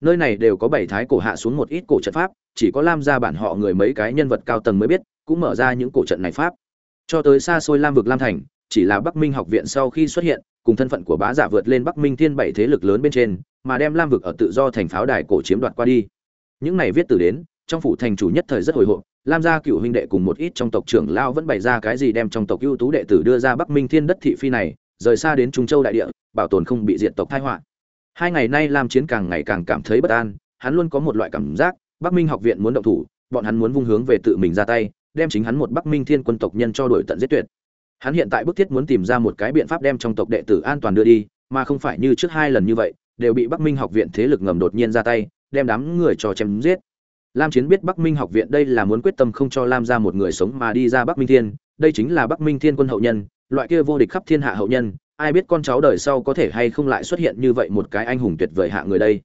nơi này đều có bảy thái cổ hạ xuống một ít cổ trận pháp, chỉ có lam gia bản họ người mấy cái nhân vật cao tầng mới biết, cũng mở ra những cổ trận này pháp. Cho tới xa xôi lam vực lam thành, chỉ là bắc minh học viện sau khi xuất hiện, cùng thân phận của bá giả vượt lên bắc minh thiên bảy thế lực lớn bên trên, mà đem lam vực ở tự do thành pháo đài cổ chiếm đoạt qua đi. Những này viết từ đến, trong phủ thành chủ nhất thời rất hồi hộp, lam gia cựu huynh đệ cùng một ít trong tộc trưởng lao vẫn bày ra cái gì đem trong tộc ưu tú đệ tử đưa ra bắc minh thiên đất thị phi này, rời xa đến trung châu đại địa, bảo tồn không bị diệt tộc thái họa hai ngày nay lam chiến càng ngày càng cảm thấy bất an, hắn luôn có một loại cảm giác, bắc minh học viện muốn động thủ, bọn hắn muốn vung hướng về tự mình ra tay, đem chính hắn một bắc minh thiên quân tộc nhân cho đổi tận giết tuyệt. Hắn hiện tại bức thiết muốn tìm ra một cái biện pháp đem trong tộc đệ tử an toàn đưa đi, mà không phải như trước hai lần như vậy, đều bị bắc minh học viện thế lực ngầm đột nhiên ra tay, đem đám người cho chém giết. Lam chiến biết bắc minh học viện đây là muốn quyết tâm không cho lam ra một người sống mà đi ra bắc minh thiên, đây chính là bắc minh thiên quân hậu nhân, loại kia vô địch khắp thiên hạ hậu nhân ai biết con cháu đời sau có thể hay không lại xuất hiện như vậy một cái anh hùng tuyệt vời hạ người đây.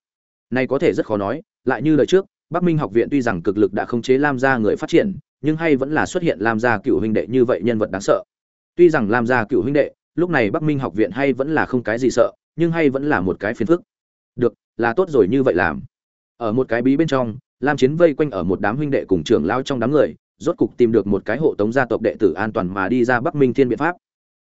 Nay có thể rất khó nói, lại như lời trước, bắc minh học viện tuy rằng cực lực đã khống chế lam gia người phát triển, nhưng hay vẫn là xuất hiện lam gia cựu huynh đệ như vậy nhân vật đáng sợ. Tuy rằng lam gia cựu huynh đệ, lúc này bắc minh học viện hay vẫn là không cái gì sợ, nhưng hay vẫn là một cái phiền phức. Được, là tốt rồi như vậy làm. Ở một cái bí bên trong, lam chiến vây quanh ở một đám huynh đệ cùng trưởng lao trong đám người, rốt cục tìm được một cái hộ tống gia tộc đệ tử an toàn mà đi ra bắc minh thiên biện pháp.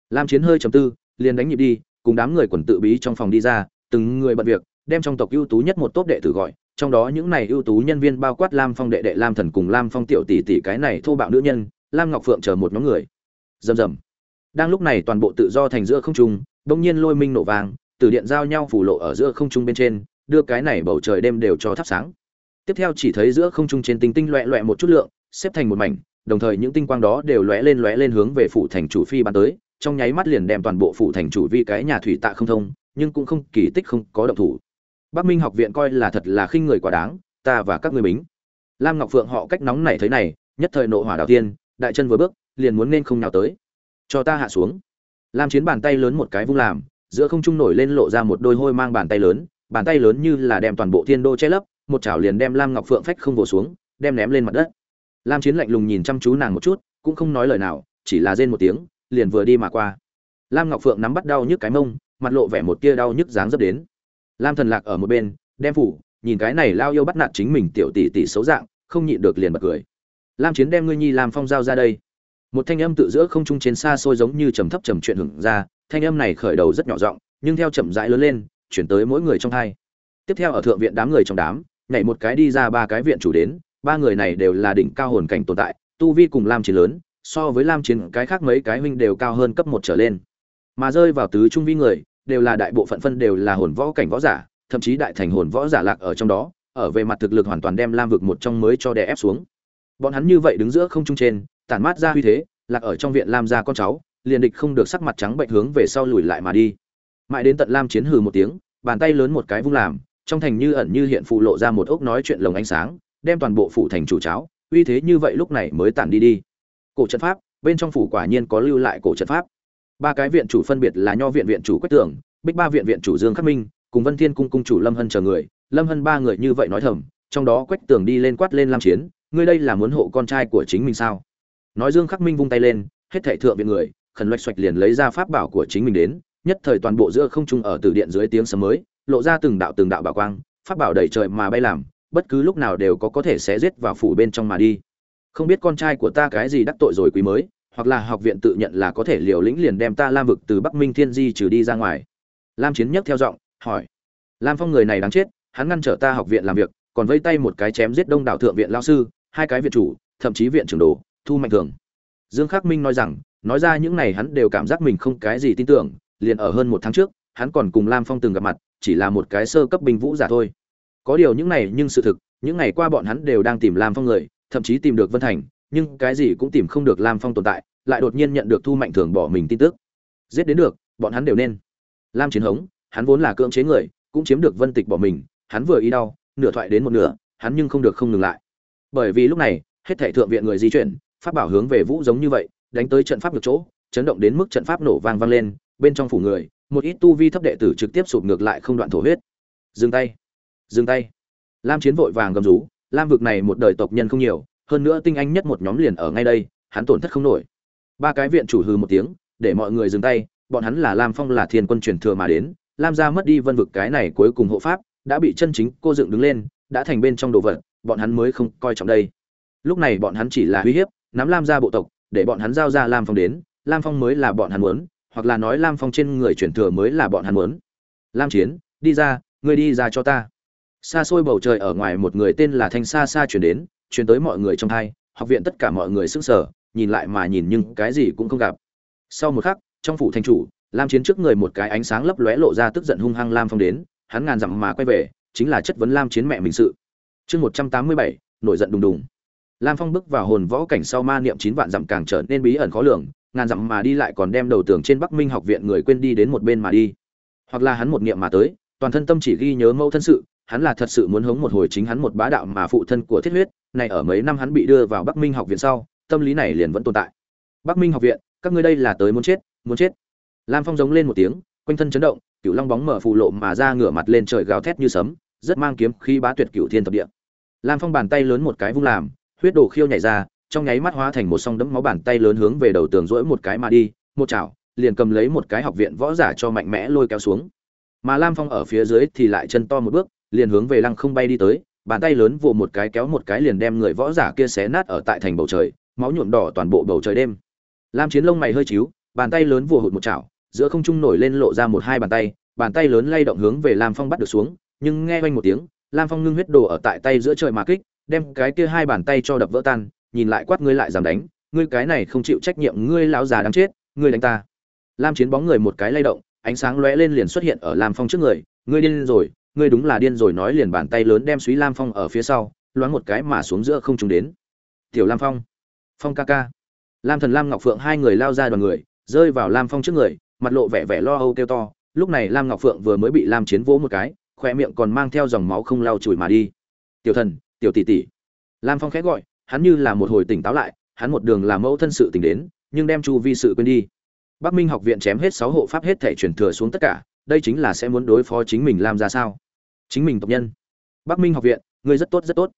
Lam chiến hơi trầm tư liền đánh nhịp đi, cùng đám người quần tự bí trong phòng đi ra, từng người bận việc, đem trong tộc ưu tú nhất một tốt đệ tử gọi, trong đó những này ưu tú nhân viên bao quát lam phong đệ đệ lam thần cùng lam phong tiểu tỷ tỷ cái này thô bạo nữ nhân, lam ngọc phượng chờ một nhóm người. Rầm rầm. Đang lúc này toàn bộ tự do thành giữa không trung, bỗng nhiên lôi minh nổ vàng từ điện giao nhau phủ lộ ở giữa không trung bên trên, đưa cái này bầu trời đêm đều cho thắp sáng. Tiếp theo chỉ thấy giữa không trung trên tinh tinh loẹ loẹ một chút lượng, xếp thành một mảnh, đồng thời những tinh quang đó đều lóe lên lóe lên hướng về phủ thành chủ phi bắn tới trong nháy mắt liền đem toàn bộ phủ thành chủ vi cái nhà thủy tạ không thông, nhưng cũng không kỳ tích không có động thủ. Bắc minh học viện coi là thật là khinh người quá đáng, ta và các ngươi bính. Lam ngọc phượng họ cách nóng này thấy này, nhất thời nộ hỏa đào tiên, đại chân vừa bước, liền muốn nên không nào tới. Cho ta hạ xuống. Lam chiến bàn tay lớn một cái vung làm, giữa không trung nổi lên lộ ra một đôi hôi mang bàn tay lớn, bàn tay lớn như là đem toàn bộ thiên đô che lấp, một chảo liền đem lam ngọc phượng phách không vồ xuống, đem ném lên mặt đất. Lam chiến lạnh lùng nhìn chăm chú nàng một chút, cũng không nói lời nào, chỉ là rên một tiếng liền vừa đi mà qua. Lam ngọc phượng nắm bắt đau nhức cái mông, mặt lộ vẻ một tia đau nhức dáng dấp đến. Lam thần lạc ở một bên, đem phủ, nhìn cái này lao yêu bắt nạt chính mình tiểu tỷ tỷ xấu dạng, không nhịn được liền bật cười. Lam chiến đem ngươi nhi làm phong giao ra đây. Một thanh âm tự giữa không trung trên xa xôi giống như trầm thấp trầm chuyện hưởng ra, thanh âm này khởi đầu rất nhỏ giọng, nhưng theo chậm rãi lớn lên, chuyển tới mỗi người trong hai. Tiếp theo ở thượng viện đám người trong đám, nhảy một cái đi ra ba cái viện chủ đến, ba người này đều là đỉnh cao hồn cảnh tồn tại, tu vi cùng lam chiến lớn so với lam chiến, cái khác mấy cái huynh đều cao hơn cấp một trở lên. Mà rơi vào tứ trung vi người, đều là đại bộ phận phân đều là hồn võ cảnh võ giả, thậm chí đại thành hồn võ giả lạc ở trong đó, ở về mặt thực lực hoàn toàn đem lam vực một trong mới cho đè ép xuống. Bọn hắn như vậy đứng giữa không trung trên, tản mát ra uy thế, lạc ở trong viện lam gia con cháu, liền địch không được sắc mặt trắng bệnh hướng về sau lùi lại mà đi. Mãi đến tận lam chiến hừ một tiếng, bàn tay lớn một cái vung làm, trong thành như ẩn như hiện phụ lộ ra một ốc nói chuyện lồng ánh sáng, đem toàn bộ phủ thành chủ cháo, uy thế như vậy lúc này mới tản đi đi cổ trận pháp, bên trong phủ quả nhiên có lưu lại cổ trận pháp. Ba cái viện chủ phân biệt là nho viện viện chủ quách tưởng, bích ba viện viện chủ dương khắc minh, cùng vân thiên cung cung chủ lâm hân chờ người. Lâm hân ba người như vậy nói thầm, trong đó quách tưởng đi lên quát lên lam chiến, ngươi đây là muốn hộ con trai của chính mình sao? Nói dương khắc minh vung tay lên, hết thảy thượng viện người, khẩn loạch xoạch liền lấy ra pháp bảo của chính mình đến, nhất thời toàn bộ giữa không trung ở từ điện dưới tiếng sấm mới, lộ ra từng đạo từng đạo bảo quang, pháp bảo đầy trời mà bay làm, bất cứ lúc nào đều có có thể sẽ giết vào phủ bên trong mà đi không biết con trai của ta cái gì đắc tội rồi quý mới, hoặc là học viện tự nhận là có thể liều lĩnh liền đem ta lam vực từ bắc minh thiên di trừ đi ra ngoài. Lam chiến nhất theo giọng, hỏi. Lam phong người này đáng chết, hắn ngăn trở ta học viện làm việc, còn vây tay một cái chém giết đông đảo thượng viện lao sư, hai cái viện chủ, thậm chí viện trưởng đồ, thu mạnh thường. Dương khắc minh nói rằng, nói ra những này hắn đều cảm giác mình không cái gì tin tưởng, liền ở hơn một tháng trước, hắn còn cùng lam phong từng gặp mặt, chỉ là một cái sơ cấp binh vũ giả thôi. Có điều những này nhưng sự thực, những ngày qua bọn hắn đều đang tìm lam phong người thậm chí tìm được vân thành, nhưng cái gì cũng tìm không được lam phong tồn tại, lại đột nhiên nhận được thu mạnh thường bỏ mình tin tức. Giết đến được, bọn hắn đều nên. Lam chiến hống, hắn vốn là cưỡng chế người, cũng chiếm được vân tịch bỏ mình, hắn vừa ý đau, nửa thoại đến một nửa, hắn nhưng không được không ngừng lại. Bởi vì lúc này, hết thảy thượng viện người di chuyển, pháp bảo hướng về vũ giống như vậy, đánh tới trận pháp được chỗ, chấn động đến mức trận pháp nổ vang vang lên, bên trong phủ người, một ít tu vi thấp đệ tử trực tiếp sụp ngược lại không đoạn thổ huyết. Dừng tay. Dừng tay. Lam chiến vội vàng gầm rú lam vực này một đời tộc nhân không nhiều, hơn nữa tinh anh nhất một nhóm liền ở ngay đây, hắn tổn thất không nổi. Ba cái viện chủ hừ một tiếng, để mọi người dừng tay, bọn hắn là lam phong là thiên quân truyền thừa mà đến, lam gia mất đi vân vực cái này cuối cùng hộ pháp, đã bị chân chính cô dựng đứng lên, đã thành bên trong đồ vật, bọn hắn mới không coi trọng đây. Lúc này bọn hắn chỉ là uy hiếp, nắm lam gia bộ tộc, để bọn hắn giao ra lam phong đến, lam phong mới là bọn hắn muốn, hoặc là nói lam phong trên người truyền thừa mới là bọn hắn muốn. Lam chiến, đi ra, ngươi đi ra cho ta xa xôi bầu trời ở ngoài một người tên là thanh xa xa chuyển đến, chuyển tới mọi người trong hai, học viện tất cả mọi người sững sờ, nhìn lại mà nhìn nhưng cái gì cũng không gặp. Sau một khắc, trong phủ thanh chủ, lam chiến trước người một cái ánh sáng lấp lóe lộ ra tức giận hung hăng lam phong đến, hắn ngàn dặm mà quay về, chính là chất vấn lam chiến mẹ mình sự. Chương một trăm tám mươi bảy, nổi giận đùng đùng. Lam phong bước vào hồn võ cảnh sau ma niệm chín vạn dặm càng trở nên bí ẩn khó lường, ngàn dặm mà đi lại còn đem đầu tường trên bắc minh học viện người quên đi đến một bên mà đi. Hoặc là hắn một niệm mà tới, toàn thân tâm chỉ ghi nhớ mẫu thân sự hắn là thật sự muốn hống một hồi chính hắn một bá đạo mà phụ thân của thiết huyết, này ở mấy năm hắn bị đưa vào bắc minh học viện sau, tâm lý này liền vẫn tồn tại. Bắc minh học viện, các ngươi đây là tới muốn chết muốn chết. Lam phong giống lên một tiếng, quanh thân chấn động cựu long bóng mở phù lộ mà ra ngửa mặt lên trời gào thét như sấm, rất mang kiếm khi bá tuyệt cựu thiên thập địa. Lam phong bàn tay lớn một cái vung làm, huyết đồ khiêu nhảy ra, trong nháy mắt hóa thành một song đấm máu bàn tay lớn hướng về đầu tường rỗi một cái mà đi, một chảo, liền cầm lấy một cái học viện võ giả cho mạnh mẽ lôi kéo xuống. Mà lam phong ở phía dưới thì lại chân to một bước liền hướng về lăng không bay đi tới bàn tay lớn vồ một cái kéo một cái liền đem người võ giả kia xé nát ở tại thành bầu trời máu nhuộm đỏ toàn bộ bầu trời đêm. Lam chiến lông mày hơi chiếu, bàn tay lớn vồ hụt một chảo giữa không trung nổi lên lộ ra một hai bàn tay bàn tay lớn lay động hướng về lam phong bắt được xuống nhưng nghe quanh một tiếng lam phong ngưng huyết đồ ở tại tay giữa trời mà kích đem cái kia hai bàn tay cho đập vỡ tan nhìn lại quát ngươi lại dám đánh ngươi cái này không chịu trách nhiệm ngươi lão già đáng chết ngươi đánh ta. Lam chiến bóng người một cái lay động ánh sáng lóe lên liền xuất hiện ở lam phong trước người ngươi điên rồi ngươi đúng là điên rồi nói liền bàn tay lớn đem suý lam phong ở phía sau, loáng một cái mà xuống giữa không trùng đến. Tiểu lam phong. Phong ca ca. Lam thần lam ngọc phượng hai người lao ra đoàn người, rơi vào lam phong trước người, mặt lộ vẻ vẻ lo âu kêu to. Lúc này lam ngọc phượng vừa mới bị lam chiến vỗ một cái khoe miệng còn mang theo dòng máu không lau chùi mà đi. Tiểu thần, tiểu tỷ tỷ. Lam phong khẽ gọi, hắn như là một hồi tỉnh táo lại, hắn một đường làm mẫu thân sự tỉnh đến, nhưng đem chu vi sự quên đi. Bắc minh học viện chém hết sáu hộ pháp hết thể truyền thừa xuống tất cả, đây chính là sẽ muốn đối phó chính mình làm ra sao? Chính mình tộc nhân. Bắc minh học viện, ngươi rất tốt rất tốt.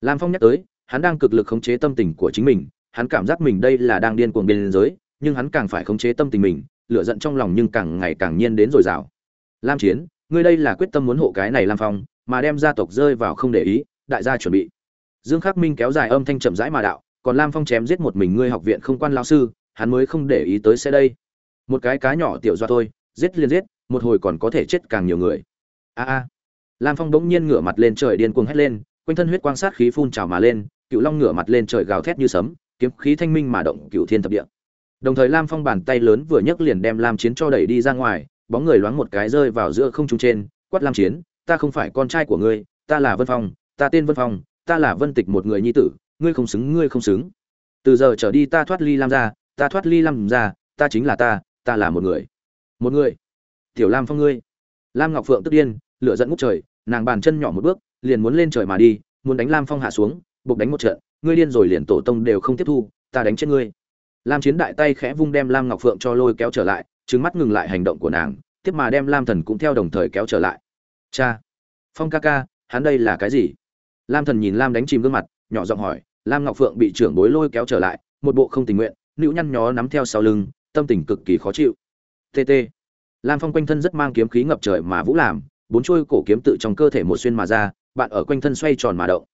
Lam phong nhắc tới, hắn đang cực lực khống chế tâm tình của chính mình, hắn cảm giác mình đây là đang điên cuồng biên giới, nhưng hắn càng phải khống chế tâm tình mình, lửa giận trong lòng nhưng càng ngày càng nhiên đến rồi dào. Lam chiến, ngươi đây là quyết tâm muốn hộ cái này lam phong, mà đem gia tộc rơi vào không để ý, đại gia chuẩn bị. Dương khắc minh kéo dài âm thanh chậm rãi mà đạo, còn lam phong chém giết một mình ngươi học viện không quan lao sư, hắn mới không để ý tới xe đây. Một cái cá nhỏ tiểu do thôi, giết liền giết, một hồi còn có thể chết càng nhiều người. A a lam phong bỗng nhiên ngửa mặt lên trời điên cuồng hét lên, quanh thân huyết quang sát khí phun trào mà lên, cựu long ngửa mặt lên trời gào thét như sấm, kiếm khí thanh minh mà động cựu thiên thập địa. Đồng thời lam phong bàn tay lớn vừa nhấc liền đem lam chiến cho đẩy đi ra ngoài, bóng người loáng một cái rơi vào giữa không trung trên, quát lam chiến, ta không phải con trai của ngươi, ta là vân phong, ta tên vân phong, ta là vân tịch một người nhi tử, ngươi không xứng, ngươi không xứng. Từ giờ trở đi ta thoát ly lam ra ta thoát ly lam ra ta chính là ta ta là một người. Một người? Tiểu lam phong ngươi? Lam ngọc phượng tức điên, lửa giận ngút trời nàng bàn chân nhỏ một bước, liền muốn lên trời mà đi, muốn đánh lam phong hạ xuống, buộc đánh một trận, ngươi điên rồi liền tổ tông đều không tiếp thu, ta đánh chết ngươi. Lam chiến đại tay khẽ vung đem lam ngọc phượng cho lôi kéo trở lại trứng mắt ngừng lại hành động của nàng, tiếp mà đem lam thần cũng theo đồng thời kéo trở lại. Cha! Phong ca ca, hắn đây là cái gì? Lam thần nhìn lam đánh chìm gương mặt, nhỏ giọng hỏi, lam ngọc phượng bị trưởng bối lôi kéo trở lại, một bộ không tình nguyện, nữ nhăn nhó nắm theo sau lưng, tâm tình cực kỳ khó chịu. Tt lam phong quanh thân rất mang kiếm khí ngập trời mà vũ làm bốn chuôi cổ kiếm tự trong cơ thể một xuyên mà ra bạn ở quanh thân xoay tròn mà động.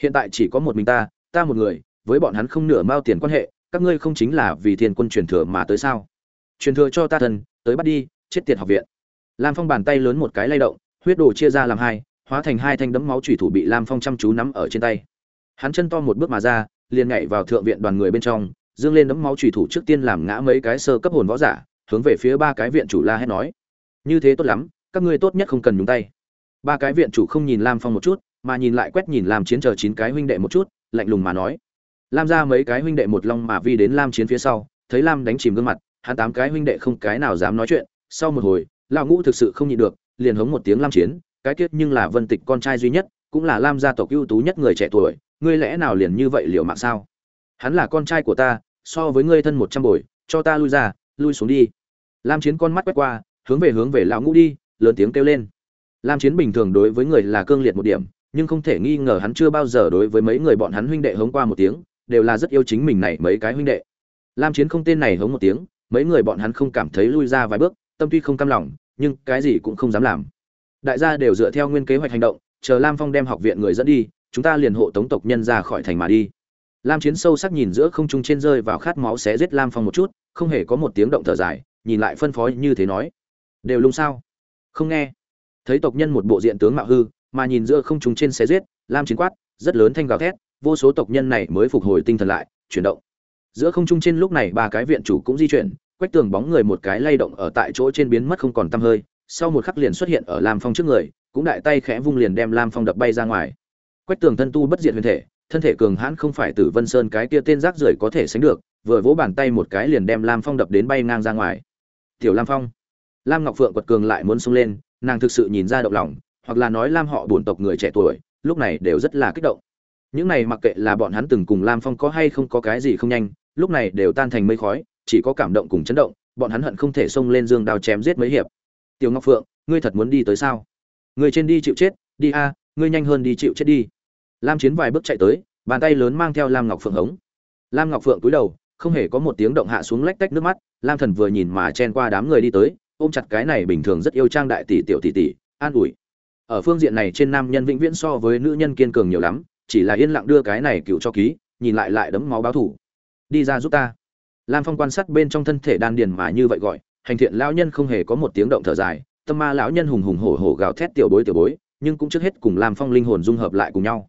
Hiện tại chỉ có một mình ta ta một người với bọn hắn không nửa mao tiền quan hệ các ngươi không chính là vì thiên quân truyền thừa mà tới sao? Truyền thừa cho ta thần, tới bắt đi chết tiệt học viện. Lam phong bàn tay lớn một cái lay động huyết đồ chia ra làm hai hóa thành hai thanh đấm máu chủy thủ bị lam phong chăm chú nắm ở trên tay. Hắn chân to một bước mà ra liền nhảy vào thượng viện đoàn người bên trong dương lên đấm máu chủy thủ trước tiên làm ngã mấy cái sơ cấp hồn võ giả hướng về phía ba cái viện chủ la hét nói. Như thế tốt lắm các ngươi tốt nhất không cần nhúng tay. Ba cái viện chủ không nhìn lam phong một chút, mà nhìn lại quét nhìn lam chiến chờ chín cái huynh đệ một chút, lạnh lùng mà nói. Lam ra mấy cái huynh đệ một long mà vi đến lam chiến phía sau, thấy lam đánh chìm gương mặt, hắn tám cái huynh đệ không cái nào dám nói chuyện. Sau một hồi, lão ngũ thực sự không nhịn được, liền hống một tiếng lam chiến, cái kết nhưng là vân tịch con trai duy nhất, cũng là lam gia tộc ưu tú nhất người trẻ tuổi, ngươi lẽ nào liền như vậy liệu mạng sao? Hắn là con trai của ta, so với ngươi thân một trăm bồi, cho ta lui ra, lui xuống đi. Lam chiến con mắt quét qua, hướng về hướng về lão ngũ đi lớn tiếng kêu lên. Lam chiến bình thường đối với người là cương liệt một điểm, nhưng không thể nghi ngờ hắn chưa bao giờ đối với mấy người bọn hắn huynh đệ hống qua một tiếng, đều là rất yêu chính mình này mấy cái huynh đệ. Lam chiến không tên này hống một tiếng, mấy người bọn hắn không cảm thấy lui ra vài bước, tâm tuy không cam lòng, nhưng cái gì cũng không dám làm. Đại gia đều dựa theo nguyên kế hoạch hành động, chờ lam phong đem học viện người dẫn đi, chúng ta liền hộ tống tộc nhân ra khỏi thành mà đi. Lam chiến sâu sắc nhìn giữa không trung trên rơi vào khát máu xé giết lam phong một chút, không hề có một tiếng động thở dài, nhìn lại phân phối như thế nói. Đều lung sao? Không nghe. Thấy tộc nhân một bộ diện tướng mạo hư, mà nhìn giữa không trung trên xe giết, lam chiến quát, rất lớn thanh gào thét, vô số tộc nhân này mới phục hồi tinh thần lại, chuyển động. Giữa không trung trên lúc này ba cái viện chủ cũng di chuyển, quách tường bóng người một cái lay động ở tại chỗ trên biến mất không còn tăm hơi, sau một khắc liền xuất hiện ở lam phong trước người, cũng đại tay khẽ vung liền đem lam phong đập bay ra ngoài. Quách tường thân tu bất diệt huyền thể, thân thể cường hãn không phải tử vân sơn cái kia tên rác rưởi có thể sánh được, vừa vỗ bàn tay một cái liền đem lam phong đập đến bay ngang ra ngoài. Tiểu lam phong lam ngọc phượng quật cường lại muốn xông lên, nàng thực sự nhìn ra động lòng, hoặc là nói lam họ bổn tộc người trẻ tuổi, lúc này đều rất là kích động. Những này mặc kệ là bọn hắn từng cùng lam phong có hay không có cái gì không nhanh, lúc này đều tan thành mây khói, chỉ có cảm động cùng chấn động, bọn hắn hận không thể xông lên dương đao chém giết mấy hiệp. Tiểu ngọc phượng, ngươi thật muốn đi tới sao? Người trên đi chịu chết, đi a, ngươi nhanh hơn đi chịu chết đi. Lam chiến vài bước chạy tới, bàn tay lớn mang theo lam ngọc phượng hống. Lam ngọc phượng cúi đầu, không hề có một tiếng động hạ xuống lách tách nước mắt, lam thần vừa nhìn mà chen qua đám người đi tới ôm chặt cái này bình thường rất yêu trang đại tỷ tiểu tỷ tỷ, an ủi. Ở phương diện này trên nam nhân vĩnh viễn so với nữ nhân kiên cường nhiều lắm, chỉ là yên lặng đưa cái này cựu cho ký, nhìn lại lại đấm máu báo thủ. Đi ra giúp ta. Lam phong quan sát bên trong thân thể đan điền mà như vậy gọi, hành thiện lão nhân không hề có một tiếng động thở dài, tâm ma lão nhân hùng hùng hổ hổ gào thét tiểu bối tiểu bối, nhưng cũng trước hết cùng lam phong linh hồn dung hợp lại cùng nhau.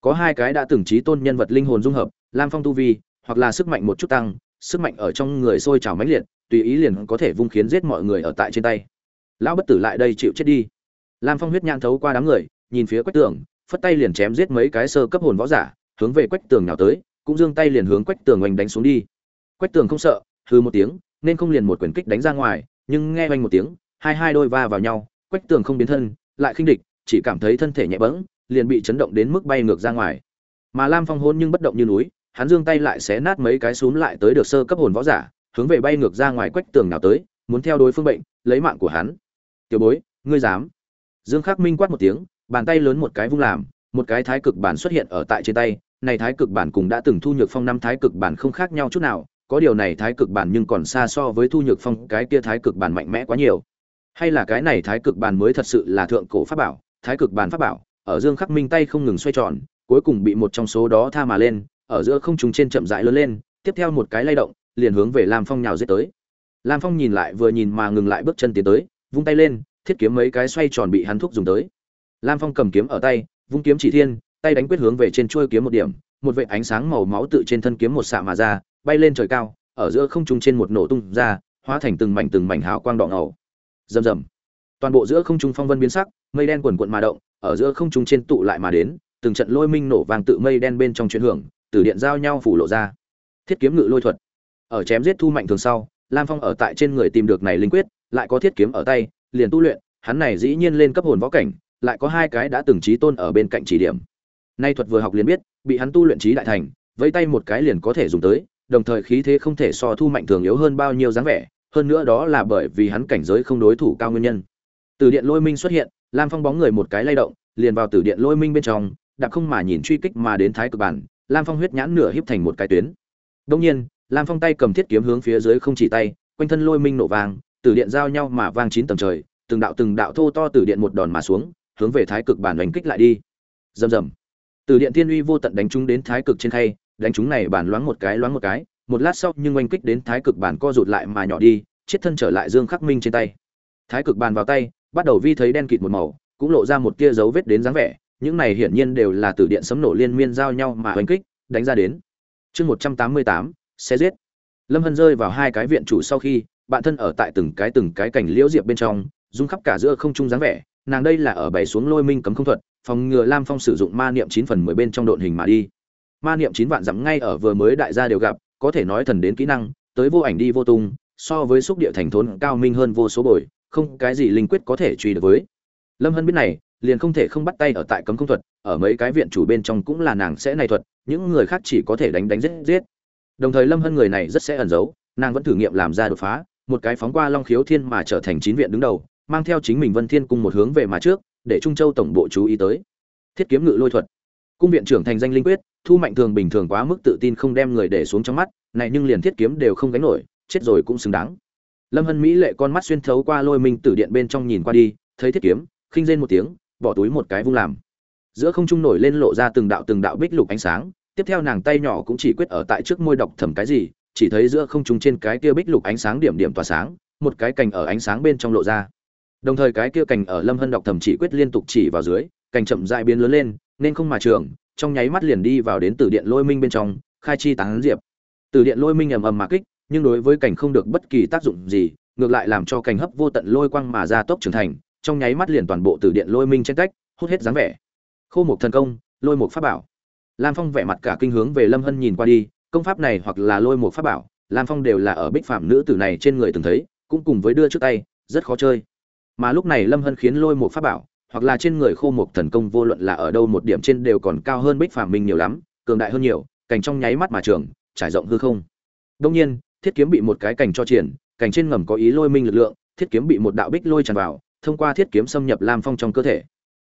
Có hai cái đã từng trí tôn nhân vật linh hồn dung hợp, lam phong tu vi, hoặc là sức mạnh một chút tăng, sức mạnh ở trong người sôi trào mãnh liệt tùy ý liền có thể vung khiến giết mọi người ở tại trên tay. Lão bất tử lại đây chịu chết đi. Lam phong huyết nhãn thấu qua đám người, nhìn phía quách tường, phất tay liền chém giết mấy cái sơ cấp hồn võ giả, hướng về quách tường nào tới, cũng giương tay liền hướng quách tường oanh đánh xuống đi. Quách tường không sợ hư một tiếng, nên không liền một quyền kích đánh ra ngoài, nhưng nghe oanh một tiếng, hai hai đôi va vào nhau, quách tường không biến thân, lại khinh địch, chỉ cảm thấy thân thể nhẹ bẫng, liền bị chấn động đến mức bay ngược ra ngoài. Mà lam phong hôn nhưng bất động như núi, hắn giương tay lại xé nát mấy cái xuống lại tới được sơ cấp hồn võ giả hướng về bay ngược ra ngoài quách tường nào tới, muốn theo đối phương bệnh, lấy mạng của hắn. Tiểu bối, ngươi dám? Dương khắc minh quát một tiếng, bàn tay lớn một cái vung làm, một cái thái cực bản xuất hiện ở tại trên tay. Này thái cực bản cùng đã từng thu nhược phong năm thái cực bản không khác nhau chút nào, có điều này thái cực bản nhưng còn xa so với thu nhược phong cái kia thái cực bản mạnh mẽ quá nhiều. Hay là cái này thái cực bản mới thật sự là thượng cổ pháp bảo, thái cực bản pháp bảo, ở dương khắc minh tay không ngừng xoay tròn, cuối cùng bị một trong số đó tha mà lên, ở giữa không trùng trên chậm rãi lớn lên, tiếp theo một cái lay động liền hướng về lam phong nhào giết tới. Lam phong nhìn lại vừa nhìn mà ngừng lại bước chân tiến tới, vung tay lên, thiết kiếm mấy cái xoay tròn bị hắn thúc dùng tới. Lam phong cầm kiếm ở tay, vung kiếm chỉ thiên, tay đánh quyết hướng về trên chuôi kiếm một điểm, một vệt ánh sáng màu máu tự trên thân kiếm một xạ mà ra, bay lên trời cao, ở giữa không trung trên một nổ tung ra, hóa thành từng mảnh từng mảnh hào quang đỏ ngầu. Rầm rầm. Toàn bộ giữa không trung phong vân biến sắc, mây đen quần quận mà động, ở giữa không trung trên tụ lại mà đến, từng trận lôi minh nổ vàng tự mây đen bên trong chuyển hưởng, từ điện giao nhau phủ lộ ra. Thiết kiếm ngự lôi thuật ở chém giết thu mạnh thường sau, lam phong ở tại trên người tìm được này linh quyết, lại có thiết kiếm ở tay, liền tu luyện, hắn này dĩ nhiên lên cấp hồn võ cảnh, lại có hai cái đã từng trí tôn ở bên cạnh chỉ điểm. Nay thuật vừa học liền biết, bị hắn tu luyện trí đại thành, vẫy tay một cái liền có thể dùng tới, đồng thời khí thế không thể so thu mạnh thường yếu hơn bao nhiêu dáng vẻ, hơn nữa đó là bởi vì hắn cảnh giới không đối thủ cao nguyên nhân. Từ điện lôi minh xuất hiện, lam phong bóng người một cái lay động, liền vào từ điện lôi minh bên trong, đạp không mà nhìn truy kích mà đến thái cực bản, lam phong huyết nhãn nửa híp thành một cái tuyến. Đông nhiên lam phong tay cầm thiết kiếm hướng phía dưới không chỉ tay, quanh thân lôi minh nổ vàng từ điện giao nhau mà vang chín tầng trời, từng đạo từng đạo thô to từ điện một đòn mà xuống, hướng về thái cực bản đánh kích lại đi. Rầm rầm. Từ điện thiên uy vô tận đánh chúng đến thái cực trên khay, đánh chúng này bản loáng một cái loáng một cái, một lát sau nhưng oanh kích đến thái cực bản co rụt lại mà nhỏ đi, chết thân trở lại dương khắc minh trên tay. Thái cực bàn vào tay, bắt đầu vi thấy đen kịt một màu, cũng lộ ra một tia dấu vết đến dáng vẻ, những này hiển nhiên đều là từ điện sấm nổ liên miên giao nhau mà oanh kích, đánh ra đến. Chương một trăm tám mươi tám xe giết. Lâm hân rơi vào hai cái viện chủ sau khi, bạn thân ở tại từng cái từng cái cảnh liễu diệp bên trong rung khắp cả giữa không trung dáng vẻ, nàng đây là ở bày xuống lôi minh cấm không thuật, phòng ngừa lam phong sử dụng ma niệm chín phần mười bên trong độn hình mà đi. Ma niệm chín vạn dặm ngay ở vừa mới đại gia đều gặp, có thể nói thần đến kỹ năng, tới vô ảnh đi vô tung, so với xúc địa thành thốn cao minh hơn vô số bồi, không cái gì linh quyết có thể truy được với. Lâm hân biết này, liền không thể không bắt tay ở tại cấm không thuật, ở mấy cái viện chủ bên trong cũng là nàng sẽ này thuật, những người khác chỉ có thể đánh đánh giết giết đồng thời lâm hân người này rất sẽ ẩn giấu, nàng vẫn thử nghiệm làm ra đột phá, một cái phóng qua long khiếu thiên mà trở thành chín viện đứng đầu, mang theo chính mình vân thiên cung một hướng về mà trước, để trung châu tổng bộ chú ý tới. Thiết kiếm ngự lôi thuật. Cung viện trưởng thành danh linh quyết, thu mạnh thường bình thường quá mức tự tin không đem người để xuống trong mắt, này nhưng liền thiết kiếm đều không gánh nổi, chết rồi cũng xứng đáng. Lâm hân mỹ lệ con mắt xuyên thấu qua lôi minh tử điện bên trong nhìn qua đi, thấy thiết kiếm, khinh rên một tiếng, bỏ túi một cái vung làm. Giữa không trung nổi lên lộ ra từng đạo từng đạo bích lục ánh sáng tiếp theo nàng tay nhỏ cũng chỉ quyết ở tại trước môi đọc thầm cái gì, chỉ thấy giữa không trung trên cái kia bích lục ánh sáng điểm điểm tỏa sáng, một cái cành ở ánh sáng bên trong lộ ra. Đồng thời cái kia cành ở lâm hân đọc thầm chỉ quyết liên tục chỉ vào dưới, cành chậm dại biến lớn lên, nên không mà trường, trong nháy mắt liền đi vào đến từ điện lôi minh bên trong, khai chi tán diệp. Từ điện lôi minh ầm ầm mà kích, nhưng đối với cảnh không được bất kỳ tác dụng gì, ngược lại làm cho cảnh hấp vô tận lôi quang mà ra tốc trưởng thành, trong nháy mắt liền toàn bộ từ điện lôi minh trên cách, hút hết dáng vẻ. Khô một thần công, lôi một pháp bảo lam phong vẻ mặt cả kinh hướng về lâm hân nhìn qua đi, công pháp này hoặc là lôi một pháp bảo, lam phong đều là ở bích phạm nữ tử này trên người từng thấy, cũng cùng với đưa trước tay, rất khó chơi. Mà lúc này lâm hân khiến lôi một pháp bảo, hoặc là trên người khô một thần công vô luận là ở đâu một điểm trên đều còn cao hơn bích phạm minh nhiều lắm, cường đại hơn nhiều cành trong nháy mắt mà trường, trải rộng hư không. Đông nhiên, thiết kiếm bị một cái cành cho triển cành trên ngầm có ý lôi minh lực lượng, thiết kiếm bị một đạo bích lôi tràn vào, thông qua thiết kiếm xâm nhập lam phong trong cơ thể.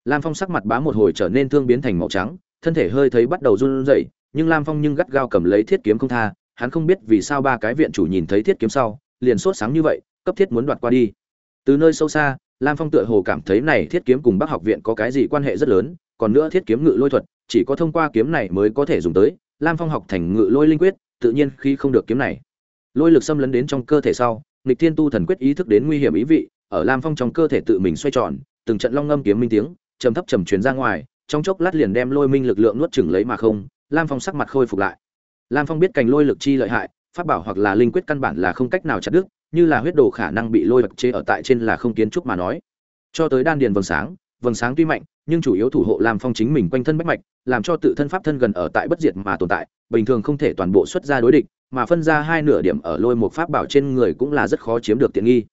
Lam phong sắc mặt bá một hồi trở nên thương biến thành màu trắng thân thể hơi thấy bắt đầu run rẩy, nhưng lam phong nhưng gắt gao cầm lấy thiết kiếm không tha, hắn không biết vì sao ba cái viện chủ nhìn thấy thiết kiếm sau, liền sốt sáng như vậy, cấp thiết muốn đoạt qua đi. Từ nơi sâu xa, lam phong tựa hồ cảm thấy này thiết kiếm cùng bắc học viện có cái gì quan hệ rất lớn, còn nữa thiết kiếm ngự lôi thuật, chỉ có thông qua kiếm này mới có thể dùng tới, lam phong học thành ngự lôi linh quyết, tự nhiên khi không được kiếm này. Lôi lực xâm lấn đến trong cơ thể sau Lịch thiên tu thần quyết ý thức đến nguy hiểm ý vị, ở lam phong trong cơ thể tự mình xoay tròn, từng trận long ngâm kiếm minh tiếng, trầm thấp trầm truyền ra ngoài trong chốc lát liền đem lôi minh lực lượng nuốt chửng lấy mà không, lam phong sắc mặt khôi phục lại. Lam phong biết cành lôi lực chi lợi hại, pháp bảo hoặc là linh quyết căn bản là không cách nào chặt đứt, như là huyết đồ khả năng bị lôi vật chế ở tại trên là không kiến trúc mà nói. Cho tới đan điền vầng sáng vầng sáng tuy mạnh, nhưng chủ yếu thủ hộ lam phong chính mình quanh thân bách mạch, làm cho tự thân pháp thân gần ở tại bất diệt mà tồn tại, bình thường không thể toàn bộ xuất ra đối địch, mà phân ra hai nửa điểm ở lôi một pháp bảo trên người cũng là rất khó chiếm được tiện nghi.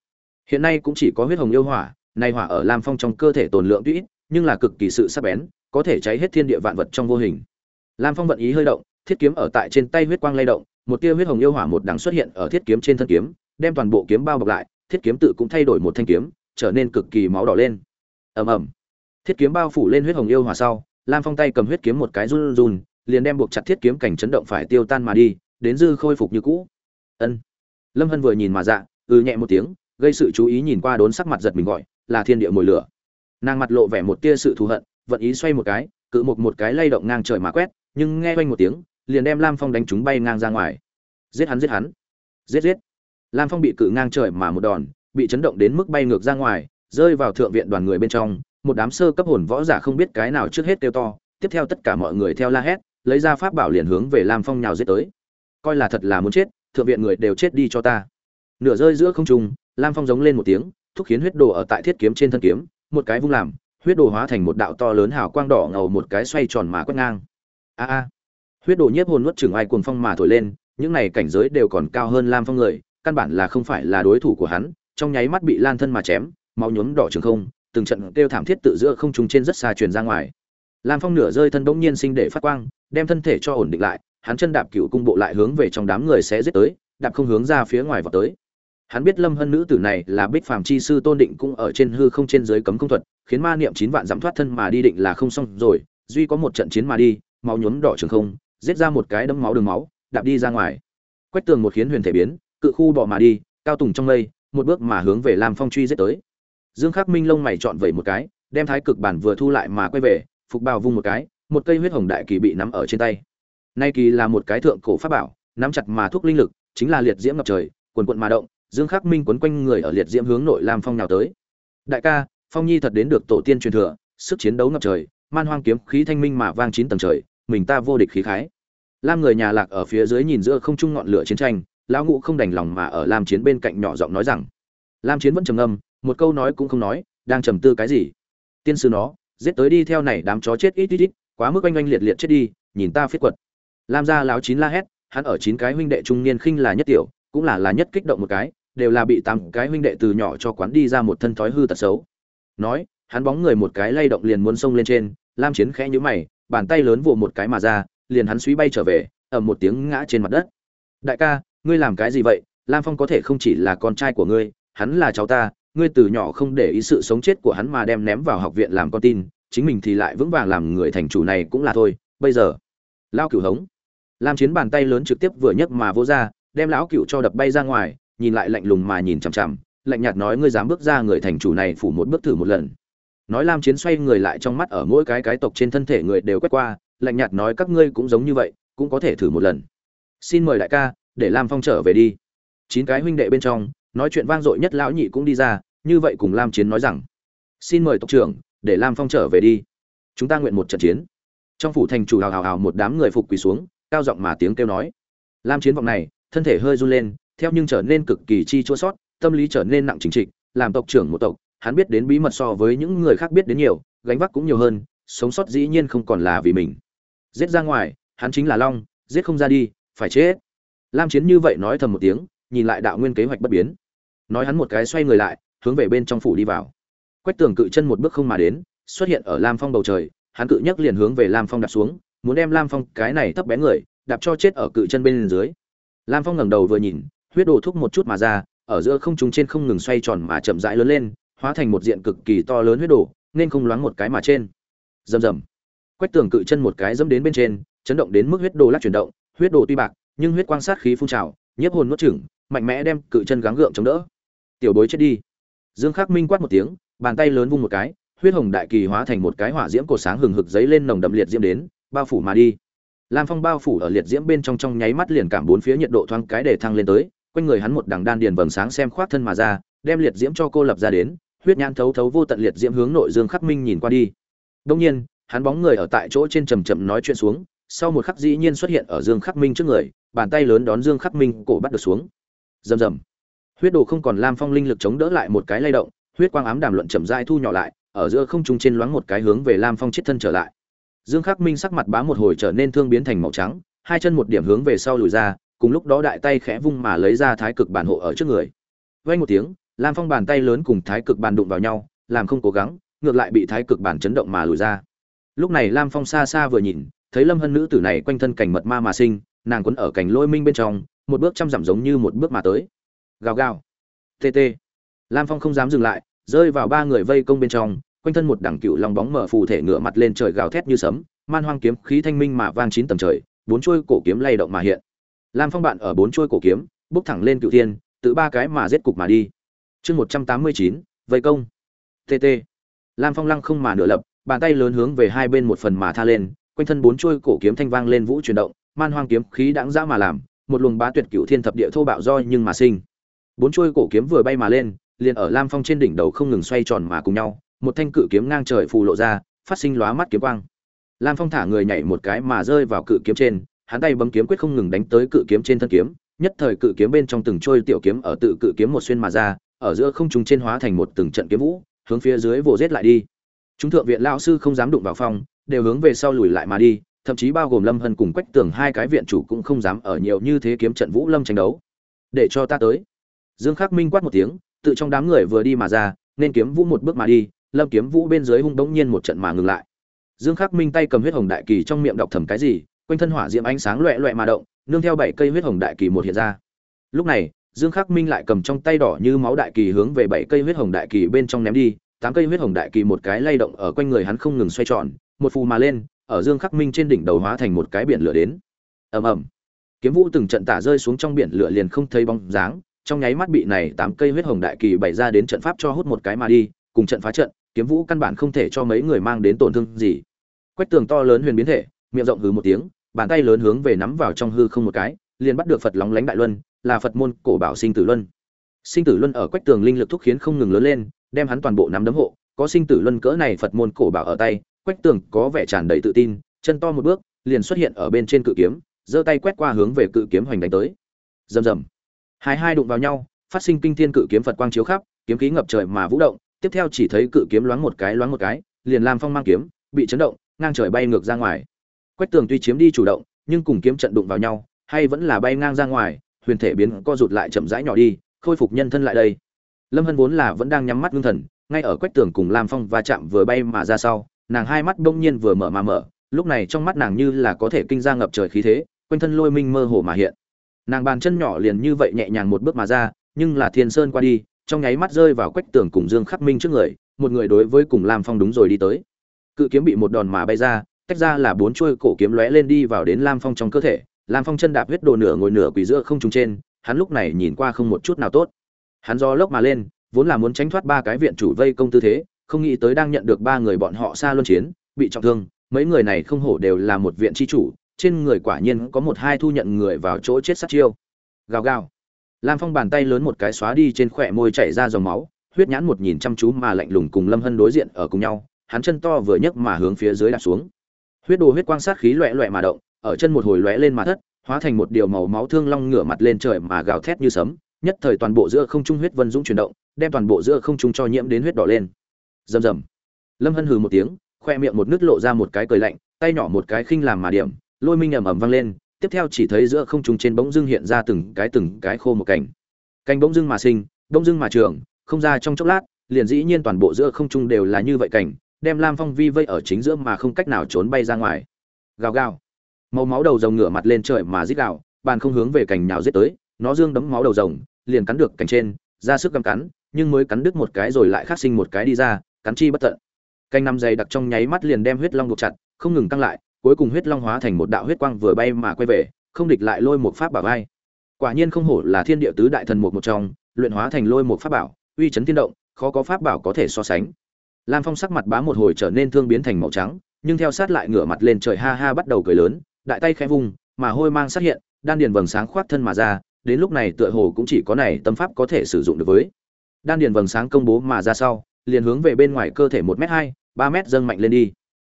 Hiện nay cũng chỉ có huyết hồng yêu hỏa, nay hỏa ở lam phong trong cơ thể tồn lượng tuy ít, nhưng là cực kỳ sự sắc bén có thể cháy hết thiên địa vạn vật trong vô hình. Lam phong vận ý hơi động, thiết kiếm ở tại trên tay huyết quang lay động, một tia huyết hồng yêu hỏa một đằng xuất hiện ở thiết kiếm trên thân kiếm, đem toàn bộ kiếm bao bọc lại, thiết kiếm tự cũng thay đổi một thanh kiếm, trở nên cực kỳ máu đỏ lên. Ầm ầm. Thiết kiếm bao phủ lên huyết hồng yêu hỏa sau, lam phong tay cầm huyết kiếm một cái run run, liền đem buộc chặt thiết kiếm cảnh chấn động phải tiêu tan mà đi, đến dư khôi phục như cũ. Ân. Lâm hân vừa nhìn mà dạ ừ nhẹ một tiếng, gây sự chú ý nhìn qua đốn sắc mặt giật mình gọi, là thiên địa mồi lửa. Nàng mặt lộ vẻ một tia sự thù hận vận ý xoay một cái, cự một một cái lay động ngang trời mà quét, nhưng nghe quanh một tiếng, liền đem lam phong đánh chúng bay ngang ra ngoài. Giết hắn giết hắn. Giết giết. Lam phong bị cự ngang trời mà một đòn, bị chấn động đến mức bay ngược ra ngoài, rơi vào thượng viện đoàn người bên trong, một đám sơ cấp hồn võ giả không biết cái nào trước hết kêu to, tiếp theo tất cả mọi người theo la hét, lấy ra pháp bảo liền hướng về lam phong nhào giết tới. Coi là thật là muốn chết, thượng viện người đều chết đi cho ta. Nửa rơi giữa không trung, lam phong giống lên một tiếng, thúc khiến huyết đồ ở tại thiết kiếm trên thân kiếm, một cái vung làm huyết đồ hóa thành một đạo to lớn hào quang đỏ ngầu một cái xoay tròn mà quét ngang. A a. Huyết đồ nhiếp hồn nuốt chửng ai cuồng phong mà thổi lên, những này cảnh giới đều còn cao hơn lam phong người, căn bản là không phải là đối thủ của hắn, trong nháy mắt bị lan thân mà chém, máu nhuốm đỏ trường không, từng trận kêu thảm thiết tự giữa không trung trên rất xa truyền ra ngoài. Lam phong nửa rơi thân bỗng nhiên sinh để phát quang, đem thân thể cho ổn định lại, hắn chân đạp cựu cung bộ lại hướng về trong đám người sẽ giết tới, đạp không hướng ra phía ngoài vào tới hắn biết lâm hân nữ tử này là bích phàm chi sư tôn định cũng ở trên hư không trên dưới cấm công thuật, khiến ma niệm chín vạn dám thoát thân mà đi định là không xong rồi, duy có một trận chiến mà đi, máu nhuốm đỏ trường không, giết ra một cái đấm máu đường máu, đạp đi ra ngoài. Quách tường một khiến huyền thể biến, cự khu bỏ mà đi, cao tùng trong mây, một bước mà hướng về lam phong truy giết tới. Dương khắc minh lông mày chọn vẩy một cái, đem thái cực bản vừa thu lại mà quay về, phục bào vung một cái, một cây huyết hồng đại kỳ bị nắm ở trên tay. Nay kỳ là một cái thượng cổ pháp bảo, nắm chặt mà thuốc linh lực, chính là liệt diễm ngập trời, quần quận mà động dương khắc minh quấn quanh người ở liệt diễm hướng nội lam phong nào tới. Đại ca, phong nhi thật đến được tổ tiên truyền thừa, sức chiến đấu ngập trời, man hoang kiếm khí thanh minh mà vang chín tầng trời, mình ta vô địch khí khái. Lam người nhà lạc ở phía dưới nhìn giữa không trung ngọn lửa chiến tranh, lão ngũ không đành lòng mà ở lam chiến bên cạnh nhỏ giọng nói rằng, lam chiến vẫn trầm ngâm, một câu nói cũng không nói, đang trầm tư cái gì? Tiên sư nó, giết tới đi theo này đám chó chết ít ít ít, quá mức oanh oanh liệt liệt chết đi, nhìn ta phiết quật. Lam gia lão chín la hét, hắn ở chín cái huynh đệ trung niên khinh là nhất tiểu, cũng là là nhất kích động một cái đều là bị tám cái huynh đệ từ nhỏ cho quán đi ra một thân thói hư tật xấu. Nói, hắn bóng người một cái lay động liền muốn xông lên trên, lam chiến khẽ nhíu mày, bàn tay lớn vụ một cái mà ra, liền hắn suy bay trở về, ầm một tiếng ngã trên mặt đất. Đại ca, ngươi làm cái gì vậy? Lam phong có thể không chỉ là con trai của ngươi, hắn là cháu ta, ngươi từ nhỏ không để ý sự sống chết của hắn mà đem ném vào học viện làm con tin, chính mình thì lại vững vàng làm người thành chủ này cũng là thôi, bây giờ. Lao cửu hống. Lam chiến bàn tay lớn trực tiếp vừa nhấc mà vô ra, đem lão cửu cho đập bay ra ngoài nhìn lại lạnh lùng mà nhìn chằm chằm, lạnh nhạt nói, ngươi dám bước ra người thành chủ này phủ một bước thử một lần. Nói lam chiến xoay người lại trong mắt ở mỗi cái cái tộc trên thân thể người đều quét qua, lạnh nhạt nói, các ngươi cũng giống như vậy, cũng có thể thử một lần. Xin mời đại ca, để lam phong trở về đi. Chín cái huynh đệ bên trong, nói chuyện vang dội nhất lão nhị cũng đi ra, như vậy cùng lam chiến nói rằng, xin mời tộc trưởng, để lam phong trở về đi. Chúng ta nguyện một trận chiến. Trong phủ thành chủ hào hào hào một đám người phục quỳ xuống, cao giọng mà tiếng kêu nói. Lam chiến vọng này, thân thể hơi run lên theo nhưng trở nên cực kỳ chi chua sót, tâm lý trở nên nặng chính trịch, làm tộc trưởng một tộc, hắn biết đến bí mật so với những người khác biết đến nhiều, gánh vác cũng nhiều hơn, sống sót dĩ nhiên không còn là vì mình. Giết ra ngoài, hắn chính là long, giết không ra đi, phải chết. Lam chiến như vậy nói thầm một tiếng, nhìn lại đạo nguyên kế hoạch bất biến. Nói hắn một cái xoay người lại, hướng về bên trong phủ đi vào. Quách tường cự chân một bước không mà đến, xuất hiện ở lam phong bầu trời, hắn cự nhấc liền hướng về lam phong đạp xuống, muốn đem lam phong cái này thấp bé người, đạp cho chết ở cự chân bên dưới. Lam phong ngẩng đầu vừa nhìn huyết đồ thúc một chút mà ra, ở giữa không trung trên không ngừng xoay tròn mà chậm rãi lớn lên, hóa thành một diện cực kỳ to lớn huyết đồ, nên không loáng một cái mà trên. Rầm rầm. Quách tường cự chân một cái dẫm đến bên trên, chấn động đến mức huyết đồ lắc chuyển động, huyết đồ tuy bạc, nhưng huyết quang sát khí phun trào, nhiếp hồn nuốt chửng, mạnh mẽ đem cự chân gắng gượng chống đỡ. Tiểu bối chết đi. Dương khắc minh quát một tiếng, bàn tay lớn vung một cái, huyết hồng đại kỳ hóa thành một cái hỏa diễm cổ sáng hừng hực giấy lên nồng đậm liệt diễm đến, bao phủ mà đi. Lam phong bao phủ ở liệt diễm bên trong trong nháy mắt liền cảm bốn phía nhiệt độ thoáng cái để thăng lên tới quanh người hắn một đằng đan điền vầng sáng xem khoác thân mà ra, đem liệt diễm cho cô lập ra đến, huyết nhãn thấu thấu vô tận liệt diễm hướng nội dương khắc minh nhìn qua đi. Đông nhiên, hắn bóng người ở tại chỗ trên trầm chậm nói chuyện xuống, sau một khắc dĩ nhiên xuất hiện ở dương khắc minh trước người, bàn tay lớn đón dương khắc minh cổ bắt được xuống. Rầm rầm. Huyết đồ không còn lam phong linh lực chống đỡ lại một cái lay động, huyết quang ám đàm luận chậm rãi thu nhỏ lại, ở giữa không trung trên loáng một cái hướng về lam phong chết thân trở lại. Dương khắc minh sắc mặt bá một hồi trở nên thương biến thành màu trắng, hai chân một điểm hướng về sau lùi ra cùng lúc đó đại tay khẽ vung mà lấy ra thái cực bản hộ ở trước người. Vay một tiếng, lam phong bàn tay lớn cùng thái cực bàn đụng vào nhau, làm không cố gắng, ngược lại bị thái cực bản chấn động mà lùi ra. Lúc này lam phong xa xa vừa nhìn, thấy lâm hân nữ tử này quanh thân cảnh mật ma mà sinh, nàng quấn ở cảnh lôi minh bên trong, một bước trăm dặm giống như một bước mà tới. Gào gào. Tt lam phong không dám dừng lại, rơi vào ba người vây công bên trong, quanh thân một đẳng cựu lòng bóng mở phù thể ngựa mặt lên trời gào thét như sấm, man hoang kiếm khí thanh minh mà vang chín tầng trời, bốn chuôi cổ kiếm lay động mà hiện lam phong bạn ở bốn chuôi cổ kiếm, bước thẳng lên cựu thiên, tự ba cái mà giết cục mà đi. Chương một trăm tám mươi chín, vây công. Tt lam phong lăng không mà nửa lập, bàn tay lớn hướng về hai bên một phần mà tha lên, quanh thân bốn chuôi cổ kiếm thanh vang lên vũ chuyển động, man hoang kiếm khí đãng dã mà làm, một luồng bá tuyệt cựu thiên thập địa thô bạo roi nhưng mà sinh. Bốn chuôi cổ kiếm vừa bay mà lên, liền ở lam phong trên đỉnh đầu không ngừng xoay tròn mà cùng nhau, một thanh cự kiếm ngang trời phù lộ ra, phát sinh lóa mắt kiếm quang. Lam phong thả người nhảy một cái mà rơi vào cự kiếm trên hắn tay bấm kiếm quyết không ngừng đánh tới cự kiếm trên thân kiếm nhất thời cự kiếm bên trong từng trôi tiểu kiếm ở tự cự kiếm một xuyên mà ra ở giữa không trung trên hóa thành một từng trận kiếm vũ hướng phía dưới vồ giết lại đi. Chúng thượng viện lão sư không dám đụng vào phòng, đều hướng về sau lùi lại mà đi thậm chí bao gồm lâm hân cùng quách tường hai cái viện chủ cũng không dám ở nhiều như thế kiếm trận vũ lâm tranh đấu. Để cho ta tới. Dương khắc minh quát một tiếng tự trong đám người vừa đi mà ra nên kiếm vũ một bước mà đi lâm kiếm vũ bên dưới hung bỗng nhiên một trận mà ngừng lại. Dương khắc minh tay cầm huyết hồng đại kỳ trong miệng đọc thầm cái gì quanh thân hỏa diễm ánh sáng loẹ loẹ mà động, nương theo bảy cây huyết hồng đại kỳ một hiện ra. Lúc này, dương khắc minh lại cầm trong tay đỏ như máu đại kỳ hướng về bảy cây huyết hồng đại kỳ bên trong ném đi, tám cây huyết hồng đại kỳ một cái lay động ở quanh người hắn không ngừng xoay tròn, một phù mà lên, ở dương khắc minh trên đỉnh đầu hóa thành một cái biển lửa đến. Ầm ầm. Kiếm vũ từng trận tả rơi xuống trong biển lửa liền không thấy bóng dáng, trong nháy mắt bị này tám cây huyết hồng đại kỳ bày ra đến trận pháp cho hút một cái mà đi, cùng trận phá trận, kiếm vũ căn bản không thể cho mấy người mang đến tổn thương gì. Quách tường to lớn huyền biến thể, miệng rộng hừ một tiếng bàn tay lớn hướng về nắm vào trong hư không một cái, liền bắt được phật lóng lánh đại luân, là phật môn cổ bảo sinh tử luân. Sinh tử luân ở quách tường linh lực thúc khiến không ngừng lớn lên, đem hắn toàn bộ nắm đấm hộ, có sinh tử luân cỡ này phật môn cổ bảo ở tay, quách tường có vẻ tràn đầy tự tin, chân to một bước, liền xuất hiện ở bên trên cự kiếm, giơ tay quét qua hướng về cự kiếm hoành đánh tới. Rầm rầm. Hai hai đụng vào nhau, phát sinh kinh thiên cự kiếm phật quang chiếu khắp, kiếm khí ngập trời mà vũ động, tiếp theo chỉ thấy cự kiếm loáng một cái loáng một cái, liền làm phong mang kiếm, bị chấn động, ngang trời bay ngược ra ngoài quách tường tuy chiếm đi chủ động, nhưng cùng kiếm trận đụng vào nhau, hay vẫn là bay ngang ra ngoài, huyền thể biến co rụt lại chậm rãi nhỏ đi, khôi phục nhân thân lại đây. Lâm hân vốn là vẫn đang nhắm mắt ngưng thần, ngay ở quách tường cùng lam phong va chạm vừa bay mà ra sau, nàng hai mắt bỗng nhiên vừa mở mà mở, lúc này trong mắt nàng như là có thể kinh ra ngập trời khí thế, quanh thân lôi minh mơ hồ mà hiện. Nàng bàn chân nhỏ liền như vậy nhẹ nhàng một bước mà ra, nhưng là thiên sơn qua đi, trong nháy mắt rơi vào quách tường cùng dương khắc minh trước người, một người đối với cùng lam phong đúng rồi đi tới. Cự kiếm bị một đòn mà bay ra tách ra là bốn chuôi cổ kiếm lóe lên đi vào đến lam phong trong cơ thể. Lam phong chân đạp huyết đồ nửa ngồi nửa quỳ giữa không trung trên, hắn lúc này nhìn qua không một chút nào tốt. Hắn do lốc mà lên, vốn là muốn tránh thoát ba cái viện chủ vây công tư thế, không nghĩ tới đang nhận được ba người bọn họ xa luân chiến, bị trọng thương, mấy người này không hổ đều là một viện chi chủ, trên người quả nhiên có một hai thu nhận người vào chỗ chết sát chiêu. Gào gào. Lam phong bàn tay lớn một cái xóa đi trên khỏe môi chảy ra dòng máu, huyết nhãn một nhìn chăm chú mà lạnh lùng cùng lâm hân đối diện ở cùng nhau, hắn chân to vừa nhấc mà hướng phía dưới đạp xuống huyết đồ huyết quang sát khí loẹ loẹ mà động, ở chân một hồi lóe lên mà thất, hóa thành một điều màu máu thương long ngửa mặt lên trời mà gào thét như sấm, nhất thời toàn bộ giữa không trung huyết vân dũng chuyển động, đem toàn bộ giữa không trung cho nhiễm đến huyết đỏ lên. Rầm rầm. Lâm hân hừ một tiếng, khoe miệng một nứt lộ ra một cái cười lạnh, tay nhỏ một cái khinh làm mà điểm, lôi minh ầm ầm vang lên, tiếp theo chỉ thấy giữa không trung trên bỗng dưng hiện ra từng cái từng cái khô một cảnh cành bỗng dưng mà sinh, bỗng dưng mà trường, không ra trong chốc lát, liền dĩ nhiên toàn bộ giữa không trung đều là như vậy cảnh đem lam phong vi vây ở chính giữa mà không cách nào trốn bay ra ngoài. Gào gào. Màu máu đầu rồng ngửa mặt lên trời mà rít gào, bàn không hướng về cành nhào giết tới, nó dương đấm máu đầu rồng, liền cắn được cành trên, ra sức cắn cắn, nhưng mới cắn đứt một cái rồi lại khắc sinh một cái đi ra, cắn chi bất tận. Canh nằm dày đặc trong nháy mắt liền đem huyết long buộc chặt, không ngừng tăng lại, cuối cùng huyết long hóa thành một đạo huyết quang vừa bay mà quay về, không địch lại lôi một pháp bảo vai. Quả nhiên không hổ là thiên địa tứ đại thần một một trong, luyện hóa thành lôi một pháp bảo, uy chấn thiên động, khó có pháp bảo có thể so sánh lam phong sắc mặt bá một hồi trở nên thương biến thành màu trắng, nhưng theo sát lại ngửa mặt lên trời ha ha bắt đầu cười lớn, đại tay khẽ vung, mà hôi mang xuất hiện, đan điền vầng sáng khoát thân mà ra, đến lúc này tựa hồ cũng chỉ có này tâm pháp có thể sử dụng được với. Đan điền vầng sáng công bố mà ra sau, liền hướng về bên ngoài cơ thể một m hai, ba m dâng mạnh lên đi.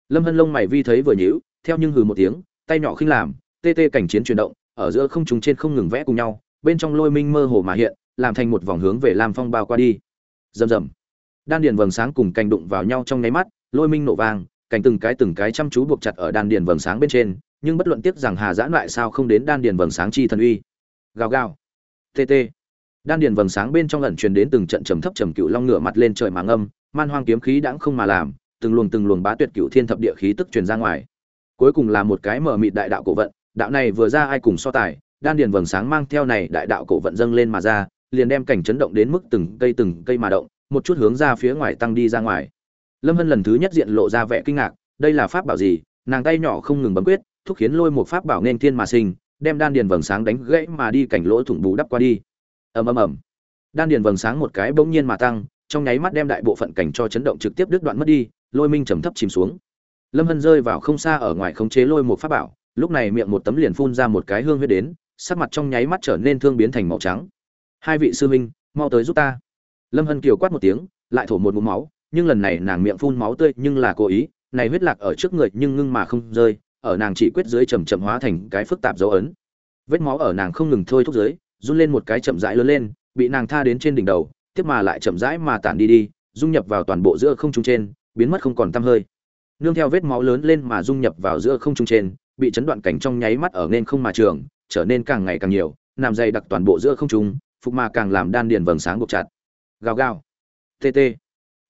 Lâm hân lông mày vi thấy vừa nhíu, theo nhưng hừ một tiếng, tay nhỏ khinh làm, tê tê cảnh chiến chuyển động, ở giữa không trùng trên không ngừng vẽ cùng nhau, bên trong lôi minh mơ hồ mà hiện, làm thành một vòng hướng về lam phong bao qua đi. Rầm rầm đan điền vầng sáng cùng cành đụng vào nhau trong nháy mắt, lôi minh nổ vang, cành từng cái từng cái chăm chú buộc chặt ở đan điền vầng sáng bên trên, nhưng bất luận tiếc rằng hà giãn lại sao không đến đan điền vầng sáng chi thần uy. Gào gào. Tt đan điền vầng sáng bên trong ẩn truyền đến từng trận trầm thấp trầm cựu long ngửa mặt lên trời mà ngâm, man hoang kiếm khí đãng không mà làm, từng luồng từng luồng bá tuyệt cựu thiên thập địa khí tức truyền ra ngoài. Cuối cùng là một cái mở mịt đại đạo cổ vận, đạo này vừa ra ai cùng so tài, đan điền vầng sáng mang theo này đại đạo cổ vận dâng lên mà ra, liền đem cảnh chấn động đến mức từng cây từng cây mà động một chút hướng ra phía ngoài tăng đi ra ngoài. Lâm hân lần thứ nhất diện lộ ra vẻ kinh ngạc, đây là pháp bảo gì? Nàng tay nhỏ không ngừng bấm quyết, thúc khiến lôi một pháp bảo nên thiên mà sinh, đem đan điền vầng sáng đánh gãy mà đi cảnh lỗ thủng bù đắp qua đi. Ầm ầm ầm. Đan điền vầng sáng một cái bỗng nhiên mà tăng, trong nháy mắt đem đại bộ phận cảnh cho chấn động trực tiếp đứt đoạn mất đi, lôi minh trầm thấp chìm xuống. Lâm hân rơi vào không xa ở ngoài khống chế lôi một pháp bảo, lúc này miệng một tấm liền phun ra một cái hương huyết đến, sắc mặt trong nháy mắt trở nên thương biến thành màu trắng. Hai vị sư huynh, mau tới giúp ta lâm hân kiều quát một tiếng, lại thổ một mũ máu, nhưng lần này nàng miệng phun máu tươi nhưng là cố ý, này huyết lạc ở trước người nhưng ngưng mà không rơi, ở nàng chỉ quyết dưới chậm chậm hóa thành cái phức tạp dấu ấn. Vết máu ở nàng không ngừng thôi thúc dưới, run lên một cái chậm rãi lớn lên, bị nàng tha đến trên đỉnh đầu, tiếp mà lại chậm rãi mà tản đi đi, dung nhập vào toàn bộ giữa không trung trên, biến mất không còn tăm hơi. Nương theo vết máu lớn lên mà dung nhập vào giữa không trung trên, bị chấn đoạn cảnh trong nháy mắt ở nên không mà trường, trở nên càng ngày càng nhiều, nằm dày đặc toàn bộ giữa không trung, phục mà càng làm đan điền vầng sáng buộc chặt gào gào. Tt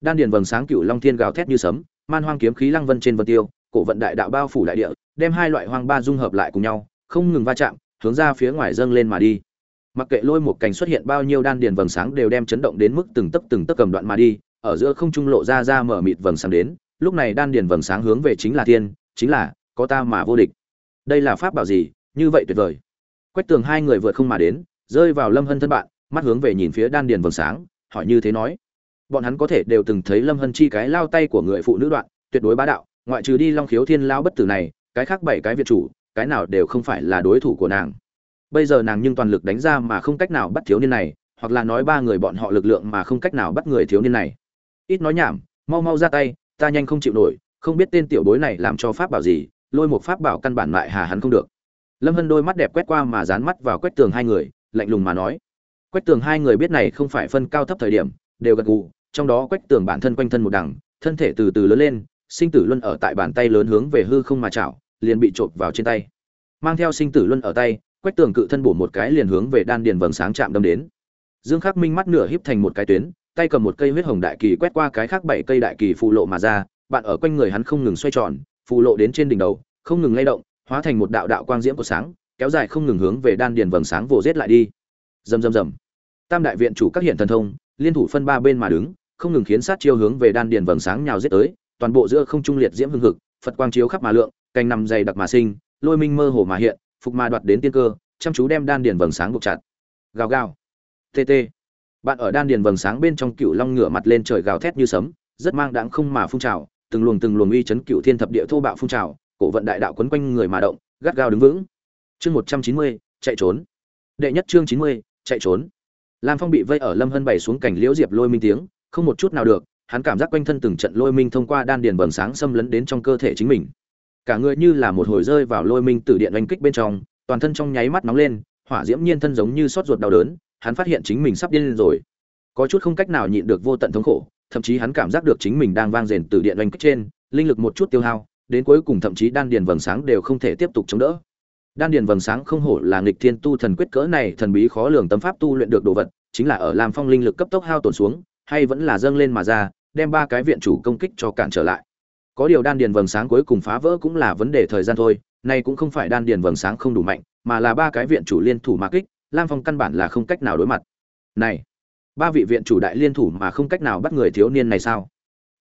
đan điền vầng sáng cựu long thiên gào thét như sấm, man hoang kiếm khí lăng vân trên vân tiêu, cổ vận đại đạo bao phủ đại địa, đem hai loại hoang ba dung hợp lại cùng nhau, không ngừng va chạm, hướng ra phía ngoài dâng lên mà đi. Mặc kệ lôi một cành xuất hiện bao nhiêu đan điền vầng sáng đều đem chấn động đến mức từng tấc từng tấc cầm đoạn mà đi, ở giữa không trung lộ ra ra mở mịt vầng sáng đến, lúc này đan điền vầng sáng hướng về chính là thiên, chính là, có ta mà vô địch. Đây là pháp bảo gì? Như vậy tuyệt vời. Quách tường hai người vượt không mà đến, rơi vào lâm hân thân bạn, mắt hướng về nhìn phía đan điền vầng sáng hỏi như thế nói. Bọn hắn có thể đều từng thấy lâm hân chi cái lao tay của người phụ nữ đoạn, tuyệt đối bá đạo, ngoại trừ đi long khiếu thiên lao bất tử này, cái khác bảy cái việt chủ, cái nào đều không phải là đối thủ của nàng. Bây giờ nàng nhưng toàn lực đánh ra mà không cách nào bắt thiếu niên này, hoặc là nói ba người bọn họ lực lượng mà không cách nào bắt người thiếu niên này. Ít nói nhảm, mau mau ra tay, ta nhanh không chịu nổi, không biết tên tiểu bối này làm cho pháp bảo gì, lôi một pháp bảo căn bản lại hà hắn không được. Lâm hân đôi mắt đẹp quét qua mà dán mắt vào quét tường hai người, lạnh lùng mà nói quét tường hai người biết này không phải phân cao thấp thời điểm, đều gật gù, trong đó quét tường bản thân quanh thân một đằng, thân thể từ từ lớn lên, sinh tử luân ở tại bàn tay lớn hướng về hư không mà chảo, liền bị trộn vào trên tay. Mang theo sinh tử luân ở tay, quách tường cự thân bổ một cái liền hướng về đan điền vầng sáng chạm đâm đến. Dương khắc minh mắt nửa híp thành một cái tuyến, tay cầm một cây huyết hồng đại kỳ quét qua cái khác bảy cây đại kỳ phù lộ mà ra, bạn ở quanh người hắn không ngừng xoay tròn, phù lộ đến trên đỉnh đầu, không ngừng lay động, hóa thành một đạo đạo quang diễm của sáng, kéo dài không ngừng hướng về đan điền vầng sáng vồ giết lại đi rầm rầm rầm. Tam đại viện chủ các hiện thần thông, liên thủ phân ba bên mà đứng, không ngừng khiến sát chiêu hướng về đan điền vầng sáng nhào giết tới, toàn bộ giữa không trung liệt diễm hưng hực, phật quang chiếu khắp mà lượng, cành nằm dày đặc mà sinh, lôi minh mơ hồ mà hiện, phục mà đoạt đến tiên cơ, chăm chú đem đan điền vầng sáng buộc chặt. Gào gào. Tt bạn ở đan điền vầng sáng bên trong cựu long ngửa mặt lên trời gào thét như sấm, rất mang đãng không mà phun trào, từng luồng từng luồng uy chấn cựu thiên thập địa thô bạo phun trào, cổ vận đại đạo quấn quanh người mà động, gắt gao đứng vững. Chương một trăm chín mươi, chạy trốn. Đệ nhất chương chín mươi chạy trốn. Lam phong bị vây ở lâm hân bày xuống cảnh liễu diệp lôi minh tiếng, không một chút nào được, hắn cảm giác quanh thân từng trận lôi minh thông qua đan điền vầng sáng xâm lấn đến trong cơ thể chính mình. Cả người như là một hồi rơi vào lôi minh tử điện oanh kích bên trong, toàn thân trong nháy mắt nóng lên, hỏa diễm nhiên thân giống như xót ruột đau đớn, hắn phát hiện chính mình sắp điên lên rồi. Có chút không cách nào nhịn được vô tận thống khổ, thậm chí hắn cảm giác được chính mình đang vang rền từ điện oanh kích trên, linh lực một chút tiêu hao, đến cuối cùng thậm chí đan điền vầng sáng đều không thể tiếp tục chống đỡ đan điền vầng sáng không hổ là nghịch thiên tu thần quyết cỡ này thần bí khó lường tâm pháp tu luyện được đồ vật, chính là ở lam phong linh lực cấp tốc hao tổn xuống, hay vẫn là dâng lên mà ra, đem ba cái viện chủ công kích cho cản trở lại. Có điều đan điền vầng sáng cuối cùng phá vỡ cũng là vấn đề thời gian thôi, nay cũng không phải đan điền vầng sáng không đủ mạnh, mà là ba cái viện chủ liên thủ mà kích, lam phong căn bản là không cách nào đối mặt. Này, ba vị viện chủ đại liên thủ mà không cách nào bắt người thiếu niên này sao?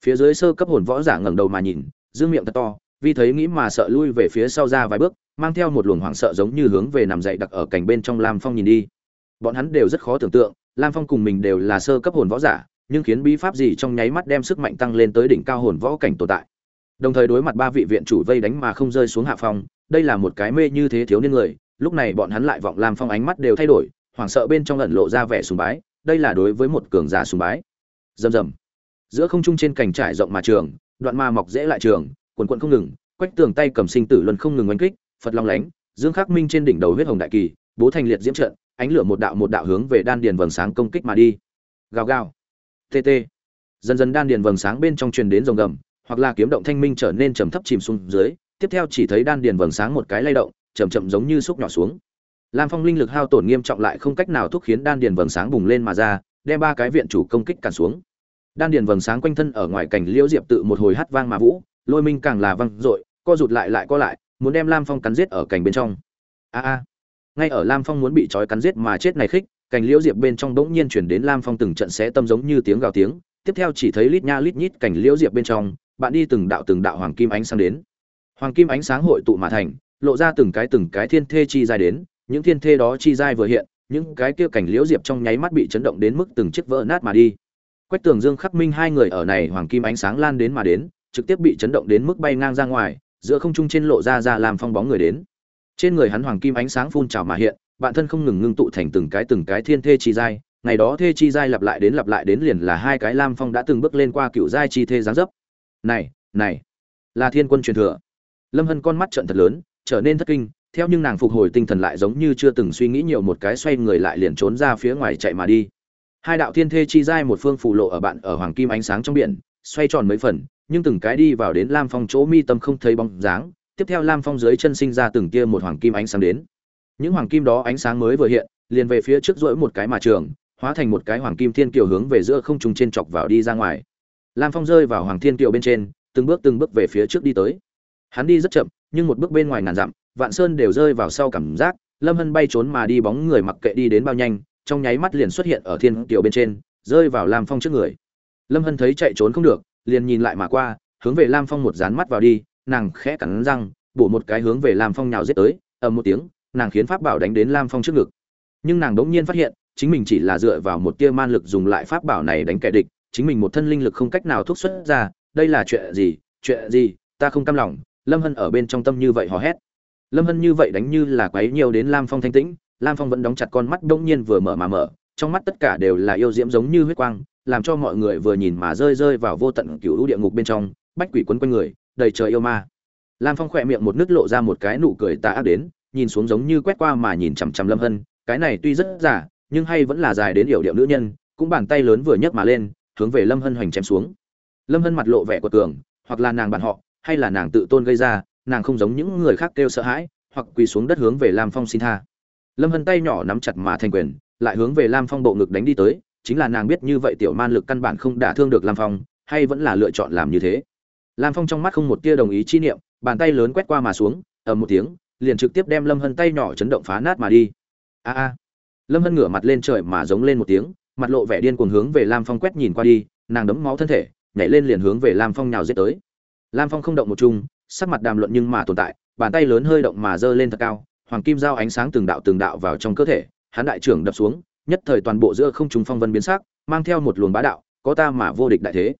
Phía dưới sơ cấp hồn võ giả ngẩng đầu mà nhìn, dương miệng thật to, vì thấy nghĩ mà sợ lui về phía sau ra vài bước mang theo một luồng hoảng sợ giống như hướng về nằm dậy đặc ở cảnh bên trong lam phong nhìn đi. Bọn hắn đều rất khó tưởng tượng, lam phong cùng mình đều là sơ cấp hồn võ giả, nhưng khiến bí pháp gì trong nháy mắt đem sức mạnh tăng lên tới đỉnh cao hồn võ cảnh tồn tại. Đồng thời đối mặt ba vị viện chủ vây đánh mà không rơi xuống hạ phong, đây là một cái mê như thế thiếu niên người, lúc này bọn hắn lại vọng lam phong ánh mắt đều thay đổi, hoảng sợ bên trong ẩn lộ ra vẻ sùng bái, đây là đối với một cường giả sùng bái. Rầm rầm. Giữa không trung trên cành trải rộng mà trường, đoạn ma mọc dễ lại trường, quần quần không ngừng, quách tường tay cầm sinh tử luân không ngừng oanh kích phật long lánh, dương khắc minh trên đỉnh đầu huyết hồng đại kỳ, bố thành liệt diễm trận, ánh lửa một đạo một đạo hướng về đan điền vầng sáng công kích mà đi. Gào gào tt dần dần đan điền vầng sáng bên trong truyền đến rồng gầm, hoặc là kiếm động thanh minh trở nên trầm thấp chìm xuống dưới, tiếp theo chỉ thấy đan điền vầng sáng một cái lay động, chậm chậm giống như xúc nhỏ xuống. Lam phong linh lực hao tổn nghiêm trọng lại không cách nào thúc khiến đan điền vầng sáng bùng lên mà ra, đem ba cái viện chủ công kích cản xuống. Đan điền vầng sáng quanh thân ở ngoài cảnh liễu diệp tự một hồi hát vang mà vũ, lôi minh càng là văng dội, co rụt lại lại co lại muốn đem lam phong cắn giết ở cành bên trong. A a. Ngay ở lam phong muốn bị trói cắn giết mà chết này khích, cành liễu diệp bên trong bỗng nhiên chuyển đến lam phong từng trận xé tâm giống như tiếng gào tiếng. Tiếp theo chỉ thấy lít nha lít nhít cành liễu diệp bên trong, bạn đi từng đạo từng đạo hoàng kim ánh sáng đến. Hoàng kim ánh sáng hội tụ mà thành, lộ ra từng cái từng cái thiên thê chi dài đến. Những thiên thê đó chi dài vừa hiện, những cái kia cảnh liễu diệp trong nháy mắt bị chấn động đến mức từng chiếc vỡ nát mà đi. Quách tường dương khắc minh hai người ở này hoàng kim ánh sáng lan đến mà đến, trực tiếp bị chấn động đến mức bay ngang ra ngoài giữa không trung trên lộ ra ra làm phong bóng người đến. Trên người hắn hoàng kim ánh sáng phun trào mà hiện bản thân không ngừng ngưng tụ thành từng cái từng cái thiên thê chi giai, ngày đó thê chi giai lặp lại đến lặp lại đến liền là hai cái lam phong đã từng bước lên qua cựu giai chi thê giáng dấp. Này này, là thiên quân truyền thừa. Lâm hân con mắt trận thật lớn, trở nên thất kinh, theo nhưng nàng phục hồi tinh thần lại giống như chưa từng suy nghĩ nhiều một cái xoay người lại liền trốn ra phía ngoài chạy mà đi. Hai đạo thiên thê chi giai một phương phù lộ ở bạn ở hoàng kim ánh sáng trong biển xoay tròn mấy phần, nhưng từng cái đi vào đến lam phong chỗ mi tâm không thấy bóng dáng. Tiếp theo lam phong dưới chân sinh ra từng tia một hoàng kim ánh sáng đến. Những hoàng kim đó ánh sáng mới vừa hiện, liền về phía trước rỗi một cái mà trường, hóa thành một cái hoàng kim thiên kiều hướng về giữa không trung trên chọc vào đi ra ngoài. Lam phong rơi vào hoàng thiên kiều bên trên, từng bước từng bước về phía trước đi tới. Hắn đi rất chậm, nhưng một bước bên ngoài ngàn dặm, vạn sơn đều rơi vào sau cảm giác, lâm hân bay trốn mà đi bóng người mặc kệ đi đến bao nhanh, trong nháy mắt liền xuất hiện ở thiên kiều bên trên, rơi vào lam phong trước người lâm hân thấy chạy trốn không được, liền nhìn lại mà qua, hướng về lam phong một dán mắt vào đi, nàng khẽ cắn răng, bổ một cái hướng về lam phong nhào giết tới, ầm một tiếng, nàng khiến pháp bảo đánh đến lam phong trước ngực. Nhưng nàng đống nhiên phát hiện, chính mình chỉ là dựa vào một tia man lực dùng lại pháp bảo này đánh kẻ địch, chính mình một thân linh lực không cách nào thúc xuất ra, đây là chuyện gì chuyện gì, ta không cam lòng, lâm hân ở bên trong tâm như vậy hò hét. Lâm hân như vậy đánh như là quấy nhiều đến lam phong thanh tĩnh, lam phong vẫn đóng chặt con mắt đông nhiên vừa mở mà mở, trong mắt tất cả đều là yêu diễm giống như huyết quang làm cho mọi người vừa nhìn mà rơi rơi vào vô tận cựu lũ địa ngục bên trong, bách quỷ quấn quanh người, đầy trời yêu ma. Lam phong khỏe miệng một nứt lộ ra một cái nụ cười tà ác đến, nhìn xuống giống như quét qua mà nhìn chằm chằm lâm hân, cái này tuy rất giả, nhưng hay vẫn là dài đến yểu điệu nữ nhân, cũng bàn tay lớn vừa nhấc mà lên, hướng về lâm hân hoành chém xuống. Lâm hân mặt lộ vẻ của cường, hoặc là nàng bạn họ, hay là nàng tự tôn gây ra, nàng không giống những người khác kêu sợ hãi, hoặc quỳ xuống đất hướng về lam phong xin tha. Lâm hân tay nhỏ nắm chặt mà thành quyền, lại hướng về lam phong bộ ngực đánh đi tới chính là nàng biết như vậy tiểu man lực căn bản không đả thương được lam phong, hay vẫn là lựa chọn làm như thế. Lam phong trong mắt không một tia đồng ý chi niệm, bàn tay lớn quét qua mà xuống, ầm một tiếng, liền trực tiếp đem lâm hân tay nhỏ chấn động phá nát mà đi. A a. Lâm hân ngửa mặt lên trời mà giống lên một tiếng, mặt lộ vẻ điên cuồng hướng về lam phong quét nhìn qua đi, nàng đấm máu thân thể, nhảy lên liền hướng về lam phong nhào giết tới. Lam phong không động một chung, sắc mặt đàm luận nhưng mà tồn tại, bàn tay lớn hơi động mà giơ lên thật cao, hoàng kim giao ánh sáng từng đạo từng đạo vào trong cơ thể, hắn đại trưởng đập xuống nhất thời toàn bộ giữa không trung phong vân biến sắc, mang theo một luồng bá đạo, có ta mà vô địch đại thế.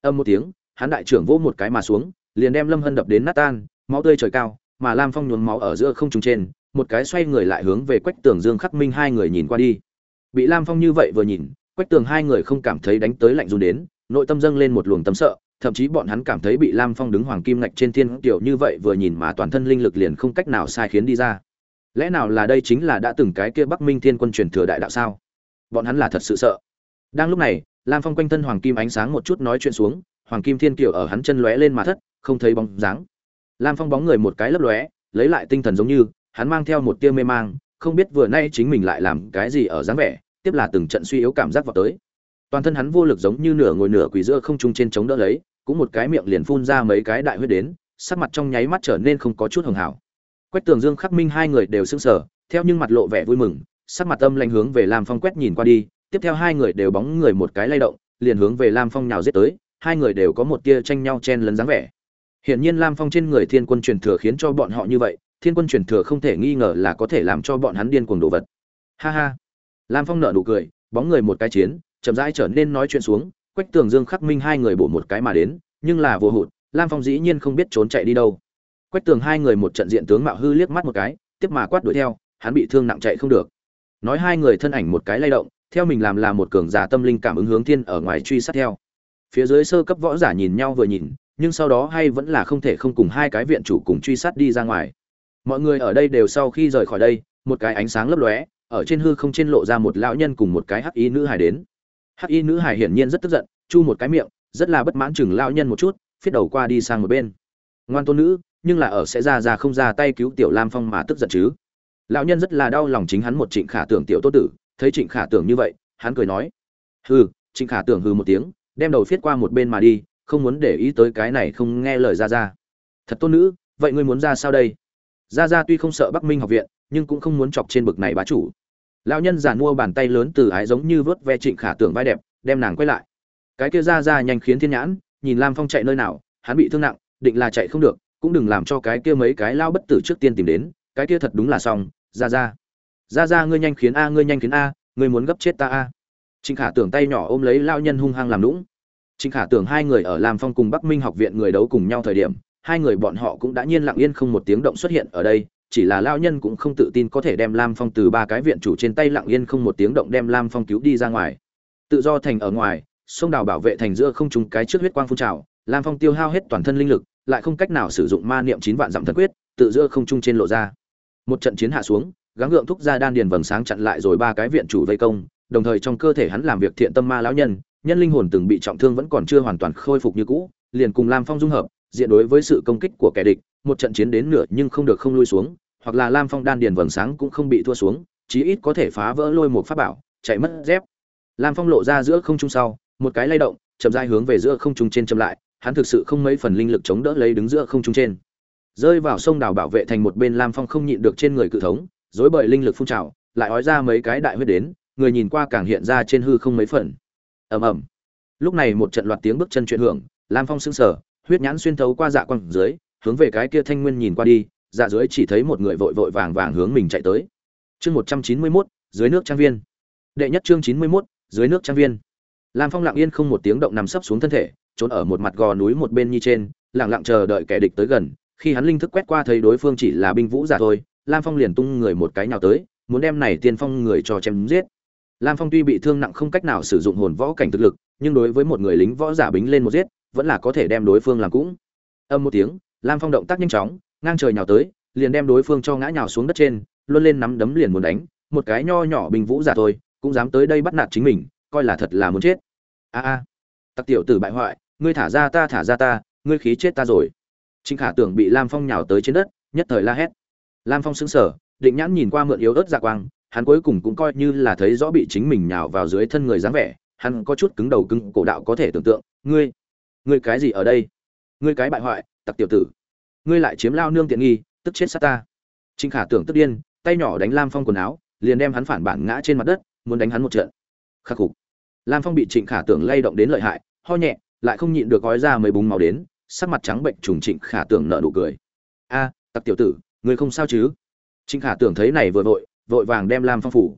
Âm một tiếng, hắn đại trưởng vỗ một cái mà xuống, liền đem lâm hân đập đến nát tan, máu tươi trời cao, mà lam phong nhuốm máu ở giữa không trung trên, một cái xoay người lại hướng về quách tường dương khắc minh hai người nhìn qua đi. Bị lam phong như vậy vừa nhìn, quách tường hai người không cảm thấy đánh tới lạnh run đến, nội tâm dâng lên một luồng tâm sợ, thậm chí bọn hắn cảm thấy bị lam phong đứng hoàng kim ngạch trên thiên tiểu như vậy vừa nhìn mà toàn thân linh lực liền không cách nào sai khiến đi ra lẽ nào là đây chính là đã từng cái kia bắc minh thiên quân truyền thừa đại đạo sao? Bọn hắn là thật sự sợ. Đang lúc này, lam phong quanh thân hoàng kim ánh sáng một chút nói chuyện xuống, hoàng kim thiên kiều ở hắn chân lóe lên mà thất, không thấy bóng dáng. Lam phong bóng người một cái lấp lóe, lấy lại tinh thần giống như, hắn mang theo một tia mê mang, không biết vừa nay chính mình lại làm cái gì ở dáng vẻ, tiếp là từng trận suy yếu cảm giác vào tới. Toàn thân hắn vô lực giống như nửa ngồi nửa quỳ giữa không trung trên chống đỡ lấy, cũng một cái miệng liền phun ra mấy cái đại huyết đến, sắc mặt trong nháy mắt trở nên không có chút hường hảo quách tường dương, khắc minh hai người đều sững sờ, theo nhưng mặt lộ vẻ vui mừng, sắc mặt âm lanh hướng về lam phong quét nhìn qua đi, tiếp theo hai người đều bóng người một cái lay động, liền hướng về lam phong nhào giết tới, hai người đều có một tia tranh nhau chen lấn dáng vẻ. Hiển nhiên lam phong trên người thiên quân truyền thừa khiến cho bọn họ như vậy, thiên quân truyền thừa không thể nghi ngờ là có thể làm cho bọn hắn điên cuồng đồ vật. Ha ha. Lam phong nở nụ cười, bóng người một cái chiến, chậm rãi trở nên nói chuyện xuống, quách tường dương, khắc minh hai người bổ một cái mà đến, nhưng là vô hụt, lam phong dĩ nhiên không biết trốn chạy đi đâu quách tường hai người một trận diện tướng mạo hư liếc mắt một cái, tiếp mà quát đuổi theo, hắn bị thương nặng chạy không được. Nói hai người thân ảnh một cái lay động, theo mình làm là một cường giả tâm linh cảm ứng hướng thiên ở ngoài truy sát theo. Phía dưới sơ cấp võ giả nhìn nhau vừa nhìn, nhưng sau đó hay vẫn là không thể không cùng hai cái viện chủ cùng truy sát đi ra ngoài. Mọi người ở đây đều sau khi rời khỏi đây, một cái ánh sáng lấp lóe, ở trên hư không trên lộ ra một lão nhân cùng một cái hắc y nữ hài đến. Hắc y nữ hài hiển nhiên rất tức giận, chu một cái miệng, rất là bất mãn chừng lão nhân một chút, phiết đầu qua đi sang một bên. Ngoan tôn nữ nhưng là ở sẽ ra ra không ra tay cứu tiểu lam phong mà tức giận chứ. Lão nhân rất là đau lòng chính hắn một trịnh khả tưởng tiểu tốt tử, thấy trịnh khả tưởng như vậy, hắn cười nói, hừ. Trịnh khả tưởng hừ một tiếng, đem đầu phiết qua một bên mà đi, không muốn để ý tới cái này không nghe lời ra ra. Thật tốt nữ, vậy ngươi muốn ra sao đây? Ra ra tuy không sợ bắc minh học viện, nhưng cũng không muốn chọc trên bực này bá chủ. Lão nhân giàn mua bàn tay lớn từ ái giống như vớt ve trịnh khả tưởng vai đẹp, đem nàng quay lại. Cái kia ra ra nhanh khiến thiên nhãn, nhìn lam phong chạy nơi nào, hắn bị thương nặng, định là chạy không được cũng đừng làm cho cái kia mấy cái lao bất tử trước tiên tìm đến, cái kia thật đúng là xong, ra ra. Ra ra, ngươi nhanh khiến a, ngươi nhanh khiến a, ngươi muốn gấp chết ta a. Trịnh khả tưởng tay nhỏ ôm lấy lao nhân hung hăng làm lũng trịnh khả tưởng hai người ở lam phong cùng bắc minh học viện người đấu cùng nhau thời điểm, hai người bọn họ cũng đã nhiên lặng yên không một tiếng động xuất hiện ở đây, chỉ là lao nhân cũng không tự tin có thể đem lam phong từ ba cái viện chủ trên tay lặng yên không một tiếng động đem lam phong cứu đi ra ngoài. Tự do thành ở ngoài, sông đào bảo vệ thành giữa không trúng cái trước huyết quang phun trào, lam phong tiêu hao hết toàn thân linh lực lại không cách nào sử dụng ma niệm chín vạn dặm thần quyết tự giữa không trung trên lộ ra. Một trận chiến hạ xuống, gắng gượng thúc ra đan điền vầng sáng chặn lại rồi ba cái viện chủ vây công, đồng thời trong cơ thể hắn làm việc thiện tâm ma lão nhân nhân linh hồn từng bị trọng thương vẫn còn chưa hoàn toàn khôi phục như cũ, liền cùng lam phong dung hợp, diện đối với sự công kích của kẻ địch, một trận chiến đến nửa nhưng không được không lui xuống, hoặc là lam phong đan điền vầng sáng cũng không bị thua xuống, chí ít có thể phá vỡ lôi một pháp bảo, chạy mất dép. Lam phong lộ ra giữa không trung sau, một cái lay động, chậm rãi hướng về giữa không trung trên chậm lại hắn thực sự không mấy phần linh lực chống đỡ lấy đứng giữa không trung trên. Rơi vào sông đào bảo vệ thành một bên lam phong không nhịn được trên người cự thống dối bời linh lực phun trào, lại ói ra mấy cái đại huyết đến, người nhìn qua càng hiện ra trên hư không mấy phần. Ầm ầm. Lúc này một trận loạt tiếng bước chân chuyển hưởng, lam phong sững sờ, huyết nhãn xuyên thấu qua dạ quang dưới, hướng về cái kia thanh nguyên nhìn qua đi dạ dưới chỉ thấy một người vội vội vàng vàng hướng mình chạy tới. Chương một trăm chín mươi mốt, dưới nước trang viên. Đệ nhất chương chín mươi mốt, dưới nước trang viên. Lam phong lặng yên không một tiếng động nằm sấp xuống thân thể trốn ở một mặt gò núi một bên như trên, lặng lặng chờ đợi kẻ địch tới gần. Khi hắn linh thức quét qua thấy đối phương chỉ là binh vũ giả thôi, lam phong liền tung người một cái nhào tới, muốn đem này tiên phong người cho chém giết. Lam phong tuy bị thương nặng không cách nào sử dụng hồn võ cảnh thực lực, nhưng đối với một người lính võ giả bính lên một giết, vẫn là có thể đem đối phương làm cũng. Âm một tiếng, lam phong động tác nhanh chóng, ngang trời nhào tới, liền đem đối phương cho ngã nhào xuống đất trên luôn lên nắm đấm liền muốn đánh. Một cái nho nhỏ bình vũ giả thôi, cũng dám tới đây bắt nạt chính mình, coi là thật là muốn chết. A a, tặc tiểu tử bại hoại ngươi thả ra ta, thả ra ta, ngươi khí chết ta rồi. Trịnh khả tưởng bị lam phong nhào tới trên đất, nhất thời la hét. Lam phong sững sờ, định nhãn nhìn qua mượn yếu ớt dạ quang, hắn cuối cùng cũng coi như là thấy rõ bị chính mình nhào vào dưới thân người dáng vẻ, hắn có chút cứng đầu cứng, cổ đạo có thể tưởng tượng, ngươi ngươi cái gì ở đây? Ngươi cái bại hoại, tặc tiểu tử. Ngươi lại chiếm lao nương tiện nghi, tức chết sát ta. Trịnh khả tưởng tức điên, tay nhỏ đánh lam phong quần áo, liền đem hắn phản bản ngã trên mặt đất, muốn đánh hắn một trận. Khắc phục. Lam phong bị trịnh khả tưởng lay động đến lợi hại, ho nhẹ lại không nhịn được gói ra mấy búng máu đến, sắc mặt trắng bệnh trùng trịnh khả tưởng nợ nụ cười. A, tặc tiểu tử, người không sao chứ? Trịnh khả tưởng thấy này vừa vội vội vàng đem lam phong phủ.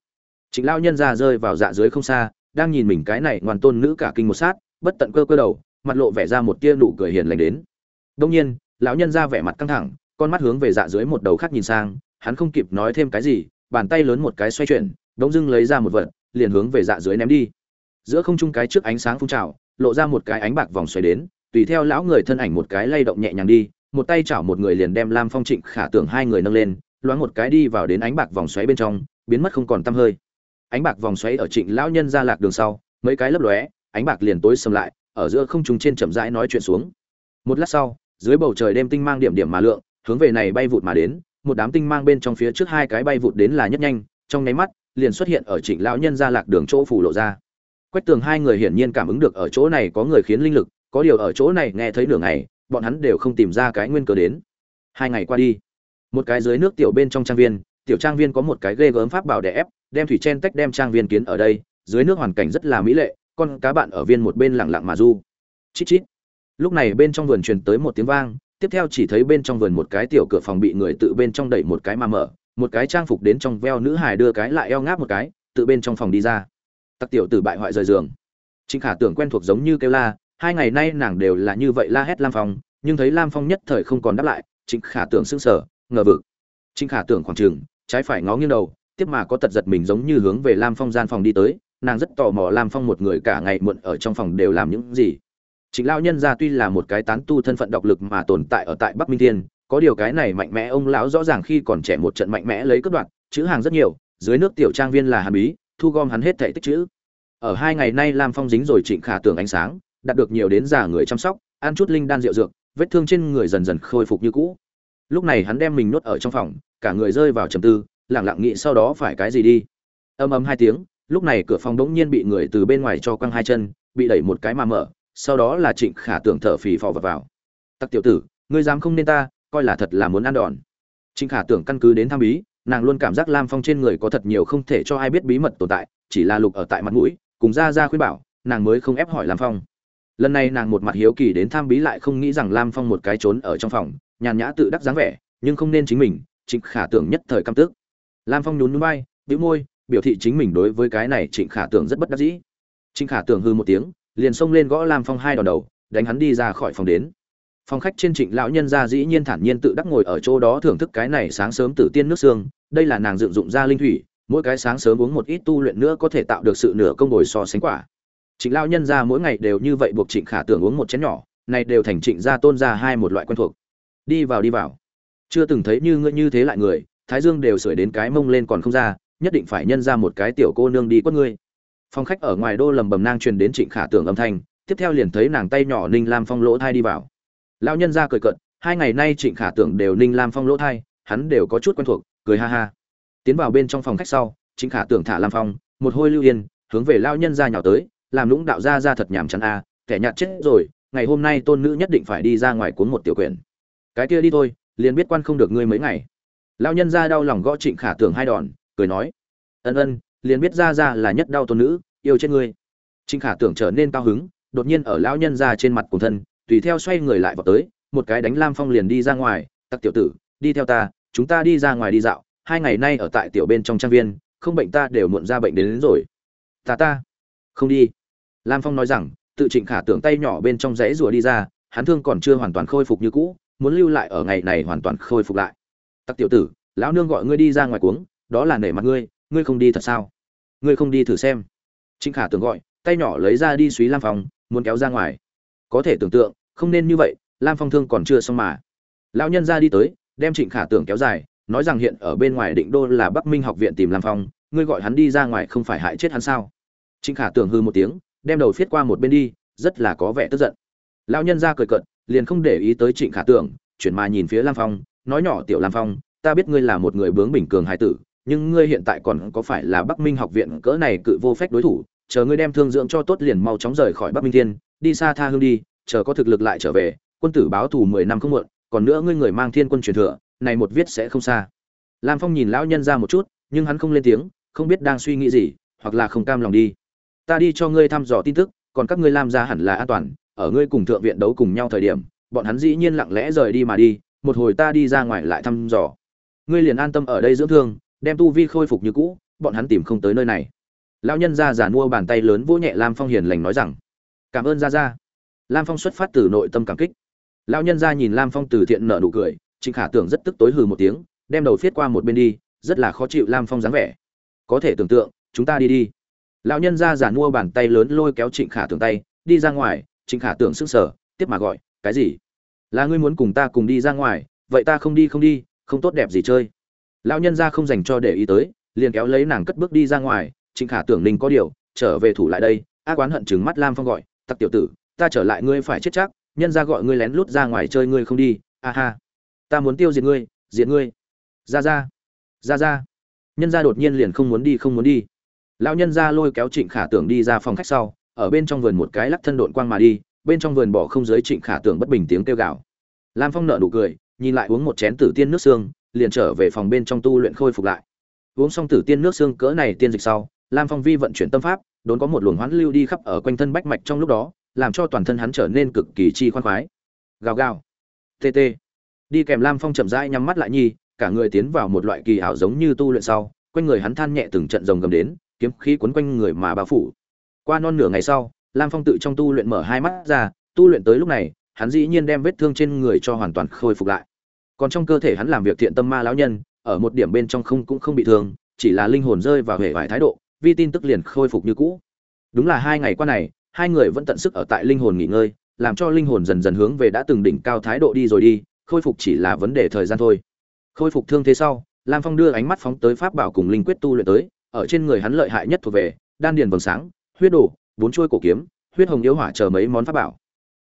Trịnh lao nhân ra rơi vào dạ dưới không xa, đang nhìn mình cái này ngoan tôn nữ cả kinh một sát, bất tận cơ cơ đầu, mặt lộ vẻ ra một tia nụ cười hiền lành đến. Đông nhiên, lão nhân ra vẻ mặt căng thẳng, con mắt hướng về dạ dưới một đầu khác nhìn sang, hắn không kịp nói thêm cái gì, bàn tay lớn một cái xoay chuyển đống dưng lấy ra một vật, liền hướng về dạ dưới ném đi. Giữa không trung cái trước ánh sáng phun trào lộ ra một cái ánh bạc vòng xoáy đến, tùy theo lão người thân ảnh một cái lay động nhẹ nhàng đi, một tay chảo một người liền đem lam phong trịnh khả tưởng hai người nâng lên, loáng một cái đi vào đến ánh bạc vòng xoáy bên trong, biến mất không còn tăm hơi. Ánh bạc vòng xoáy ở trịnh lão nhân ra lạc đường sau, mấy cái lấp lóe, ánh bạc liền tối sầm lại, ở giữa không trung trên chậm rãi nói chuyện xuống. Một lát sau, dưới bầu trời đêm tinh mang điểm điểm mà lượng, hướng về này bay vụt mà đến, một đám tinh mang bên trong phía trước hai cái bay vụt đến là nhất nhanh, trong nháy mắt, liền xuất hiện ở trịnh lão nhân ra lạc đường chỗ phủ lộ ra quách tường hai người hiển nhiên cảm ứng được ở chỗ này có người khiến linh lực, có điều ở chỗ này nghe thấy nửa ngày, bọn hắn đều không tìm ra cái nguyên cớ đến. Hai ngày qua đi, một cái dưới nước tiểu bên trong trang viên, tiểu trang viên có một cái ghê gớm pháp bảo đè ép, đem thủy chen tách đem trang viên kiến ở đây, dưới nước hoàn cảnh rất là mỹ lệ, con cá bạn ở viên một bên lặng lặng mà du. Chít chít. Lúc này bên trong vườn truyền tới một tiếng vang, tiếp theo chỉ thấy bên trong vườn một cái tiểu cửa phòng bị người tự bên trong đẩy một cái mà mở, một cái trang phục đến trong veo nữ hài đưa cái lại eo ngáp một cái, tự bên trong phòng đi ra tặc tiểu tử bại hoại rời giường. Trịnh khả tưởng quen thuộc giống như kêu la, hai ngày nay nàng đều là như vậy la hét lam phong, nhưng thấy lam phong nhất thời không còn đáp lại trịnh khả tưởng sững sờ, ngờ vực. Trịnh khả tưởng khoảng trường trái phải ngó nghiêng đầu, tiếp mà có tật giật mình giống như hướng về lam phong gian phòng đi tới, nàng rất tò mò lam phong một người cả ngày muộn ở trong phòng đều làm những gì. Trịnh lao nhân ra tuy là một cái tán tu thân phận độc lực mà tồn tại ở tại bắc minh thiên, có điều cái này mạnh mẽ ông lão rõ ràng khi còn trẻ một trận mạnh mẽ lấy cướp đoạt, chữ hàng rất nhiều, dưới nước tiểu trang viên là hàm bí thu gom hắn hết thảy tích chữ ở hai ngày nay lam phong dính rồi trịnh khả tưởng ánh sáng đạt được nhiều đến già người chăm sóc ăn chút linh đan rượu dược vết thương trên người dần dần khôi phục như cũ lúc này hắn đem mình nuốt ở trong phòng cả người rơi vào trầm tư lẳng lặng nghĩ sau đó phải cái gì đi âm ầm hai tiếng lúc này cửa phòng đống nhiên bị người từ bên ngoài cho quăng hai chân bị đẩy một cái mà mở sau đó là trịnh khả tưởng thở phì phò vào, vào. tặc tiểu tử ngươi dám không nên ta coi là thật là muốn ăn đòn trịnh khả tưởng căn cứ đến tham ý nàng luôn cảm giác lam phong trên người có thật nhiều không thể cho ai biết bí mật tồn tại, chỉ là lục ở tại mặt mũi, cùng ra ra khuyên bảo, nàng mới không ép hỏi lam phong. Lần này nàng một mặt hiếu kỳ đến tham bí lại không nghĩ rằng lam phong một cái trốn ở trong phòng, nhàn nhã tự đắc dáng vẻ, nhưng không nên chính mình, trịnh khả tưởng nhất thời căm tức. Lam phong nhún núi bay bĩu môi, biểu thị chính mình đối với cái này trịnh khả tưởng rất bất đắc dĩ. Trịnh khả tưởng hư một tiếng, liền xông lên gõ lam phong hai đòn đầu, đánh hắn đi ra khỏi phòng đến phòng khách trên trịnh lão nhân gia dĩ nhiên thản nhiên tự đắc ngồi ở chỗ đó thưởng thức cái này sáng sớm tử tiên nước xương, đây là nàng dựng dụng ra linh thủy, mỗi cái sáng sớm uống một ít tu luyện nữa có thể tạo được sự nửa công bồi so sánh quả. Trịnh lão nhân gia mỗi ngày đều như vậy buộc trịnh khả tưởng uống một chén nhỏ, này đều thành trịnh gia tôn gia hai một loại quen thuộc. Đi vào đi vào. Chưa từng thấy như ngươi như thế lại người, thái dương đều sưởi đến cái mông lên còn không ra, nhất định phải nhân ra một cái tiểu cô nương đi quất ngươi. Phòng khách ở ngoài đô lầm bầm nang truyền đến trịnh khả tưởng âm thanh, tiếp theo liền thấy nàng tay nhỏ ninh lam phong lỗ thai đi vào lão nhân ra cười cận hai ngày nay trịnh khả tưởng đều ninh lam phong lỗ thai hắn đều có chút quen thuộc cười ha ha. Tiến vào bên trong phòng khách sau trịnh khả tưởng thả lam phong một hôi lưu yên hướng về lao nhân ra nhào tới làm lũng đạo ra ra thật nhảm chán a kẻ nhạt chết rồi ngày hôm nay tôn nữ nhất định phải đi ra ngoài cuốn một tiểu quyển, cái kia đi thôi liền biết quan không được ngươi mấy ngày. Lao nhân ra đau lòng gõ trịnh khả tưởng hai đòn cười nói ân ân liền biết ra ra là nhất đau tôn nữ yêu chết ngươi. Trịnh khả tưởng trở nên cao hứng đột nhiên ở lão nhân ra trên mặt cùng thân tùy theo xoay người lại vào tới một cái đánh lam phong liền đi ra ngoài tặc tiểu tử đi theo ta chúng ta đi ra ngoài đi dạo hai ngày nay ở tại tiểu bên trong trang viên không bệnh ta đều muộn ra bệnh đến, đến rồi. Ta ta không đi. Lam phong nói rằng tự trịnh khả tưởng tay nhỏ bên trong rẽ rùa đi ra hắn thương còn chưa hoàn toàn khôi phục như cũ muốn lưu lại ở ngày này hoàn toàn khôi phục lại. Tặc tiểu tử lão nương gọi ngươi đi ra ngoài cuống đó là nể mặt ngươi ngươi không đi thật sao? Ngươi không đi thử xem. Trịnh khả tưởng gọi tay nhỏ lấy ra đi suý lam phong muốn kéo ra ngoài có thể tưởng tượng, không nên như vậy, lam phong thương còn chưa xong mà. Lão nhân ra đi tới, đem trịnh khả tưởng kéo dài, nói rằng hiện ở bên ngoài định đô là bắc minh học viện tìm lam phong, ngươi gọi hắn đi ra ngoài không phải hại chết hắn sao? Trịnh khả tưởng hư một tiếng, đem đầu phiết qua một bên đi, rất là có vẻ tức giận. Lão nhân ra cười cận liền không để ý tới trịnh khả tưởng, chuyển mà nhìn phía lam phong, nói nhỏ, tiểu lam phong, ta biết ngươi là một người bướng bình cường hài tử, nhưng ngươi hiện tại còn có phải là bắc minh học viện cỡ này cự vô phép đối thủ chờ ngươi đem thương dưỡng cho tốt liền mau chóng rời khỏi bắc minh thiên, đi xa tha hương đi, chờ có thực lực lại trở về, quân tử báo thù mười năm không muộn, còn nữa ngươi người mang thiên quân truyền thừa, này một viết sẽ không xa. Lam phong nhìn lão nhân ra một chút, nhưng hắn không lên tiếng, không biết đang suy nghĩ gì, hoặc là không cam lòng đi. Ta đi cho ngươi thăm dò tin tức, còn các ngươi làm ra hẳn là an toàn, ở ngươi cùng thượng viện đấu cùng nhau thời điểm, bọn hắn dĩ nhiên lặng lẽ rời đi mà đi, một hồi ta đi ra ngoài lại thăm dò. Ngươi liền an tâm ở đây dưỡng thương, đem tu vi khôi phục như cũ, bọn hắn tìm không tới nơi này lão nhân ra giả mua bàn tay lớn vỗ nhẹ lam phong hiền lành nói rằng, cảm ơn ra ra lam phong xuất phát từ nội tâm cảm kích. Lão nhân ra nhìn lam phong từ thiện nợ nụ cười, trịnh khả tưởng rất tức tối hừ một tiếng, đem đầu phiết qua một bên đi, rất là khó chịu lam phong dáng vẻ. Có thể tưởng tượng, chúng ta đi đi. Lão nhân ra giả mua bàn tay lớn lôi kéo trịnh khả tưởng tay, đi ra ngoài. Trịnh khả tưởng sững sờ, tiếp mà gọi, cái gì? Là ngươi muốn cùng ta cùng đi ra ngoài, vậy ta không đi không đi, không tốt đẹp gì chơi. Lão nhân ra không dành cho để ý tới, liền kéo lấy nàng cất bước đi ra ngoài trịnh khả tưởng ninh có điều, trở về thủ lại đây ác oán hận chừng mắt lam phong gọi, tặc tiểu tử, ta trở lại ngươi phải chết chắc, nhân ra gọi ngươi lén lút ra ngoài chơi ngươi không đi, a ha. Ta muốn tiêu diệt ngươi diệt ngươi. Ra ra ra ra. Nhân ra đột nhiên liền không muốn đi, không muốn đi. Lão nhân ra lôi kéo trịnh khả tưởng đi ra phòng khách sau, ở bên trong vườn một cái lắc thân độn quang mà đi, bên trong vườn bỏ không giới trịnh khả tưởng bất bình tiếng kêu gào. Lam phong nợ nụ cười, nhìn lại uống một chén tử tiên nước xương, liền trở về phòng bên trong tu luyện khôi phục lại. Uống xong tử tiên nước xương cỡ này tiên dịch sau lam phong vi vận chuyển tâm pháp, đốn có một luồng hoán lưu đi khắp ở quanh thân bách mạch trong lúc đó, làm cho toàn thân hắn trở nên cực kỳ chi khoan khoái. Gào gào. Tt đi kèm lam phong chậm rãi nhắm mắt lại nhi, cả người tiến vào một loại kỳ ảo giống như tu luyện sau, quanh người hắn than nhẹ từng trận rồng gầm đến, kiếm khí quấn quanh người mà bao phủ. Qua non nửa ngày sau, lam phong tự trong tu luyện mở hai mắt ra, tu luyện tới lúc này, hắn dĩ nhiên đem vết thương trên người cho hoàn toàn khôi phục lại. Còn trong cơ thể hắn làm việc thiện tâm ma lão nhân, ở một điểm bên trong không cũng không bị thương, chỉ là linh hồn rơi vào hệ vải thái độ vi tin tức liền khôi phục như cũ. Đúng là hai ngày qua này hai người vẫn tận sức ở tại linh hồn nghỉ ngơi làm cho linh hồn dần dần hướng về đã từng đỉnh cao thái độ đi rồi đi khôi phục chỉ là vấn đề thời gian thôi. Khôi phục thương thế sau lam phong đưa ánh mắt phóng tới pháp bảo cùng linh quyết tu luyện tới ở trên người hắn lợi hại nhất thuộc về đan điền vầng sáng huyết đổ, bốn chuôi cổ kiếm huyết hồng yếu hỏa chờ mấy món pháp bảo.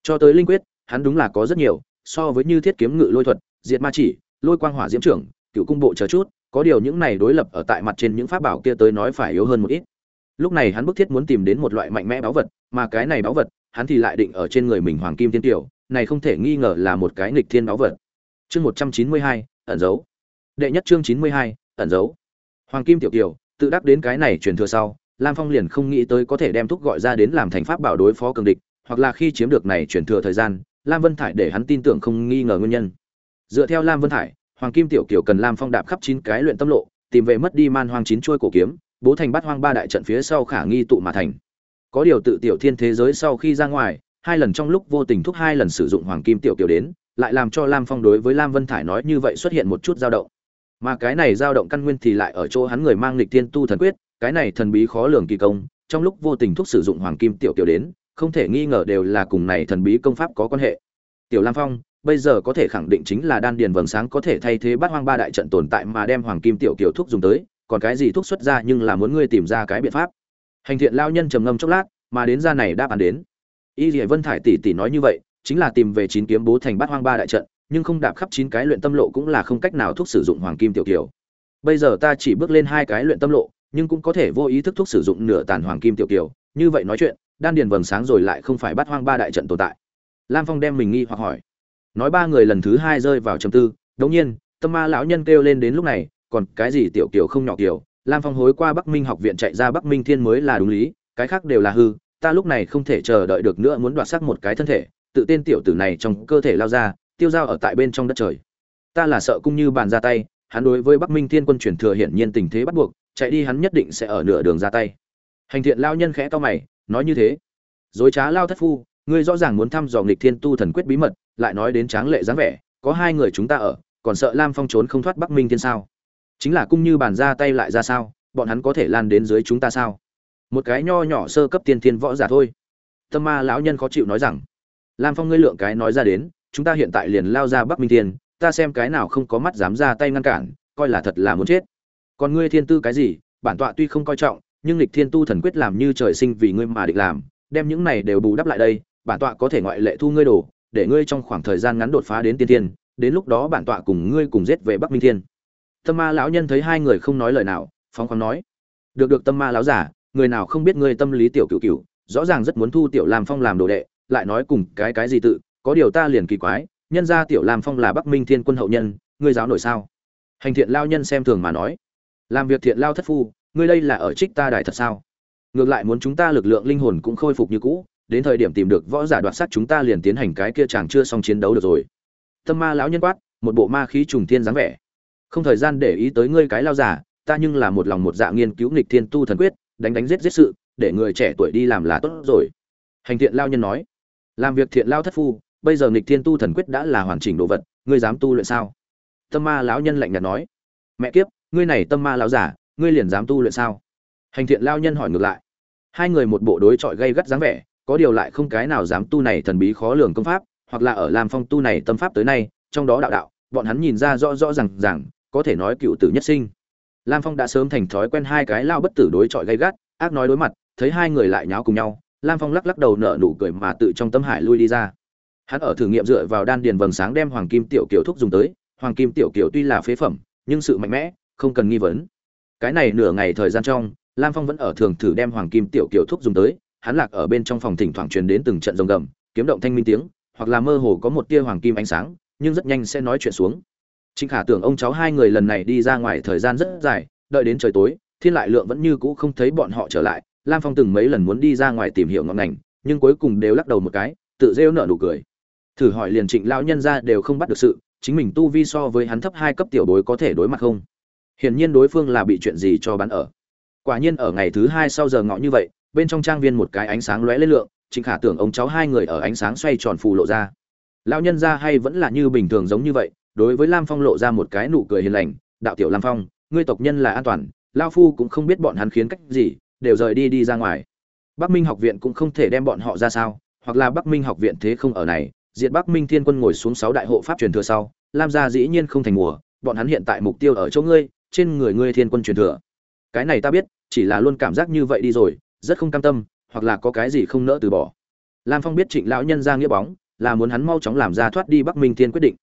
Cho tới linh quyết hắn đúng là có rất nhiều so với như thiết kiếm ngự lôi thuật diệt ma chỉ lôi quang hỏa diễm trưởng cựu cung bộ chờ chút có điều những này đối lập ở tại mặt trên những pháp bảo kia tới nói phải yếu hơn một ít. Lúc này hắn bức thiết muốn tìm đến một loại mạnh mẽ báu vật, mà cái này báu vật, hắn thì lại định ở trên người mình hoàng kim tiên tiểu này không thể nghi ngờ là một cái nghịch thiên báu vật. Chương một trăm chín mươi hai, ẩn dấu. Đệ nhất chương chín mươi hai, ẩn dấu. Hoàng kim tiểu tiểu tự đắc đến cái này truyền thừa sau, lam phong liền không nghĩ tới có thể đem thúc gọi ra đến làm thành pháp bảo đối phó cường địch, hoặc là khi chiếm được này truyền thừa thời gian, lam vân thải để hắn tin tưởng không nghi ngờ nguyên nhân. Dựa theo lam vân thải hoàng kim tiểu kiều cần lam phong đạp khắp chín cái luyện tâm lộ, tìm về mất đi man hoang chín chuôi cổ kiếm, bố thành bắt hoang ba đại trận phía sau khả nghi tụ mà thành. Có điều tự tiểu thiên thế giới sau khi ra ngoài, hai lần trong lúc vô tình thúc hai lần sử dụng hoàng kim tiểu kiều đến, lại làm cho lam phong đối với lam vân thải nói như vậy xuất hiện một chút dao động. Mà cái này dao động căn nguyên thì lại ở chỗ hắn người mang lịch thiên tu thần quyết, cái này thần bí khó lường kỳ công, trong lúc vô tình thúc sử dụng hoàng kim tiểu kiều đến, không thể nghi ngờ đều là cùng này thần bí công pháp có quan hệ. Tiểu lam phong bây giờ có thể khẳng định chính là đan điền vầng sáng có thể thay thế bát hoang ba đại trận tồn tại mà đem hoàng kim tiểu kiều thuốc dùng tới, còn cái gì thuốc xuất ra nhưng là muốn ngươi tìm ra cái biện pháp. Hành thiện lao nhân trầm ngâm chốc lát, mà đến ra này đáp án đến. Y dĩa vân thải tỷ tỷ nói như vậy, chính là tìm về chín kiếm bố thành bát hoang ba đại trận, nhưng không đạp khắp chín cái luyện tâm lộ cũng là không cách nào thuốc sử dụng hoàng kim tiểu kiều. Bây giờ ta chỉ bước lên hai cái luyện tâm lộ, nhưng cũng có thể vô ý thức thuốc sử dụng nửa tàn hoàng kim tiểu kiều. Như vậy nói chuyện, đan điền vầng sáng rồi lại không phải bắt hoang ba đại trận tồn tại. Lam phong đem mình nghi hoặc hỏi nói ba người lần thứ hai rơi vào trầm tư. Đống nhiên, tâm ma lão nhân kêu lên đến lúc này, còn cái gì tiểu kiều không nhỏ kiều? Lam phong hối qua bắc minh học viện chạy ra bắc minh thiên mới là đúng lý, cái khác đều là hư, ta lúc này không thể chờ đợi được nữa muốn đoạt xác một cái thân thể. Tự tên tiểu tử này trong cơ thể lao ra, tiêu dao ở tại bên trong đất trời. Ta là sợ cung như bàn ra tay, hắn đối với bắc minh thiên quân chuyển thừa hiển nhiên tình thế bắt buộc, chạy đi hắn nhất định sẽ ở nửa đường ra tay. Hành thiện lao nhân khẽ to mày, nói như thế. Dối trá lao thất phu, ngươi rõ ràng muốn thăm dò nghịch thiên tu thần quyết bí mật lại nói đến tráng lệ dáng vẻ, có hai người chúng ta ở, còn sợ lam phong trốn không thoát bắc minh thiên sao? Chính là cung như bàn ra tay lại ra sao? Bọn hắn có thể lan đến dưới chúng ta sao? Một cái nho nhỏ sơ cấp tiên thiên võ giả thôi. Tâm ma lão nhân khó chịu nói rằng, lam phong ngươi lượng cái nói ra đến, chúng ta hiện tại liền lao ra bắc minh thiên, ta xem cái nào không có mắt dám ra tay ngăn cản, coi là thật là muốn chết. Còn ngươi thiên tư cái gì? Bản tọa tuy không coi trọng, nhưng lịch thiên tu thần quyết làm như trời sinh vì ngươi mà định làm, đem những này đều bù đắp lại đây, bản tọa có thể ngoại lệ thu ngươi đồ để ngươi trong khoảng thời gian ngắn đột phá đến tiên thiên, đến lúc đó bản tọa cùng ngươi cùng giết về bắc minh thiên. Tâm ma lão nhân thấy hai người không nói lời nào phóng khoáng nói được được tâm ma lão giả người nào không biết ngươi tâm lý tiểu cửu cửu rõ ràng rất muốn thu tiểu lam phong làm đồ đệ lại nói cùng cái cái gì tự có điều ta liền kỳ quái nhân ra tiểu lam phong là bắc minh thiên quân hậu nhân ngươi giáo nổi sao? Hành thiện lao nhân xem thường mà nói làm việc thiện lao thất phu ngươi đây là ở trích ta đại thật sao? Ngược lại muốn chúng ta lực lượng linh hồn cũng khôi phục như cũ đến thời điểm tìm được võ giả đoạt sát chúng ta liền tiến hành cái kia chàng chưa xong chiến đấu được rồi. Tâm ma lão nhân quát, một bộ ma khí trùng thiên dáng vẻ. Không thời gian để ý tới ngươi cái lao giả, ta nhưng là một lòng một dạ nghiên cứu nghịch thiên tu thần quyết, đánh đánh giết giết sự, để người trẻ tuổi đi làm là tốt rồi. Hành thiện lao nhân nói, làm việc thiện lao thất phu, bây giờ nghịch thiên tu thần quyết đã là hoàn chỉnh đồ vật, ngươi dám tu luyện sao? Tâm ma lão nhân lạnh nhạt nói, mẹ kiếp, ngươi này tâm ma lão giả, ngươi liền dám tu luyện sao? Hành thiện lao nhân hỏi ngược lại, hai người một bộ đối chọi gây gắt dáng vẻ có điều lại không cái nào dám tu này thần bí khó lường công pháp, hoặc là ở làm phong tu này tâm pháp tới nay, trong đó đạo đạo, bọn hắn nhìn ra rõ rõ rằng rằng có thể nói cựu tử nhất sinh. Lam phong đã sớm thành thói quen hai cái lao bất tử đối chọi gay gắt, ác nói đối mặt, thấy hai người lại nháo cùng nhau, lam phong lắc lắc đầu nở nụ cười mà tự trong tâm hải lui đi ra. Hắn ở thử nghiệm dựa vào đan điền vầng sáng đem hoàng kim tiểu kiều thúc dùng tới, hoàng kim tiểu kiều tuy là phế phẩm, nhưng sự mạnh mẽ, không cần nghi vấn. Cái này nửa ngày thời gian trong, lam phong vẫn ở thường thử đem hoàng kim tiểu kiều thúc dùng tới hắn lạc ở bên trong phòng thỉnh thoảng truyền đến từng trận rồng gầm kiếm động thanh minh tiếng hoặc là mơ hồ có một tia hoàng kim ánh sáng nhưng rất nhanh sẽ nói chuyện xuống Trịnh Khả tưởng ông cháu hai người lần này đi ra ngoài thời gian rất dài, đợi đến trời tối, Thiên Lại Lượng vẫn như cũ không thấy bọn họ trở lại, Lam Phong từng mấy lần muốn đi ra ngoài tìm hiểu ngọn ngành, nhưng cuối cùng đều lắc đầu một cái, tự rêu nở nụ cười. Thử hỏi liền Trịnh lão nhân ra đều không bắt được sự, chính mình tu vi so với hắn thấp hai cấp tiểu bối có thể đối mặt không? Hiển nhiên đối phương là bị chuyện gì cho bắn ở. Quả nhiên ở ngày thứ hai sau giờ ngọ như vậy, bên trong trang viên một cái ánh sáng lóe lên lượng, Trịnh Khả tưởng ông cháu hai người ở ánh sáng xoay tròn phù lộ ra. Lão nhân ra hay vẫn là như bình thường giống như vậy, đối với lam phong lộ ra một cái nụ cười hiền lành đạo tiểu lam phong ngươi tộc nhân là an toàn lao phu cũng không biết bọn hắn khiến cách gì đều rời đi đi ra ngoài bắc minh học viện cũng không thể đem bọn họ ra sao hoặc là bắc minh học viện thế không ở này diệt bắc minh thiên quân ngồi xuống sáu đại hộ pháp truyền thừa sau lam gia dĩ nhiên không thành mùa bọn hắn hiện tại mục tiêu ở chỗ ngươi trên người ngươi thiên quân truyền thừa cái này ta biết chỉ là luôn cảm giác như vậy đi rồi rất không cam tâm, hoặc là có cái gì không nỡ từ bỏ. Lam phong biết trịnh lão nhân ra nghĩa bóng, là muốn hắn mau chóng làm ra thoát đi bắc minh thiên quyết định.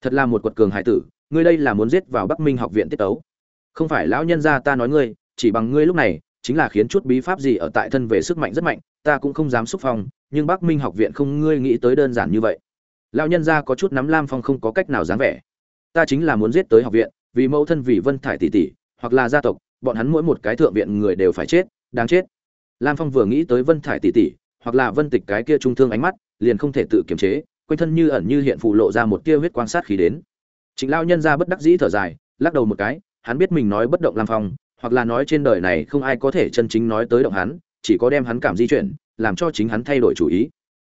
Thật là một quật cường hải tử, ngươi đây là muốn giết vào bắc minh học viện tiết tấu. Không phải lão nhân gia ta nói ngươi, chỉ bằng ngươi lúc này, chính là khiến chút bí pháp gì ở tại thân về sức mạnh rất mạnh, ta cũng không dám xúc phong, nhưng bắc minh học viện không ngươi nghĩ tới đơn giản như vậy. Lão nhân gia có chút nắm lam phong không có cách nào dám vẻ. Ta chính là muốn giết tới học viện, vì mẫu thân vì vân thải tỷ tỷ, hoặc là gia tộc, bọn hắn mỗi một cái thượng viện người đều phải chết, đáng chết lam phong vừa nghĩ tới vân thải tỷ tỷ, hoặc là vân tịch cái kia trung thương ánh mắt, liền không thể tự kiềm chế, quanh thân như ẩn như hiện phụ lộ ra một tia huyết quan sát khí đến. Trịnh lao nhân ra bất đắc dĩ thở dài, lắc đầu một cái, hắn biết mình nói bất động lam phong, hoặc là nói trên đời này không ai có thể chân chính nói tới động hắn, chỉ có đem hắn cảm di chuyển, làm cho chính hắn thay đổi chủ ý.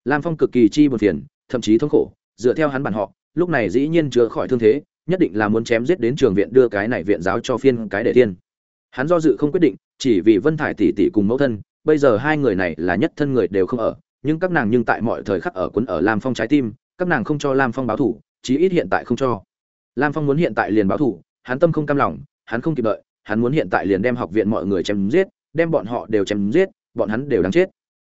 Lam phong cực kỳ chi buồn phiền, thậm chí thống khổ, dựa theo hắn bản họ, lúc này dĩ nhiên chữa khỏi thương thế, nhất định là muốn chém giết đến trường viện đưa cái này viện giáo cho phiên cái để tiên. Hắn do dự không quyết định chỉ vì vân thải tỷ tỷ cùng mẫu thân bây giờ hai người này là nhất thân người đều không ở nhưng các nàng nhưng tại mọi thời khắc ở quấn ở lam phong trái tim các nàng không cho lam phong báo thủ chí ít hiện tại không cho. Lam phong muốn hiện tại liền báo thủ hắn tâm không cam lòng hắn không kịp đợi hắn muốn hiện tại liền đem học viện mọi người chém giết đem bọn họ đều chém giết bọn hắn đều đáng chết.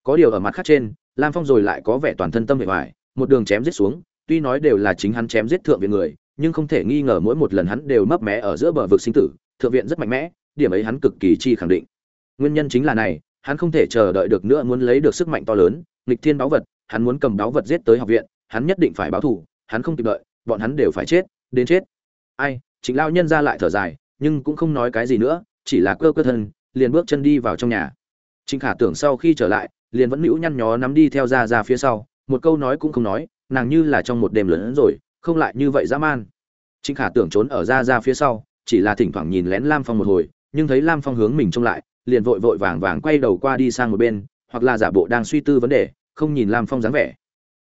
Có điều ở mặt khác trên lam phong rồi lại có vẻ toàn thân tâm bề ngoài, một đường chém giết xuống tuy nói đều là chính hắn chém giết thượng viện người nhưng không thể nghi ngờ mỗi một lần hắn đều mấp mé ở giữa bờ vực sinh tử thượng viện rất mạnh mẽ điểm ấy hắn cực kỳ chi khẳng định nguyên nhân chính là này hắn không thể chờ đợi được nữa muốn lấy được sức mạnh to lớn nghịch thiên báu vật, hắn muốn cầm báu vật giết tới học viện, hắn nhất định phải báo thù, hắn không kịp đợi, bọn hắn đều phải chết, đến chết. Ai, Trịnh lão nhân ra lại thở dài, nhưng cũng không nói cái gì nữa, chỉ là cơ cơ thân, liền bước chân đi vào trong nhà. Trịnh Khả tưởng sau khi trở lại, liền vẫn nhũ nhăn nhó nắm đi theo ra ra phía sau, một câu nói cũng không nói, nàng như là trong một đêm lớn rồi, không lại như vậy dã man. Trịnh Khả tưởng trốn ở ra ra phía sau, chỉ là thỉnh thoảng nhìn lén Lam Phong một hồi, nhưng thấy Lam Phong hướng mình trông lại, liền vội vội vàng vàng quay đầu qua đi sang một bên, hoặc là giả bộ đang suy tư vấn đề không nhìn lam phong dáng vẻ.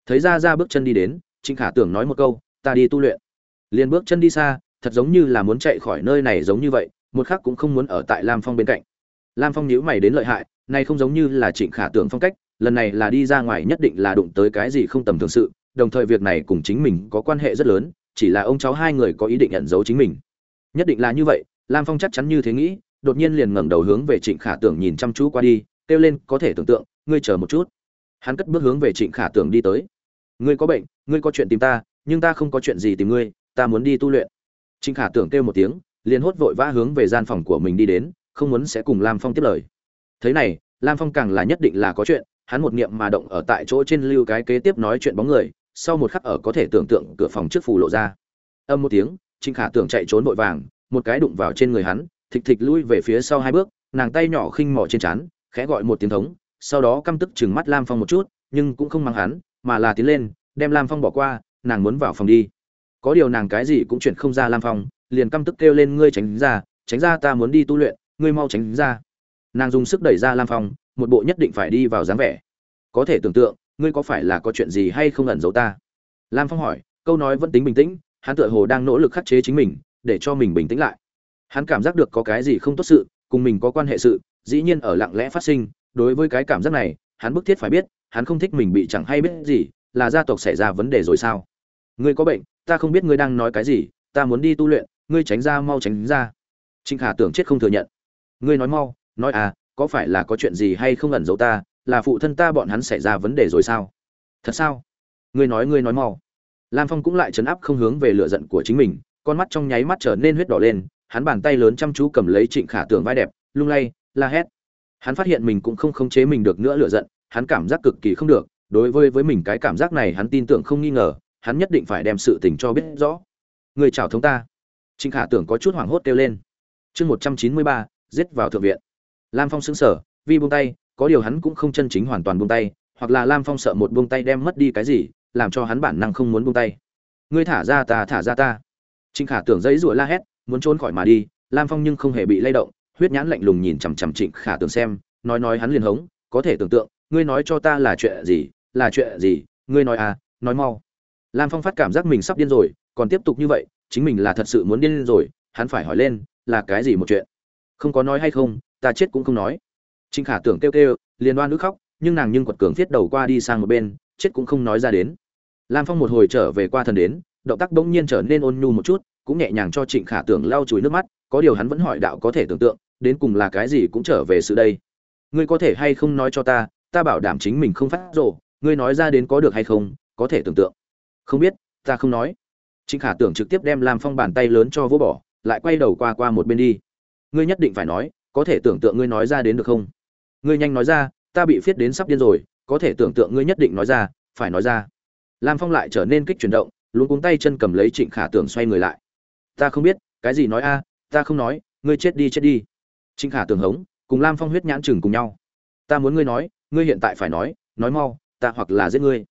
Thấy ra ra bước chân đi đến trịnh khả tưởng nói một câu ta đi tu luyện. Liền bước chân đi xa thật giống như là muốn chạy khỏi nơi này giống như vậy một khắc cũng không muốn ở tại lam phong bên cạnh. Lam phong nhíu mày đến lợi hại này không giống như là trịnh khả tưởng phong cách lần này là đi ra ngoài nhất định là đụng tới cái gì không tầm thường sự đồng thời việc này cùng chính mình có quan hệ rất lớn chỉ là ông cháu hai người có ý định nhận giấu chính mình. Nhất định là như vậy lam phong chắc chắn như thế nghĩ, đột nhiên liền ngẩng đầu hướng về trịnh khả tưởng nhìn chăm chú qua đi, kêu lên, có thể tưởng tượng, ngươi chờ một chút. Hắn cất bước hướng về trịnh khả tưởng đi tới. Ngươi có bệnh, ngươi có chuyện tìm ta, nhưng ta không có chuyện gì tìm ngươi, ta muốn đi tu luyện. Trịnh khả tưởng kêu một tiếng, liền hốt vội vã hướng về gian phòng của mình đi đến, không muốn sẽ cùng lam phong tiếp lời. Thế này, lam phong càng là nhất định là có chuyện, hắn một niệm mà động ở tại chỗ trên lưu cái kế tiếp nói chuyện bóng người, sau một khắc ở có thể tưởng tượng cửa phòng trước phủ lộ ra. Âm một tiếng, trịnh khả tưởng chạy trốn vội vàng một cái đụng vào trên người hắn, thịch thịch lui về phía sau hai bước, nàng tay nhỏ khinh mỏ trên trán, khẽ gọi một tiếng thống, sau đó căm tức chừng mắt lam phong một chút, nhưng cũng không mang hắn, mà là tiến lên, đem lam phong bỏ qua, nàng muốn vào phòng đi. Có điều nàng cái gì cũng chuyển không ra lam phong, liền căm tức kêu lên, ngươi tránh ra tránh ra, ta muốn đi tu luyện, ngươi mau tránh ra. Nàng dùng sức đẩy ra lam phong, một bộ nhất định phải đi vào dáng vẻ. Có thể tưởng tượng, ngươi có phải là có chuyện gì hay không ẩn giấu ta? Lam phong hỏi, câu nói vẫn tính bình tĩnh, hắn tựa hồ đang nỗ lực khắc chế chính mình để cho mình bình tĩnh lại. Hắn cảm giác được có cái gì không tốt sự, cùng mình có quan hệ sự, dĩ nhiên ở lặng lẽ phát sinh. Đối với cái cảm giác này, hắn bức thiết phải biết, hắn không thích mình bị chẳng hay biết gì, là gia tộc xảy ra vấn đề rồi sao? Ngươi có bệnh, ta không biết ngươi đang nói cái gì, ta muốn đi tu luyện, ngươi tránh ra mau tránh ra. Trịnh khả tưởng chết không thừa nhận. Ngươi nói mau, nói à có phải là có chuyện gì hay không ẩn giấu ta, là phụ thân ta bọn hắn xảy ra vấn đề rồi sao? Thật sao? Ngươi nói ngươi nói mau. Lam phong cũng lại chấn áp không hướng về lửa giận của chính mình con mắt trong nháy mắt trở nên huyết đỏ lên, hắn bàn tay lớn chăm chú cầm lấy trịnh khả tưởng vai đẹp, lung lay, la hét. Hắn phát hiện mình cũng không khống chế mình được nữa lửa giận, hắn cảm giác cực kỳ không được, đối với với mình cái cảm giác này hắn tin tưởng không nghi ngờ, hắn nhất định phải đem sự tình cho biết rõ. Người chào thống ta. Trịnh khả tưởng có chút hoảng hốt kêu lên. Chương một trăm chín mươi ba, giết vào thượng viện. Lam phong xứng sở vì buông tay, có điều hắn cũng không chân chính hoàn toàn buông tay, hoặc là lam phong sợ một buông tay đem mất đi cái gì, làm cho hắn bản năng không muốn buông tay. Ngươi thả ra ta, thả ra ta trịnh khả tưởng dãy rủa la hét, muốn trốn khỏi mà đi, lam phong nhưng không hề bị lay động, huyết nhãn lạnh lùng nhìn chằm chằm trịnh khả tưởng xem, nói nói hắn liền hống, có thể tưởng tượng, ngươi nói cho ta là chuyện gì, là chuyện gì, ngươi nói à nói mau. Lam phong phát cảm giác mình sắp điên rồi, còn tiếp tục như vậy, chính mình là thật sự muốn điên rồi, hắn phải hỏi lên, là cái gì một chuyện? Không có nói hay không, ta chết cũng không nói. Trịnh khả tưởng kêu kêu, liền đoan nước khóc, nhưng nàng nhưng quật cường viết đầu qua đi sang một bên, chết cũng không nói ra đến. Lam phong một hồi trở về qua thần đến động tác bỗng nhiên trở nên ôn nhu một chút, cũng nhẹ nhàng cho trịnh khả tưởng lau chùi nước mắt, có điều hắn vẫn hỏi đạo có thể tưởng tượng, đến cùng là cái gì cũng trở về sự đây. Ngươi có thể hay không nói cho ta ta bảo đảm chính mình không phát rồ, ngươi nói ra đến có được hay không, có thể tưởng tượng. Không biết, ta không nói. Trịnh khả tưởng trực tiếp đem lam phong bàn tay lớn cho vỗ bỏ, lại quay đầu qua qua một bên đi. Ngươi nhất định phải nói, có thể tưởng tượng ngươi nói ra đến được không? Ngươi nhanh nói ra, ta bị phiết đến sắp điên rồi, có thể tưởng tượng ngươi nhất định nói ra, phải nói ra. Lam phong lại trở nên kích chuyển động luôn cuống tay chân cầm lấy trịnh khả tưởng xoay người lại. Ta không biết, cái gì nói a, ta không nói, ngươi chết đi chết đi. Trịnh khả tưởng hống, cùng lam phong huyết nhãn chừng cùng nhau. Ta muốn ngươi nói, ngươi hiện tại phải nói nói mau, ta hoặc là giết ngươi.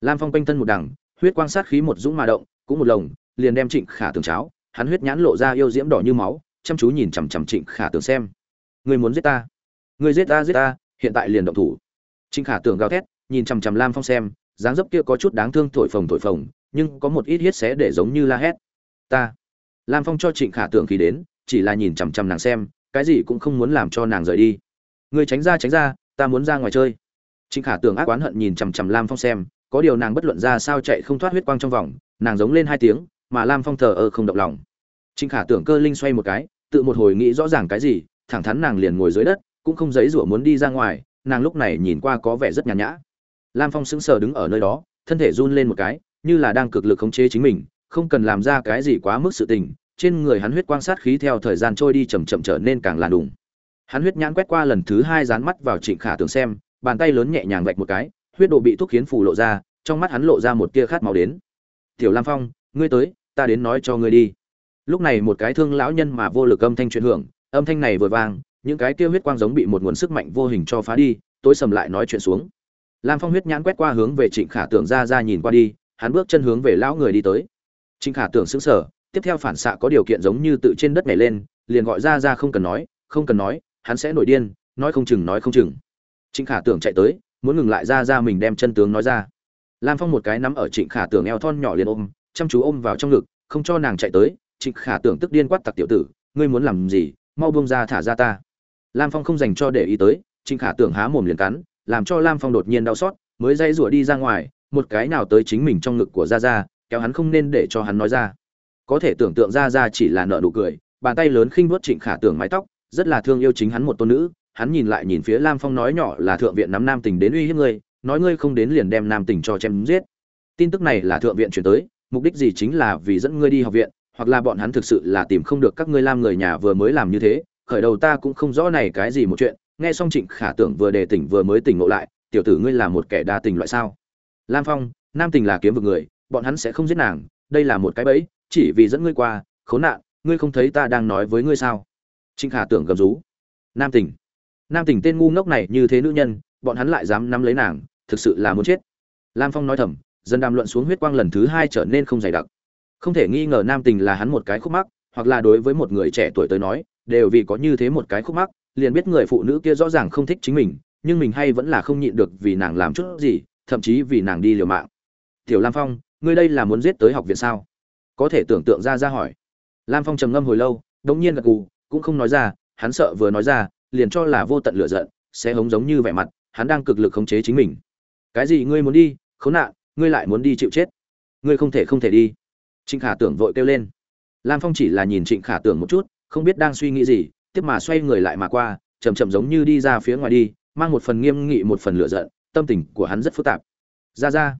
Lam phong quanh thân một đằng, huyết quang sát khí một dũng mà động, cũng một lồng, liền đem trịnh khả tưởng cháo, hắn huyết nhãn lộ ra yêu diễm đỏ như máu, chăm chú nhìn chằm chằm trịnh khả tưởng xem. Ngươi muốn giết ta? Ngươi giết ta giết ta, hiện tại liền động thủ. Trịnh khả tưởng gào thét, nhìn chằm chằm lam phong xem, dáng dấp kia có chút đáng thương thổi phồng thổi phồng nhưng có một ít hiết xé để giống như la hét. Ta. Lam phong cho trịnh khả tưởng khí đến, chỉ là nhìn chằm chằm nàng xem, cái gì cũng không muốn làm cho nàng rời đi. Ngươi tránh ra tránh ra, ta muốn ra ngoài chơi. Trịnh khả tưởng ác oán hận nhìn chằm chằm lam phong xem, có điều nàng bất luận ra sao chạy không thoát huyết quang trong vòng, nàng giống lên hai tiếng, mà lam phong thờ ơ không động lòng. Trịnh khả tưởng cơ linh xoay một cái, tự một hồi nghĩ rõ ràng cái gì, thẳng thắn nàng liền ngồi dưới đất, cũng không giấy rủa muốn đi ra ngoài, nàng lúc này nhìn qua có vẻ rất nhàn nhã. Lam phong sững sờ đứng ở nơi đó, thân thể run lên một cái như là đang cực lực khống chế chính mình, không cần làm ra cái gì quá mức sự tình, trên người hắn huyết quang sát khí theo thời gian trôi đi chậm chậm trở nên càng làn đùng. Hắn huyết nhãn quét qua lần thứ hai dán mắt vào trịnh khả tưởng xem, bàn tay lớn nhẹ nhàng vạch một cái, huyết độ bị thúc khiến phù lộ ra, trong mắt hắn lộ ra một tia khát máu đến. Tiểu lam phong, ngươi tới, ta đến nói cho ngươi đi. Lúc này một cái thương lão nhân mà vô lực âm thanh truyền hưởng, âm thanh này vừa vang, những cái kia huyết quang giống bị một nguồn sức mạnh vô hình cho phá đi, tối sầm lại nói chuyện xuống. Lam phong huyết nhãn quét qua hướng về trịnh khả tưởng ra ra nhìn qua đi hắn bước chân hướng về lão người đi tới. Trịnh khả tưởng sững sờ, tiếp theo phản xạ có điều kiện giống như tự trên đất nhảy lên, liền gọi ra ra không cần nói, không cần nói, hắn sẽ nổi điên, nói không chừng, nói không chừng. Trịnh khả tưởng chạy tới, muốn ngừng lại ra ra mình đem chân tướng nói ra. Lam phong một cái nắm ở trịnh khả tưởng eo thon nhỏ liền ôm, chăm chú ôm vào trong ngực, không cho nàng chạy tới trịnh khả tưởng tức điên quát tặc tiểu tử, ngươi muốn làm gì, mau buông ra thả ra ta. Lam phong không dành cho để ý tới trịnh khả tưởng há mồm liền cắn, làm cho lam phong đột nhiên đau xót, mới dây rủa đi ra ngoài một cái nào tới chính mình trong ngực của gia gia, kéo hắn không nên để cho hắn nói ra. Có thể tưởng tượng gia gia chỉ là nợ nụ cười bàn tay lớn khinh vuốt trịnh khả tưởng mái tóc rất là thương yêu chính hắn một tôn nữ. Hắn nhìn lại nhìn phía lam phong nói nhỏ là thượng viện nắm nam tình đến uy hiếp ngươi nói ngươi không đến liền đem nam tình cho chém giết. Tin tức này là thượng viện chuyển tới mục đích gì chính là vì dẫn ngươi đi học viện hoặc là bọn hắn thực sự là tìm không được các ngươi lam người nhà vừa mới làm như thế. Khởi đầu ta cũng không rõ này cái gì một chuyện. Nghe xong trịnh khả tưởng vừa đề tỉnh vừa mới tỉnh ngộ lại tiểu tử ngươi là một kẻ đa tình loại sao? Lam phong, nam tình là kiếm vực người, bọn hắn sẽ không giết nàng, đây là một cái bẫy, chỉ vì dẫn ngươi qua, khốn nạn, ngươi không thấy ta đang nói với ngươi sao? Trịnh khả tưởng gầm rú. Nam tình. Nam tình tên ngu ngốc này như thế nữ nhân, bọn hắn lại dám nắm lấy nàng, thực sự là muốn chết. Lam phong nói thầm dần đàm luận xuống huyết quang lần thứ hai trở nên không dày đặc. Không thể nghi ngờ nam tình là hắn một cái khúc mắc, hoặc là đối với một người trẻ tuổi tới nói, đều vì có như thế một cái khúc mắc, liền biết người phụ nữ kia rõ ràng không thích chính mình, nhưng mình hay vẫn là không nhịn được vì nàng làm chút gì thậm chí vì nàng đi liều mạng. Tiểu lam phong, ngươi đây là muốn giết tới học viện sao? Có thể tưởng tượng ra ra hỏi. Lam phong trầm ngâm hồi lâu, đống nhiên gật gù, cũng không nói ra, hắn sợ vừa nói ra, liền cho là vô tận lửa giận, sẽ hống giống như vẻ mặt, hắn đang cực lực khống chế chính mình. Cái gì ngươi muốn đi? Khốn nạn, ngươi lại muốn đi chịu chết. Ngươi không thể không thể đi. Trịnh khả tưởng vội kêu lên. Lam phong chỉ là nhìn trịnh khả tưởng một chút, không biết đang suy nghĩ gì, tiếp mà xoay người lại mà qua chầm chậm giống như đi ra phía ngoài đi, mang một phần nghiêm nghị một phần lửa giận tâm tình của hắn rất phức tạp. Ra ra,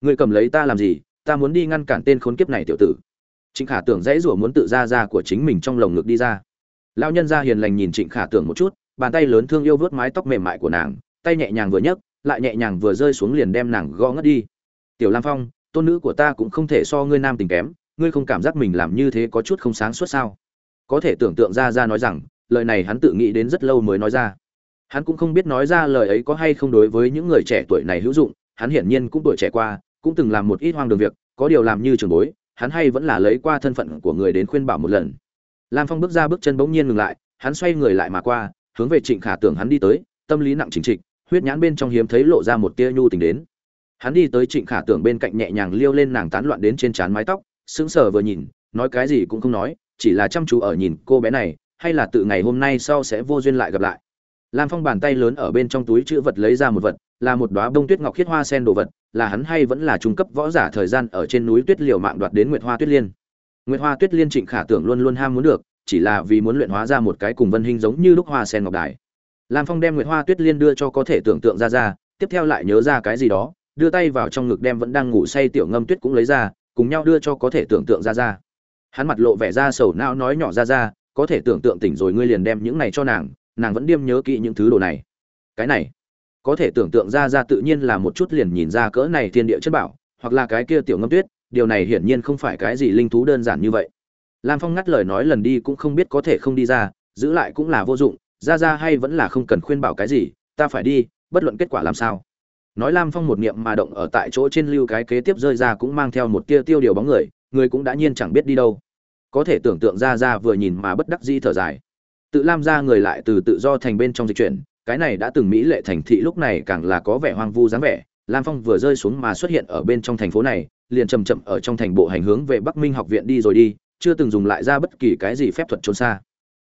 ngươi cầm lấy ta làm gì? Ta muốn đi ngăn cản tên khốn kiếp này tiểu tử. Trịnh khả tưởng dãy rủa muốn tự ra ra của chính mình trong lồng ngực đi ra. Lão nhân gia hiền lành nhìn trịnh khả tưởng một chút, bàn tay lớn thương yêu vớt mái tóc mềm mại của nàng, tay nhẹ nhàng vừa nhấc, lại nhẹ nhàng vừa rơi xuống liền đem nàng gõ ngất đi. Tiểu lam phong, tôn nữ của ta cũng không thể so ngươi nam tình kém, ngươi không cảm giác mình làm như thế có chút không sáng suốt sao? Có thể tưởng tượng ra ra nói rằng, lời này hắn tự nghĩ đến rất lâu mới nói ra hắn cũng không biết nói ra lời ấy có hay không đối với những người trẻ tuổi này hữu dụng, hắn hiển nhiên cũng tuổi trẻ qua, cũng từng làm một ít hoang đường việc, có điều làm như trường bối, hắn hay vẫn là lấy qua thân phận của người đến khuyên bảo một lần. Lam phong bước ra bước chân bỗng nhiên ngừng lại, hắn xoay người lại mà qua, hướng về trịnh khả tưởng hắn đi tới, tâm lý nặng chính trịch, huyết nhãn bên trong hiếm thấy lộ ra một tia nhu tình đến. Hắn đi tới trịnh khả tưởng bên cạnh nhẹ nhàng liêu lên nàng tán loạn đến trên trán mái tóc, sững sờ vừa nhìn, nói cái gì cũng không nói, chỉ là chăm chú ở nhìn cô bé này, hay là tự ngày hôm nay sau sẽ vô duyên lại gặp lại lam phong bàn tay lớn ở bên trong túi chữ vật lấy ra một vật, là một đóa bông tuyết ngọc khiết hoa sen đồ vật, là hắn hay vẫn là trung cấp võ giả thời gian ở trên núi tuyết liều mạng đoạt đến nguyệt hoa tuyết liên. Nguyệt hoa tuyết liên trịnh khả tưởng luôn luôn ham muốn được, chỉ là vì muốn luyện hóa ra một cái cùng vân hình giống như lúc hoa sen ngọc đài. Lam phong đem nguyệt hoa tuyết liên đưa cho có thể tưởng tượng ra ra, tiếp theo lại nhớ ra cái gì đó, đưa tay vào trong ngực đem vẫn đang ngủ say tiểu ngâm tuyết cũng lấy ra, cùng nhau đưa cho có thể tưởng tượng ra ra. Hắn mặt lộ vẻ ra sầu não nói nhỏ ra ra, có thể tưởng tượng tỉnh rồi ngươi liền đem những này cho nàng nàng vẫn điêm nhớ kỹ những thứ đồ này. Cái này, có thể tưởng tượng ra ra tự nhiên là một chút liền nhìn ra cỡ này thiên địa chất bảo, hoặc là cái kia tiểu ngâm tuyết, điều này hiển nhiên không phải cái gì linh thú đơn giản như vậy. Lam phong ngắt lời nói lần đi cũng không biết có thể không đi ra, giữ lại cũng là vô dụng, ra ra hay vẫn là không cần khuyên bảo cái gì, ta phải đi, bất luận kết quả làm sao. Nói lam phong một niệm mà động ở tại chỗ trên lưu cái kế tiếp rơi ra cũng mang theo một tia tiêu điều bóng người người cũng đã nhiên chẳng biết đi đâu. Có thể tưởng tượng ra ra vừa nhìn mà bất đắc dĩ thở dài tự lam ra người lại từ tự do thành bên trong dịch chuyển, cái này đã từng mỹ lệ thành thị lúc này càng là có vẻ hoang vu dáng vẻ. Lam phong vừa rơi xuống mà xuất hiện ở bên trong thành phố này, liền chầm chậm ở trong thành bộ hành hướng về bắc minh học viện đi rồi đi, chưa từng dùng lại ra bất kỳ cái gì phép thuật trốn xa.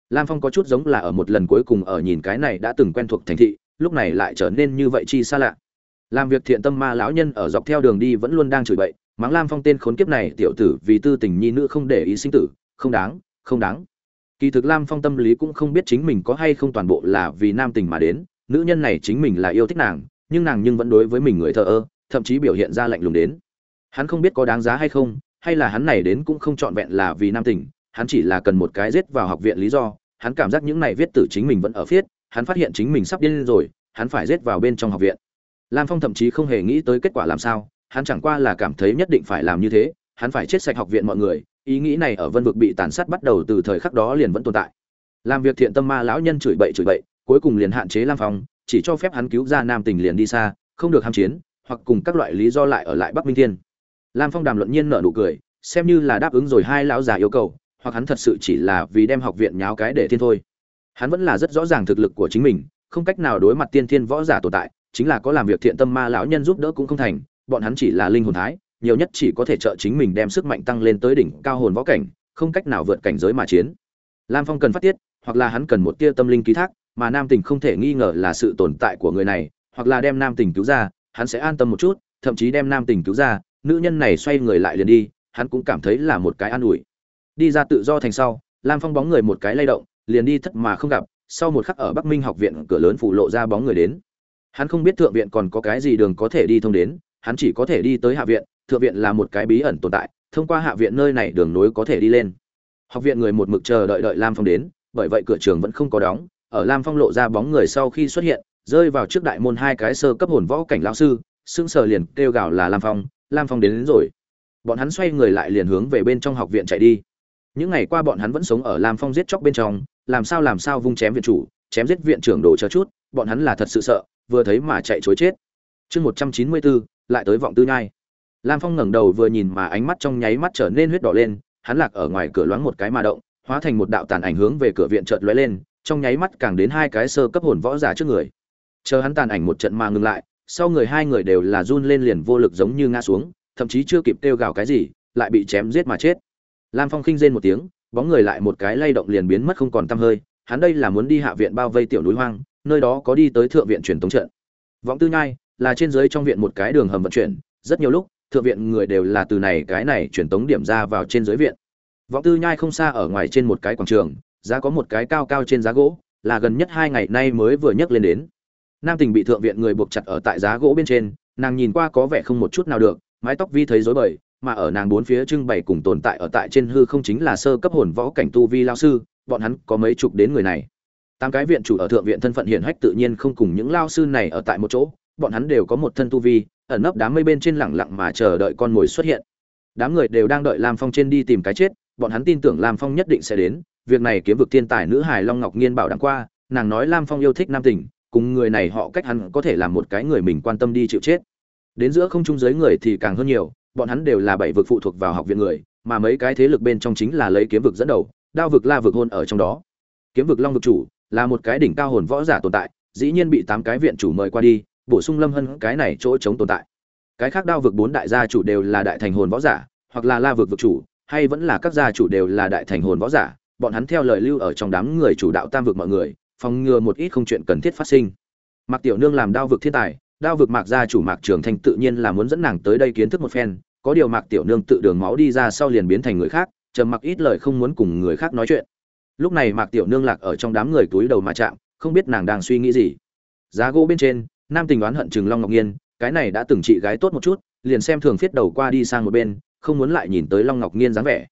Lam phong có chút giống là ở một lần cuối cùng ở nhìn cái này đã từng quen thuộc thành thị, lúc này lại trở nên như vậy chi xa lạ. Làm việc thiện tâm ma lão nhân ở dọc theo đường đi vẫn luôn đang chửi bậy, mắng lam phong tên khốn kiếp này tiểu tử vì tư tình nhi nữ không để ý sinh tử, không đáng không đáng kỳ thực lam phong tâm lý cũng không biết chính mình có hay không toàn bộ là vì nam tình mà đến, nữ nhân này chính mình là yêu thích nàng, nhưng nàng nhưng vẫn đối với mình người thờ ơ, thậm chí biểu hiện ra lạnh lùng đến. Hắn không biết có đáng giá hay không, hay là hắn này đến cũng không trọn vẹn là vì nam tình, hắn chỉ là cần một cái giết vào học viện lý do, hắn cảm giác những này viết tử chính mình vẫn ở viết, hắn phát hiện chính mình sắp điên rồi, hắn phải giết vào bên trong học viện. Lam phong thậm chí không hề nghĩ tới kết quả làm sao, hắn chẳng qua là cảm thấy nhất định phải làm như thế, hắn phải chết sạch học viện mọi người ý nghĩ này ở vân vực bị tàn sát bắt đầu từ thời khắc đó liền vẫn tồn tại. Làm việc thiện tâm ma lão nhân chửi bậy chửi bậy, cuối cùng liền hạn chế lam phong, chỉ cho phép hắn cứu ra nam tình liền đi xa, không được ham chiến, hoặc cùng các loại lý do lại ở lại bắc minh thiên. Lam phong đàm luận nhiên nở nụ cười, xem như là đáp ứng rồi hai lão già yêu cầu, hoặc hắn thật sự chỉ là vì đem học viện nháo cái để thiên thôi. Hắn vẫn là rất rõ ràng thực lực của chính mình, không cách nào đối mặt tiên thiên võ giả tồn tại, chính là có làm việc thiện tâm ma lão nhân giúp đỡ cũng không thành, bọn hắn chỉ là linh hồn thái nhiều nhất chỉ có thể trợ chính mình đem sức mạnh tăng lên tới đỉnh cao hồn võ cảnh, không cách nào vượt cảnh giới mà chiến. Lam phong cần phát tiết, hoặc là hắn cần một tia tâm linh ký thác, mà nam tình không thể nghi ngờ là sự tồn tại của người này, hoặc là đem nam tình cứu ra, hắn sẽ an tâm một chút, thậm chí đem nam tình cứu ra, nữ nhân này xoay người lại liền đi, hắn cũng cảm thấy là một cái an ủi. Đi ra tự do thành sau, lam phong bóng người một cái lay động, liền đi thất mà không gặp, sau một khắc ở bắc minh học viện cửa lớn phủ lộ ra bóng người đến. Hắn không biết thượng viện còn có cái gì đường có thể đi thông đến, hắn chỉ có thể đi tới hạ viện thượng viện là một cái bí ẩn tồn tại thông qua hạ viện nơi này đường nối có thể đi lên. Học viện người một mực chờ đợi đợi lam phong đến bởi vậy cửa trường vẫn không có đóng ở lam phong lộ ra bóng người sau khi xuất hiện rơi vào trước đại môn hai cái sơ cấp hồn võ cảnh lão sư sững sờ liền kêu gào là lam phong lam phong đến, đến rồi. Bọn hắn xoay người lại liền hướng về bên trong học viện chạy đi. Những ngày qua bọn hắn vẫn sống ở lam phong giết chóc bên trong làm sao làm sao vung chém viện chủ chém giết viện trưởng đồ chờ chút bọn hắn là thật sự sợ vừa thấy mà chạy chối chết. Chương một trăm chín mươi bốn lại tới vọng tư nhai lam phong ngẩng đầu vừa nhìn mà ánh mắt trong nháy mắt trở nên huyết đỏ lên, hắn lạc ở ngoài cửa loáng một cái mà động, hóa thành một đạo tàn ảnh hướng về cửa viện chợt lóe lên, trong nháy mắt càng đến hai cái sơ cấp hồn võ giả trước người. Chờ hắn tàn ảnh một trận mà ngừng lại, sau người hai người đều là run lên liền vô lực giống như ngã xuống, thậm chí chưa kịp kêu gào cái gì, lại bị chém giết mà chết. Lam phong khinh rên một tiếng, bóng người lại một cái lay động liền biến mất không còn tăm hơi, hắn đây là muốn đi hạ viện bao vây tiểu núi hoang, nơi đó có đi tới thượng viện truyền tống trận. Vọng tư nhai là trên dưới trong viện một cái đường hầm vận chuyển, rất nhiều lúc thượng viện người đều là từ này cái này truyền tống điểm ra vào trên dưới viện. Vọng tư nhai không xa ở ngoài trên một cái quảng trường, giá có một cái cao cao trên giá gỗ, là gần nhất hai ngày nay mới vừa nhấc lên đến. Nam tình bị thượng viện người buộc chặt ở tại giá gỗ bên trên, nàng nhìn qua có vẻ không một chút nào được, mái tóc vi thấy rối bời, mà ở nàng bốn phía trưng bày cùng tồn tại ở tại trên hư không chính là sơ cấp hồn võ cảnh tu vi lao sư, bọn hắn có mấy chục đến người này. Tám cái viện chủ ở thượng viện thân phận hiển hách tự nhiên không cùng những lao sư này ở tại một chỗ, bọn hắn đều có một thân tu vi ẩn nấp đám mây bên trên lẳng lặng mà chờ đợi con mồi xuất hiện. Đám người đều đang đợi lam phong trên đi tìm cái chết, bọn hắn tin tưởng lam phong nhất định sẽ đến, việc này kiếm vực thiên tài nữ hài long ngọc nghiên bảo đảm qua, nàng nói lam phong yêu thích nam tình, cùng người này họ cách hắn có thể làm một cái người mình quan tâm đi chịu chết. Đến giữa không trung giới người thì càng hơn nhiều, bọn hắn đều là bảy vực phụ thuộc vào học viện người, mà mấy cái thế lực bên trong chính là lấy kiếm vực dẫn đầu, đao vực, la vực hôn ở trong đó. Kiếm vực long vực chủ là một cái đỉnh cao hồn võ giả tồn tại, dĩ nhiên bị tám cái viện chủ mời qua đi bổ sung lâm hân cái này chỗ chống tồn tại. Cái khác đao vực bốn đại gia chủ đều là đại thành hồn võ giả, hoặc là la vực vực chủ, hay vẫn là các gia chủ đều là đại thành hồn võ giả, bọn hắn theo lời lưu ở trong đám người chủ đạo tam vực mọi người, phòng ngừa một ít không chuyện cần thiết phát sinh. Mạc tiểu nương làm đao vực thiên tài, đao vực mạc gia chủ mạc trường thanh tự nhiên là muốn dẫn nàng tới đây kiến thức một phen, có điều mạc tiểu nương tự đường máu đi ra sau liền biến thành người khác, trầm mặc ít lời không muốn cùng người khác nói chuyện. Lúc này mạc tiểu nương lạc ở trong đám người túi đầu mà chạm, không biết nàng đang suy nghĩ gì. Giá gỗ bên trên nam tình đoán hận chừng long ngọc nhiên, cái này đã từng chị gái tốt một chút, liền xem thường phiết đầu qua đi sang một bên, không muốn lại nhìn tới long ngọc nhiên dáng vẻ.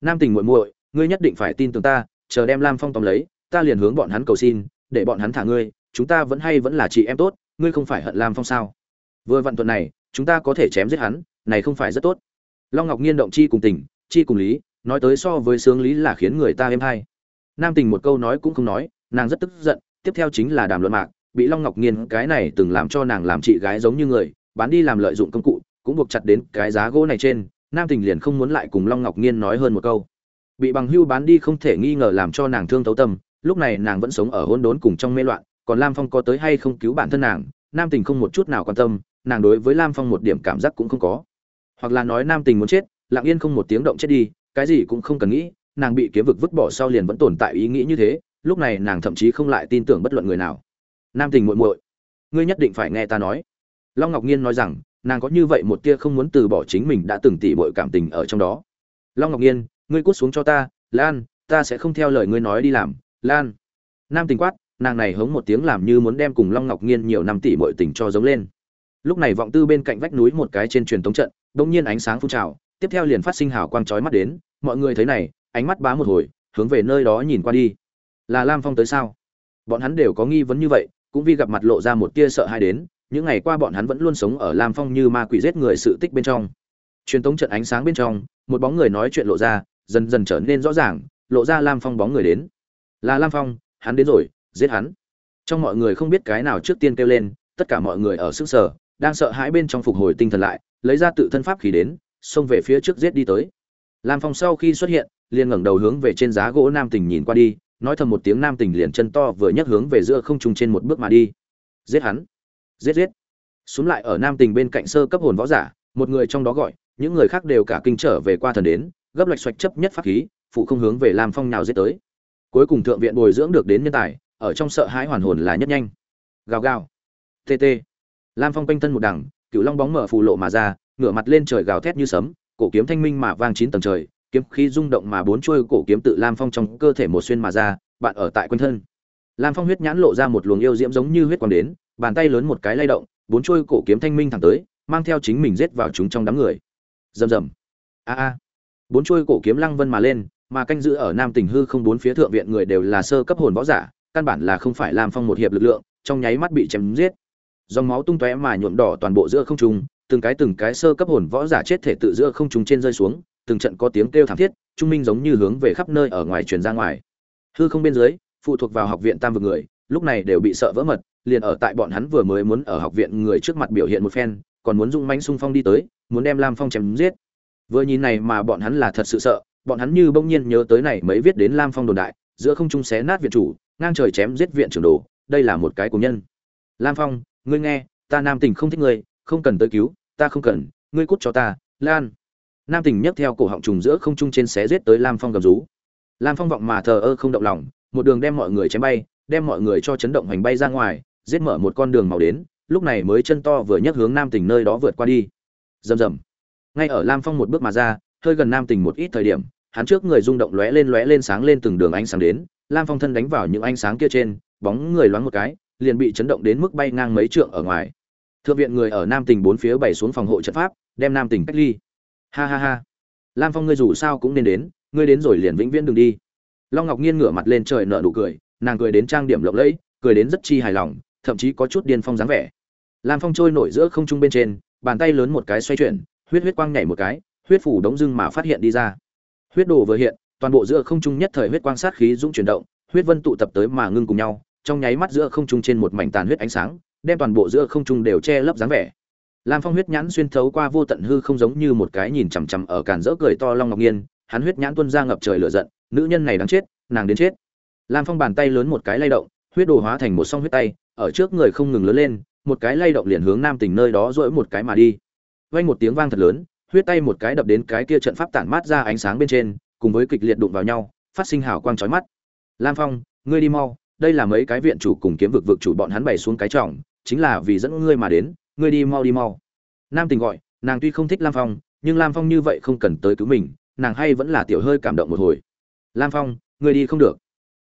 Nam tình muội muội, ngươi nhất định phải tin tưởng ta, chờ đem lam phong tóm lấy, ta liền hướng bọn hắn cầu xin, để bọn hắn thả ngươi, chúng ta vẫn hay vẫn là chị em tốt, ngươi không phải hận lam phong sao? Vừa vặn tuần này, chúng ta có thể chém giết hắn, này không phải rất tốt. Long ngọc nhiên động chi cùng tình, chi cùng lý, nói tới so với sướng lý là khiến người ta êm hay. Nam tình một câu nói cũng không nói, nàng rất tức giận, tiếp theo chính là đàm luận mạc bị long ngọc nhiên cái này từng làm cho nàng làm chị gái giống như người, bán đi làm lợi dụng công cụ, cũng buộc chặt đến cái giá gỗ này trên, nam tình liền không muốn lại cùng long ngọc nhiên nói hơn một câu. Bị bằng hưu bán đi không thể nghi ngờ làm cho nàng thương thấu tâm, lúc này nàng vẫn sống ở hôn đốn cùng trong mê loạn, còn lam phong có tới hay không cứu bản thân nàng, nam tình không một chút nào quan tâm, nàng đối với lam phong một điểm cảm giác cũng không có. Hoặc là nói nam tình muốn chết, lặng yên không một tiếng động chết đi, cái gì cũng không cần nghĩ, nàng bị kiếm vực vứt bỏ sau liền vẫn tồn tại ý nghĩ như thế, lúc này nàng thậm chí không lại tin tưởng bất luận người nào nam tình muội muội, ngươi nhất định phải nghe ta nói. Long ngọc nhiên nói rằng, nàng có như vậy một tia không muốn từ bỏ chính mình đã từng tỉ bội cảm tình ở trong đó. Long ngọc nhiên ngươi cút xuống cho ta, lan, ta sẽ không theo lời ngươi nói đi làm, lan. Nam tình quát, nàng này hống một tiếng làm như muốn đem cùng long ngọc nhiên nhiều năm tỷ bội tình cho giống lên. Lúc này vọng tư bên cạnh vách núi một cái trên truyền thống trận đông nhiên ánh sáng phun trào, tiếp theo liền phát sinh hào quang chói mắt đến, mọi người thấy này, ánh mắt bá một hồi, hướng về nơi đó nhìn qua đi. Là lam phong tới sao? Bọn hắn đều có nghi vấn như vậy cũng vì gặp mặt lộ ra một tia sợ hãi đến, những ngày qua bọn hắn vẫn luôn sống ở lam phong như ma quỷ giết người sự tích bên trong. Truyền thống trận ánh sáng bên trong, một bóng người nói chuyện lộ ra, dần dần trở nên rõ ràng, lộ ra lam phong bóng người đến. Là lam phong, hắn đến rồi, giết hắn. Trong mọi người không biết cái nào trước tiên kêu lên, tất cả mọi người ở sức sở đang sợ hãi bên trong phục hồi tinh thần lại, lấy ra tự thân pháp khí đến, xông về phía trước giết đi tới. Lam phong sau khi xuất hiện, liền ngẩng đầu hướng về trên giá gỗ nam tình nhìn qua đi nói thầm một tiếng nam tình liền chân to vừa nhấc hướng về giữa không trung trên một bước mà đi. Giết hắn. Giết giết. Xuống lại ở nam tình bên cạnh sơ cấp hồn võ giả, một người trong đó gọi, những người khác đều cả kinh trở về qua thần đến, gấp lạch xoạch chấp nhất pháp khí, phụ không hướng về lam phong nào giết tới. Cuối cùng thượng viện bồi dưỡng được đến nhân tài, ở trong sợ hãi hoàn hồn là nhất nhanh. Gào gào. Tt lam phong quanh thân một đằng cựu long bóng mở phù lộ mà ra, ngửa mặt lên trời gào thét như sấm, cổ kiếm thanh minh mà vang chín tầng trời kiếm khí rung động mà bốn chuôi cổ kiếm tự lam phong trong cơ thể một xuyên mà ra, bạn ở tại quanh thân. Lam phong huyết nhãn lộ ra một luồng yêu diễm giống như huyết quang đến, bàn tay lớn một cái lay động, bốn chuôi cổ kiếm thanh minh thẳng tới, mang theo chính mình giết vào chúng trong đám người. Rầm rầm. A a. Bốn chuôi cổ kiếm lăng vân mà lên, mà canh giữ ở nam tỉnh hư không bốn phía thượng viện người đều là sơ cấp hồn võ giả, căn bản là không phải lam phong một hiệp lực lượng, trong nháy mắt bị chém giết. Dòng máu tung tóe mà nhuộm đỏ toàn bộ giữa không trung, từng cái từng cái sơ cấp hồn võ giả chết thể tự giữa không trung trên rơi xuống từng trận có tiếng kêu thảm thiết, trung minh giống như hướng về khắp nơi ở ngoài truyền ra ngoài. Hư không bên dưới, phụ thuộc vào học viện tam vực người, lúc này đều bị sợ vỡ mật, liền ở tại bọn hắn vừa mới muốn ở học viện người trước mặt biểu hiện một phen, còn muốn dung mãnh xung phong đi tới, muốn đem lam phong chém giết. Vừa nhìn này mà bọn hắn là thật sự sợ, bọn hắn như bỗng nhiên nhớ tới này mới viết đến lam phong đồn đại, giữa không trung xé nát viện chủ, ngang trời chém giết viện trưởng đồ, đây là một cái của nhân. Lam phong, ngươi nghe, ta nam tình không thích ngươi, không cần tới cứu, ta không cần, ngươi cút cho ta, lan nam tình nhấc theo cổ họng trùng giữa không trung trên xé giết tới lam phong gầm rú. Lam phong vọng mà thờ ơ không động lòng, một đường đem mọi người chém bay, đem mọi người cho chấn động hoành bay ra ngoài, giết mở một con đường màu đến, lúc này mới chân to vừa nhấc hướng nam tình nơi đó vượt qua đi. Rầm rầm. Ngay ở lam phong một bước mà ra, hơi gần nam tình một ít thời điểm, hắn trước người rung động lóe lên lóe lên sáng lên từng đường ánh sáng đến, lam phong thân đánh vào những ánh sáng kia trên, bóng người loáng một cái, liền bị chấn động đến mức bay ngang mấy trượng ở ngoài. Thượng viện người ở nam tình bốn phía bày xuống phòng hộ trận pháp, đem nam tình cách ly ha ha ha. Lam phong ngươi dù sao cũng nên đến, ngươi đến rồi liền vĩnh viễn đừng đi. Long ngọc nhiên ngửa mặt lên trời nở nụ cười, nàng cười đến trang điểm lộng lẫy, cười đến rất chi hài lòng, thậm chí có chút điên phong dáng vẻ. Lam phong trôi nổi giữa không trung bên trên, bàn tay lớn một cái xoay chuyển, huyết huyết quang nhảy một cái, huyết phủ đống dưng mà phát hiện đi ra. Huyết đồ vừa hiện, toàn bộ giữa không trung nhất thời huyết quang sát khí dũng chuyển động, huyết vân tụ tập tới mà ngưng cùng nhau, trong nháy mắt giữa không trung trên một mảnh tàn huyết ánh sáng, đem toàn bộ giữa không trung đều che lấp dáng vẻ lam phong huyết nhãn xuyên thấu qua vô tận hư không giống như một cái nhìn chằm chằm ở càn rỡ cười to long ngọc nhiên, hắn huyết nhãn tuôn ra ngập trời lửa giận, nữ nhân này đáng chết, nàng đến chết. Lam phong bàn tay lớn một cái lay động, huyết đồ hóa thành một song huyết tay, ở trước người không ngừng lớn lên, một cái lay động liền hướng nam tỉnh nơi đó rỗi một cái mà đi. Vang một tiếng vang thật lớn, huyết tay một cái đập đến cái kia trận pháp tản mát ra ánh sáng bên trên, cùng với kịch liệt đụng vào nhau, phát sinh hào quang chói mắt. Lam phong, ngươi đi mau, đây là mấy cái viện chủ cùng kiếm vực vực chủ bọn hắn bày xuống cái trọng, chính là vì dẫn ngươi mà đến ngươi đi mau đi mau. Nam tình gọi, nàng tuy không thích lam phong, nhưng lam phong như vậy không cần tới cứu mình, nàng hay vẫn là tiểu hơi cảm động một hồi. Lam phong, ngươi đi không được.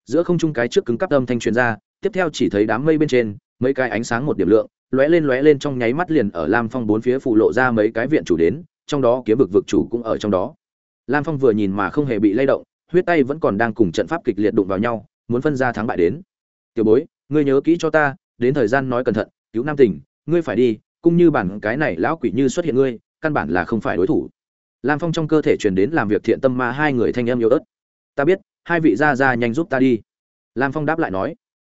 Giữa không trung cái trước cứng cắp âm thanh truyền ra, tiếp theo chỉ thấy đám mây bên trên, mấy cái ánh sáng một điểm lượng, lóe lên lóe lên trong nháy mắt liền ở lam phong bốn phía phụ lộ ra mấy cái viện chủ đến, trong đó kiếm vực vực chủ cũng ở trong đó. Lam phong vừa nhìn mà không hề bị lay động, huyết tay vẫn còn đang cùng trận pháp kịch liệt đụng vào nhau, muốn phân ra thắng bại đến. Tiểu bối, ngươi nhớ kỹ cho ta, đến thời gian nói cẩn thận, cứu nam tỉnh ngươi phải đi, cũng như bản cái này lão quỷ như xuất hiện ngươi, căn bản là không phải đối thủ. Lam phong trong cơ thể truyền đến làm việc thiện tâm ma hai người thanh em yếu ớt. Ta biết, hai vị gia gia nhanh giúp ta đi. Lam phong đáp lại nói.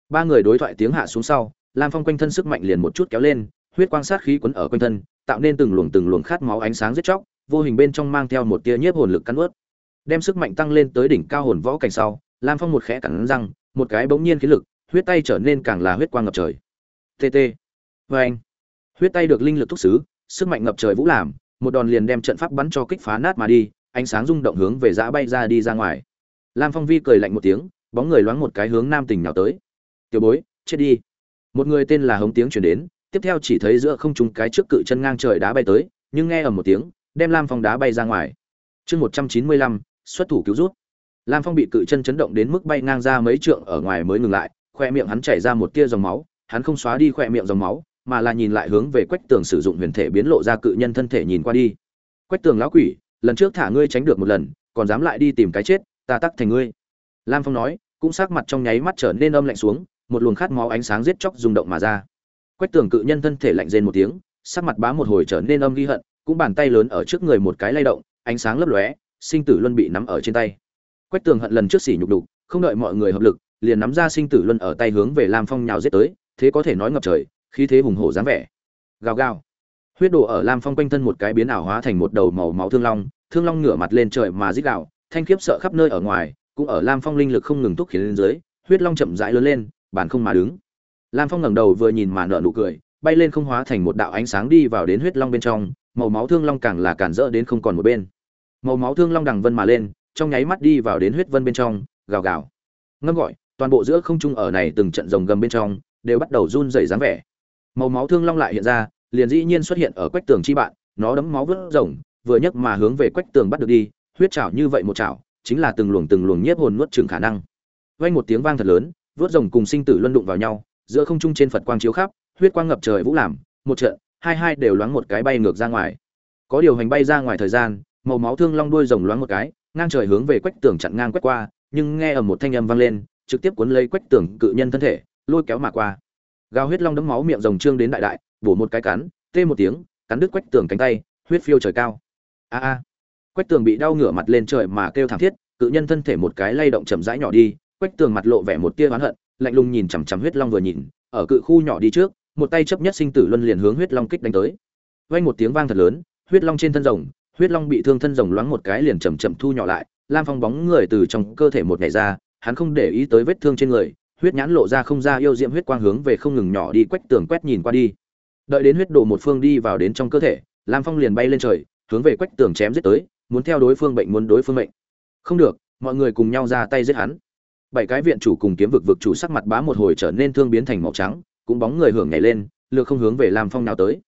Ba người đối thoại tiếng hạ xuống sau, lam phong quanh thân sức mạnh liền một chút kéo lên, huyết quang sát khí quấn ở quanh thân, tạo nên từng luồng từng luồng khát máu ánh sáng giết chóc, vô hình bên trong mang theo một tia nhiếp hồn lực cắn ướt. Đem sức mạnh tăng lên tới đỉnh cao hồn võ cảnh sau, lam phong một khẽ cắn răng, một cái bỗng nhiên khí lực, huyết tay trở nên càng là huyết quang ngập trời. Tt vê anh, huyết tay được linh lực thúc xứ, sức mạnh ngập trời vũ làm, một đòn liền đem trận pháp bắn cho kích phá nát mà đi, ánh sáng rung động hướng về giã bay ra đi ra ngoài. Lam phong vi cười lạnh một tiếng, bóng người loáng một cái hướng nam tỉnh nào tới. Tiểu bối, chết đi. Một người tên là hống tiếng chuyển đến, tiếp theo chỉ thấy giữa không trung cái trước cự chân ngang trời đá bay tới, nhưng nghe ở một tiếng, đem lam phong đá bay ra ngoài. Chương một trăm chín mươi lăm, xuất thủ cứu rút. Lam phong bị cự chân chấn động đến mức bay ngang ra mấy trượng ở ngoài mới ngừng lại khoe miệng hắn chảy ra một tia dòng máu, hắn không xóa đi khoe miệng dòng máu mà là nhìn lại hướng về quách tường sử dụng huyền thể biến lộ ra cự nhân thân thể nhìn qua đi. Quách tường lão quỷ, lần trước thả ngươi tránh được một lần, còn dám lại đi tìm cái chết, ta tắc thành ngươi. Lam phong nói, cũng sắc mặt trong nháy mắt trở nên âm lạnh xuống, một luồng khát máu ánh sáng giết chóc rung động mà ra. Quách tường cự nhân thân thể lạnh rên một tiếng, sắc mặt bá một hồi trở nên âm ghi hận, cũng bàn tay lớn ở trước người một cái lay động, ánh sáng lấp lóe, sinh tử luân bị nắm ở trên tay. Quách tường hận lần trước xỉ nhục đục không đợi mọi người hợp lực, liền nắm ra sinh tử luân ở tay hướng về lam phong nhào giết tới, thế có thể nói ngập trời khí thế hùng hổ dáng vẻ. Gào gào. Huyết đổ ở lam phong quanh thân một cái biến ảo hóa thành một đầu màu máu thương long thương long ngửa mặt lên trời mà rít gào, thanh khiếp sợ khắp nơi ở ngoài, cũng ở lam phong linh lực không ngừng thúc khiến lên dưới, huyết long chậm rãi lớn lên bản không mà đứng. Lam phong ngẩng đầu vừa nhìn mà nở nụ cười, bay lên không hóa thành một đạo ánh sáng đi vào đến huyết long bên trong, màu máu thương long càng là cản rỡ đến không còn một bên. Màu máu thương long đằng vân mà lên, trong nháy mắt đi vào đến huyết vân bên trong, gào gào. Ngâm gọi, toàn bộ giữa không trung ở này từng trận rồng gầm bên trong, đều bắt đầu run rẩy dáng vẻ màu máu thương long lại hiện ra, liền dĩ nhiên xuất hiện ở quách tường chi bạn, nó đấm máu vớt rồng, vừa nhấc mà hướng về quách tường bắt được đi, huyết chảo như vậy một chảo, chính là từng luồng từng luồng nhiếp hồn nuốt chừng khả năng. Vang một tiếng vang thật lớn, vớt rồng cùng sinh tử luân đụng vào nhau, giữa không trung trên phật quang chiếu khắp, huyết quang ngập trời vũ làm, một trận, hai hai đều loáng một cái bay ngược ra ngoài. Có điều hành bay ra ngoài thời gian, màu máu thương long đuôi rồng loáng một cái, ngang trời hướng về quách tường chặn ngang quét qua, nhưng nghe ở một thanh âm vang lên, trực tiếp cuốn lấy quách tường cự nhân thân thể, lôi kéo mà qua gào huyết long đấm máu miệng rồng trương đến đại đại, bổ một cái cắn, tê một tiếng, cắn đứt quách tường cánh tay, huyết phiêu trời cao. A a. Quách tường bị đau ngửa mặt lên trời mà kêu thảm thiết, cự nhân thân thể một cái lay động chậm rãi nhỏ đi, quách tường mặt lộ vẻ một tia oán hận, lạnh lùng nhìn chằm chằm huyết long vừa nhìn, ở cự khu nhỏ đi trước, một tay chấp nhất sinh tử luân liền hướng huyết long kích đánh tới. Vang một tiếng vang thật lớn, huyết long trên thân rồng, huyết long bị thương thân rồng loáng một cái liền chầm chậm thu nhỏ lại, lam phong bóng người từ trong cơ thể một ngày ra, hắn không để ý tới vết thương trên người huyết nhãn lộ ra không ra yêu diễm huyết quang hướng về không ngừng nhỏ đi, quách tường quét nhìn qua đi. Đợi đến huyết đồ một phương đi vào đến trong cơ thể, lam phong liền bay lên trời, hướng về quách tường chém giết tới, muốn theo đối phương bệnh, muốn đối phương bệnh không được, mọi người cùng nhau ra tay giết hắn. Bảy cái viện chủ cùng kiếm vực vực chủ sắc mặt bá một hồi trở nên thương biến thành màu trắng, cũng bóng người hưởng nhảy lên, lược không hướng về lam phong nào tới.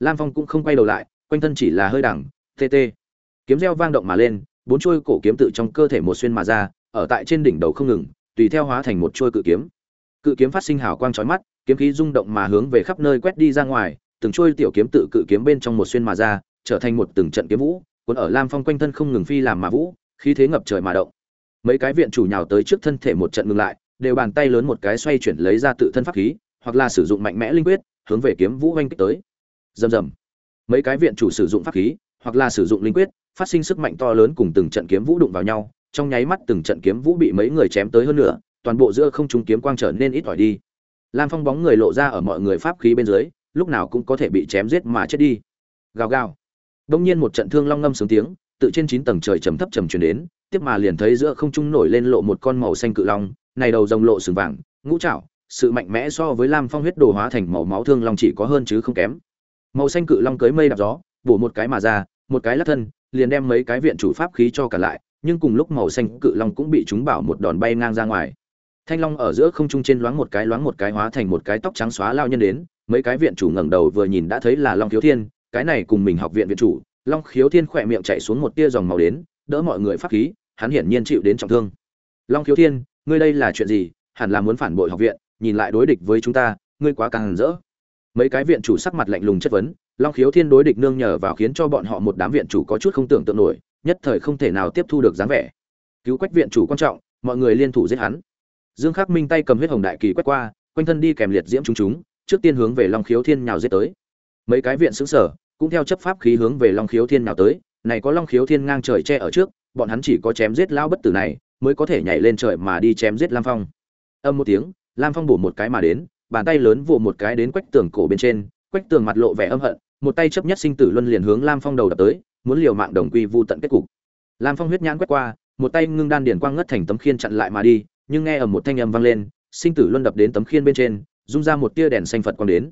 Lam phong cũng không quay đầu lại, quanh thân chỉ là hơi đẳng tt kiếm reo vang động mà lên, bốn chuôi cổ kiếm tự trong cơ thể một xuyên mà ra, ở tại trên đỉnh đầu không ngừng tùy theo hóa thành một chuôi cự kiếm. Cự kiếm phát sinh hào quang chói mắt, kiếm khí rung động mà hướng về khắp nơi quét đi ra ngoài, từng chuôi tiểu kiếm tự cự kiếm bên trong một xuyên mà ra, trở thành một từng trận kiếm vũ, cuốn ở lam phong quanh thân không ngừng phi làm mà vũ, khí thế ngập trời mà động. Mấy cái viện chủ nhào tới trước thân thể một trận ngừng lại, đều bàn tay lớn một cái xoay chuyển lấy ra tự thân pháp khí, hoặc là sử dụng mạnh mẽ linh quyết, hướng về kiếm vũ oanh kích tới. Rầm rầm. Mấy cái viện chủ sử dụng pháp khí, hoặc là sử dụng linh quyết, phát sinh sức mạnh to lớn cùng từng trận kiếm vũ đụng vào nhau trong nháy mắt từng trận kiếm vũ bị mấy người chém tới hơn nữa toàn bộ giữa không trung kiếm quang trở nên ít ỏi đi. Lam phong bóng người lộ ra ở mọi người pháp khí bên dưới, lúc nào cũng có thể bị chém giết mà chết đi. Gào gào. Đông nhiên một trận thương long ngâm sướng tiếng, tự trên chín tầng trời trầm thấp trầm truyền đến, tiếp mà liền thấy giữa không trung nổi lên lộ một con màu xanh cự long, này đầu rồng lộ sừng vàng, ngũ trảo, sự mạnh mẽ so với lam phong huyết đồ hóa thành màu máu thương long chỉ có hơn chứ không kém. Màu xanh cự long cưới mây đạp gió, bổ một cái mà ra, một cái lắc thân, liền đem mấy cái viện chủ pháp khí cho cả lại nhưng cùng lúc màu xanh cự long cũng bị chúng bảo một đòn bay ngang ra ngoài. Thanh long ở giữa không trung trên loáng một cái loáng một cái hóa thành một cái tóc trắng xóa lao nhân đến, mấy cái viện chủ ngẩng đầu vừa nhìn đã thấy là long khiếu thiên, cái này cùng mình học viện viện chủ, long khiếu thiên khỏe miệng chạy xuống một tia dòng màu đến, đỡ mọi người pháp khí, hắn hiển nhiên chịu đến trọng thương. Long khiếu thiên, ngươi đây là chuyện gì? Hẳn là muốn phản bội học viện, nhìn lại đối địch với chúng ta, ngươi quá càng hẳn rỡ. Mấy cái viện chủ sắc mặt lạnh lùng chất vấn, long khiếu thiên đối địch nương nhờ vào khiến cho bọn họ một đám viện chủ có chút không tưởng tượng nổi nhất thời không thể nào tiếp thu được dáng vẻ. Cứu quách viện chủ quan trọng, mọi người liên thủ giết hắn. Dương khắc minh tay cầm huyết hồng đại kỳ quét qua, quanh thân đi kèm liệt diễm chúng chúng, trước tiên hướng về long khiếu thiên nhào giết tới. Mấy cái viện xứng sở, cũng theo chấp pháp khí hướng về long khiếu thiên nhào tới, này có long khiếu thiên ngang trời che ở trước, bọn hắn chỉ có chém giết lao bất tử này, mới có thể nhảy lên trời mà đi chém giết lam phong. Âm một tiếng, lam phong bổ một cái mà đến, bàn tay lớn vụ một cái đến quách tường cổ bên trên, quách tường mặt lộ vẻ âm hận, một tay chấp nhất sinh tử luân liền hướng lam phong đầu đập tới muốn liều mạng đồng quy vu tận kết cục. Lam phong huyết nhãn quét qua, một tay ngưng đan điển quang ngất thành tấm khiên chặn lại mà đi, nhưng nghe ở một thanh âm vang lên, sinh tử luân đập đến tấm khiên bên trên, rung ra một tia đèn xanh phật quang đến.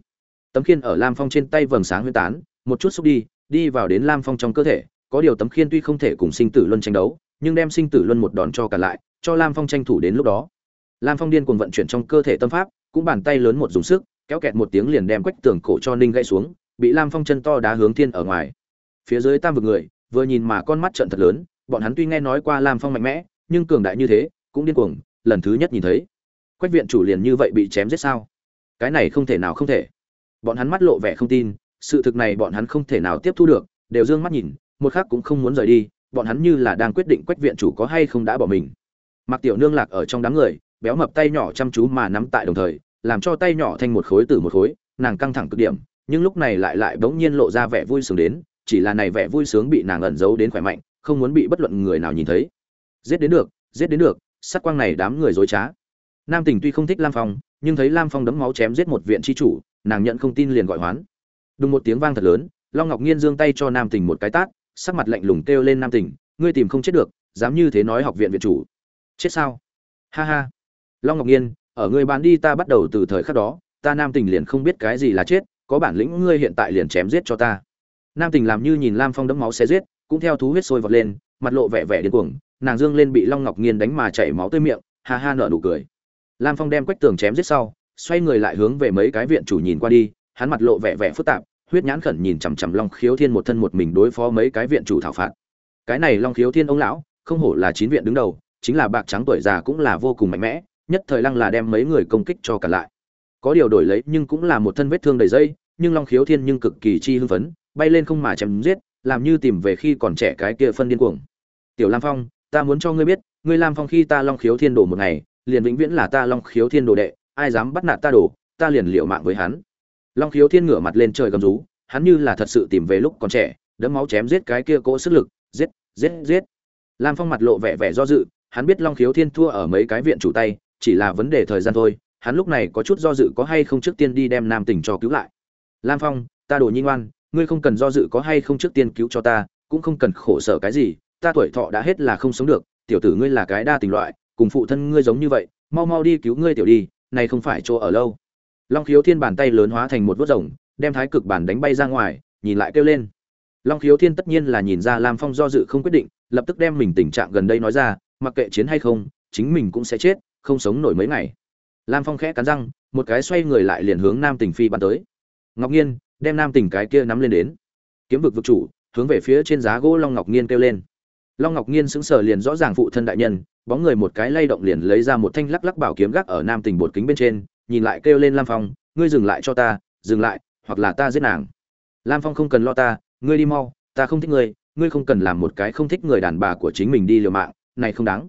Tấm khiên ở lam phong trên tay vầng sáng huy tán, một chút xúc đi đi vào đến lam phong trong cơ thể, có điều tấm khiên tuy không thể cùng sinh tử luân tranh đấu, nhưng đem sinh tử luân một đòn cho cả lại, cho lam phong tranh thủ đến lúc đó. Lam phong điên cuồng vận chuyển trong cơ thể tâm pháp, cũng bàn tay lớn một dùng sức, kéo kẹt một tiếng liền đem quách tường cổ cho ninh gãy xuống, bị lam phong chân to đá hướng thiên ở ngoài phía dưới tam vực người, vừa nhìn mà con mắt trận thật lớn, bọn hắn tuy nghe nói qua lam phong mạnh mẽ, nhưng cường đại như thế, cũng điên cuồng, lần thứ nhất nhìn thấy. Quách viện chủ liền như vậy bị chém giết sao? Cái này không thể nào không thể. Bọn hắn mắt lộ vẻ không tin, sự thực này bọn hắn không thể nào tiếp thu được, đều d ư ơ n g mắt nhìn, một khác cũng không muốn rời đi, bọn hắn như là đang quyết định quách viện chủ có hay không đã bỏ mình. Mặc tiểu nương lạc ở trong đám người, béo mập tay nhỏ chăm chú mà nắm tại đồng thời, làm cho tay nhỏ thành một khối từ một khối, nàng căng thẳng cực điểm, nhưng lúc này lại lại bỗng nhiên lộ ra vẻ vui sướng đến chỉ là này vẻ vui sướng bị nàng ẩn giấu đến khỏe mạnh, không muốn bị bất luận người nào nhìn thấy. Giết đến được, giết đến được, sát quang này đám người dối trá. Nam tình tuy không thích lam phong, nhưng thấy lam phong đấm máu chém giết một viện tri chủ, nàng nhận không tin liền gọi hoán. Đùng một tiếng vang thật lớn, long ngọc nhiên giương tay cho nam tình một cái tát, sắc mặt lạnh lùng kêu lên nam tình, ngươi tìm không chết được, dám như thế nói học viện viện chủ. Chết sao? Ha ha. Long ngọc nhiên ở ngươi bán đi ta bắt đầu từ thời khắc đó, ta nam tình liền không biết cái gì là chết, có bản lĩnh ngươi hiện tại liền chém giết cho ta nam tình làm như nhìn lam phong đấm máu xé giết, cũng theo thú huyết sôi vọt lên, mặt lộ vẻ vẻ điên cuồng, nàng dương lên bị long ngọc nghiên đánh mà chảy máu tươi miệng, ha ha nở nụ cười. Lam phong đem quách tường chém giết sau, xoay người lại hướng về mấy cái viện chủ nhìn qua đi, hắn mặt lộ vẻ vẻ phức tạp, huyết nhãn khẩn nhìn chằm chằm long khiếu thiên một thân một mình đối phó mấy cái viện chủ thảo phạt. Cái này long khiếu thiên ông lão, không hổ là chín viện đứng đầu, chính là bạc trắng tuổi già cũng là vô cùng mạnh mẽ, nhất thời lăng là đem mấy người công kích cho cả lại. Có điều đổi lấy nhưng cũng là một thân vết thương đầy dây, nhưng long khiếu thiên nhưng cực kỳ chi hưng phấn bay lên không mà chém giết, làm như tìm về khi còn trẻ cái kia phân điên cuồng. Tiểu lam phong, ta muốn cho ngươi biết, ngươi lam phong khi ta long khiếu thiên đổ một ngày, liền vĩnh viễn là ta long khiếu thiên đồ đệ, ai dám bắt nạt ta đổ ta liền liệu mạng với hắn. Long khiếu thiên ngửa mặt lên trời gầm rú, hắn như là thật sự tìm về lúc còn trẻ, đấm máu chém giết cái kia cỗ sức lực, giết giết giết. Lam phong mặt lộ vẻ vẻ do dự, hắn biết long khiếu thiên thua ở mấy cái viện chủ tay, chỉ là vấn đề thời gian thôi, hắn lúc này có chút do dự có hay không trước tiên đi đem nam tỉnh cho cứu lại. Lam phong, ta đồ nhi ngoan ngươi không cần do dự có hay không trước tiên cứu cho ta, cũng không cần khổ sở cái gì, ta tuổi thọ đã hết là không sống được, tiểu tử ngươi là cái đa tình loại, cùng phụ thân ngươi giống như vậy, mau mau đi cứu ngươi tiểu đi, này không phải chỗ ở lâu. Long khiếu thiên bàn tay lớn hóa thành một vớt rồng, đem thái cực bản đánh bay ra ngoài, nhìn lại kêu lên. Long khiếu thiên tất nhiên là nhìn ra lam phong do dự không quyết định, lập tức đem mình tình trạng gần đây nói ra, mặc kệ chiến hay không, chính mình cũng sẽ chết, không sống nổi mấy ngày. Lam phong khẽ cắn răng, một cái xoay người lại liền hướng nam tình phi bắn tới. Ngọc nhiên đem nam tình cái kia nắm lên đến. Kiếm vực vực chủ, hướng về phía trên giá gỗ long ngọc nhiên kêu lên. Long ngọc nhiên sững sờ liền rõ ràng phụ thân đại nhân, bóng người một cái lay động liền lấy ra một thanh lắc lắc bảo kiếm gác ở nam tình bột kính bên trên, nhìn lại kêu lên lam phong, ngươi dừng lại cho ta, dừng lại, hoặc là ta giết nàng. Lam phong không cần lo ta, ngươi đi mau, ta không thích ngươi ngươi không cần làm một cái không thích người đàn bà của chính mình đi liều mạng, này không đáng.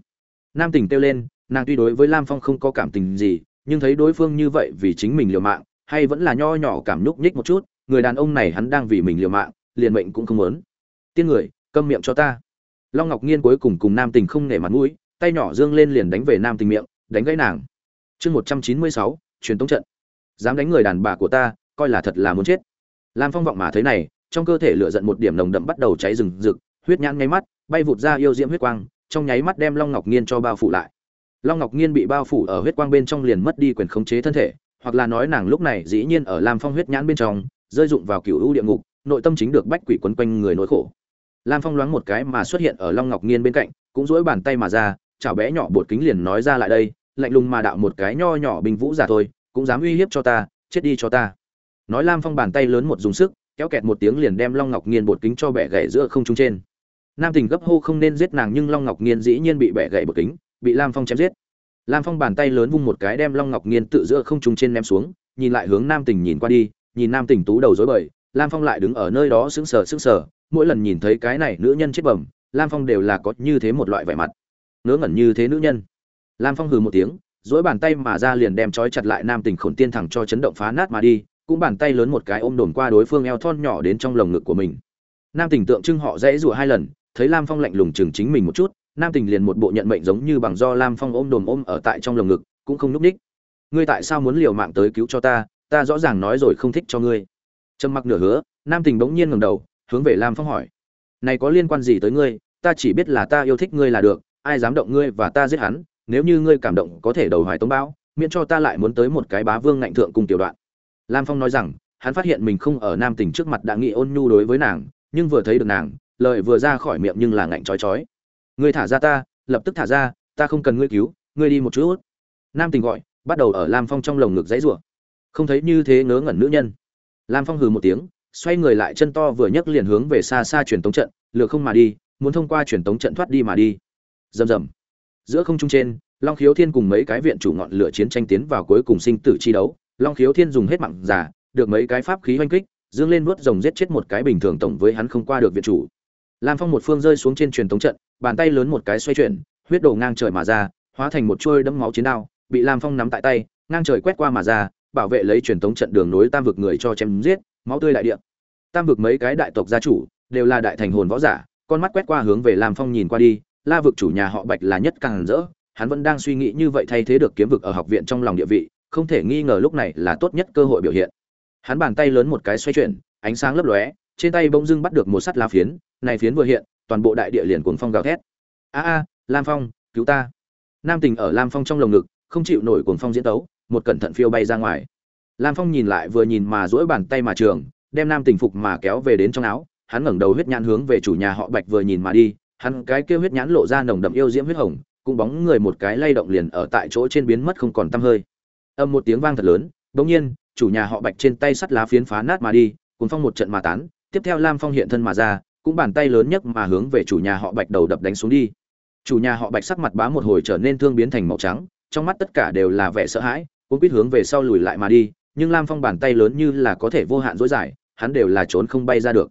Nam tình kêu lên, nàng tuy đối với lam phong không có cảm tình gì, nhưng thấy đối phương như vậy vì chính mình liều mạng, hay vẫn là nho nhỏ cảm nhúc nhích một chút người đàn ông này hắn đang vì mình liều mạng, liền mệnh cũng không muốn. Tiên người, câm miệng cho ta. Long ngọc nhiên cuối cùng cùng nam tình không nể mặt mũi, tay nhỏ dương lên liền đánh về nam tình miệng, đánh gãy nàng. Chương một trăm chín mươi sáu, truyền tống trận. Dám đánh người đàn bà của ta, coi là thật là muốn chết. Lam phong vọng mà thấy này, trong cơ thể lửa giận một điểm nồng đậm bắt đầu cháy rừng rực, huyết nhãn nháy mắt, bay vụt ra yêu diễm huyết quang, trong nháy mắt đem long ngọc nhiên cho bao phủ lại. Long ngọc nhiên bị bao phủ ở huyết quang bên trong liền mất đi quyền khống chế thân thể, hoặc là nói nàng lúc này dĩ nhiên ở lam phong huyết nhãn bên trong rơi dụng vào cựu ưu địa ngục, nội tâm chính được bách quỷ quấn quanh người nỗi khổ. Lam phong loáng một cái mà xuất hiện ở long ngọc nghiên bên cạnh, cũng dỗi bàn tay mà ra, chảo bé nhỏ bột kính liền nói ra lại đây, lạnh lùng mà đạo một cái nho nhỏ bình vũ giả thôi, cũng dám uy hiếp cho ta, chết đi cho ta. Nói lam phong bàn tay lớn một dùng sức, kéo kẹt một tiếng liền đem long ngọc nghiên bột kính cho bẻ gãy giữa không trung trên. Nam tình gấp hô không nên giết nàng nhưng long ngọc nghiên dĩ nhiên bị bẻ gãy bột kính, bị lam phong chém giết. Lam phong bàn tay lớn vung một cái đem long ngọc nghiên tự giữa không trung trên ném xuống, nhìn lại hướng nam tình nhìn qua đi nhìn nam tình tú đầu rối bời, lam phong lại đứng ở nơi đó sững sờ sững sờ, mỗi lần nhìn thấy cái này nữ nhân chết bẩm lam phong đều là có như thế một loại vẻ mặt. Ngớ ngẩn như thế nữ nhân. Lam phong hừ một tiếng dỗi bàn tay mà ra liền đem trói chặt lại nam tình khổn tiên thẳng cho chấn động phá nát mà đi, cũng bàn tay lớn một cái ôm đồn qua đối phương eo thon nhỏ đến trong lồng ngực của mình. Nam tình tượng trưng họ dãy rủa hai lần, thấy lam phong lạnh lùng chừng chính mình một chút, nam tình liền một bộ nhận mệnh giống như bằng do lam phong ôm đồn ôm ở tại trong lồng ngực, cũng không núp ních ngươi tại sao muốn liều mạng tới cứu cho ta? Ta rõ ràng nói rồi không thích cho ngươi. Trầm mặc nửa hứa, nam tình bỗng nhiên ngầm đầu, hướng về lam phong hỏi. Này có liên quan gì tới ngươi, ta chỉ biết là ta yêu thích ngươi là được, ai dám động ngươi và ta giết hắn, nếu như ngươi cảm động có thể đầu hoài tống bão, miễn cho ta lại muốn tới một cái bá vương ngạnh thượng cùng tiểu đoạn. Lam phong nói rằng, hắn phát hiện mình không ở nam tình trước mặt đã nghị ôn nhu đối với nàng, nhưng vừa thấy được nàng, lời vừa ra khỏi miệng nhưng là ngạnh chói chói ngươi thả ra ta, lập tức thả ra, ta không cần ngươi cứu, ngươi đi một chút. Nam tình gọi, bắt đầu ở lam phong trong lồng ngực dãy rủa không thấy như thế ngớ ngẩn nữ nhân. Lam phong hừ một tiếng, xoay người lại chân to vừa nhấc liền hướng về xa xa truyền tống trận lừa không mà đi, muốn thông qua truyền tống trận thoát đi mà đi. Rầm rầm. Giữa không trung trên, long khiếu thiên cùng mấy cái viện chủ ngọn lửa chiến tranh tiến vào cuối cùng sinh tử chi đấu. Long khiếu thiên dùng hết mạng giả, được mấy cái pháp khí oanh kích, dương lên nuốt rồng giết chết một cái bình thường tổng với hắn không qua được viện chủ. Lam phong một phương rơi xuống trên truyền tống trận, bàn tay lớn một cái xoay chuyển, huyết đổ ngang trời mà ra, hóa thành một chuôi đẫm máu chiến đao, bị lam phong nắm tại tay, ngang trời quét qua mà ra bảo vệ lấy truyền tống trận đường nối tam vực người cho chém giết, máu tươi đại địa. Tam vực mấy cái đại tộc gia chủ đều là đại thành hồn võ giả, con mắt quét qua hướng về lam phong nhìn qua đi, la vực chủ nhà họ bạch là nhất càng rỡ, hắn vẫn đang suy nghĩ như vậy thay thế được kiếm vực ở học viện trong lòng địa vị, không thể nghi ngờ lúc này là tốt nhất cơ hội biểu hiện. Hắn bàn tay lớn một cái xoay chuyển, ánh sáng lấp lóe, trên tay bỗng dưng bắt được một sắt lá phiến, này phiến vừa hiện, toàn bộ đại địa liền cuồng phong gào thét. A a, lam phong, cứu ta. Nam tình ở lam phong trong lồng ngực, không chịu nổi cuồng phong diễn tấu một cẩn thận phiêu bay ra ngoài. Lam phong nhìn lại vừa nhìn mà duỗi bàn tay mà trường, đem nam tình phục mà kéo về đến trong áo, hắn ngẩng đầu huyết nhãn hướng về chủ nhà họ bạch vừa nhìn mà đi, hắn cái kia huyết nhãn lộ ra nồng đậm yêu diễm huyết hồng, cũng bóng người một cái lay động liền ở tại chỗ trên biến mất không còn tăm hơi. Âm một tiếng vang thật lớn, bỗng nhiên, chủ nhà họ bạch trên tay sắt lá phiến phá nát mà đi cùng phong một trận mà tán, tiếp theo lam phong hiện thân mà ra, cũng bàn tay lớn nhất mà hướng về chủ nhà họ bạch đầu đập đánh xuống đi. Chủ nhà họ bạch sắc mặt bá một hồi trở nên thương biến thành màu trắng, trong mắt tất cả đều là vẻ sợ hãi cũng quýt hướng về sau lùi lại mà đi, nhưng lam phong bàn tay lớn như là có thể vô hạn dối dài, hắn đều là trốn không bay ra được.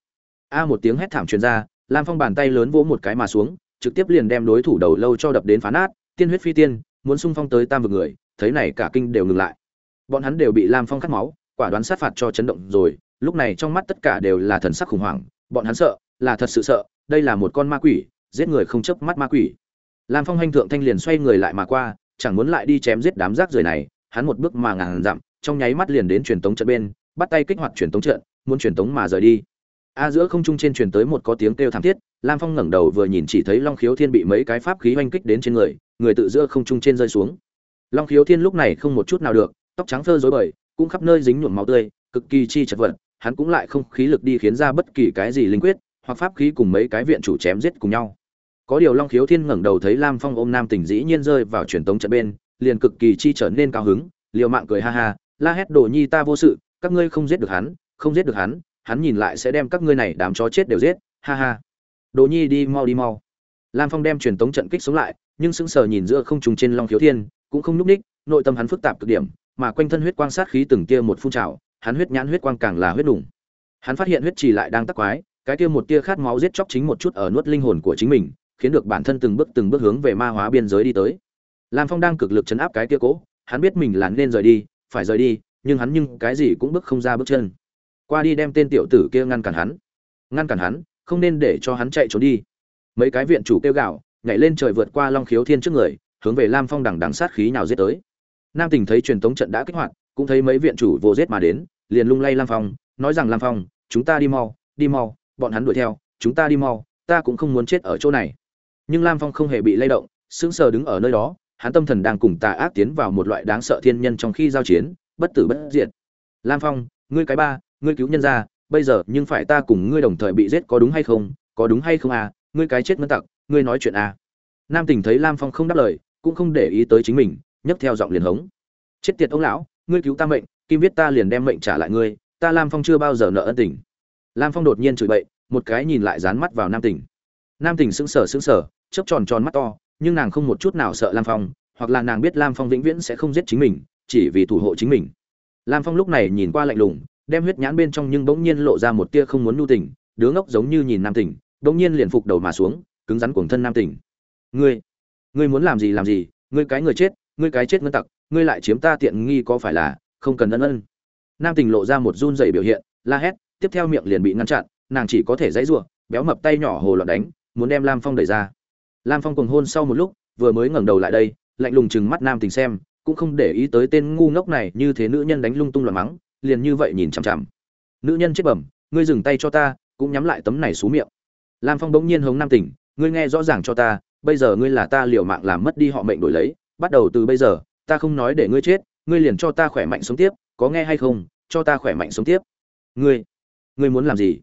A một tiếng hét thảm truyền ra, lam phong bàn tay lớn vỗ một cái mà xuống, trực tiếp liền đem đối thủ đầu lâu cho đập đến phá nát, tiên huyết phi tiên, muốn xung phong tới tam vực người, thấy này cả kinh đều ngừng lại. Bọn hắn đều bị lam phong cắt máu, quả đoán sát phạt cho chấn động rồi, lúc này trong mắt tất cả đều là thần sắc khủng hoảng, bọn hắn sợ, là thật sự sợ, đây là một con ma quỷ, giết người không chớp mắt ma quỷ. Lam phong hanh thượng thanh liền xoay người lại mà qua, chẳng muốn lại đi chém giết đám rác rưởi này hắn một bước mà ngàn dặm, trong nháy mắt liền đến truyền tống trận bên, bắt tay kích hoạt truyền tống trận, muốn truyền tống mà rời đi. A giữa không trung trên truyền tới một có tiếng kêu thảm thiết, lam phong ngẩng đầu vừa nhìn chỉ thấy long khiếu thiên bị mấy cái pháp khí oanh kích đến trên người người tự giữa không trung trên rơi xuống. Long khiếu thiên lúc này không một chút nào được, tóc trắng phơ rối bời, cũng khắp nơi dính nhuộm máu tươi, cực kỳ chi chật vật, hắn cũng lại không khí lực đi khiến ra bất kỳ cái gì linh quyết, hoặc pháp khí cùng mấy cái viện chủ chém giết cùng nhau. Có điều long khiếu thiên ngẩng đầu thấy lam phong ôm nam tỉnh dĩ nhiên rơi vào truyền tống trận bên liền cực kỳ chi trở nên cao hứng, liều mạng cười ha ha, la hét đồ nhi ta vô sự, các ngươi không giết được hắn, không giết được hắn hắn nhìn lại sẽ đem các ngươi này đám chó chết đều giết, ha ha. Đồ nhi đi mau đi mau. Lam phong đem truyền tống trận kích sống lại, nhưng sững sờ nhìn giữa không trùng trên long khiếu thiên, cũng không nhúc ních, nội tâm hắn phức tạp cực điểm, mà quanh thân huyết quang sát khí từng kia một phun trào, hắn huyết nhãn huyết quang càng là huyết đủng hắn phát hiện huyết trì lại đang tắc quái, cái kia một tia khát máu giết chóc chính một chút ở nuốt linh hồn của chính mình, khiến được bản thân từng bước từng bước hướng về ma hóa biên giới đi tới lam phong đang cực lực chấn áp cái kia cố, hắn biết mình là nên rời đi, phải rời đi, nhưng hắn nhưng cái gì cũng bước không ra bước chân. Qua đi đem tên tiểu tử kia ngăn cản hắn. Ngăn cản hắn, không nên để cho hắn chạy trốn đi. Mấy cái viện chủ kêu gạo nhảy lên trời vượt qua long khiếu thiên trước người, hướng về lam phong đằng đằng sát khí nào giết tới. Nam tình thấy truyền tống trận đã kích hoạt, cũng thấy mấy viện chủ vô giết mà đến, liền lung lay lam phong, nói rằng lam phong, chúng ta đi mau đi mau, bọn hắn đuổi theo, chúng ta đi mau, ta cũng không muốn chết ở chỗ này. Nhưng lam phong không hề bị lay động, sững sờ đứng ở nơi đó hắn tâm thần đang cùng tà ác tiến vào một loại đáng sợ thiên nhân trong khi giao chiến, bất tử bất diệt. Lam phong, ngươi cái ba, ngươi cứu nhân ra, bây giờ nhưng phải ta cùng ngươi đồng thời bị giết có đúng hay không? Có đúng hay không à? Ngươi cái chết ngân tặc, ngươi nói chuyện à? Nam Tỉnh thấy lam phong không đáp lời, cũng không để ý tới chính mình, nhấc theo giọng liền hống. Chết tiệt ông lão, ngươi cứu ta mệnh, kim viết ta liền đem mệnh trả lại ngươi, ta lam phong chưa bao giờ nợ ân tình. Lam phong đột nhiên chửi bậy, một cái nhìn lại dán mắt vào nam Tỉnh. nam Tỉnh sững sờ sững sờ, chớp tròn tròn mắt to nhưng nàng không một chút nào sợ lam phong, hoặc là nàng biết lam phong vĩnh viễn sẽ không giết chính mình, chỉ vì thủ hộ chính mình. Lam phong lúc này nhìn qua lạnh lùng, đem huyết nhãn bên trong nhưng bỗng nhiên lộ ra một tia không muốn nhu tình, đứa ngốc giống như nhìn nam tình bỗng nhiên liền phục đầu mà xuống, cứng rắn cuồng thân nam tình ngươi ngươi muốn làm gì làm gì, ngươi cái người chết, ngươi cái chết ngân tặc, ngươi lại chiếm ta tiện nghi có phải là, không cần ân ân. Nam tình lộ ra một run rẩy biểu hiện, la hét, tiếp theo miệng liền bị ngăn chặn, nàng chỉ có thể dãy rủa, béo mập tay nhỏ hồ loạn đánh, muốn đem lam phong đẩy ra lam phong cùng hôn sau một lúc, vừa mới ngẩng đầu lại đây, lạnh lùng chừng mắt nam tình xem, cũng không để ý tới tên ngu ngốc này như thế nữ nhân đánh lung tung loạn mắng, liền như vậy nhìn chằm chằm. Nữ nhân chết bẩm, ngươi dừng tay cho ta, cũng nhắm lại tấm này xuống miệng. Lam phong bỗng nhiên hống nam tình, ngươi nghe rõ ràng cho ta, bây giờ ngươi là ta liều mạng làm mất đi họ mệnh đổi lấy, bắt đầu từ bây giờ, ta không nói để ngươi chết, ngươi liền cho ta khỏe mạnh sống tiếp, có nghe hay không, cho ta khỏe mạnh sống tiếp. Ngươi ngươi muốn làm gì?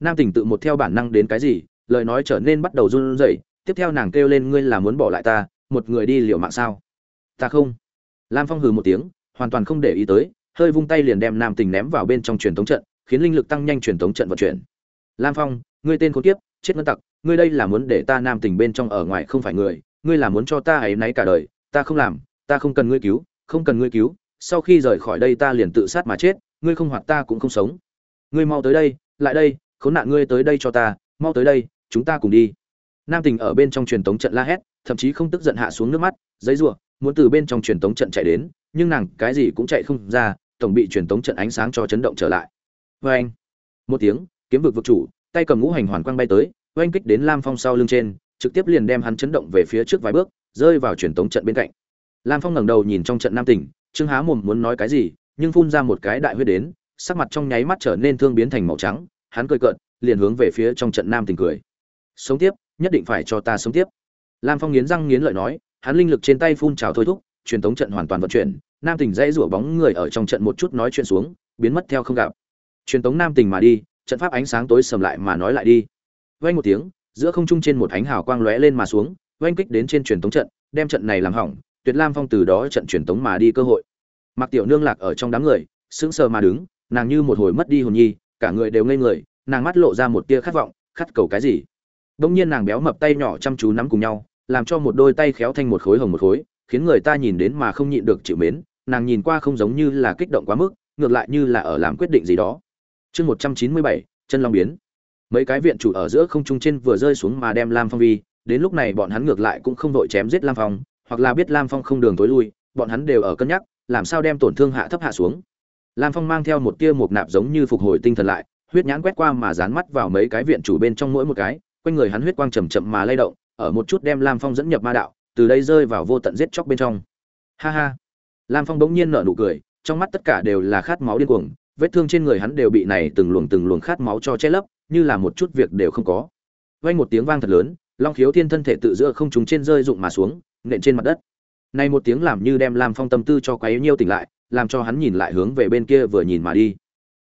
Nam tình tự một theo bản năng đến cái gì, lời nói trở nên bắt đầu run rẩy tiếp theo nàng kêu lên, ngươi là muốn bỏ lại ta, một người đi liều mạng sao? Ta không. Lam phong hừ một tiếng, hoàn toàn không để ý tới, hơi vung tay liền đem nam tình ném vào bên trong truyền thống trận, khiến linh lực tăng nhanh truyền thống trận vận chuyển. Lam phong, ngươi tên khốn kiếp, chết ngân tặc, ngươi đây là muốn để ta nam tình bên trong ở ngoài không phải người, ngươi là muốn cho ta ấy náy cả đời, ta không làm, ta không cần ngươi cứu, không cần ngươi cứu, sau khi rời khỏi đây ta liền tự sát mà chết, ngươi không hoạt ta cũng không sống. Ngươi mau tới đây, lại đây, khốn nạn ngươi tới đây cho ta, mau tới đây, chúng ta cùng đi nam tình ở bên trong truyền tống trận la hét, thậm chí không tức giận hạ xuống nước mắt, giấy rủa, muốn từ bên trong truyền tống trận chạy đến, nhưng nàng cái gì cũng chạy không ra, tổng bị truyền tống trận ánh sáng cho chấn động trở lại. Vê anh, một tiếng, kiếm vực vực chủ, tay cầm ngũ hành hoàn quang bay tới, oanh kích đến lam phong sau lưng trên, trực tiếp liền đem hắn chấn động về phía trước vài bước, rơi vào truyền tống trận bên cạnh. Lam phong ngẩng đầu nhìn trong trận nam tỉnh trương há mồm muốn nói cái gì, nhưng phun ra một cái đại huyết đến, sắc mặt trong nháy mắt trở nên thương biến thành màu trắng, hắn cười cợt, liền hướng về phía trong trận nam tỉnh cười. Sống tiếp nhất định phải cho ta sống tiếp. Lam phong nghiến răng nghiến lợi nói, hắn linh lực trên tay phun trào thôi thúc, truyền tống trận hoàn toàn vận chuyển, nam tỉnh dãy rủa bóng người ở trong trận một chút nói chuyện xuống, biến mất theo không gặp. Truyền tống nam tỉnh mà đi, trận pháp ánh sáng tối sầm lại mà nói lại đi. Vang một tiếng, giữa không trung trên một ánh hào quang lóe lên mà xuống oanh kích đến trên truyền tống trận, đem trận này làm hỏng, tuyệt lam phong từ đó trận truyền tống mà đi cơ hội. Mặc tiểu nương lạc ở trong đám người, sững sờ mà đứng, nàng như một hồi mất đi hồn nhi, cả người đều ngây người, nàng mắt lộ ra một tia khát vọng, khát cầu cái gì? Đông nhiên nàng béo mập tay nhỏ chăm chú nắm cùng nhau, làm cho một đôi tay khéo thành một khối hồng một khối, khiến người ta nhìn đến mà không nhịn được chịu mến. Nàng nhìn qua không giống như là kích động quá mức, ngược lại như là ở làm quyết định gì đó. Chương một trăm chín mươi bảy, chân long biến. Mấy cái viện chủ ở giữa không trung trên vừa rơi xuống mà đem lam phong vi, đến lúc này bọn hắn ngược lại cũng không đội chém giết lam phong, hoặc là biết lam phong không đường tối lui, bọn hắn đều ở cân nhắc, làm sao đem tổn thương hạ thấp hạ xuống. Lam phong mang theo một tia một nạp giống như phục hồi tinh thần lại, huyết nhãn quét qua mà dán mắt vào mấy cái viện chủ bên trong mỗi một cái quanh người hắn huyết quang chậm chậm mà lay động, ở một chút đem lam phong dẫn nhập ma đạo, từ đây rơi vào vô tận giết chóc bên trong. Ha ha. Lam phong bỗng nhiên nở nụ cười, trong mắt tất cả đều là khát máu điên cuồng, vết thương trên người hắn đều bị này từng luồng từng luồng khát máu cho che lấp, như là một chút việc đều không có. Vang một tiếng vang thật lớn, long khiếu thiên thân thể tự giữa không trung trên rơi rụng mà xuống, nện trên mặt đất. Này một tiếng làm như đem lam phong tâm tư cho quấy nhiêu tỉnh lại, làm cho hắn nhìn lại hướng về bên kia vừa nhìn mà đi.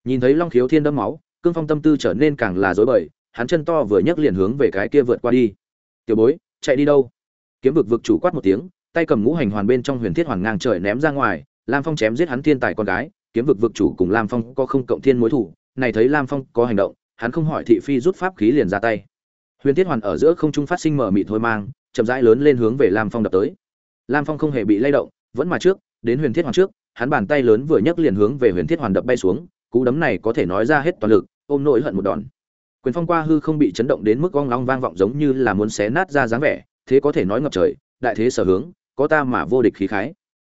Nhìn thấy long khiếu thiên đẫm máu, cương phong tâm tư trở nên càng là rối bời hắn chân to vừa nhấc liền hướng về cái kia vượt qua đi. Tiểu bối, chạy đi đâu? Kiếm vực vực chủ quát một tiếng, tay cầm ngũ hành hoàn bên trong huyền thiết hoàn ngang trời ném ra ngoài, lam phong chém giết hắn thiên tài con gái, kiếm vực vực chủ cùng lam phong có không cộng thiên mối thủ, này thấy lam phong có hành động, hắn không hỏi thị phi rút pháp khí liền ra tay. Huyền thiết hoàn ở giữa không trung phát sinh mở mịt thôi mang, chậm rãi lớn lên hướng về lam phong đập tới. Lam phong không hề bị lay động, vẫn mà trước, đến huyền thiết hoàn trước, hắn bàn tay lớn vừa nhấc liền hướng về huyền thiết hoàn đập bay xuống, cú đấm này có thể nói ra hết toàn lực, ôm nỗi hận một đòn quyền phong qua hư không bị chấn động đến mức gong long vang vọng giống như là muốn xé nát ra dáng vẻ, thế có thể nói ngập trời, đại thế sở hướng, có ta mà vô địch khí khái.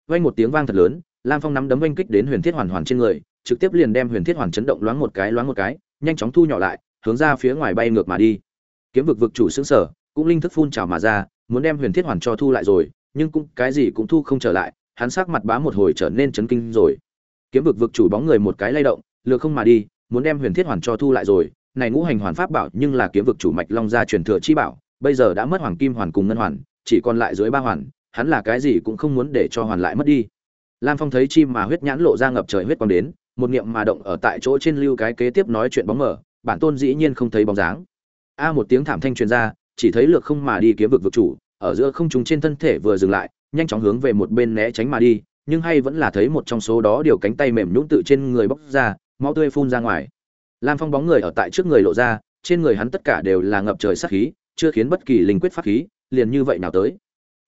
Vang một tiếng vang thật lớn, lam phong nắm đấm oanh kích đến huyền thiết hoàn hoàn trên người, trực tiếp liền đem huyền thiết hoàn chấn động loáng một cái loáng một cái, nhanh chóng thu nhỏ lại, hướng ra phía ngoài bay ngược mà đi. Kiếm vực vực chủ xứng sở cũng linh thức phun trào mà ra, muốn đem huyền thiết hoàn cho thu lại rồi, nhưng cũng cái gì cũng thu không trở lại, hắn sắc mặt bá một hồi trở nên chấn kinh rồi. Kiếm vực vực chủ bóng người một cái lay động lừa không mà đi, muốn đem huyền thiết hoàn cho thu lại rồi này ngũ hành hoàn pháp bảo nhưng là kiếm vực chủ mạch long gia truyền thừa chi bảo, bây giờ đã mất hoàng kim hoàn cùng ngân hoàn, chỉ còn lại dưới ba hoàn, hắn là cái gì cũng không muốn để cho hoàn lại mất đi. Lam phong thấy chim mà huyết nhãn lộ ra ngập trời huyết quang đến, một niệm mà động ở tại chỗ trên lưu cái kế tiếp nói chuyện bóng mở, bản tôn dĩ nhiên không thấy bóng dáng. A một tiếng thảm thanh truyền ra, chỉ thấy lược không mà đi kiếm vực vực chủ, ở giữa không trung trên thân thể vừa dừng lại, nhanh chóng hướng về một bên né tránh mà đi, nhưng hay vẫn là thấy một trong số đó điều cánh tay mềm nhũn tự trên người bóc ra, máu tươi phun ra ngoài lam phong bóng người ở tại trước người lộ ra trên người hắn tất cả đều là ngập trời sát khí chưa khiến bất kỳ linh quyết pháp khí liền như vậy nào tới.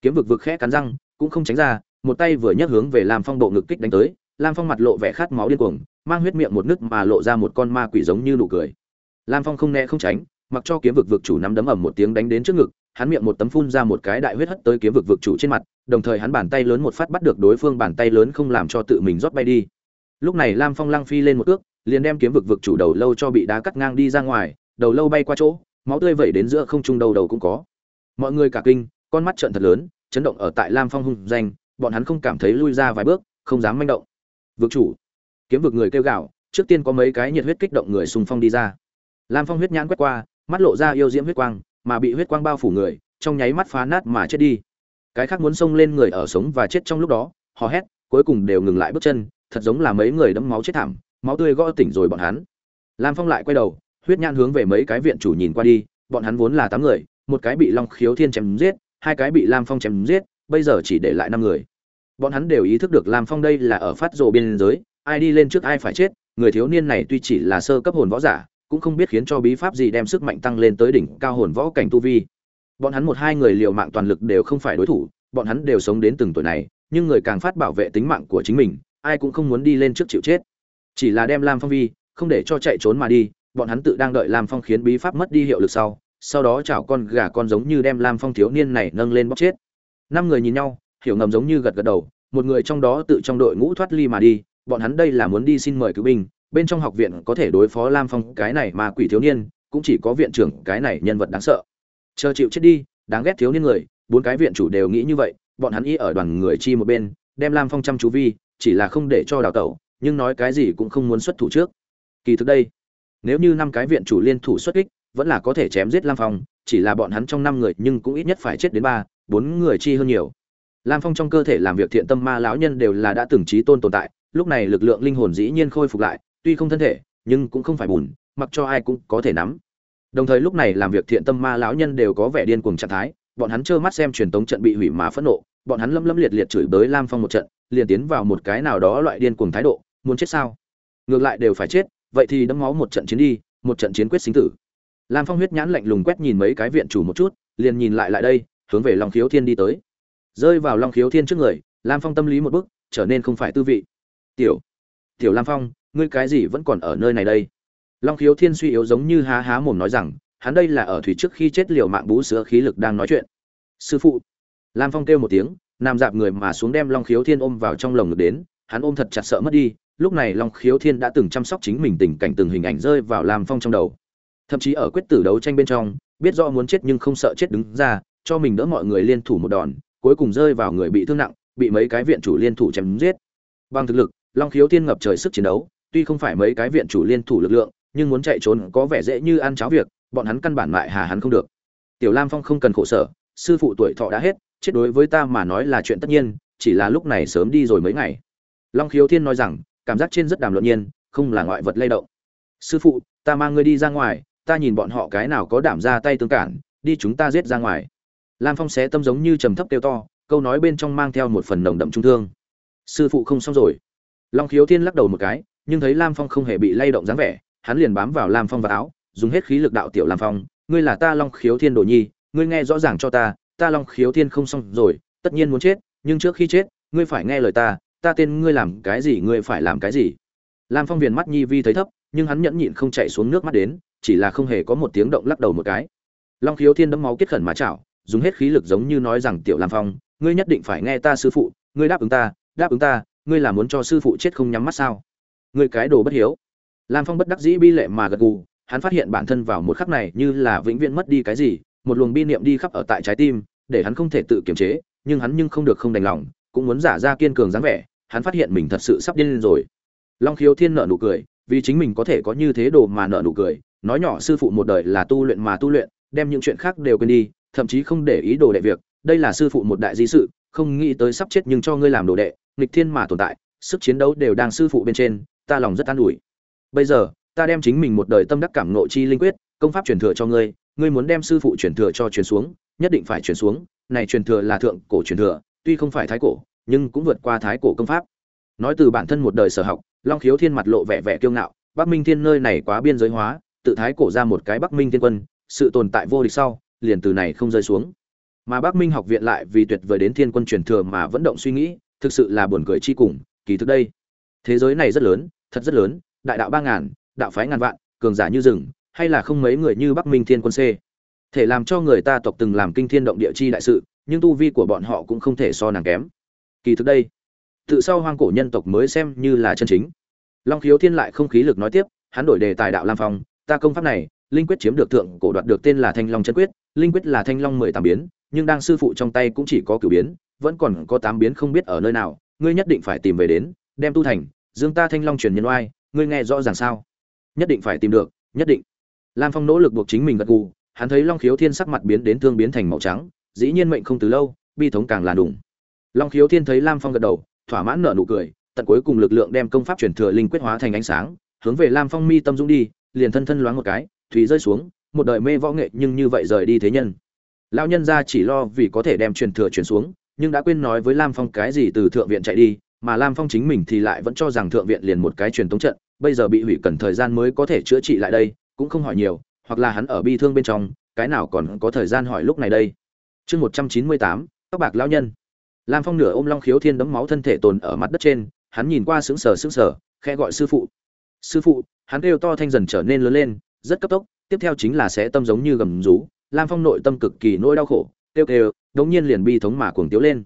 Kiếm vực vực khẽ cắn răng cũng không tránh ra một tay vừa nhấc hướng về lam phong bộ ngực kích đánh tới lam phong mặt lộ vẻ khát máu điên cuồng mang huyết miệng một nước mà lộ ra một con ma quỷ giống như nụ cười. Lam phong không né không tránh mặc cho kiếm vực vực chủ nắm đấm ầm một tiếng đánh đến trước ngực hắn miệng một tấm phun ra một cái đại huyết hất tới kiếm vực vực chủ trên mặt đồng thời hắn bàn tay lớn một phát bắt được đối phương bàn tay lớn không làm cho tự mình rót bay đi. Lúc này lam phong lăng phi lên một cước, liền đem kiếm vực vực chủ đầu lâu cho bị đá cắt ngang đi ra ngoài, đầu lâu bay qua chỗ, máu tươi vẩy đến giữa không trung đầu đầu cũng có. Mọi người cả kinh, con mắt trợn thật lớn, chấn động ở tại lam phong hung danh, bọn hắn không cảm thấy lui ra vài bước, không dám manh động. Vực chủ, kiếm vực người kêu gào, trước tiên có mấy cái nhiệt huyết kích động người xung phong đi ra. Lam phong huyết nhãn quét qua, mắt lộ ra yêu diễm huyết quang, mà bị huyết quang bao phủ người, trong nháy mắt phá nát mà chết đi. Cái khác muốn xông lên người ở sống và chết trong lúc đó, hò hét, cuối cùng đều ngừng lại bước chân, thật giống là mấy người đẫm máu chết thảm máu tươi gõ tỉnh rồi bọn hắn. Lam phong lại quay đầu, huyết nhãn hướng về mấy cái viện chủ nhìn qua đi, bọn hắn vốn là tám người, một cái bị long khiếu thiên chém giết, hai cái bị lam phong chém giết, bây giờ chỉ để lại năm người. Bọn hắn đều ý thức được lam phong đây là ở phát rồ biên giới, ai đi lên trước ai phải chết, người thiếu niên này tuy chỉ là sơ cấp hồn võ giả, cũng không biết khiến cho bí pháp gì đem sức mạnh tăng lên tới đỉnh cao hồn võ cảnh tu vi. Bọn hắn một hai người liều mạng toàn lực đều không phải đối thủ, bọn hắn đều sống đến từng tuổi này, nhưng người càng phát bảo vệ tính mạng của chính mình, ai cũng không muốn đi lên trước chịu chết chỉ là đem lam phong vi, không để cho chạy trốn mà đi, bọn hắn tự đang đợi lam phong khiến bí pháp mất đi hiệu lực sau sau đó chảo con gà con giống như đem lam phong thiếu niên này nâng lên bóc chết. Năm người nhìn nhau, hiểu ngầm giống như gật gật đầu, một người trong đó tự trong đội ngũ thoát ly mà đi, bọn hắn đây là muốn đi xin mời cứu binh, bên trong học viện có thể đối phó lam phong cái này mà quỷ thiếu niên, cũng chỉ có viện trưởng cái này nhân vật đáng sợ. Chờ chịu chết đi, đáng ghét thiếu niên người, bốn cái viện chủ đều nghĩ như vậy, bọn hắn y ở đoàn người chi một bên, đem lam phong chăm chú vi, chỉ là không để cho đào tẩu nhưng nói cái gì cũng không muốn xuất thủ trước. Kỳ thực đây, nếu như năm cái viện chủ liên thủ xuất kích, vẫn là có thể chém giết lam phong, chỉ là bọn hắn trong năm người nhưng cũng ít nhất phải chết đến ba, bốn người chi hơn nhiều. Lam phong trong cơ thể làm việc thiện tâm ma lão nhân đều là đã từng trí tôn tồn tại, lúc này lực lượng linh hồn dĩ nhiên khôi phục lại, tuy không thân thể, nhưng cũng không phải bùn, mặc cho ai cũng có thể nắm. Đồng thời lúc này làm việc thiện tâm ma lão nhân đều có vẻ điên cuồng trạng thái, bọn hắn trơ mắt xem truyền tống trận bị hủy mà phẫn nộ, bọn hắn lâm lâm liệt liệt chửi bới lam phong một trận, liền tiến vào một cái nào đó loại điên cuồng thái độ muốn chết sao? Ngược lại đều phải chết, vậy thì đấm máu một trận chiến đi, một trận chiến quyết sinh tử. Lam phong huyết nhãn lạnh lùng quét nhìn mấy cái viện chủ một chút, liền nhìn lại lại đây, hướng về long khiếu thiên đi tới. Rơi vào long khiếu thiên trước người, lam phong tâm lý một bước, trở nên không phải tư vị. Tiểu tiểu lam phong, ngươi cái gì vẫn còn ở nơi này đây? Long khiếu thiên suy yếu giống như há há mồm nói rằng, hắn đây là ở thủy trước khi chết liều mạng bú sữa khí lực đang nói chuyện. Sư phụ. Lam phong kêu một tiếng, nằm dạp người mà xuống đem long khiếu thiên ôm vào trong lồng ngực đến, hắn ôm thật chặt sợ mất đi lúc này long khiếu thiên đã từng chăm sóc chính mình tình cảnh từng hình ảnh rơi vào lam phong trong đầu. Thậm chí ở quyết tử đấu tranh bên trong, biết rõ muốn chết nhưng không sợ chết đứng ra, cho mình đỡ mọi người liên thủ một đòn, cuối cùng rơi vào người bị thương nặng, bị mấy cái viện chủ liên thủ chém giết. Bằng thực lực, long khiếu thiên ngập trời sức chiến đấu, tuy không phải mấy cái viện chủ liên thủ lực lượng, nhưng muốn chạy trốn có vẻ dễ như ăn cháo việc, bọn hắn căn bản mại hà hắn không được. Tiểu lam phong không cần khổ sở, sư phụ tuổi thọ đã hết, chết đối với ta mà nói là chuyện tất nhiên, chỉ là lúc này sớm đi rồi mấy ngày. Long khiếu thiên nói rằng cảm giác trên rất đàm luận nhiên, không là ngoại vật lay động. Sư phụ, ta mang ngươi đi ra ngoài, ta nhìn bọn họ cái nào có đảm ra tay tương cản, đi chúng ta giết ra ngoài. Lam phong xé tâm giống như trầm thấp kêu to, câu nói bên trong mang theo một phần nồng đậm trung thương. Sư phụ không xong rồi. Long khiếu thiên lắc đầu một cái, nhưng thấy lam phong không hề bị lay động dáng vẻ, hắn liền bám vào lam phong vào áo, dùng hết khí lực đạo tiểu lam phong, ngươi là ta long khiếu thiên đồ nhi, ngươi nghe rõ ràng cho ta ta long khiếu thiên không xong rồi, tất nhiên muốn chết, nhưng trước khi chết, ngươi phải nghe lời ta ta tên ngươi làm cái gì, ngươi phải làm cái gì? Lam phong viền mắt nhi vi thấy thấp, nhưng hắn nhẫn nhịn không chạy xuống nước mắt đến, chỉ là không hề có một tiếng động lắc đầu một cái. Long khiếu thiên đấm máu kết khẩn mà chảo, dùng hết khí lực giống như nói rằng, tiểu lam phong, ngươi nhất định phải nghe ta sư phụ, ngươi đáp ứng ta, đáp ứng ta, ngươi là muốn cho sư phụ chết không nhắm mắt sao? Ngươi cái đồ bất hiếu. Lam phong bất đắc dĩ bi lệ mà gật gù, hắn phát hiện bản thân vào một khắc này như là vĩnh viễn mất đi cái gì, một luồng bi niệm đi khắp ở tại trái tim, để hắn không thể tự kiềm chế, nhưng hắn nhưng không được không đành lòng cũng muốn giả ra kiên cường dáng vẻ, hắn phát hiện mình thật sự sắp điên lên rồi. Long khiếu thiên nợ nụ cười, vì chính mình có thể có như thế đồ mà nợ nụ cười, nói nhỏ sư phụ một đời là tu luyện mà tu luyện, đem những chuyện khác đều quên đi, thậm chí không để ý đồ đệ việc, đây là sư phụ một đại di sự, không nghĩ tới sắp chết nhưng cho ngươi làm đồ đệ, nghịch thiên mà tồn tại, sức chiến đấu đều đang sư phụ bên trên, ta lòng rất an ủi. Bây giờ, ta đem chính mình một đời tâm đắc cảm nộ chi linh quyết, công pháp truyền thừa cho ngươi ngươi muốn đem sư phụ truyền thừa cho truyền xuống, nhất định phải truyền xuống, này truyền thừa là thượng cổ truyền thừa tuy không phải thái cổ, nhưng cũng vượt qua thái cổ công pháp. Nói từ bản thân một đời sở học, long khiếu thiên mặt lộ vẻ vẻ kiêu ngạo, bắc minh thiên nơi này quá biên giới hóa, tự thái cổ ra một cái bắc minh thiên quân, sự tồn tại vô địch sau, liền từ này không rơi xuống. Mà bắc minh học viện lại vì tuyệt vời đến thiên quân truyền thừa mà vẫn động suy nghĩ, thực sự là buồn cười chi cùng, kỳ thực đây. Thế giới này rất lớn, thật rất lớn, đại đạo ba ngàn, đạo phái ngàn vạn, cường giả như rừng, hay là không mấy người như bắc minh thiên quân c. Thể làm cho người ta tộc từng làm kinh thiên động địa chi đại sự nhưng tu vi của bọn họ cũng không thể so nàng kém. Kỳ thực đây, tự sau hoang cổ nhân tộc mới xem như là chân chính. Long khiếu thiên lại không khí lực nói tiếp, hắn đổi đề tài đạo lam phong, ta công pháp này, linh quyết chiếm được thượng cổ đoạt được tên là thanh long chân quyết, linh quyết là thanh long mười tám biến, nhưng đang sư phụ trong tay cũng chỉ có cửu biến, vẫn còn có tám biến không biết ở nơi nào, ngươi nhất định phải tìm về đến, đem tu thành, dương ta thanh long truyền nhân oai, ngươi nghe rõ ràng sao? Nhất định phải tìm được, nhất định. Lam phong nỗ lực buộc chính mình gật gù, hắn thấy long khiếu thiên sắc mặt biến đến thương biến thành màu trắng dĩ nhiên mệnh không từ lâu, bi thống càng là đủng long khiếu thiên thấy lam phong gật đầu, thỏa mãn nở nụ cười, tận cuối cùng lực lượng đem công pháp chuyển thừa linh quyết hóa thành ánh sáng, hướng về lam phong mi tâm dũng đi, liền thân thân loáng một cái, thủy rơi xuống, một đời mê võ nghệ nhưng như vậy rời đi thế nhân. Lão nhân gia chỉ lo vì có thể đem truyền thừa truyền xuống, nhưng đã quên nói với lam phong cái gì từ thượng viện chạy đi, mà lam phong chính mình thì lại vẫn cho rằng thượng viện liền một cái truyền tống trận, bây giờ bị hủy cần thời gian mới có thể chữa trị lại đây, cũng không hỏi nhiều, hoặc là hắn ở bi thương bên trong, cái nào còn có thời gian hỏi lúc này đây chương một trăm chín mươi tám, tóc bạc lão nhân. Lam phong nửa ôm long khiếu thiên đấm máu thân thể tồn ở mặt đất trên, hắn nhìn qua sững sờ sững sờ khe gọi sư phụ. Sư phụ, hắn kêu to thanh dần trở nên lớn lên, rất cấp tốc, tiếp theo chính là sẽ tâm giống như gầm rú. Lam phong nội tâm cực kỳ nỗi đau khổ, kêu kêu, đống nhiên liền bi thống mà cuồng tiếu lên.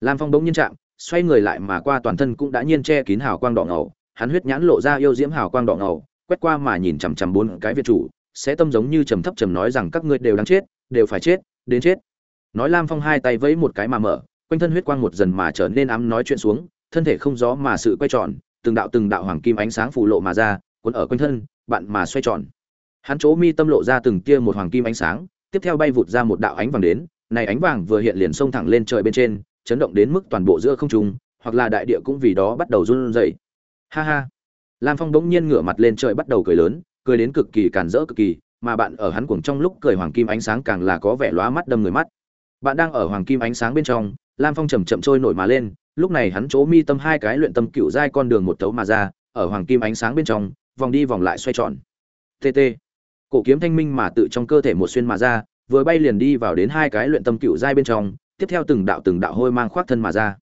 Lam phong đống nhiên chạm, xoay người lại mà qua toàn thân cũng đã nhiên che kín hào quang đỏ ngầu, hắn huyết nhãn lộ ra yêu diễm hào quang đỏ ngầu, quét qua mà nhìn chằm chằm bốn cái việt chủ, sẽ tâm giống như trầm thấp trầm nói rằng các ngươi đều đáng chết, đều phải chết, đến chết nói lam phong hai tay vẫy một cái mà mở, quanh thân huyết quang một dần mà trở nên ám nói chuyện xuống, thân thể không gió mà sự quay tròn, từng đạo từng đạo hoàng kim ánh sáng phủ lộ mà ra, cuốn ở quanh thân, bạn mà xoay tròn. Hắn chỗ mi tâm lộ ra từng tia một hoàng kim ánh sáng, tiếp theo bay vụt ra một đạo ánh vàng đến, này ánh vàng vừa hiện liền xông thẳng lên trời bên trên, chấn động đến mức toàn bộ giữa không trung, hoặc là đại địa cũng vì đó bắt đầu run rẩy. Ha ha. Lam phong bỗng nhiên ngửa mặt lên trời bắt đầu cười lớn, cười đến cực kỳ càn rỡ cực kỳ, mà bạn ở hắn cuồng trong lúc cười hoàng kim ánh sáng càng là có vẻ lóa mắt đâm người mắt bạn đang ở hoàng kim ánh sáng bên trong, lam phong chậm chậm trôi nổi mà lên, lúc này hắn chỗ mi tâm hai cái luyện tâm cựu giai con đường một tấu mà ra, ở hoàng kim ánh sáng bên trong, vòng đi vòng lại xoay tròn. Tt cổ kiếm thanh minh mà tự trong cơ thể một xuyên mà ra, vừa bay liền đi vào đến hai cái luyện tâm cựu giai bên trong, tiếp theo từng đạo từng đạo hôi mang khoác thân mà ra.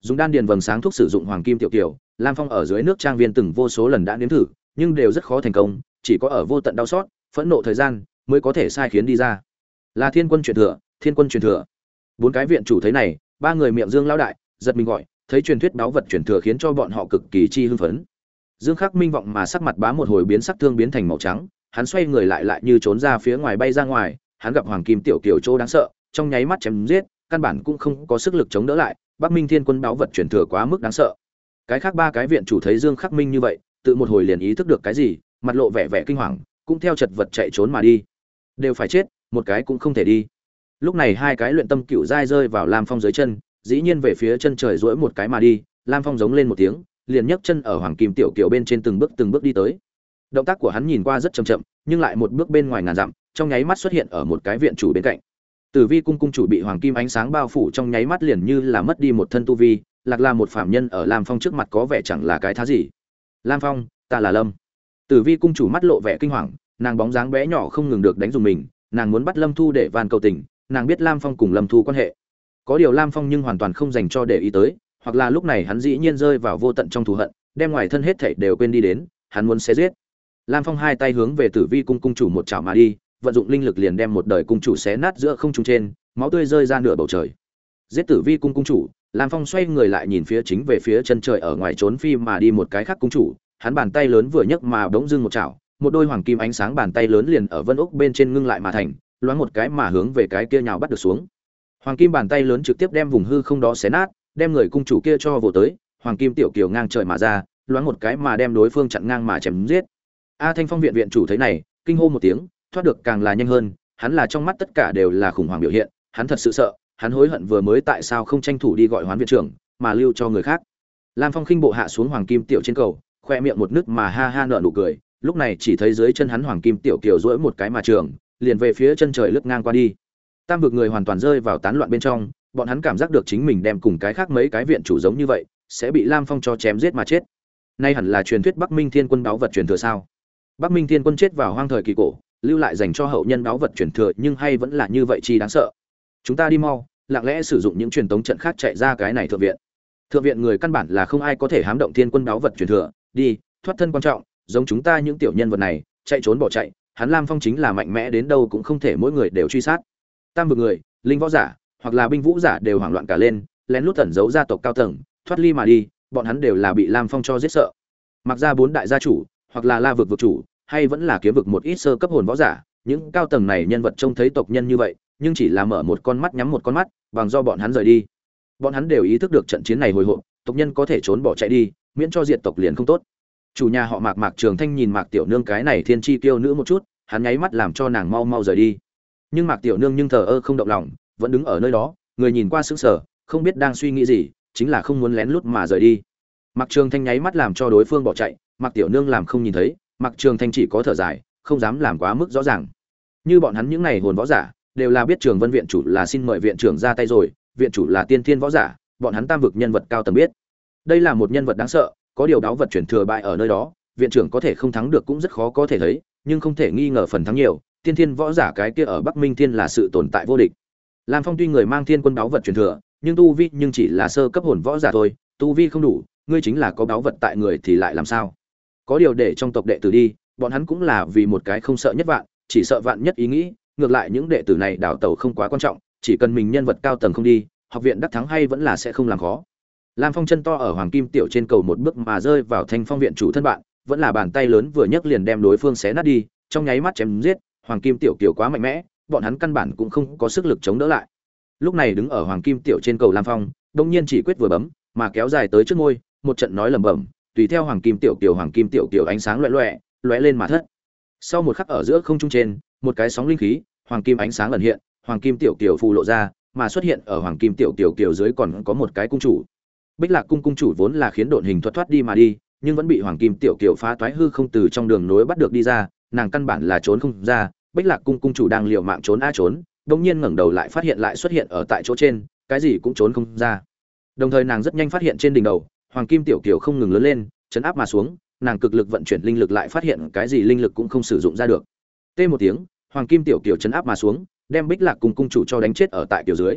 Dùng đan điền vầng sáng thuốc sử dụng hoàng kim tiểu kiểu lam phong ở dưới nước trang viên từng vô số lần đã nếm thử, nhưng đều rất khó thành công, chỉ có ở vô tận đau xót, phẫn nộ thời gian, mới có thể sai khiến đi ra. Là thiên quân truyền thừa thiên quân truyền thừa. Bốn cái viện chủ thấy này, ba người miệng dương lão đại, giật mình gọi, thấy truyền thuyết báo vật truyền thừa khiến cho bọn họ cực kỳ chi hưng phấn. Dương khắc minh vọng mà sắc mặt bá một hồi biến sắc thương biến thành màu trắng, hắn xoay người lại lại như trốn ra phía ngoài bay ra ngoài, hắn gặp hoàng kim tiểu kiều châu đáng sợ, trong nháy mắt chém giết, căn bản cũng không có sức lực chống đỡ lại, bắc minh thiên quân báo vật truyền thừa quá mức đáng sợ. Cái khác ba cái viện chủ thấy dương khắc minh như vậy, tự một hồi liền ý thức được cái gì, mặt lộ vẻ vẻ kinh hoàng, cũng theo chật vật chạy trốn mà đi. Đều phải chết, một cái cũng không thể đi lúc này hai cái luyện tâm cựu dai rơi vào lam phong dưới chân, dĩ nhiên về phía chân trời rỗi một cái mà đi, lam phong giống lên một tiếng, liền nhấc chân ở hoàng kim tiểu kiều bên trên từng bước từng bước đi tới. Động tác của hắn nhìn qua rất chậm chậm, nhưng lại một bước bên ngoài ngàn dặm, trong nháy mắt xuất hiện ở một cái viện chủ bên cạnh. Tử vi cung cung chủ bị hoàng kim ánh sáng bao phủ trong nháy mắt liền như là mất đi một thân tu vi, lạc là một phạm nhân ở lam phong trước mặt có vẻ chẳng là cái thá gì. Lam phong, ta là lâm. Tử vi cung chủ mắt lộ vẻ kinh hoàng, nàng bóng dáng bé nhỏ không ngừng được đánh dùng mình, nàng muốn bắt lâm thu để van cầu tình nàng biết lam phong cùng lâm thu quan hệ. Có điều lam phong nhưng hoàn toàn không dành cho để ý tới, hoặc là lúc này hắn dĩ nhiên rơi vào vô tận trong thù hận, đem ngoài thân hết thảy đều quên đi đến, hắn muốn xé giết. Lam phong hai tay hướng về tử vi cung cung chủ một chảo mà đi, vận dụng linh lực liền đem một đời cung chủ xé nát giữa không trung trên, máu tươi rơi ra nửa bầu trời. Giết tử vi cung cung chủ, lam phong xoay người lại nhìn phía chính về phía chân trời ở ngoài trốn phi mà đi một cái khác cung chủ, hắn bàn tay lớn vừa nhấc mà bỗng dưng một chảo, một đôi hoàng kim ánh sáng bàn tay lớn liền ở vân ốc bên trên ngưng lại mà thành loáng một cái mà hướng về cái kia nhào bắt được xuống. Hoàng kim bàn tay lớn trực tiếp đem vùng hư không đó xé nát, đem người cung chủ kia cho vồ tới, hoàng kim tiểu kiều ngang trời mà ra, loáng một cái mà đem đối phương chặn ngang mà chém giết. A thanh phong viện viện chủ thấy này, kinh hô một tiếng, thoát được càng là nhanh hơn, hắn là trong mắt tất cả đều là khủng hoảng biểu hiện, hắn thật sự sợ, hắn hối hận vừa mới tại sao không tranh thủ đi gọi hoán viện trưởng, mà lưu cho người khác. Lam phong khinh bộ hạ xuống hoàng kim tiểu trên cầu, khoe miệng một nước mà ha ha nợ nụ cười, lúc này chỉ thấy dưới chân hắn hoàng kim tiểu kiều rỗi một cái mà trường liền về phía chân trời lướt ngang qua đi. Tam vực người hoàn toàn rơi vào tán loạn bên trong, bọn hắn cảm giác được chính mình đem cùng cái khác mấy cái viện chủ giống như vậy, sẽ bị lam phong cho chém giết mà chết. Nay hẳn là truyền thuyết bắc minh thiên quân đáo vật truyền thừa sao? Bắc minh thiên quân chết vào hoang thời kỳ cổ, lưu lại dành cho hậu nhân đáo vật truyền thừa, nhưng hay vẫn là như vậy chi đáng sợ? Chúng ta đi mau, lặng lẽ sử dụng những truyền tống trận khác chạy ra cái này thượng viện. Thượng viện người căn bản là không ai có thể hám động thiên quân đáo vật truyền thừa. Đi, thoát thân quan trọng, giống chúng ta những tiểu nhân vật này, chạy trốn bỏ chạy hắn lam phong chính là mạnh mẽ đến đâu cũng không thể mỗi người đều truy sát. Tam vực người, linh võ giả, hoặc là binh vũ giả đều hoảng loạn cả lên, lén lút tẩn giấu gia tộc cao tầng, thoát ly mà đi, bọn hắn đều là bị lam phong cho giết sợ. Mặc ra bốn đại gia chủ, hoặc là la vực vực chủ, hay vẫn là kiếm vực một ít sơ cấp hồn võ giả, những cao tầng này nhân vật trông thấy tộc nhân như vậy, nhưng chỉ là mở một con mắt nhắm một con mắt, bằng do bọn hắn rời đi. Bọn hắn đều ý thức được trận chiến này hồi hộp, tộc nhân có thể trốn bỏ chạy đi, miễn cho diệt tộc liền không tốt chủ nhà họ mạc mạc trường thanh nhìn mạc tiểu nương cái này thiên chi tiêu nữ một chút, hắn nháy mắt làm cho nàng mau mau rời đi. Nhưng mạc tiểu nương nhưng thờ ơ không động lòng, vẫn đứng ở nơi đó, người nhìn qua sững sờ, không biết đang suy nghĩ gì, chính là không muốn lén lút mà rời đi. Mạc trường thanh nháy mắt làm cho đối phương bỏ chạy, mạc tiểu nương làm không nhìn thấy, mạc trường thanh chỉ có thở dài, không dám làm quá mức rõ ràng. Như bọn hắn những này hồn võ giả, đều là biết trường vân viện chủ là xin mời viện trưởng ra tay rồi, viện chủ là tiên thiên võ giả, bọn hắn tam vực nhân vật cao tầm biết. Đây là một nhân vật đáng sợ có điều đáo vật chuyển thừa bại ở nơi đó, viện trưởng có thể không thắng được cũng rất khó có thể thấy, nhưng không thể nghi ngờ phần thắng nhiều, tiên thiên võ giả cái kia ở bắc minh thiên là sự tồn tại vô địch. Lam phong tuy người mang thiên quân đáo vật truyền thừa, nhưng tu vi nhưng chỉ là sơ cấp hồn võ giả thôi, tu vi không đủ, ngươi chính là có đáo vật tại người thì lại làm sao? Có điều để trong tộc đệ tử đi, bọn hắn cũng là vì một cái không sợ nhất vạn, chỉ sợ vạn nhất ý nghĩ, ngược lại những đệ tử này đào tẩu không quá quan trọng, chỉ cần mình nhân vật cao tầng không đi, học viện đắc thắng hay vẫn là sẽ không làm khó lam phong chân to ở hoàng kim tiểu trên cầu một bước mà rơi vào thanh phong viện chủ thân bạn, vẫn là bàn tay lớn vừa nhấc liền đem đối phương xé nát đi, trong nháy mắt chém giết, hoàng kim tiểu kiều quá mạnh mẽ, bọn hắn căn bản cũng không có sức lực chống đỡ lại. Lúc này đứng ở hoàng kim tiểu trên cầu lam phong, đông nhiên chỉ quyết vừa bấm, mà kéo dài tới trước ngôi, một trận nói lẩm bẩm, tùy theo hoàng kim tiểu kiều hoàng kim tiểu kiều ánh sáng loẹ loẹ lóe lên mà thất. Sau một khắc ở giữa không trung trên, một cái sóng linh khí, hoàng kim ánh sáng lần hiện, hoàng kim tiểu kiều phù lộ ra, mà xuất hiện ở hoàng kim tiểu kiều kiều dưới còn có một cái cung chủ bích lạc cung cung chủ vốn là khiến độn hình thuật thoát đi mà đi, nhưng vẫn bị hoàng kim tiểu kiều phá toái hư không từ trong đường nối bắt được đi ra, nàng căn bản là trốn không ra. Bích lạc cung cung chủ đang liều mạng trốn a trốn đông nhiên ngẩng đầu lại phát hiện lại xuất hiện ở tại chỗ trên, cái gì cũng trốn không ra. Đồng thời nàng rất nhanh phát hiện trên đỉnh đầu, hoàng kim tiểu kiều không ngừng lớn lên, chấn áp mà xuống, nàng cực lực vận chuyển linh lực lại phát hiện cái gì linh lực cũng không sử dụng ra được. Tê một tiếng, hoàng kim tiểu kiều chấn áp mà xuống, đem bích lạc Cung cung chủ cho đánh chết ở tại tiểu dưới.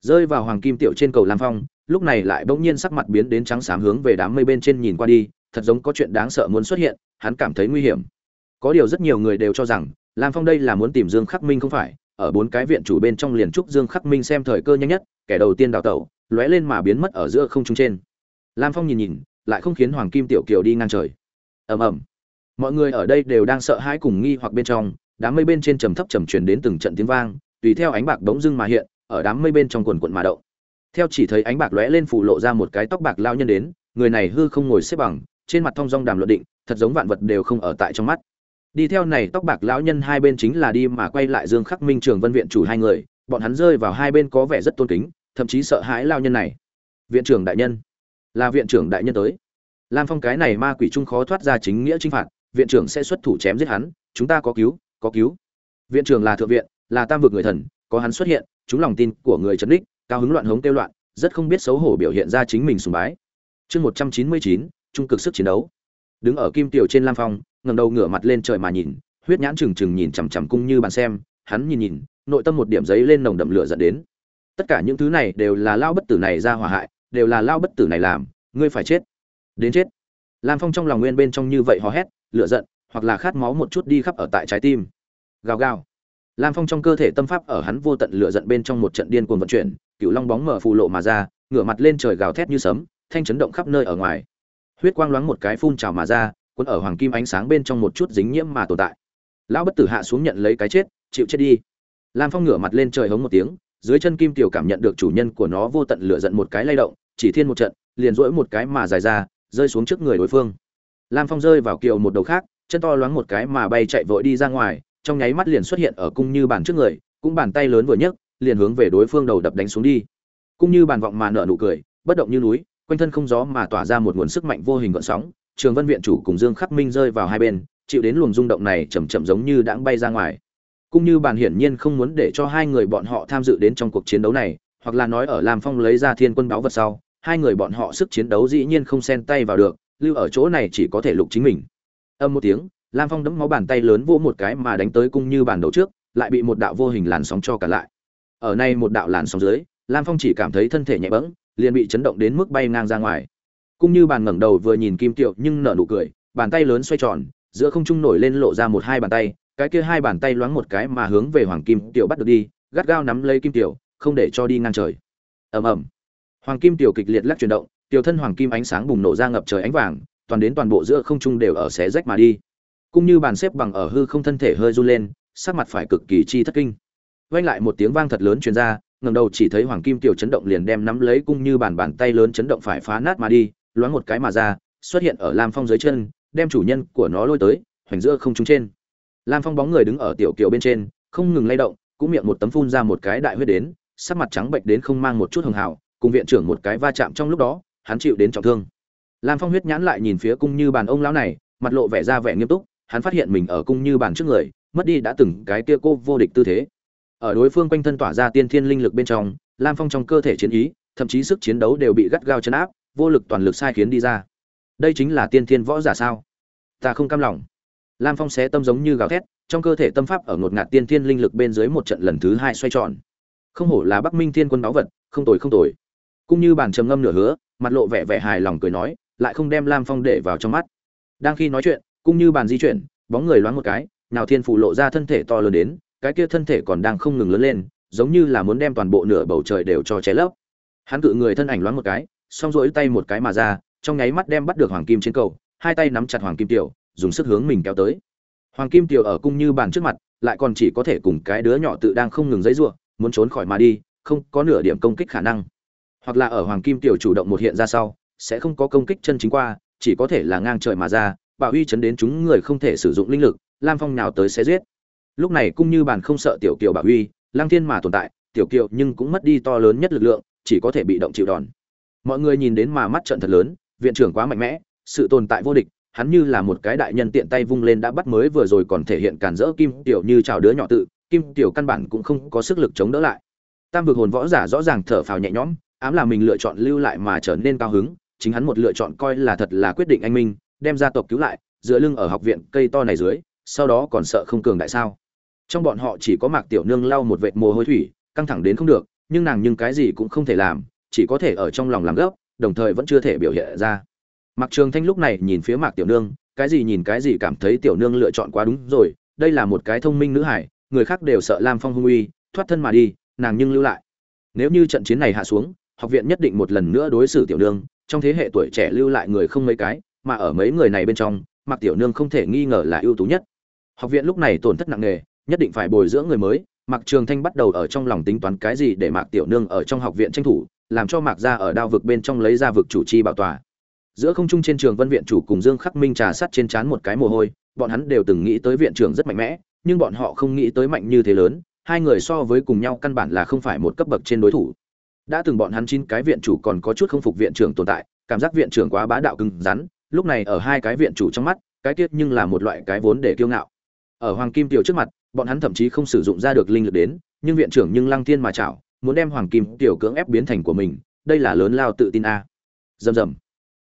Rơi vào hoàng kim tiểu trên cầu lam phong lúc này lại bỗng nhiên sắc mặt biến đến trắng xám hướng về đám mây bên trên nhìn qua đi, thật giống có chuyện đáng sợ muốn xuất hiện, hắn cảm thấy nguy hiểm. Có điều rất nhiều người đều cho rằng, lam phong đây là muốn tìm dương khắc minh không phải, ở bốn cái viện chủ bên trong liền trúc dương khắc minh xem thời cơ nhanh nhất, kẻ đầu tiên đào tẩu, lóe lên mà biến mất ở giữa không trung trên. Lam phong nhìn nhìn, lại không khiến hoàng kim tiểu kiều đi ngang trời. Ầm ầm. Mọi người ở đây đều đang sợ hãi cùng nghi hoặc bên trong, đám mây bên trên trầm thấp trầm truyền đến từng trận tiếng vang, tùy theo ánh bạc bỗng dưng mà hiện, ở đám mây bên trong quần quận mà động theo chỉ thấy ánh bạc lóe lên phủ lộ ra một cái tóc bạc lao nhân đến, người này hư không ngồi xếp bằng, trên mặt thong dong đàm luận định, thật giống vạn vật đều không ở tại trong mắt. Đi theo này tóc bạc lão nhân hai bên chính là đi mà quay lại dương khắc minh, trường vân viện chủ hai người, bọn hắn rơi vào hai bên có vẻ rất tôn kính, thậm chí sợ hãi lao nhân này. Viện trưởng đại nhân, là viện trưởng đại nhân tới. Lam phong cái này ma quỷ trung khó thoát ra chính nghĩa chinh phạt, viện trưởng sẽ xuất thủ chém giết hắn, chúng ta có cứu có cứu. Viện trưởng là thượng viện, là tam vực người thần, có hắn xuất hiện, chúng lòng tin của người trấn đích cao hứng loạn hống kêu loạn, rất không biết xấu hổ biểu hiện ra chính mình sùng bái. Chương một trăm chín mươi chín, trung cực sức chiến đấu. Đứng ở kim tiểu trên lam phong ngầm đầu ngửa mặt lên trời mà nhìn, huyết nhãn trừng trừng nhìn chằm chằm cung như bàn xem, hắn nhìn nhìn, nội tâm một điểm giấy lên nồng đậm lửa dẫn đến. Tất cả những thứ này đều là lao bất tử này ra hỏa hại, đều là lao bất tử này làm, ngươi phải chết. Đến chết. Lam phong trong lòng nguyên bên trong như vậy hò hét, lửa giận, hoặc là khát máu một chút đi khắp ở tại trái tim. Gào gào. Lam phong trong cơ thể tâm pháp ở hắn vô tận lửa giận bên trong một trận điên cuồng vận chuyển cựu long bóng mở phù lộ mà ra, ngửa mặt lên trời gào thét như sấm, thanh chấn động khắp nơi ở ngoài. Huyết quang loáng một cái phun trào mà ra, cuốn ở hoàng kim ánh sáng bên trong một chút dính nhiễm mà tồn tại. Lão bất tử hạ xuống nhận lấy cái chết, chịu chết đi. Lam phong ngửa mặt lên trời hống một tiếng, dưới chân kim tiểu cảm nhận được chủ nhân của nó vô tận lửa giận một cái lay động, chỉ thiên một trận, liền rỗi một cái mà dài ra, rơi xuống trước người đối phương. Lam phong rơi vào kiều một đầu khác, chân to loáng một cái mà bay chạy vội đi ra ngoài, trong nháy mắt liền xuất hiện ở cung như bàn trước người, cũng bàn tay lớn vừa nhấc liền hướng về đối phương đầu đập đánh xuống đi. Cũng như bàn vọng mà nở nụ cười, bất động như núi, quanh thân không gió mà tỏa ra một nguồn sức mạnh vô hình gợn sóng, trường vân viện chủ cùng dương khắc minh rơi vào hai bên, chịu đến luồng rung động này chầm chậm giống như đãng bay ra ngoài. Cũng như bàn hiển nhiên không muốn để cho hai người bọn họ tham dự đến trong cuộc chiến đấu này, hoặc là nói ở lam phong lấy ra thiên quân báo vật sau, hai người bọn họ sức chiến đấu dĩ nhiên không xen tay vào được, lưu ở chỗ này chỉ có thể lục chính mình. Âm một tiếng, lam phong đấm máu bàn tay lớn vỗ một cái mà đánh tới cung như bàn đầu trước, lại bị một đạo vô hình làn sóng cho cả lại ở nay một đạo làn sóng dưới, lam phong chỉ cảm thấy thân thể nhẹ bẫng, liền bị chấn động đến mức bay ngang ra ngoài. Cũng như bàn ngẩng đầu vừa nhìn kim tiệu nhưng nở nụ cười, bàn tay lớn xoay tròn, giữa không trung nổi lên lộ ra một hai bàn tay, cái kia hai bàn tay loáng một cái mà hướng về hoàng kim tiểu bắt được đi, gắt gao nắm lấy kim tiểu, không để cho đi ngang trời. Ầm ầm. Hoàng kim tiểu kịch liệt lắc chuyển động, tiểu thân hoàng kim ánh sáng bùng nổ ra ngập trời ánh vàng, toàn đến toàn bộ giữa không trung đều ở xé rách mà đi. Cũng như bàn xếp bằng ở hư không thân thể hơi run lên, sắc mặt phải cực kỳ chi thất kinh vang lại một tiếng vang thật lớn truyền ra, ngẩng đầu chỉ thấy hoàng kim tiểu chấn động liền đem nắm lấy cung như bàn bàn tay lớn chấn động phải phá nát mà đi, loáng một cái mà ra, xuất hiện ở lam phong dưới chân, đem chủ nhân của nó lôi tới, hoành giữa không trung trên. Lam phong bóng người đứng ở tiểu kiều bên trên, không ngừng lay động, cũng miệng một tấm phun ra một cái đại huyết đến, sắc mặt trắng bệch đến không mang một chút hường hào, cùng viện trưởng một cái va chạm trong lúc đó, hắn chịu đến trọng thương. Lam phong huyết nhãn lại nhìn phía cung như bàn ông lão này, mặt lộ vẻ ra vẻ nghiêm túc, hắn phát hiện mình ở cung như bàn trước người, mất đi đã từng cái kia cô vô địch tư thế ở đối phương quanh thân tỏa ra tiên thiên linh lực bên trong, lam phong trong cơ thể chiến ý, thậm chí sức chiến đấu đều bị gắt gao chấn áp, vô lực toàn lực sai khiến đi ra. Đây chính là tiên thiên võ giả sao? Ta không cam lòng. Lam phong xé tâm giống như gào thét, trong cơ thể tâm pháp ở ngột ngạt tiên thiên linh lực bên dưới một trận lần thứ hai xoay tròn. Không hổ là bắc minh thiên quân báu vật, không tồi không tồi. Cũng như bàn trầm ngâm nửa hứa, mặt lộ vẻ vẻ hài lòng cười nói, lại không đem lam phong để vào trong mắt. Đang khi nói chuyện, cũng như bàn di chuyển, bóng người loáng một cái nào thiên phủ lộ ra thân thể to lớn đến cái kia thân thể còn đang không ngừng lớn lên, giống như là muốn đem toàn bộ nửa bầu trời đều cho cháy lấp. Hắn cự người thân ảnh loáng một cái, xong rỗi tay một cái mà ra, trong nháy mắt đem bắt được hoàng kim trên cầu, hai tay nắm chặt hoàng kim tiểu, dùng sức hướng mình kéo tới. Hoàng kim tiểu ở cung như bàn trước mặt, lại còn chỉ có thể cùng cái đứa nhỏ tự đang không ngừng giãy giụa muốn trốn khỏi mà đi, không có nửa điểm công kích khả năng. Hoặc là ở hoàng kim tiểu chủ động một hiện ra sau, sẽ không có công kích chân chính qua, chỉ có thể là ngang trời mà ra, bạo uy chấn đến chúng người không thể sử dụng linh lực, lam phong nào tới sẽ giết lúc này cũng như bàn không sợ tiểu kiều bảo huy lang thiên mà tồn tại, tiểu kiều nhưng cũng mất đi to lớn nhất lực lượng, chỉ có thể bị động chịu đòn. Mọi người nhìn đến mà mắt trận thật lớn, viện trưởng quá mạnh mẽ, sự tồn tại vô địch, hắn như là một cái đại nhân tiện tay vung lên đã bắt mới vừa rồi còn thể hiện cản rỡ kim tiểu như chào đứa nhỏ tự, kim tiểu căn bản cũng không có sức lực chống đỡ lại. Tam vực hồn võ giả rõ ràng thở phào nhẹ nhõm, ám là mình lựa chọn lưu lại mà trở nên cao hứng, chính hắn một lựa chọn coi là thật là quyết định anh minh, đem gia tộc cứu lại, dựa lưng ở học viện cây to này dưới, sau đó còn sợ không cường đại sao? Trong bọn họ chỉ có mạc tiểu nương lau một vệt mồ hôi thủy căng thẳng đến không được nhưng nàng nhưng cái gì cũng không thể làm chỉ có thể ở trong lòng làm gấp đồng thời vẫn chưa thể biểu hiện ra Mạc Trường Thanh lúc này nhìn phía Mạc Tiểu Nương, cái gì nhìn cái gì cảm thấy Tiểu Nương lựa chọn quá đúng rồi, đây là một cái thông minh nữ hải, người khác đều sợ Lam Phong hung uy, thoát thân mà đi, nàng nhưng lưu lại. Nếu như trận chiến này hạ xuống, học viện nhất định một lần nữa đối xử Tiểu Nương, trong thế hệ tuổi trẻ lưu lại người không mấy cái, mà ở mấy người này bên trong, Mạc Tiểu Nương không thể nghi ngờ là ưu tú nhất. Học viện lúc này tổn thất nặng nề, nhất định phải bồi dưỡng người mới, Mạc Trường Thanh bắt đầu ở trong lòng tính toán cái gì để Mạc Tiểu Nương ở trong học viện tranh thủ, làm cho Mạc gia ở đao vực bên trong lấy ra vực chủ chi bảo tòa. Giữa không trung trên trường vân viện chủ cùng dương khắc minh trà sắt trên trán một cái mồ hôi bọn hắn đều từng nghĩ tới viện trưởng rất mạnh mẽ nhưng bọn họ không nghĩ tới mạnh như thế lớn hai người so với cùng nhau căn bản là không phải một cấp bậc trên đối thủ. Đã từng bọn hắn chín cái viện chủ còn có chút không phục viện trưởng tồn tại cảm giác viện trưởng quá bá đạo cứng rắn lúc này ở hai cái viện chủ trong mắt cái tiết nhưng là một loại cái vốn để kiêu ngạo. Ở hoàng kim tiểu trước mặt bọn hắn thậm chí không sử dụng ra được linh lực đến, nhưng viện trưởng nhưng lăng thiên mà chảo, muốn đem hoàng kim tiểu cưỡng ép biến thành của mình, đây là lớn lao tự tin a. À. rầm rầm.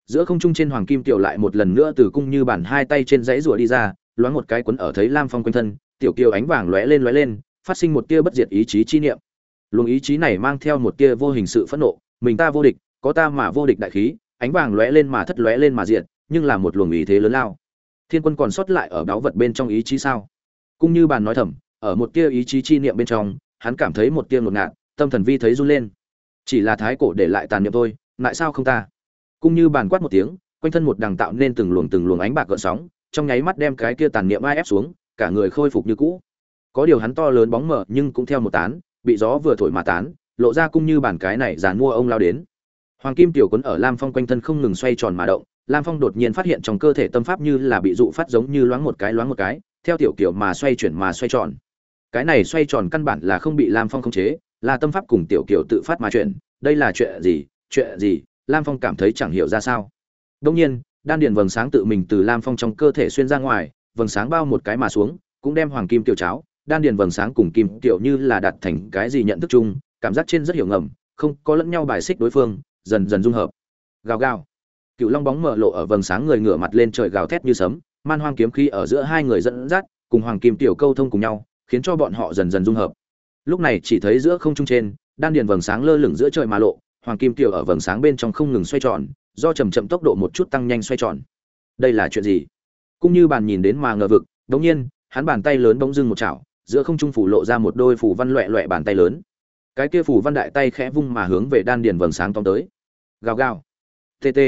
Giữa không trung trên hoàng kim tiểu lại một lần nữa từ cung như bản hai tay trên dãy rùa đi ra, loáng một cái quấn ở thấy lam phong quanh thân, tiểu kiều ánh vàng lóe lên lóe lên, phát sinh một tia bất diệt ý chí chi niệm. Luồng ý chí này mang theo một tia vô hình sự phẫn nộ, mình ta vô địch, có ta mà vô địch đại khí, ánh vàng lóe lên mà thất lóe lên mà diệt, nhưng là một luồng ý thế lớn lao. Thiên quân còn sót lại ở đáo vật bên trong ý chí sao? Cũng như bàn nói thầm, ở một tia ý chí chi niệm bên trong, hắn cảm thấy một tia ngột ngạt, tâm thần vi thấy run lên. Chỉ là thái cổ để lại tàn niệm thôi, lại sao không ta? Cũng như bàn quát một tiếng, quanh thân một đằng tạo nên từng luồng từng luồng ánh bạc gợn sóng, trong nháy mắt đem cái kia tàn niệm ai ép xuống, cả người khôi phục như cũ. Có điều hắn to lớn bóng mờ, nhưng cũng theo một tán, bị gió vừa thổi mà tán, lộ ra cũng như bản cái này giàn mua ông lao đến. Hoàng kim tiểu quấn ở lam phong quanh thân không ngừng xoay tròn mà động, lam phong đột nhiên phát hiện trong cơ thể tâm pháp như là bị dụ phát giống như loáng một cái loáng một cái theo tiểu kiểu mà xoay chuyển mà xoay tròn. Cái này xoay tròn căn bản là không bị lam phong khống chế, là tâm pháp cùng tiểu kiểu tự phát mà chuyển. Đây là chuyện gì? Chuyện gì? Lam phong cảm thấy chẳng hiểu ra sao. Đông nhiên, đan điền vầng sáng tự mình từ lam phong trong cơ thể xuyên ra ngoài, vầng sáng bao một cái mà xuống, cũng đem hoàng kim tiểu cháo, đan điền vầng sáng cùng kim tiểu như là đặt thành cái gì nhận thức chung, cảm giác trên rất hiểu ngầm, không có lẫn nhau bài xích đối phương, dần dần dung hợp. Gào gào. Cựu long bóng mở lộ ở vầng sáng người ngửa mặt lên trời gào thét như sấm man hoang kiếm khí ở giữa hai người dẫn dắt, cùng hoàng kim tiểu câu thông cùng nhau, khiến cho bọn họ dần dần dung hợp. Lúc này chỉ thấy giữa không trung trên, đan điền vầng sáng lơ lửng giữa trời mà lộ, hoàng kim tiểu ở vầng sáng bên trong không ngừng xoay tròn, do chậm chậm tốc độ một chút tăng nhanh xoay tròn. Đây là chuyện gì? Cũng như bàn nhìn đến mà ngờ vực đột nhiên, hắn bàn tay lớn bỗng dưng một chảo, giữa không trung phủ lộ ra một đôi phủ văn loẻ loẻ bàn tay lớn. Cái kia phủ văn đại tay khẽ vung mà hướng về đan điền vầng sáng tóm tới. Gào gào. Tt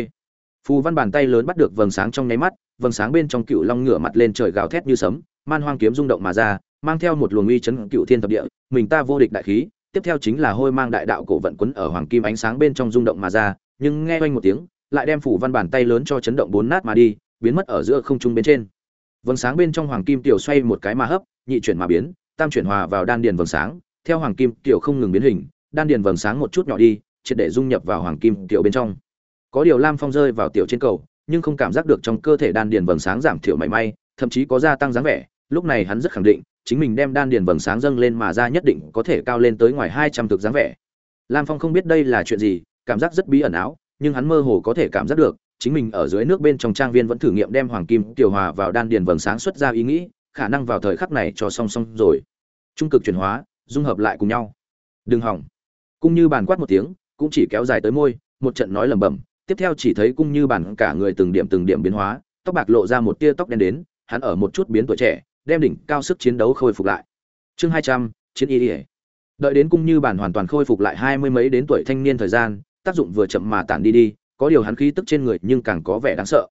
phù văn bàn tay lớn bắt được vầng sáng trong nháy mắt vầng sáng bên trong cựu long ngửa mặt lên trời gào thét như sấm, man hoang kiếm rung động mà ra, mang theo một luồng uy chấn cựu thiên thập địa, mình ta vô địch đại khí, tiếp theo chính là hôi mang đại đạo cổ vận quấn ở hoàng kim ánh sáng bên trong rung động mà ra, nhưng nghe oanh một tiếng, lại đem phủ văn bàn tay lớn cho chấn động bốn nát mà đi, biến mất ở giữa không trung bên trên. Vầng sáng bên trong hoàng kim tiểu xoay một cái mà hấp, nhị chuyển mà biến, tam chuyển hòa vào đan điền vầng sáng, theo hoàng kim tiểu không ngừng biến hình, đan điền vầng sáng một chút nhỏ đi, triệt để dung nhập vào hoàng kim tiểu bên trong. Có điều lam phong rơi vào tiểu trên cầu nhưng không cảm giác được trong cơ thể đan điền vầng sáng giảm thiểu mảy may, thậm chí có gia tăng dáng vẻ. Lúc này hắn rất khẳng định, chính mình đem đan điền vầng sáng dâng lên mà ra nhất định có thể cao lên tới ngoài hai trăm thực dáng vẻ. Lam phong không biết đây là chuyện gì, cảm giác rất bí ẩn áo, nhưng hắn mơ hồ có thể cảm giác được, chính mình ở dưới nước bên trong trang viên vẫn thử nghiệm đem hoàng kim, tiểu hòa vào đan điền vầng sáng xuất ra ý nghĩ, khả năng vào thời khắc này cho song song rồi. Trung cực chuyển hóa, dung hợp lại cùng nhau. Đừng hỏng. Cũng như bàn quát một tiếng, cũng chỉ kéo dài tới môi, một trận nói lẩm bẩm tiếp theo chỉ thấy cung như bản cả người từng điểm từng điểm biến hóa, tóc bạc lộ ra một tia tóc đen đến, hắn ở một chút biến tuổi trẻ, đem đỉnh cao sức chiến đấu khôi phục lại. Chương hai trăm, chiến y ỉa đợi đến cung như bản hoàn toàn khôi phục lại hai mươi mấy đến tuổi thanh niên thời gian, tác dụng vừa chậm mà tản đi đi, có điều hắn khí tức trên người nhưng càng có vẻ đáng sợ.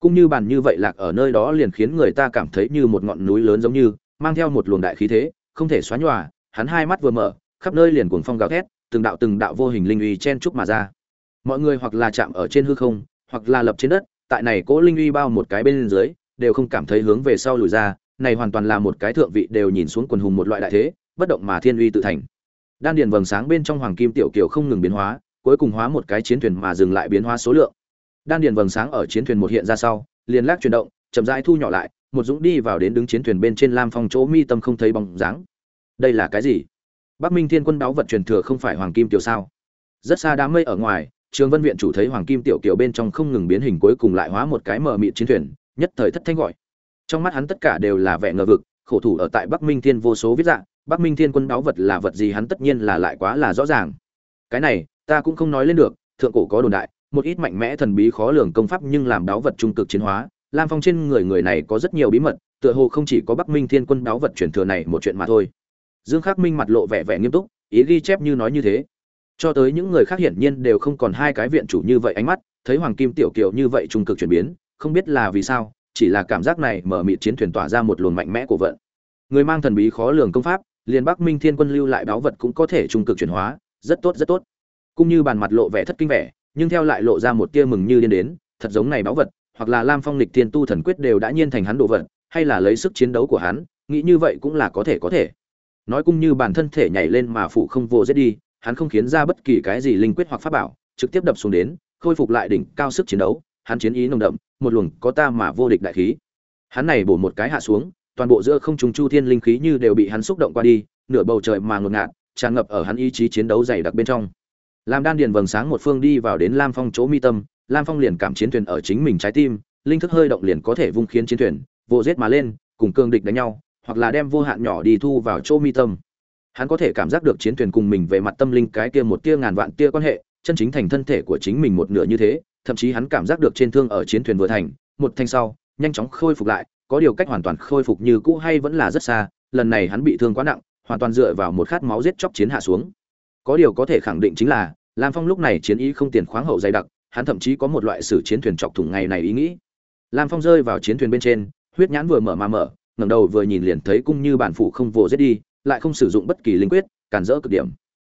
Cung như bản như vậy lạc ở nơi đó liền khiến người ta cảm thấy như một ngọn núi lớn giống như, mang theo một luồng đại khí thế, không thể xóa nhòa, hắn hai mắt vừa mở, khắp nơi liền cuồng phong gào thét, từng đạo từng đạo vô hình linh uy chen trúc mà ra mọi người hoặc là chạm ở trên hư không, hoặc là lập trên đất, tại này cố linh uy bao một cái bên dưới, đều không cảm thấy hướng về sau lùi ra, này hoàn toàn là một cái thượng vị đều nhìn xuống quần hùng một loại đại thế, bất động mà thiên uy tự thành. Đan điền vầng sáng bên trong hoàng kim tiểu kiều không ngừng biến hóa, cuối cùng hóa một cái chiến thuyền mà dừng lại biến hóa số lượng. Đan điền vầng sáng ở chiến thuyền một hiện ra sau, liền lắc chuyển động, chậm rãi thu nhỏ lại, một dũng đi vào đến đứng chiến thuyền bên trên lam phong chỗ mi tâm không thấy bóng dáng. Đây là cái gì? Bắc minh thiên quân đáo vật truyền thừa không phải hoàng kim tiểu sao? Rất xa đám mây ở ngoài trường vân viện chủ thấy hoàng kim tiểu kiều bên trong không ngừng biến hình cuối cùng lại hóa một cái mờ mịt chiến thuyền, nhất thời thất thanh gọi. Trong mắt hắn tất cả đều là vẻ ngờ vực, khổ thủ ở tại bắc minh thiên vô số viết dạng, bắc minh thiên quân đáo vật là vật gì hắn tất nhiên là lại quá là rõ ràng. Cái này, ta cũng không nói lên được, thượng cổ có đồn đại, một ít mạnh mẽ thần bí khó lường công pháp nhưng làm đáo vật trung cực chiến hóa. Lam phong trên người người này có rất nhiều bí mật, tựa hồ không chỉ có bắc minh thiên quân đáo vật truyền thừa này một chuyện mà thôi. Dương khắc minh mặt lộ vẻ vẻ nghiêm túc, ý ghi chép như nói như thế cho tới những người khác hiển nhiên đều không còn hai cái viện chủ như vậy ánh mắt, thấy hoàng kim tiểu kiều như vậy trung cực chuyển biến, không biết là vì sao, chỉ là cảm giác này mở mịt chiến thuyền tỏa ra một luồng mạnh mẽ của vận. Người mang thần bí khó lường công pháp, liền bắc minh thiên quân lưu lại báu vật cũng có thể trung cực chuyển hóa, rất tốt rất tốt. Cũng như bàn mặt lộ vẻ thất kinh vẻ, nhưng theo lại lộ ra một tia mừng như điên đến, thật giống này báu vật, hoặc là lam phong lịch thiên tu thần quyết đều đã nhiên thành hắn đồ vật, hay là lấy sức chiến đấu của hắn, nghĩ như vậy cũng là có thể có thể. Nói cũng như bản thân thể nhảy lên mà phụ không vô giết đi hắn không khiến ra bất kỳ cái gì linh quyết hoặc pháp bảo, trực tiếp đập xuống đến, khôi phục lại đỉnh cao sức chiến đấu, hắn chiến ý nồng đậm, một luồng có ta mà vô địch đại khí. Hắn này bổ một cái hạ xuống toàn bộ giữa không trung chu thiên linh khí như đều bị hắn xúc động qua đi nửa bầu trời mà ngột ngạt tràn ngập ở hắn ý chí chiến đấu dày đặc bên trong. Làm đan điền vầng sáng một phương đi vào đến lam phong chỗ mi tâm lam phong liền cảm chiến thuyền ở chính mình trái tim linh thức hơi động liền có thể vung khiến chiến thuyền vô giết mà lên cùng cương địch đánh nhau hoặc là đem vô hạn nhỏ đi thu vào chỗ mi tâm hắn có thể cảm giác được chiến thuyền cùng mình về mặt tâm linh cái kia một tia ngàn vạn tia quan hệ, chân chính thành thân thể của chính mình một nửa như thế, thậm chí hắn cảm giác được trên thương ở chiến thuyền vừa thành, một thanh sau, nhanh chóng khôi phục lại, có điều cách hoàn toàn khôi phục như cũ hay vẫn là rất xa, lần này hắn bị thương quá nặng, hoàn toàn dựa vào một khát máu giết chóc chiến hạ xuống. Có điều có thể khẳng định chính là, lam phong lúc này chiến ý không tiền khoáng hậu dày đặc, hắn thậm chí có một loại sử chiến thuyền chọc thủng ngày này ý nghĩ. Lam phong rơi vào chiến thuyền bên trên, huyết nhãn vừa mở mà mở, ngẩng đầu vừa nhìn liền thấy cung như bản phủ không vồ giết đi lại không sử dụng bất kỳ linh quyết, cản rỡ cực điểm.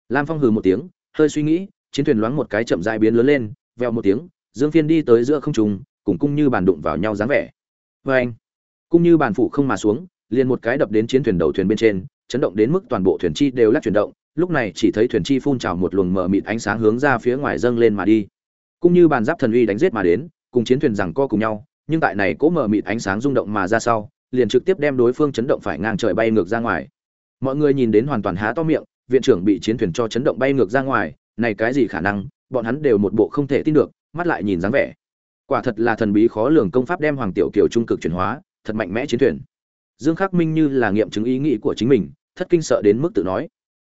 Lam phong hừ một tiếng, hơi suy nghĩ, chiến thuyền loáng một cái chậm dại biến lớn lên veo một tiếng, dương phiên đi tới giữa không trùng cùng cung như bàn đụng vào nhau dáng vẻ. Vê anh, cung như bàn phủ không mà xuống, liền một cái đập đến chiến thuyền đầu thuyền bên trên, chấn động đến mức toàn bộ thuyền chi đều lắc chuyển động, lúc này chỉ thấy thuyền chi phun trào một luồng mờ mịt ánh sáng hướng ra phía ngoài dâng lên mà đi. Cũng như bàn giáp thần uy đánh giết mà đến, cùng chiến thuyền rằng co cùng nhau, nhưng tại này cố mờ mịt ánh sáng rung động mà ra sau, liền trực tiếp đem đối phương chấn động phải ngang trời bay ngược ra ngoài mọi người nhìn đến hoàn toàn há to miệng, viện trưởng bị chiến thuyền cho chấn động bay ngược ra ngoài, này cái gì khả năng, bọn hắn đều một bộ không thể tin được, mắt lại nhìn dáng vẻ. Quả thật là thần bí khó lường công pháp đem hoàng tiểu kiều trung cực chuyển hóa, thật mạnh mẽ chiến thuyền. Dương khắc minh như là nghiệm chứng ý nghĩ của chính mình, thất kinh sợ đến mức tự nói.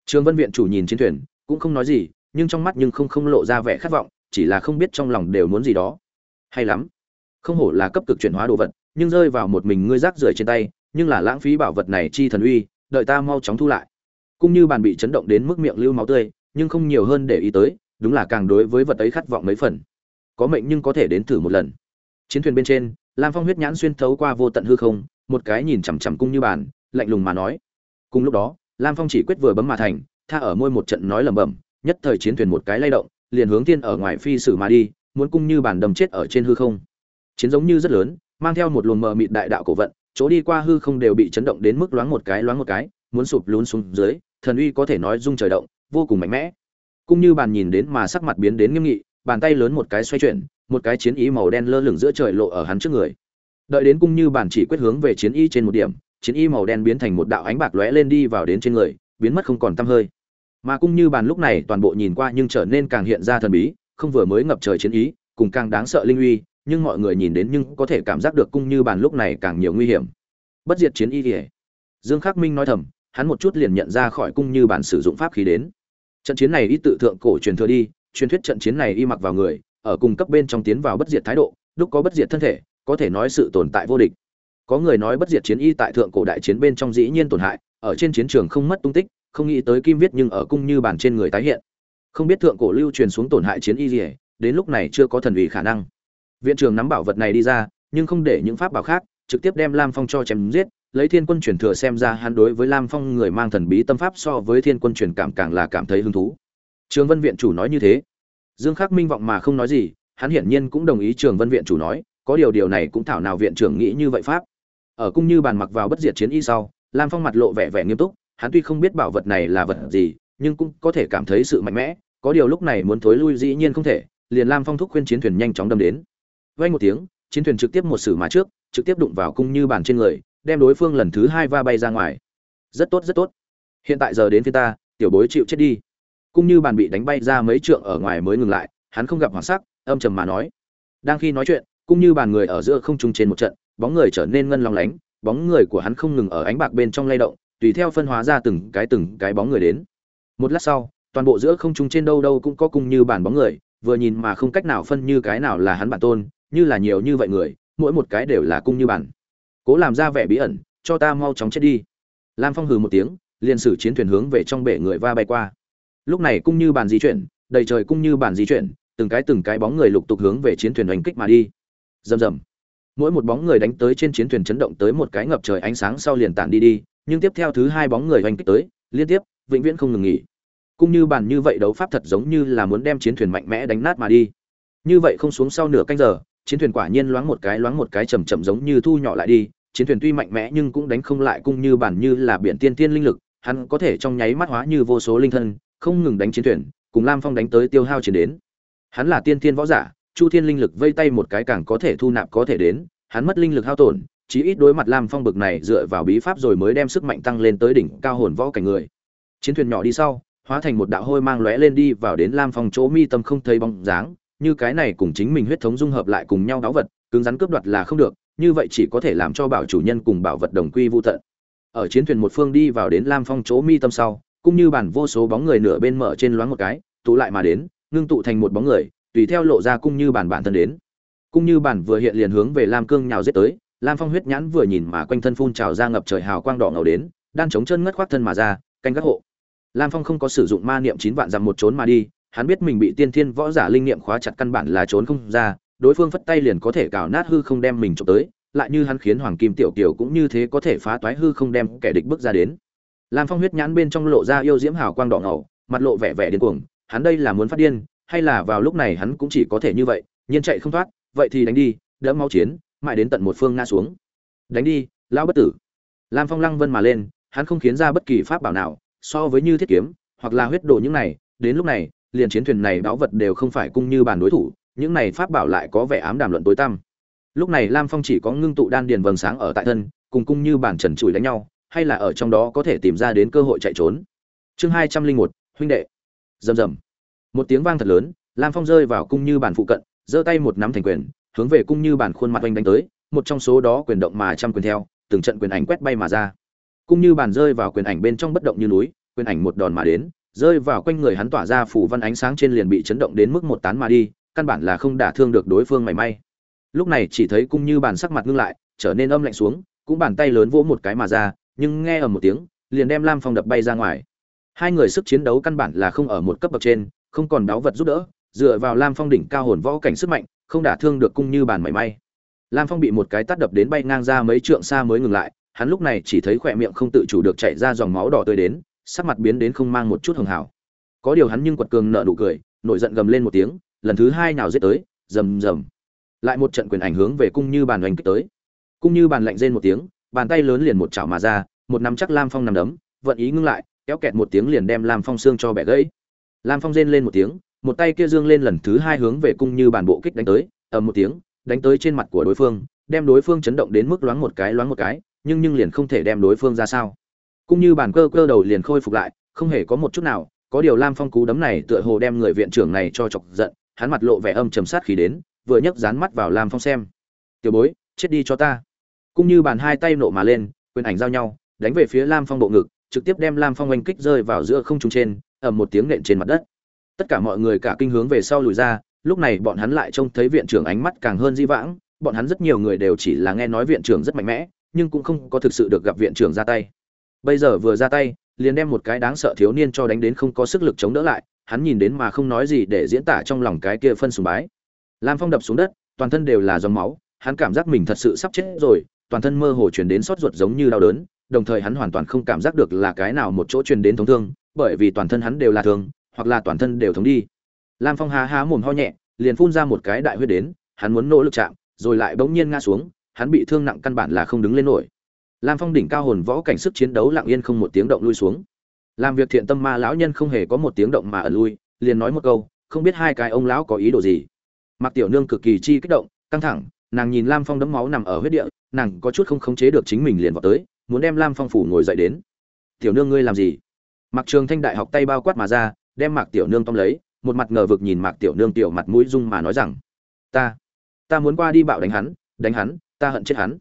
Trường vân viện chủ nhìn chiến thuyền, cũng không nói gì, nhưng trong mắt nhưng không không lộ ra vẻ khát vọng, chỉ là không biết trong lòng đều muốn gì đó. Hay lắm. Không hổ là cấp cực chuyển hóa đồ vật, nhưng rơi vào một mình ngươi rác rưởi trên tay, nhưng là lãng phí bảo vật này chi thần uy đợi ta mau chóng thu lại. Cũng như bàn bị chấn động đến mức miệng lưu máu tươi, nhưng không nhiều hơn để ý tới, đúng là càng đối với vật ấy khát vọng mấy phần. Có mệnh nhưng có thể đến thử một lần. Chiến thuyền bên trên, lam phong huyết nhãn xuyên thấu qua vô tận hư không, một cái nhìn chằm chằm cung như bàn, lạnh lùng mà nói. Cùng lúc đó, lam phong chỉ quyết vừa bấm mà thành, tha ở môi một trận nói lẩm bẩm, nhất thời chiến thuyền một cái lay động, liền hướng thiên ở ngoài phi sử mà đi, muốn cung như bàn đầm chết ở trên hư không. Chiến giống như rất lớn, mang theo một luồng mờ mịt đại đạo cổ vận chỗ đi qua hư không đều bị chấn động đến mức loáng một cái, loáng một cái, muốn sụp lún xuống dưới, thần uy có thể nói rung trời động, vô cùng mạnh mẽ. Cung như bàn nhìn đến mà sắc mặt biến đến nghiêm nghị, bàn tay lớn một cái xoay chuyển, một cái chiến ý màu đen lơ lửng giữa trời lộ ở hắn trước người. Đợi đến cung như bàn chỉ quyết hướng về chiến y trên một điểm, chiến y màu đen biến thành một đạo ánh bạc lóe lên đi vào đến trên người, biến mất không còn tăm hơi. Mà cung như bàn lúc này toàn bộ nhìn qua nhưng trở nên càng hiện ra thần bí, không vừa mới ngập trời chiến ý, cùng càng đáng sợ linh uy nhưng mọi người nhìn đến nhưng có thể cảm giác được cung như bàn lúc này càng nhiều nguy hiểm. Bất diệt chiến y ỉa dương khắc minh nói thầm, hắn một chút liền nhận ra khỏi cung như bàn sử dụng pháp khí đến. Trận chiến này ít tự thượng cổ truyền thừa đi, truyền thuyết trận chiến này y mặc vào người, ở cùng cấp bên trong tiến vào bất diệt thái độ, lúc có bất diệt thân thể, có thể nói sự tồn tại vô địch. Có người nói bất diệt chiến y tại thượng cổ đại chiến bên trong dĩ nhiên tổn hại, ở trên chiến trường không mất tung tích, không nghĩ tới kim viết nhưng ở cung như bàn trên người tái hiện. Không biết thượng cổ lưu truyền xuống tổn hại chiến y gì, đến lúc này chưa có thần ủy khả năng viện trưởng nắm bảo vật này đi ra, nhưng không để những pháp bảo khác, trực tiếp đem lam phong cho chém giết, lấy thiên quân truyền thừa xem ra hắn đối với lam phong người mang thần bí tâm pháp so với thiên quân truyền cảm càng là cảm thấy hứng thú. Trường vân viện chủ nói như thế. Dương khắc minh vọng mà không nói gì, hắn hiển nhiên cũng đồng ý trường vân viện chủ nói, có điều điều này cũng thảo nào viện trưởng nghĩ như vậy pháp. Ở cung như bàn mặc vào bất diệt chiến y sau, lam phong mặt lộ vẻ vẻ nghiêm túc, hắn tuy không biết bảo vật này là vật gì, nhưng cũng có thể cảm thấy sự mạnh mẽ, có điều lúc này muốn thối lui dĩ nhiên không thể, liền lam phong thúc khuyên chiến thuyền nhanh chóng đâm đến vang một tiếng, chiến thuyền trực tiếp một sử mà trước, trực tiếp đụng vào cung như bàn trên người, đem đối phương lần thứ hai va bay ra ngoài. Rất tốt rất tốt. Hiện tại giờ đến phía ta, tiểu bối chịu chết đi. Cung như bàn bị đánh bay ra mấy trượng ở ngoài mới ngừng lại, hắn không gặp hoảng sắc, âm trầm mà nói. Đang khi nói chuyện, cung như bàn người ở giữa không trung trên một trận, bóng người trở nên ngân long lánh, bóng người của hắn không ngừng ở ánh bạc bên trong lay động, tùy theo phân hóa ra từng cái từng cái bóng người đến. Một lát sau, toàn bộ giữa không trung trên đâu đâu cũng có cung như bản bóng người, vừa nhìn mà không cách nào phân như cái nào là hắn bản tôn như là nhiều như vậy người, mỗi một cái đều là cung như bản cố làm ra vẻ bí ẩn, cho ta mau chóng chết đi. Lam phong hừ một tiếng, liền sử chiến thuyền hướng về trong bể người va bay qua. Lúc này cung như bàn di chuyển, đầy trời cung như bàn di chuyển, từng cái từng cái bóng người lục tục hướng về chiến thuyền đánh kích mà đi. Rầm rầm. Mỗi một bóng người đánh tới trên chiến thuyền chấn động tới một cái ngập trời ánh sáng sau liền tản đi đi, nhưng tiếp theo thứ hai bóng người đánh kích tới, liên tiếp, vĩnh viễn không ngừng nghỉ. Cũng như bàn như vậy đấu pháp thật giống như là muốn đem chiến thuyền mạnh mẽ đánh nát mà đi. Như vậy không xuống sau nửa canh giờ chiến thuyền quả nhiên loáng một cái loáng một cái chầm chậm giống như thu nhỏ lại đi, chiến thuyền tuy mạnh mẽ nhưng cũng đánh không lại cung như bản như là biển tiên tiên linh lực, hắn có thể trong nháy mắt hóa như vô số linh thân, không ngừng đánh chiến thuyền, cùng lam phong đánh tới tiêu hao chiến đến. Hắn là tiên tiên võ giả, chu thiên linh lực vây tay một cái càng có thể thu nạp có thể đến, hắn mất linh lực hao tổn, chí ít đối mặt lam phong bực này dựa vào bí pháp rồi mới đem sức mạnh tăng lên tới đỉnh cao hồn võ cảnh người. Chiến thuyền nhỏ đi sau, hóa thành một đạo hôi mang lóe lên đi vào đến lam phong chỗ mi tâm không thấy bóng dáng như cái này cùng chính mình huyết thống dung hợp lại cùng nhau đáo vật, cứng rắn cướp đoạt là không được, như vậy chỉ có thể làm cho bảo chủ nhân cùng bảo vật đồng quy vô tận. Ở chiến thuyền một phương đi vào đến lam phong chỗ mi tâm sau, cũng như bản vô số bóng người nửa bên mở trên loáng một cái, tụ lại mà đến, ngưng tụ thành một bóng người, tùy theo lộ ra cũng như bản bản thân đến. Cũng như bản vừa hiện liền hướng về lam cương nhào giết tới, lam phong huyết nhãn vừa nhìn mà quanh thân phun trào ra ngập trời hào quang đỏ ngầu đến, đan chống chân ngất khoác thân mà ra, canh gác hộ. Lam phong không có sử dụng ma niệm chín vạn dặm một trốn mà đi hắn biết mình bị tiên thiên võ giả linh niệm khóa chặt căn bản là trốn không ra, đối phương phất tay liền có thể cào nát hư không đem mình trộm tới, lại như hắn khiến hoàng kim tiểu kiều cũng như thế có thể phá toái hư không đem kẻ địch bước ra đến. Lam phong huyết nhãn bên trong lộ ra yêu diễm hào quang đỏ ngầu, mặt lộ vẻ vẻ điên cuồng, hắn đây là muốn phát điên, hay là vào lúc này hắn cũng chỉ có thể như vậy, nhiên chạy không thoát, vậy thì đánh đi, đỡ máu chiến, mãi đến tận một phương ngã xuống. Đánh đi, lão bất tử. Lam phong lăng vân mà lên, hắn không khiến ra bất kỳ pháp bảo nào, so với như thiết kiếm, hoặc là huyết đồ những này, đến lúc này liền chiến thuyền này báu vật đều không phải cung như bàn đối thủ, những này pháp bảo lại có vẻ ám đàm luận tối tăm. Lúc này lam phong chỉ có ngưng tụ đan điền vầng sáng ở tại thân, cùng cung như bản trần chùi đánh nhau, hay là ở trong đó có thể tìm ra đến cơ hội chạy trốn. Chương hai trăm linh một, huynh đệ. Rầm rầm. Một tiếng vang thật lớn, lam phong rơi vào cung như bản phụ cận, giơ tay một nắm thành quyền, hướng về cung như bản khuôn mặt oanh đánh tới, một trong số đó quyền động mà trăm quyền theo, từng trận quyền ảnh quét bay mà ra. Cung như bản rơi vào quyền ảnh bên trong bất động như núi, quyền ảnh một đòn mà đến rơi vào quanh người hắn tỏa ra phủ văn ánh sáng trên liền bị chấn động đến mức một tán mà đi, căn bản là không đả thương được đối phương mảy may. Lúc này chỉ thấy cung như bàn sắc mặt ngưng lại, trở nên âm lạnh xuống, cũng bàn tay lớn vỗ một cái mà ra, nhưng nghe ở một tiếng, liền đem lam phong đập bay ra ngoài. Hai người sức chiến đấu căn bản là không ở một cấp bậc trên, không còn đáo vật giúp đỡ, dựa vào lam phong đỉnh cao hồn võ cảnh sức mạnh, không đả thương được cung như bàn mảy may. Lam phong bị một cái tát đập đến bay ngang ra mấy trượng xa mới ngừng lại, hắn lúc này chỉ thấy khỏe miệng không tự chủ được chạy ra dòng máu đỏ tươi đến sắc mặt biến đến không mang một chút hường hảo. Có điều hắn nhưng quật cường nợ nụ cười, nổi giận gầm lên một tiếng, lần thứ hai nào giết tới, rầm rầm. Lại một trận quyền ảnh hướng về cung như bàn đánh kích tới. Cung như bàn lạnh rên một tiếng, bàn tay lớn liền một chảo mà ra, một nắm chắc lam phong nằm đấm, vận ý ngưng lại, kéo kẹt một tiếng liền đem lam phong xương cho bẻ gãy. Lam phong rên lên một tiếng, một tay kia dương lên lần thứ hai hướng về cung như bàn bộ kích đánh tới, ầm một tiếng, đánh tới trên mặt của đối phương, đem đối phương chấn động đến mức loáng một cái, loáng một cái, nhưng nhưng liền không thể đem đối phương ra sao cũng như bàn cơ cơ đầu liền khôi phục lại, không hề có một chút nào, có điều lam phong cú đấm này tựa hồ đem người viện trưởng này cho chọc giận, hắn mặt lộ vẻ âm trầm sát khí đến, vừa nhấc dán mắt vào lam phong xem. Tiểu bối, chết đi cho ta. Cũng như bàn hai tay nộ mà lên, quyền ảnh giao nhau, đánh về phía lam phong bộ ngực, trực tiếp đem lam phong oanh kích rơi vào giữa không trung trên, ầm một tiếng nện trên mặt đất. Tất cả mọi người cả kinh hướng về sau lùi ra, lúc này bọn hắn lại trông thấy viện trưởng ánh mắt càng hơn di vãng, bọn hắn rất nhiều người đều chỉ là nghe nói viện trưởng rất mạnh mẽ, nhưng cũng không có thực sự được gặp viện trưởng ra tay bây giờ vừa ra tay, liền đem một cái đáng sợ thiếu niên cho đánh đến không có sức lực chống đỡ lại, hắn nhìn đến mà không nói gì để diễn tả trong lòng cái kia phân sùng bái. Lam phong đập xuống đất, toàn thân đều là dòng máu, hắn cảm giác mình thật sự sắp chết rồi, toàn thân mơ hồ truyền đến sót ruột giống như đau đớn, đồng thời hắn hoàn toàn không cảm giác được là cái nào một chỗ truyền đến thống thương, bởi vì toàn thân hắn đều là thương, hoặc là toàn thân đều thống đi. Lam phong há há mồm ho nhẹ, liền phun ra một cái đại huyết đến, hắn muốn nỗ lực chạm, rồi lại bỗng nhiên ngã xuống, hắn bị thương nặng căn bản là không đứng lên nổi lam phong đỉnh cao hồn võ cảnh sức chiến đấu lặng yên không một tiếng động lui xuống. Làm việc thiện tâm ma lão nhân không hề có một tiếng động mà ở lui, liền nói một câu, không biết hai cái ông lão có ý đồ gì. Mặc tiểu nương cực kỳ chi kích động, căng thẳng, nàng nhìn lam phong đấm máu nằm ở huyết địa, nàng có chút không khống chế được chính mình liền vào tới, muốn đem lam phong phủ ngồi dậy đến. Tiểu nương ngươi làm gì? Mặc trường thanh đại học tay bao quát mà ra, đem mạc tiểu nương tóm lấy, một mặt ngờ vực nhìn mạc tiểu nương tiểu mặt mũi dung mà nói rằng, ta ta muốn qua đi bạo đánh hắn đánh hắn, ta hận chết hắn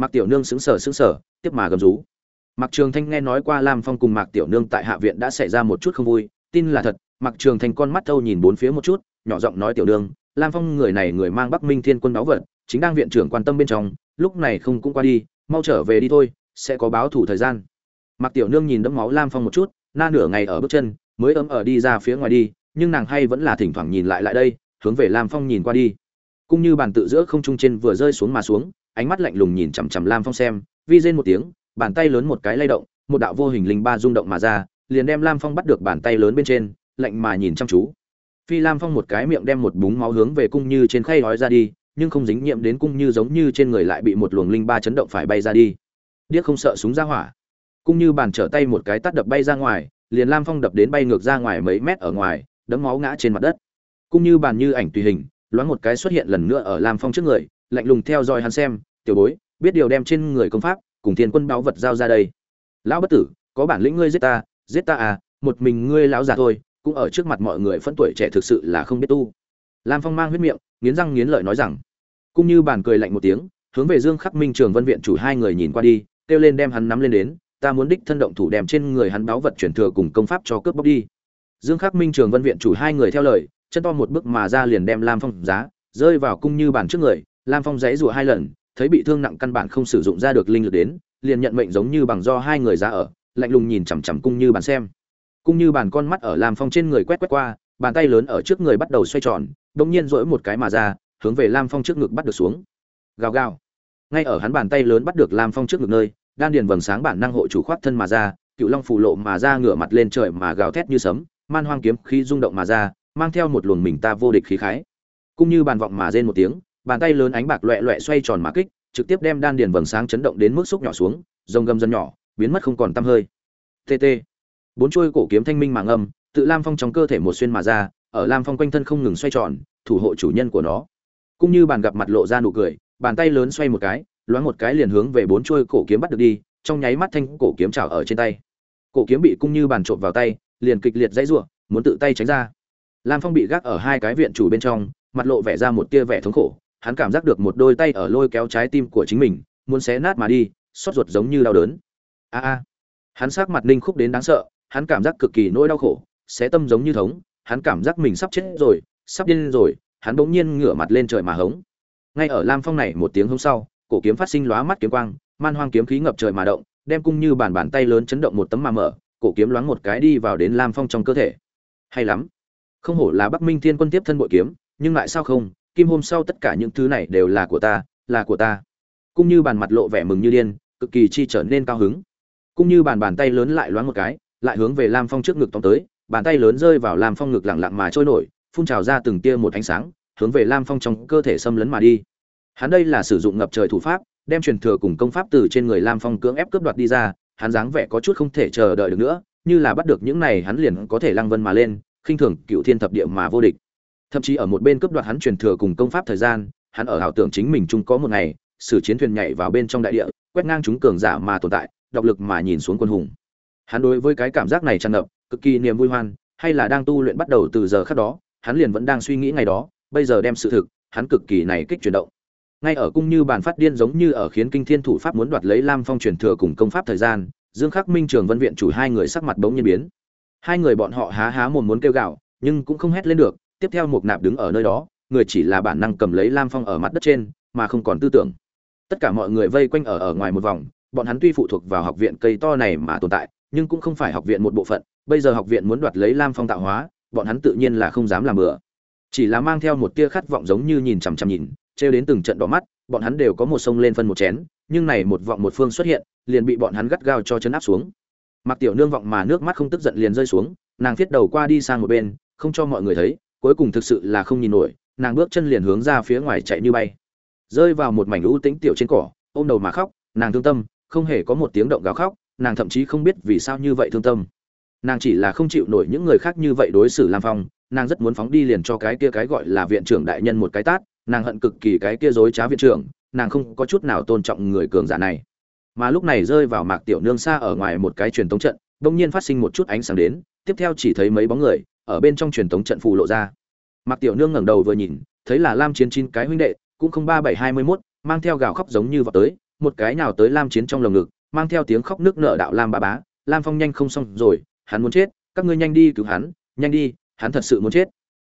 mạc tiểu nương sững sờ sững sờ, tiếp mà gầm rú. Mạc trường thanh nghe nói qua lam phong cùng mạc tiểu nương tại hạ viện đã xảy ra một chút không vui, tin là thật, mạc trường thanh con mắt thâu nhìn bốn phía một chút, nhỏ giọng nói tiểu nương, lam phong người này người mang bắc minh thiên quân báo vật, chính đang viện trưởng quan tâm bên trong, lúc này không cũng qua đi, mau trở về đi thôi, sẽ có báo thủ thời gian. Mạc tiểu nương nhìn đẫm máu lam phong một chút, na nửa ngày ở bước chân, mới ấm ở đi ra phía ngoài đi, nhưng nàng hay vẫn là thỉnh thoảng nhìn lại lại đây, hướng về lam phong nhìn qua đi cũng như bàn tự giữa không trung trên vừa rơi xuống mà xuống, ánh mắt lạnh lùng nhìn chằm chằm lam phong xem, vi rên một tiếng, bàn tay lớn một cái lay động, một đạo vô hình linh ba rung động mà ra, liền đem lam phong bắt được bàn tay lớn bên trên, lạnh mà nhìn chăm chú. Phi lam phong một cái miệng đem một búng máu hướng về cung như trên khay nói ra đi, nhưng không dính nhiễm đến cung như giống như trên người lại bị một luồng linh ba chấn động phải bay ra đi. Điếc không sợ súng ra hỏa. Cung như bàn trở tay một cái tắt đập bay ra ngoài, liền lam phong đập đến bay ngược ra ngoài mấy mét ở ngoài, đấm máu ngã trên mặt đất. Cung như bàn như ảnh tùy hình loáng một cái xuất hiện lần nữa ở lam phong trước người, lạnh lùng theo dõi hắn xem, tiểu bối, biết điều đem trên người công pháp cùng thiên quân báo vật giao ra đây. Lão bất tử, có bản lĩnh ngươi giết ta giết ta à một mình ngươi lão già thôi, cũng ở trước mặt mọi người phân tuổi trẻ thực sự là không biết tu. Lam phong mang huyết miệng, nghiến răng nghiến lợi nói rằng. Cũng như bàn cười lạnh một tiếng, hướng về dương khắc minh trường vân viện chủ hai người nhìn qua đi, kêu lên đem hắn nắm lên đến, ta muốn đích thân động thủ đem trên người hắn báo vật chuyển thừa cùng công pháp cho cướp bóc đi. Dương khắc minh trường vân viện chủ hai người theo lời chân to một bước mà ra liền đem lam phong giá, rơi vào cung như bàn trước người. Lam phong dãy rủa hai lần, thấy bị thương nặng căn bản không sử dụng ra được linh lực đến, liền nhận mệnh giống như bằng do hai người ra ở, lạnh lùng nhìn chằm chằm cung như bàn xem. Cung như bàn con mắt ở lam phong trên người quét quét qua, bàn tay lớn ở trước người bắt đầu xoay tròn đống nhiên rỗi một cái mà ra, hướng về lam phong trước ngực bắt được xuống. Gào gào. Ngay ở hắn bàn tay lớn bắt được lam phong trước ngực nơi, đan điền vầng sáng bản năng hộ chủ khoát thân mà ra, cựu long phù lộ mà ra ngửa mặt lên trời mà gào thét như sấm, man hoang kiếm khí rung động mà ra mang theo một luồng mình ta vô địch khí khái. Cũng như bàn vọng mà rên một tiếng, bàn tay lớn ánh bạc loẹ loẹ xoay tròn mà kích, trực tiếp đem đan điền vầng sáng chấn động đến mức xúc nhỏ xuống, rồng gầm dần nhỏ, biến mất không còn tăm hơi. Tt bốn chuôi cổ kiếm thanh minh mà âm, tự lam phong trong cơ thể một xuyên mà ra, ở lam phong quanh thân không ngừng xoay tròn, thủ hộ chủ nhân của nó. Cũng như bàn gặp mặt lộ ra nụ cười, bàn tay lớn xoay một cái, loáng một cái liền hướng về bốn chuôi cổ kiếm bắt được đi, trong nháy mắt thanh cổ kiếm trào ở trên tay. Cổ kiếm bị cung như bàn trộm vào tay, liền kịch liệt dãy ruộng muốn tự tay tránh ra lam phong bị gác ở hai cái viện chủ bên trong, mặt lộ vẻ ra một tia vẻ thống khổ. Hắn cảm giác được một đôi tay ở lôi kéo trái tim của chính mình, muốn xé nát mà đi xót ruột giống như đau đớn. A a. Hắn sắc mặt ninh khúc đến đáng sợ, hắn cảm giác cực kỳ nỗi đau khổ, xé tâm giống như thống, hắn cảm giác mình sắp chết rồi, sắp điên rồi, hắn bỗng nhiên ngửa mặt lên trời mà hống. Ngay ở lam phong này một tiếng hôm sau, cổ kiếm phát sinh lóa mắt kiếm quang, man hoang kiếm khí ngập trời mà động, đem cung như bàn bàn tay lớn chấn động một tấm mà mở, cổ kiếm loáng một cái đi vào đến lam phong trong cơ thể. Hay lắm không hổ là bắc minh thiên quân tiếp thân bội kiếm, nhưng lại sao không? Kim hôm sau tất cả những thứ này đều là của ta, là của ta. Cũng như bàn mặt lộ vẻ mừng như điên, cực kỳ chi trở nên cao hứng. Cũng như bàn bàn tay lớn lại loáng một cái, lại hướng về lam phong trước ngực tóm tới, bàn tay lớn rơi vào lam phong ngực lặng lặng mà trôi nổi, phun trào ra từng tia một ánh sáng, hướng về lam phong trong cơ thể xâm lấn mà đi. Hắn đây là sử dụng ngập trời thủ pháp, đem truyền thừa cùng công pháp từ trên người lam phong cưỡng ép cướp đoạt đi ra, hắn dáng vẻ có chút không thể chờ đợi được nữa, như là bắt được những này hắn liền có thể lăng vân mà lên khinh thường cựu thiên thập địa mà vô địch. Thậm chí ở một bên cướp đoạt hắn truyền thừa cùng công pháp thời gian, hắn ở ảo tưởng chính mình chung có một ngày, sử chiến thuyền nhảy vào bên trong đại địa, quét ngang chúng cường giả mà tồn tại, độc lực mà nhìn xuống quân hùng. Hắn đối với cái cảm giác này tràn ngập, cực kỳ niềm vui hoan, hay là đang tu luyện bắt đầu từ giờ khác đó, hắn liền vẫn đang suy nghĩ ngày đó, bây giờ đem sự thực, hắn cực kỳ này kích chuyển động. Ngay ở cung như bàn phát điên giống như ở khiến kinh thiên thủ pháp muốn đoạt lấy lam phong truyền thừa cùng công pháp thời gian, dương khắc minh, trường vân viện chủ hai người sắc mặt bỗng nhiên biến hai người bọn họ há há mồm muốn kêu gạo nhưng cũng không hét lên được, tiếp theo một nạp đứng ở nơi đó, người chỉ là bản năng cầm lấy lam phong ở mặt đất trên, mà không còn tư tưởng. Tất cả mọi người vây quanh ở ở ngoài một vòng, bọn hắn tuy phụ thuộc vào học viện cây to này mà tồn tại, nhưng cũng không phải học viện một bộ phận, bây giờ học viện muốn đoạt lấy lam phong tạo hóa, bọn hắn tự nhiên là không dám làm bừa. Chỉ là mang theo một tia khát vọng giống như nhìn chằm chằm nhìn, trêu đến từng trận đỏ mắt, bọn hắn đều có một sông lên phân một chén, nhưng này một vọng một phương xuất hiện, liền bị bọn hắn gắt gao cho chấn áp xuống mặc tiểu nương vọng mà nước mắt không tức giận liền rơi xuống, nàng viết đầu qua đi sang một bên, không cho mọi người thấy, cuối cùng thực sự là không nhìn nổi, nàng bước chân liền hướng ra phía ngoài chạy như bay. Rơi vào một mảnh lũ tĩnh tiểu trên cỏ, ôm đầu mà khóc, nàng thương tâm, không hề có một tiếng động gào khóc, nàng thậm chí không biết vì sao như vậy thương tâm. Nàng chỉ là không chịu nổi những người khác như vậy đối xử lam phong, nàng rất muốn phóng đi liền cho cái kia cái gọi là viện trưởng đại nhân một cái tát, nàng hận cực kỳ cái kia dối trá viện trưởng, nàng không có chút nào tôn trọng người cường giả này mà lúc này rơi vào mạc tiểu nương xa ở ngoài một cái truyền tống trận, bỗng nhiên phát sinh một chút ánh sáng đến, tiếp theo chỉ thấy mấy bóng người, ở bên trong truyền tống trận phù lộ ra. Mạc tiểu nương ngẩng đầu vừa nhìn, thấy là lam chiến chín cái huynh đệ, cũng không ba bảy hai mươi mốt, mang theo gào khóc giống như vào tới, một cái nào tới lam chiến trong lồng ngực, mang theo tiếng khóc nước nợ đạo lam ba bá, lam phong nhanh không xong rồi, hắn muốn chết, các ngươi nhanh đi cứu hắn, nhanh đi, hắn thật sự muốn chết.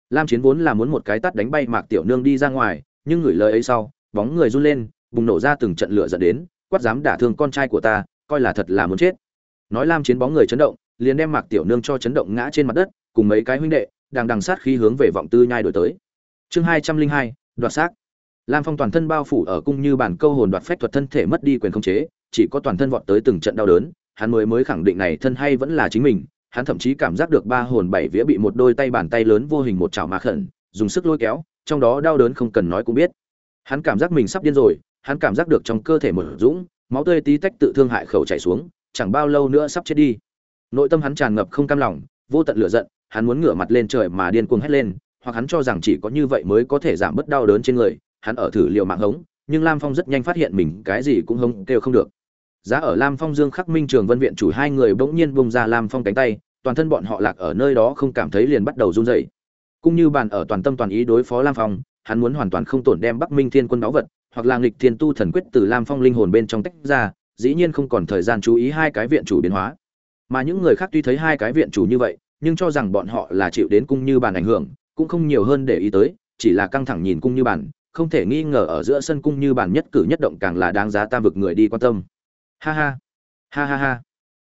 Lam chiến vốn là muốn một cái tắt đánh bay mạc tiểu nương đi ra ngoài, nhưng ngửi lời ấy sau, bóng người run lên, bùng nổ ra từng trận lửa dẫn đến quát dám đả thương con trai của ta, coi là thật là muốn chết. Nói lam chiến bóng người chấn động, liền đem mạc tiểu nương cho chấn động ngã trên mặt đất, cùng mấy cái huynh đệ, đang đằng sát khí hướng về vọng tư nhai đổi tới. Chương hai trăm linh hai, đoạt xác. Lam phong toàn thân bao phủ ở cung như bản câu hồn đoạt phách thuật thân thể mất đi quyền khống chế, chỉ có toàn thân vọt tới từng trận đau đớn, hắn mới mới khẳng định này thân hay vẫn là chính mình, hắn thậm chí cảm giác được ba hồn bảy vía bị một đôi tay bàn tay lớn vô hình một chảo mà khẩn, dùng sức lôi kéo, trong đó đau đớn không cần nói cũng biết. Hắn cảm giác mình sắp điên rồi hắn cảm giác được trong cơ thể một dũng, máu tươi tí tách tự thương hại khẩu chảy xuống, chẳng bao lâu nữa sắp chết đi. Nội tâm hắn tràn ngập không cam lòng, vô tận lửa giận, hắn muốn ngửa mặt lên trời mà điên cuồng hét lên, hoặc hắn cho rằng chỉ có như vậy mới có thể giảm bớt đau đớn trên người, hắn ở thử liệu mạng hống, nhưng lam phong rất nhanh phát hiện mình cái gì cũng hống, kêu không được. Giá ở lam phong dương khắc minh trường vân viện chủ hai người bỗng nhiên bông ra lam phong cánh tay, toàn thân bọn họ lạc ở nơi đó không cảm thấy liền bắt đầu run rẩy. Cũng như bàn ở toàn tâm toàn ý đối phó lam phong, hắn muốn hoàn toàn không tổn đem bắc minh thiên quân báu vật hoặc là nghịch thiên tu thần quyết từ lam phong linh hồn bên trong tách ra, dĩ nhiên không còn thời gian chú ý hai cái viện chủ biến hóa. Mà những người khác tuy thấy hai cái viện chủ như vậy, nhưng cho rằng bọn họ là chịu đến cung như bàn ảnh hưởng, cũng không nhiều hơn để ý tới, chỉ là căng thẳng nhìn cung như bàn, không thể nghi ngờ ở giữa sân cung như bàn nhất cử nhất động càng là đáng giá tam vực người đi quan tâm. Ha ha ha ha ha.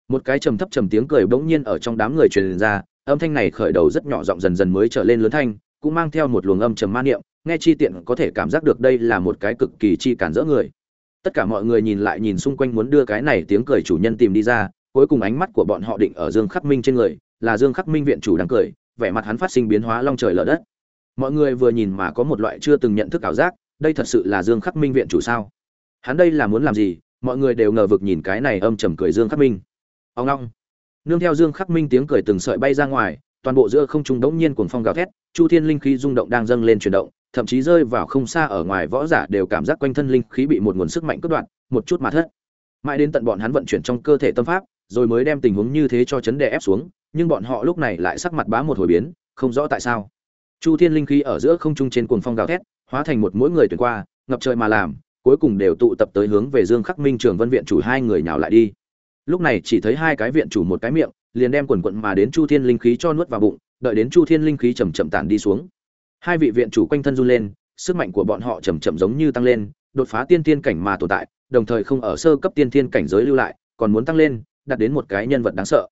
Một cái trầm thấp trầm tiếng cười bỗng nhiên ở trong đám người truyền ra, âm thanh này khởi đầu rất nhỏ giọng dần dần mới trở lên lớn thanh, cũng mang theo một luồng âm trầm ma niệm nghe chi tiện có thể cảm giác được đây là một cái cực kỳ chi cản rỡ người. Tất cả mọi người nhìn lại nhìn xung quanh muốn đưa cái này tiếng cười chủ nhân tìm đi ra, cuối cùng ánh mắt của bọn họ định ở dương khắc minh trên người, là dương khắc minh viện chủ đang cười, vẻ mặt hắn phát sinh biến hóa long trời lở đất. Mọi người vừa nhìn mà có một loại chưa từng nhận thức ảo giác, đây thật sự là dương khắc minh viện chủ sao? Hắn đây là muốn làm gì? Mọi người đều ngờ vực nhìn cái này âm trầm cười dương khắc minh. Ông long nương theo dương khắc minh tiếng cười từng sợi bay ra ngoài, toàn bộ giữa không trung đống nhiên cuồng phong gào thét, chu thiên linh khí rung động đang dâng lên chuyển động thậm chí rơi vào không xa ở ngoài võ giả đều cảm giác quanh thân linh khí bị một nguồn sức mạnh cướp đoạt, một chút mà thất. Mãi đến tận bọn hắn vận chuyển trong cơ thể tâm pháp, rồi mới đem tình huống như thế cho chấn đè ép xuống, nhưng bọn họ lúc này lại sắc mặt bá một hồi biến, không rõ tại sao. Chu thiên linh khí ở giữa không trung trên cuồng phong gào thét, hóa thành một mỗi người tuyển qua, ngập trời mà làm, cuối cùng đều tụ tập tới hướng về dương khắc minh trường vân viện chủ hai người nhào lại đi. Lúc này chỉ thấy hai cái viện chủ một cái miệng, liền đem quần quần mà đến chu thiên linh khí cho nuốt vào bụng, đợi đến chu thiên linh khí chậm chậm tản đi xuống hai vị viện chủ quanh thân run lên, sức mạnh của bọn họ chầm chậm giống như tăng lên, đột phá tiên tiên cảnh mà tồn tại, đồng thời không ở sơ cấp tiên tiên cảnh giới lưu lại, còn muốn tăng lên, đạt đến một cái nhân vật đáng sợ.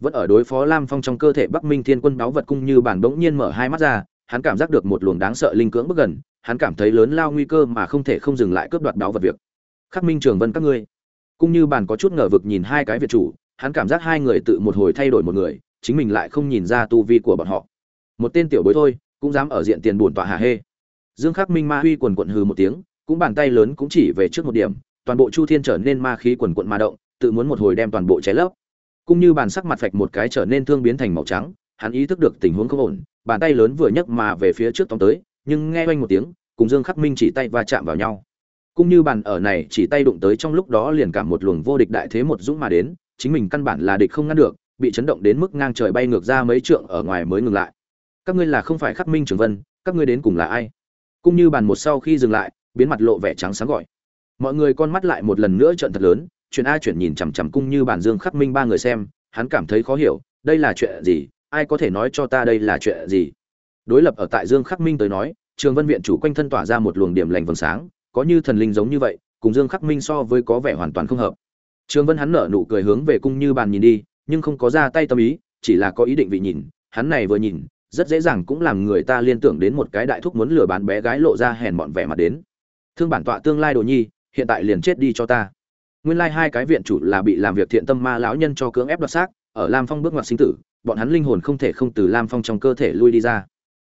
Vẫn ở đối phó lam phong trong cơ thể bắc minh thiên quân báo vật cung như bản bỗng nhiên mở hai mắt ra, hắn cảm giác được một luồng đáng sợ linh cưỡng bước gần, hắn cảm thấy lớn lao nguy cơ mà không thể không dừng lại cướp đoạt báo vật việc. Khắc minh trường vân các ngươi, cũng như bản có chút ngờ vực nhìn hai cái việt chủ, hắn cảm giác hai người tự một hồi thay đổi một người, chính mình lại không nhìn ra tu vi của bọn họ. Một tên tiểu bối thôi cũng dám ở diện tiền buồn tọa hà hê. Dương khắc minh ma huy quần quận hừ một tiếng, cũng bàn tay lớn cũng chỉ về trước một điểm, toàn bộ chu thiên trở nên ma khí quần quận ma động, tự muốn một hồi đem toàn bộ cháy lấp. Cũng như bàn sắc mặt phạch một cái trở nên thương biến thành màu trắng, hắn ý thức được tình huống không ổn, bàn tay lớn vừa nhấc mà về phía trước tóm tới, nhưng nghe oanh một tiếng, cùng dương khắc minh chỉ tay va chạm vào nhau. Cũng như bàn ở này chỉ tay đụng tới trong lúc đó liền cảm một luồng vô địch đại thế một dũng mà đến, chính mình căn bản là địch không ngăn được, bị chấn động đến mức ngang trời bay ngược ra mấy trượng ở ngoài mới ngừng lại các ngươi là không phải khắc minh trường vân, các ngươi đến cùng là ai? Cũng như bàn một sau khi dừng lại, biến mặt lộ vẻ trắng sáng gọi. Mọi người con mắt lại một lần nữa trợn thật lớn, chuyện a chuyển nhìn chằm chằm cung như bản dương khắc minh ba người xem, hắn cảm thấy khó hiểu, đây là chuyện gì? Ai có thể nói cho ta đây là chuyện gì? Đối lập ở tại dương khắc minh tới nói, trường vân viện chủ quanh thân tỏa ra một luồng điểm lành vầng sáng, có như thần linh giống như vậy, cùng dương khắc minh so với có vẻ hoàn toàn không hợp. Trường vân hắn nở nụ cười hướng về cung như bàn nhìn đi, nhưng không có ra tay tâm ý, chỉ là có ý định vị nhìn, hắn này vừa nhìn rất dễ dàng cũng làm người ta liên tưởng đến một cái đại thúc muốn lừa bán bé gái lộ ra hèn mọn vẻ mặt đến. Thương bản tọa tương lai đồ nhi, hiện tại liền chết đi cho ta. Nguyên lai hai cái viện chủ là bị làm việc thiện tâm ma lão nhân cho cưỡng ép đoạt xác, ở lam phong bước ngoặt sinh tử, bọn hắn linh hồn không thể không từ lam phong trong cơ thể lui đi ra.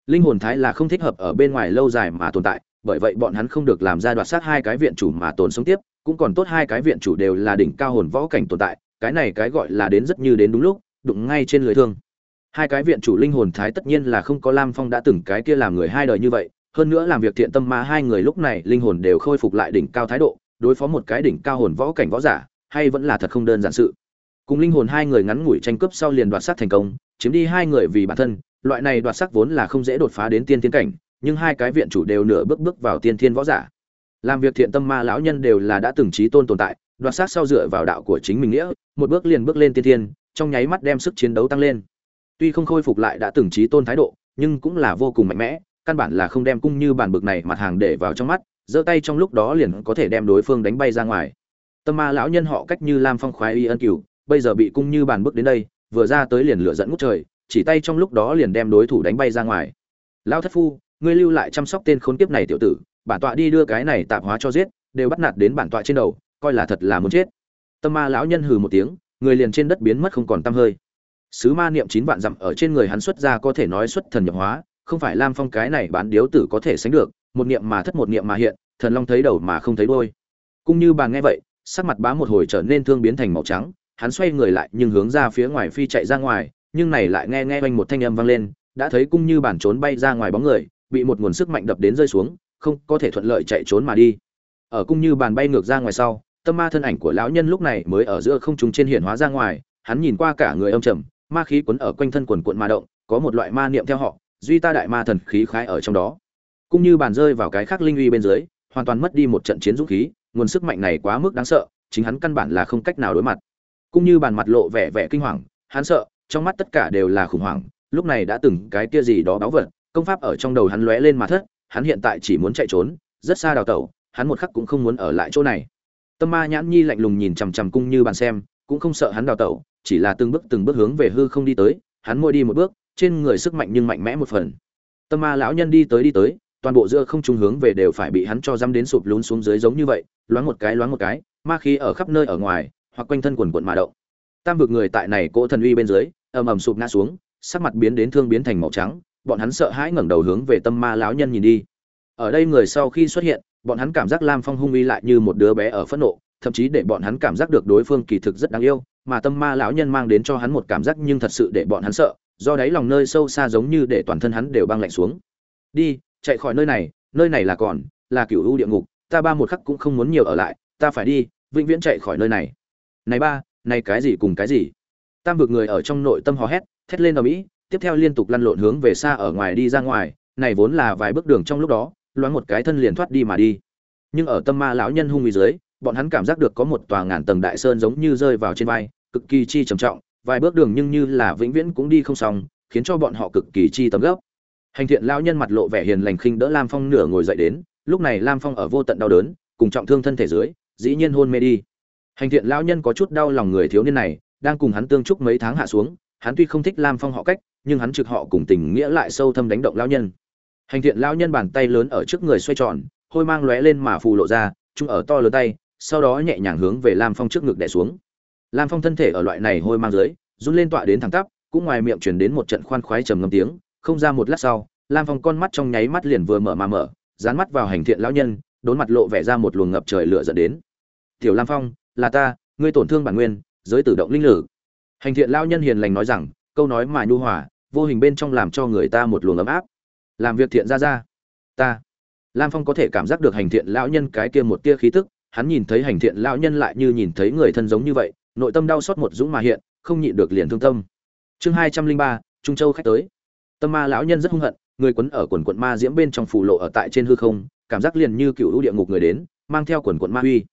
Linh hồn thái là không thích hợp ở bên ngoài lâu dài mà tồn tại, bởi vậy bọn hắn không được làm ra đoạt xác hai cái viện chủ mà tồn sống tiếp, cũng còn tốt hai cái viện chủ đều là đỉnh cao hồn võ cảnh tồn tại, cái này cái gọi là đến rất như đến đúng lúc, đụng ngay trên lưới thương hai cái viện chủ linh hồn thái tất nhiên là không có lam phong đã từng cái kia làm người hai đời như vậy, hơn nữa làm việc thiện tâm ma hai người lúc này linh hồn đều khôi phục lại đỉnh cao thái độ, đối phó một cái đỉnh cao hồn võ cảnh võ giả, hay vẫn là thật không đơn giản sự. Cùng linh hồn hai người ngắn ngủi tranh cướp sau liền đoạt sắc thành công, chiếm đi hai người vì bản thân, loại này đoạt sắc vốn là không dễ đột phá đến tiên thiên cảnh, nhưng hai cái viện chủ đều nửa bước bước vào tiên thiên võ giả. Làm việc thiện tâm ma lão nhân đều là đã từng trí tôn tồn tại, đoạt sát sau dựa vào đạo của chính mình nghĩa, một bước liền bước lên tiên thiên, trong nháy mắt đem sức chiến đấu tăng lên tuy không khôi phục lại đã từng trí tôn thái độ, nhưng cũng là vô cùng mạnh mẽ, căn bản là không đem cung như bản bực này mặt hàng để vào trong mắt, giơ tay trong lúc đó liền có thể đem đối phương đánh bay ra ngoài. Tâm ma lão nhân họ cách như lam phong khoái y ân cửu, bây giờ bị cung như bản bước đến đây, vừa ra tới liền lửa dẫn ngút trời, chỉ tay trong lúc đó liền đem đối thủ đánh bay ra ngoài. Lão thất phu, ngươi lưu lại chăm sóc tên khốn kiếp này tiểu tử, bản tọa đi đưa cái này tạp hóa cho giết, đều bắt nạt đến bản tọa trên đầu, coi là thật là muốn chết. Tâm ma lão nhân hừ một tiếng, người liền trên đất biến mất không còn tăm hơi sứ ma niệm chín vạn dặm ở trên người hắn xuất ra có thể nói xuất thần nhập hóa, không phải lam phong cái này bán điếu tử có thể sánh được, một niệm mà thất một niệm mà hiện, thần long thấy đầu mà không thấy đôi cũng như bà nghe vậy, sắc mặt bá một hồi trở nên thương biến thành màu trắng, hắn xoay người lại nhưng hướng ra phía ngoài phi chạy ra ngoài, nhưng này lại nghe nghe quanh một thanh âm vang lên, đã thấy cung như bản trốn bay ra ngoài bóng người, bị một nguồn sức mạnh đập đến rơi xuống, không có thể thuận lợi chạy trốn mà đi. Ở cung như bàn bay ngược ra ngoài sau, tâm ma thân ảnh của lão nhân lúc này mới ở giữa không trung trên hiển hóa ra ngoài, hắn nhìn qua cả người âm trầm ma khí quấn ở quanh thân quần cuộn ma động, có một loại ma niệm theo họ, duy ta đại ma thần khí khái ở trong đó. Cũng như bàn rơi vào cái khác linh uy bên dưới, hoàn toàn mất đi một trận chiến dũng khí, nguồn sức mạnh này quá mức đáng sợ, chính hắn căn bản là không cách nào đối mặt. Cũng như bàn mặt lộ vẻ vẻ kinh hoàng, hắn sợ, trong mắt tất cả đều là khủng hoảng, lúc này đã từng cái kia gì đó báo vật, công pháp ở trong đầu hắn lóe lên mà thất, hắn hiện tại chỉ muốn chạy trốn, rất xa đào tẩu, hắn một khắc cũng không muốn ở lại chỗ này. Tâm ma nhãn nhi lạnh lùng nhìn chằm chằm cung như bàn xem cũng không sợ hắn đào tẩu, chỉ là từng bước từng bước hướng về hư không đi tới, hắn môi đi một bước, trên người sức mạnh nhưng mạnh mẽ một phần. Tâm ma lão nhân đi tới đi tới, toàn bộ giữa không trung hướng về đều phải bị hắn cho dăm đến sụp lún xuống dưới giống như vậy, loáng một cái loáng một cái, ma khí ở khắp nơi ở ngoài, hoặc quanh thân quần quận mà động. Tam vực người tại này cỗ thần uy bên dưới, ầm ầm sụp ngã xuống, sắc mặt biến đến thương biến thành màu trắng, bọn hắn sợ hãi ngẩng đầu hướng về tâm ma lão nhân nhìn đi. Ở đây người sau khi xuất hiện, bọn hắn cảm giác lam phong hung uy lại như một đứa bé ở phẫn nộ thậm chí để bọn hắn cảm giác được đối phương kỳ thực rất đáng yêu, mà tâm ma lão nhân mang đến cho hắn một cảm giác nhưng thật sự để bọn hắn sợ, do đáy lòng nơi sâu xa giống như để toàn thân hắn đều băng lạnh xuống. Đi, chạy khỏi nơi này nơi này là còn, là cựu u địa ngục, ta ba một khắc cũng không muốn nhiều ở lại, ta phải đi, vĩnh viễn chạy khỏi nơi này. Này ba, này cái gì cùng cái gì? Tam vực người ở trong nội tâm hò hét, thét lên ở mỹ tiếp theo liên tục lăn lộn hướng về xa ở ngoài đi ra ngoài, này vốn là vài bước đường trong lúc đó, loáng một cái thân liền thoát đi mà đi. Nhưng ở tâm ma lão nhân hung uy dưới bọn hắn cảm giác được có một tòa ngàn tầng đại sơn giống như rơi vào trên vai, cực kỳ chi trầm trọng, vài bước đường nhưng như là vĩnh viễn cũng đi không xong, khiến cho bọn họ cực kỳ chi tầm gấp. Hành thiện lão nhân mặt lộ vẻ hiền lành khinh đỡ lam phong nửa ngồi dậy đến, lúc này lam phong ở vô tận đau đớn, cùng trọng thương thân thể dưới, dĩ nhiên hôn mê đi. Hành thiện lão nhân có chút đau lòng người thiếu niên này, đang cùng hắn tương chúc mấy tháng hạ xuống, hắn tuy không thích lam phong họ cách, nhưng hắn trực họ cùng tình nghĩa lại sâu thâm đánh động lão nhân. Hành thiện lão nhân bàn tay lớn ở trước người xoay tròn, hôi mang lóe lên mà phù lộ ra chung ở to lớn tay sau đó nhẹ nhàng hướng về lam phong trước ngực đè xuống. Lam phong thân thể ở loại này hôi mang dưới, run lên tọa đến thẳng tắp, cũng ngoài miệng truyền đến một trận khoan khoái trầm ngâm tiếng. Không ra một lát sau, lam phong con mắt trong nháy mắt liền vừa mở mà mở, dán mắt vào hành thiện lão nhân, đốn mặt lộ vẻ ra một luồng ngập trời lửa dẫn đến. Tiểu lam phong, là ta, ngươi tổn thương bản nguyên, giới tự động linh lử hành thiện lão nhân hiền lành nói rằng, câu nói mà nhu hòa, vô hình bên trong làm cho người ta một luồng ấm áp. Làm việc thiện ra ra, ta. Lam phong có thể cảm giác được hành thiện lão nhân cái kia một tia khí tức hắn nhìn thấy hành thiện lão nhân lại như nhìn thấy người thân giống như vậy, nội tâm đau xót một dũng mà hiện, không nhịn được liền thương tâm. Chương hai trăm linh ba, trung châu khách tới. Tâm ma lão nhân rất hung hận, người quấn ở quần quần ma diễm bên trong phủ lộ ở tại trên hư không, cảm giác liền như cựu lũ địa ngục người đến, mang theo quần quần ma uy.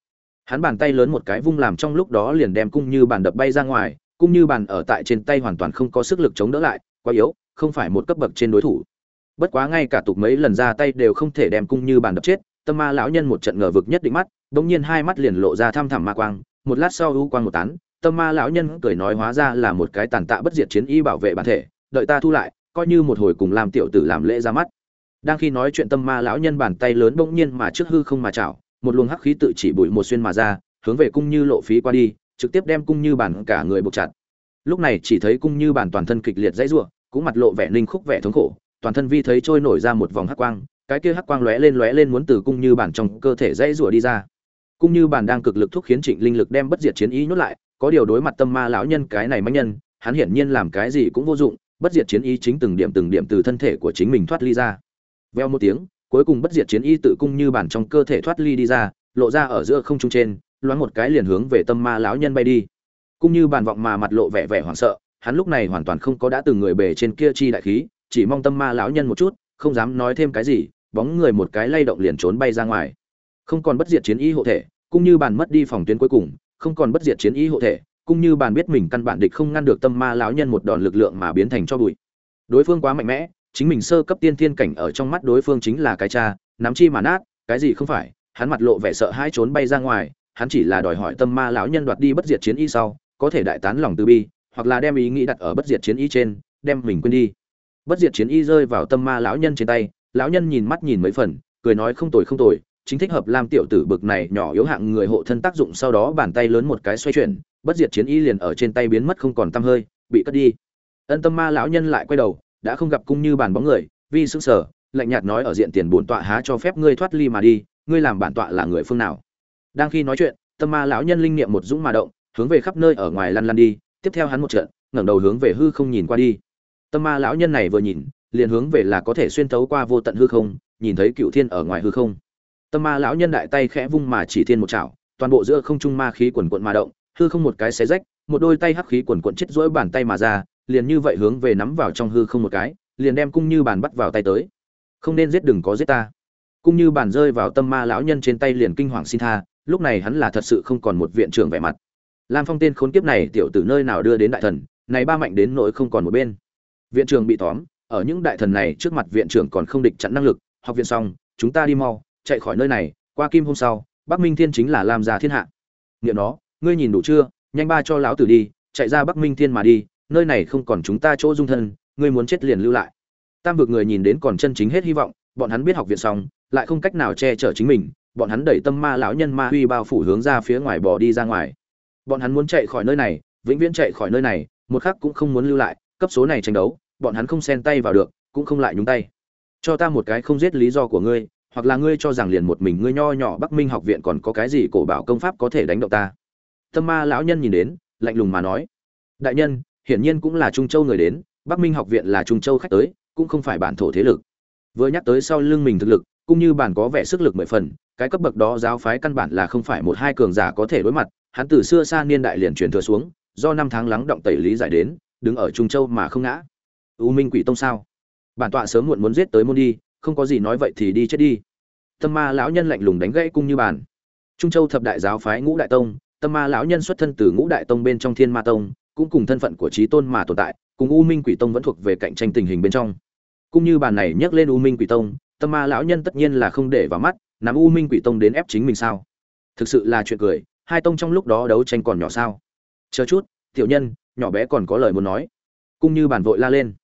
Hắn bàn tay lớn một cái vung làm trong lúc đó liền đem cung như bàn đập bay ra ngoài, cung như bàn ở tại trên tay hoàn toàn không có sức lực chống đỡ lại, quá yếu, không phải một cấp bậc trên đối thủ. Bất quá ngay cả tục mấy lần ra tay đều không thể đem cung như bàn đập chết, tâm ma lão nhân một trận ngờ vực nhất định mắt bỗng nhiên hai mắt liền lộ ra thăm thẳm ma quang, một lát sau u quang một tán, tâm ma lão nhân cười nói hóa ra là một cái tàn tạ bất diệt chiến y bảo vệ bản thể, đợi ta thu lại, coi như một hồi cùng làm tiểu tử làm lễ ra mắt. Đang khi nói chuyện tâm ma lão nhân bàn tay lớn bỗng nhiên mà trước hư không mà chảo, một luồng hắc khí tự chỉ bụi một xuyên mà ra, hướng về cung như lộ phí qua đi, trực tiếp đem cung như bản cả người buộc chặt. Lúc này chỉ thấy cung như bản toàn thân kịch liệt dãy rủa, cũng mặt lộ vẻ linh khúc vẻ thống khổ, toàn thân vi thấy trôi nổi ra một vòng hắc quang, cái kia hắc quang lóe lên lóe lên muốn từ cung như bản trong cơ thể dãy rủa đi ra. Cũng như bản đang cực lực thúc khiến trịnh linh lực đem bất diệt chiến ý nhốt lại, có điều đối mặt tâm ma lão nhân cái này manh nhân, hắn hiển nhiên làm cái gì cũng vô dụng, bất diệt chiến ý chính từng điểm từng điểm từ thân thể của chính mình thoát ly ra. Veo một tiếng, cuối cùng bất diệt chiến ý tự cung như bản trong cơ thể thoát ly đi ra, lộ ra ở giữa không trung trên, loáng một cái liền hướng về tâm ma lão nhân bay đi. Cung như bản vọng mà mặt lộ vẻ vẻ hoảng sợ, hắn lúc này hoàn toàn không có đã từng người bề trên kia chi đại khí, chỉ mong tâm ma lão nhân một chút, không dám nói thêm cái gì, bóng người một cái lay động liền trốn bay ra ngoài không còn bất diệt chiến y hộ thể, cũng như bàn mất đi phòng tuyến cuối cùng, không còn bất diệt chiến y hộ thể, cũng như bàn biết mình căn bản địch không ngăn được tâm ma lão nhân một đòn lực lượng mà biến thành cho bụi. Đối phương quá mạnh mẽ, chính mình sơ cấp tiên thiên cảnh ở trong mắt đối phương chính là cái cha, nắm chi mà nát, cái gì không phải, hắn mặt lộ vẻ sợ hãi trốn bay ra ngoài, hắn chỉ là đòi hỏi tâm ma lão nhân đoạt đi bất diệt chiến y sau, có thể đại tán lòng từ bi, hoặc là đem ý nghĩ đặt ở bất diệt chiến y trên, đem mình quên đi. Bất diệt chiến y rơi vào tâm ma lão nhân trên tay, lão nhân nhìn mắt nhìn mấy phần, cười nói không tồi không tồi chính thích hợp lam tiểu tử bực này nhỏ yếu hạng người hộ thân tác dụng, sau đó bàn tay lớn một cái xoay chuyển, bất diệt chiến y liền ở trên tay biến mất không còn tăm hơi, bị cất đi. Ân tâm ma lão nhân lại quay đầu, đã không gặp cung như bàn bóng người, vi sững sờ, lạnh nhạt nói ở diện tiền bổn tọa há cho phép ngươi thoát ly mà đi, ngươi làm bản tọa là người phương nào? Đang khi nói chuyện, tâm ma lão nhân linh niệm một dũng mà động, hướng về khắp nơi ở ngoài lăn lăn đi, tiếp theo hắn một trận, ngẩng đầu hướng về hư không nhìn qua đi. Tâm ma lão nhân này vừa nhìn, liền hướng về là có thể xuyên thấu qua vô tận hư không, nhìn thấy cựu thiên ở ngoài hư không tâm ma lão nhân đại tay khẽ vung mà chỉ thiên một chảo, toàn bộ giữa không trung ma khí quần quận mà động, hư không một cái xé rách, một đôi tay hắc khí quần quận chết rỗi bàn tay mà ra, liền như vậy hướng về nắm vào trong hư không một cái, liền đem cung như bàn bắt vào tay tới. Không nên giết đừng có giết ta. Cung như bàn rơi vào tâm ma lão nhân trên tay liền kinh hoàng xin tha, lúc này hắn là thật sự không còn một viện trưởng vẻ mặt. Lam phong tên khốn kiếp này tiểu tử nơi nào đưa đến đại thần, này ba mạnh đến nỗi không còn một bên. Viện trưởng bị tóm, ở những đại thần này trước mặt viện trưởng còn không địch chặn năng lực, học viện xong, chúng ta đi mau chạy khỏi nơi này, qua kim hôm sau, bắc minh thiên chính là lam gia thiên hạ. Nghiệm nó, ngươi nhìn đủ chưa, nhanh ba cho lão tử đi, chạy ra bắc minh thiên mà đi, nơi này không còn chúng ta chỗ dung thân, ngươi muốn chết liền lưu lại. Tam vực người nhìn đến còn chân chính hết hy vọng, bọn hắn biết học viện xong, lại không cách nào che chở chính mình, bọn hắn đẩy tâm ma lão nhân ma huy bao phủ hướng ra phía ngoài bỏ đi ra ngoài. Bọn hắn muốn chạy khỏi nơi này, vĩnh viễn chạy khỏi nơi này, một khắc cũng không muốn lưu lại, cấp số này tranh đấu, bọn hắn không xen tay vào được, cũng không lại nhúng tay. Cho ta một cái không giết lý do của ngươi hoặc là ngươi cho rằng liền một mình ngươi nho nhỏ bắc minh học viện còn có cái gì cổ bảo công pháp có thể đánh động ta? Tâm ma lão nhân nhìn đến, lạnh lùng mà nói. Đại nhân, hiển nhiên cũng là trung châu người đến, bắc minh học viện là trung châu khách tới, cũng không phải bản thổ thế lực. Vừa nhắc tới sau lưng mình thực lực, cũng như bản có vẻ sức lực mười phần, cái cấp bậc đó giáo phái căn bản là không phải một hai cường giả có thể đối mặt, hắn từ xưa xa niên đại liền truyền thừa xuống, do năm tháng lắng động tẩy lý giải đến, đứng ở trung châu mà không ngã. U minh quỷ tông sao? Bản tọa sớm muộn muốn giết tới môn đi không có gì nói vậy thì đi chết đi. Tâm ma lão nhân lạnh lùng đánh gãy cung như bàn. Trung châu thập đại giáo phái ngũ đại tông, tâm ma lão nhân xuất thân từ ngũ đại tông bên trong thiên ma tông, cũng cùng thân phận của trí tôn mà tồn tại, cùng u minh quỷ tông vẫn thuộc về cạnh tranh tình hình bên trong. Cũng như bàn này nhắc lên u minh quỷ tông, tâm ma lão nhân tất nhiên là không để vào mắt, nắm u minh quỷ tông đến ép chính mình sao? Thực sự là chuyện cười, hai tông trong lúc đó đấu tranh còn nhỏ sao? Chờ chút, tiểu nhân, nhỏ bé còn có lời muốn nói. Cũng như bàn vội la lên.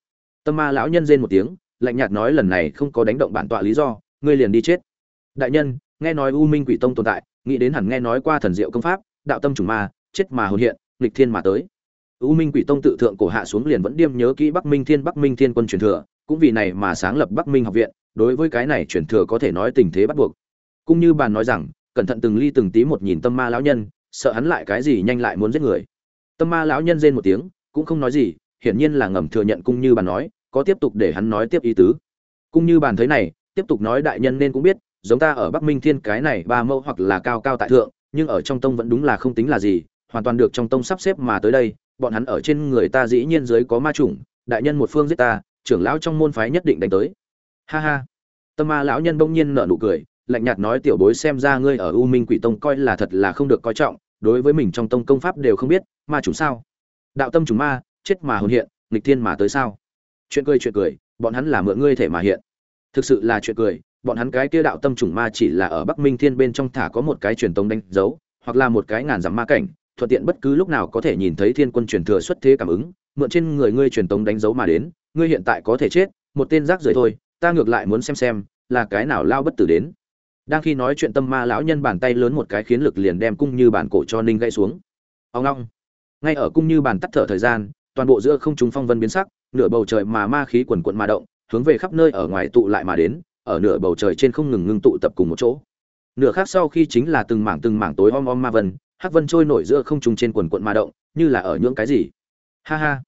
Tâm ma lão nhân rên một tiếng lạnh nhạt nói lần này không có đánh động bản tọa lý do, ngươi liền đi chết. Đại nhân, nghe nói u minh quỷ tông tồn tại, nghĩ đến hẳn nghe nói qua thần diệu công pháp, đạo tâm trùng ma, chết mà hồn hiện, nghịch thiên mà tới. U minh quỷ tông tự thượng cổ hạ xuống liền vẫn điêm nhớ kỹ bắc minh thiên, bắc minh thiên quân truyền thừa, cũng vì này mà sáng lập bắc minh học viện, đối với cái này truyền thừa có thể nói tình thế bắt buộc. Cũng như bàn nói rằng, cẩn thận từng ly từng tí một nhìn tâm ma lão nhân, sợ hắn lại cái gì nhanh lại muốn giết người. Tâm ma lão nhân rên một tiếng, cũng không nói gì, hiển nhiên là ngầm thừa nhận cung như bàn nói có tiếp tục để hắn nói tiếp ý tứ. Cũng như bàn thấy này, tiếp tục nói đại nhân nên cũng biết, giống ta ở bắc minh thiên cái này ba mẫu hoặc là cao cao tại thượng, nhưng ở trong tông vẫn đúng là không tính là gì, hoàn toàn được trong tông sắp xếp mà tới đây, bọn hắn ở trên người ta dĩ nhiên dưới có ma chủng, đại nhân một phương giết ta, trưởng lão trong môn phái nhất định đánh tới. Ha ha. Tâm ma lão nhân bỗng nhiên nở nụ cười, lạnh nhạt nói tiểu bối xem ra ngươi ở u minh quỷ tông coi là thật là không được coi trọng, đối với mình trong tông công pháp đều không biết, ma chủng sao? Đạo tâm chủng ma, chết mà hồn hiện, nghịch thiên mà tới sao? Chuyện cười chuyện cười, bọn hắn là mượn ngươi thể mà hiện. Thực sự là chuyện cười, bọn hắn cái kia đạo tâm chủng ma chỉ là ở bắc minh thiên bên trong thả có một cái truyền tống đánh dấu, hoặc là một cái ngàn dặm ma cảnh, thuận tiện bất cứ lúc nào có thể nhìn thấy thiên quân truyền thừa xuất thế cảm ứng, mượn trên người ngươi truyền tống đánh dấu mà đến, ngươi hiện tại có thể chết, một tên rác rưởi thôi, ta ngược lại muốn xem xem, là cái nào lao bất tử đến. Đang khi nói chuyện tâm ma lão nhân bàn tay lớn một cái khiến lực liền đem cung như bàn cổ cho ninh gãy xuống. Ông long, ngay ở cung như bàn tắt thở thời gian toàn bộ giữa không trung phong vân biến sắc, nửa bầu trời mà ma khí quần quần mà động, hướng về khắp nơi ở ngoài tụ lại mà đến, ở nửa bầu trời trên không ngừng ngưng tụ tập cùng một chỗ. Nửa khác sau khi chính là từng mảng từng mảng tối om om ma vân, hắc vân trôi nổi giữa không trung trên quần quần mà động, như là ở những cái gì. Ha ha.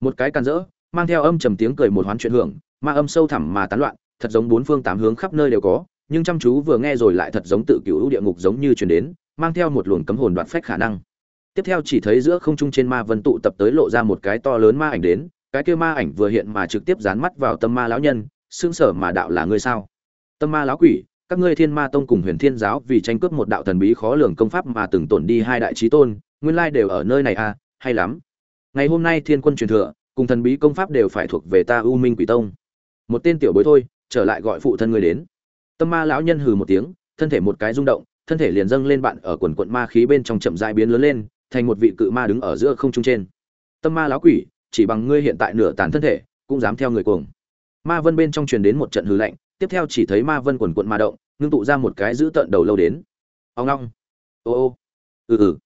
Một cái can rỡ, mang theo âm trầm tiếng cười một hoán chuyện hưởng, ma âm sâu thẳm mà tán loạn, thật giống bốn phương tám hướng khắp nơi đều có, nhưng chăm chú vừa nghe rồi lại thật giống tự cửu địa ngục giống như truyền đến, mang theo một luồng cấm hồn đoạt phách khả năng tiếp theo chỉ thấy giữa không trung trên ma vân tụ tập tới lộ ra một cái to lớn ma ảnh đến, cái kia ma ảnh vừa hiện mà trực tiếp dán mắt vào tâm ma lão nhân xương sở mà đạo là ngươi sao? Tâm ma lão quỷ, các ngươi thiên ma tông cùng huyền thiên giáo vì tranh cướp một đạo thần bí khó lường công pháp mà từng tổn đi hai đại trí tôn, nguyên lai đều ở nơi này à hay lắm. Ngày hôm nay thiên quân truyền thừa, cùng thần bí công pháp đều phải thuộc về ta u minh quỷ tông. Một tên tiểu bối thôi, trở lại gọi phụ thân người đến. Tâm ma lão nhân hừ một tiếng, thân thể một cái rung động, thân thể liền dâng lên bạn ở quần quận ma khí bên trong chậm dại biến lớn lên thành một vị cự ma đứng ở giữa không trung trên. Tâm ma lão quỷ, chỉ bằng ngươi hiện tại nửa tàn thân thể, cũng dám theo người cuồng. Ma vân bên trong truyền đến một trận hư lạnh, tiếp theo chỉ thấy ma vân quần quận ma động, ngưng tụ ra một cái giữ tận đầu lâu đến. Ông long ô ô. Ừ ừ.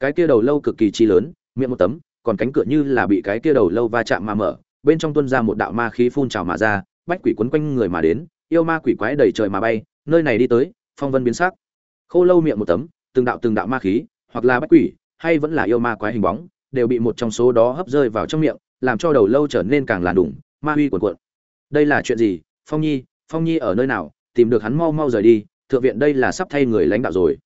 Cái kia đầu lâu cực kỳ chi lớn, miệng một tấm, còn cánh cửa như là bị cái kia đầu lâu va chạm mà mở, bên trong tuôn ra một đạo ma khí phun trào mà ra, bách quỷ quấn quanh người mà đến, yêu ma quỷ quái đầy trời mà bay, nơi này đi tới, phong vân biến sắc. Khô lâu miệng một tấm, từng đạo từng đạo ma khí, hoặc là bách quỷ hay vẫn là yêu ma quái hình bóng, đều bị một trong số đó hấp rơi vào trong miệng, làm cho đầu lâu trở nên càng làn đủng ma huy cuồn cuộn. Đây là chuyện gì? Phong nhi phong nhi ở nơi nào? Tìm được hắn mau mau rời đi, thượng viện đây là sắp thay người lãnh đạo rồi.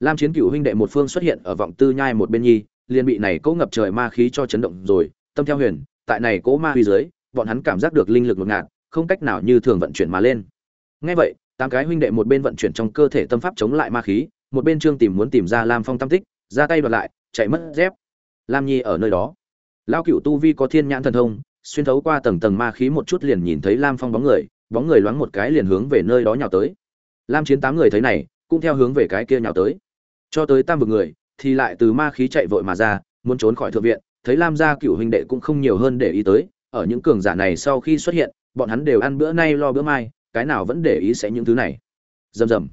Lam chiến cựu huynh đệ một phương xuất hiện ở vọng tư nhai một bên nhi, liền bị này cố ngập trời ma khí cho chấn động rồi. Tâm theo huyền, tại này cố ma huy dưới, bọn hắn cảm giác được linh lực ngột ngạt, không cách nào như thường vận chuyển mà lên. Ngay vậy, tám cái huynh đệ một bên vận chuyển trong cơ thể tâm pháp chống lại ma khí, một bên trương tìm muốn tìm ra lam phong tâm tích ra tay đoạt lại, chạy mất dép. Lam nhi ở nơi đó. Lão cựu tu vi có thiên nhãn thần thông, xuyên thấu qua tầng tầng ma khí một chút liền nhìn thấy lam phong bóng người bóng người loáng một cái liền hướng về nơi đó nhào tới. Lam chiến tám người thấy này, cũng theo hướng về cái kia nhào tới. Cho tới tam vực người, thì lại từ ma khí chạy vội mà ra, muốn trốn khỏi thượng viện, thấy lam gia cựu huynh đệ cũng không nhiều hơn để ý tới, ở những cường giả này sau khi xuất hiện, bọn hắn đều ăn bữa nay lo bữa mai, cái nào vẫn để ý sẽ những thứ này. Rầm rầm.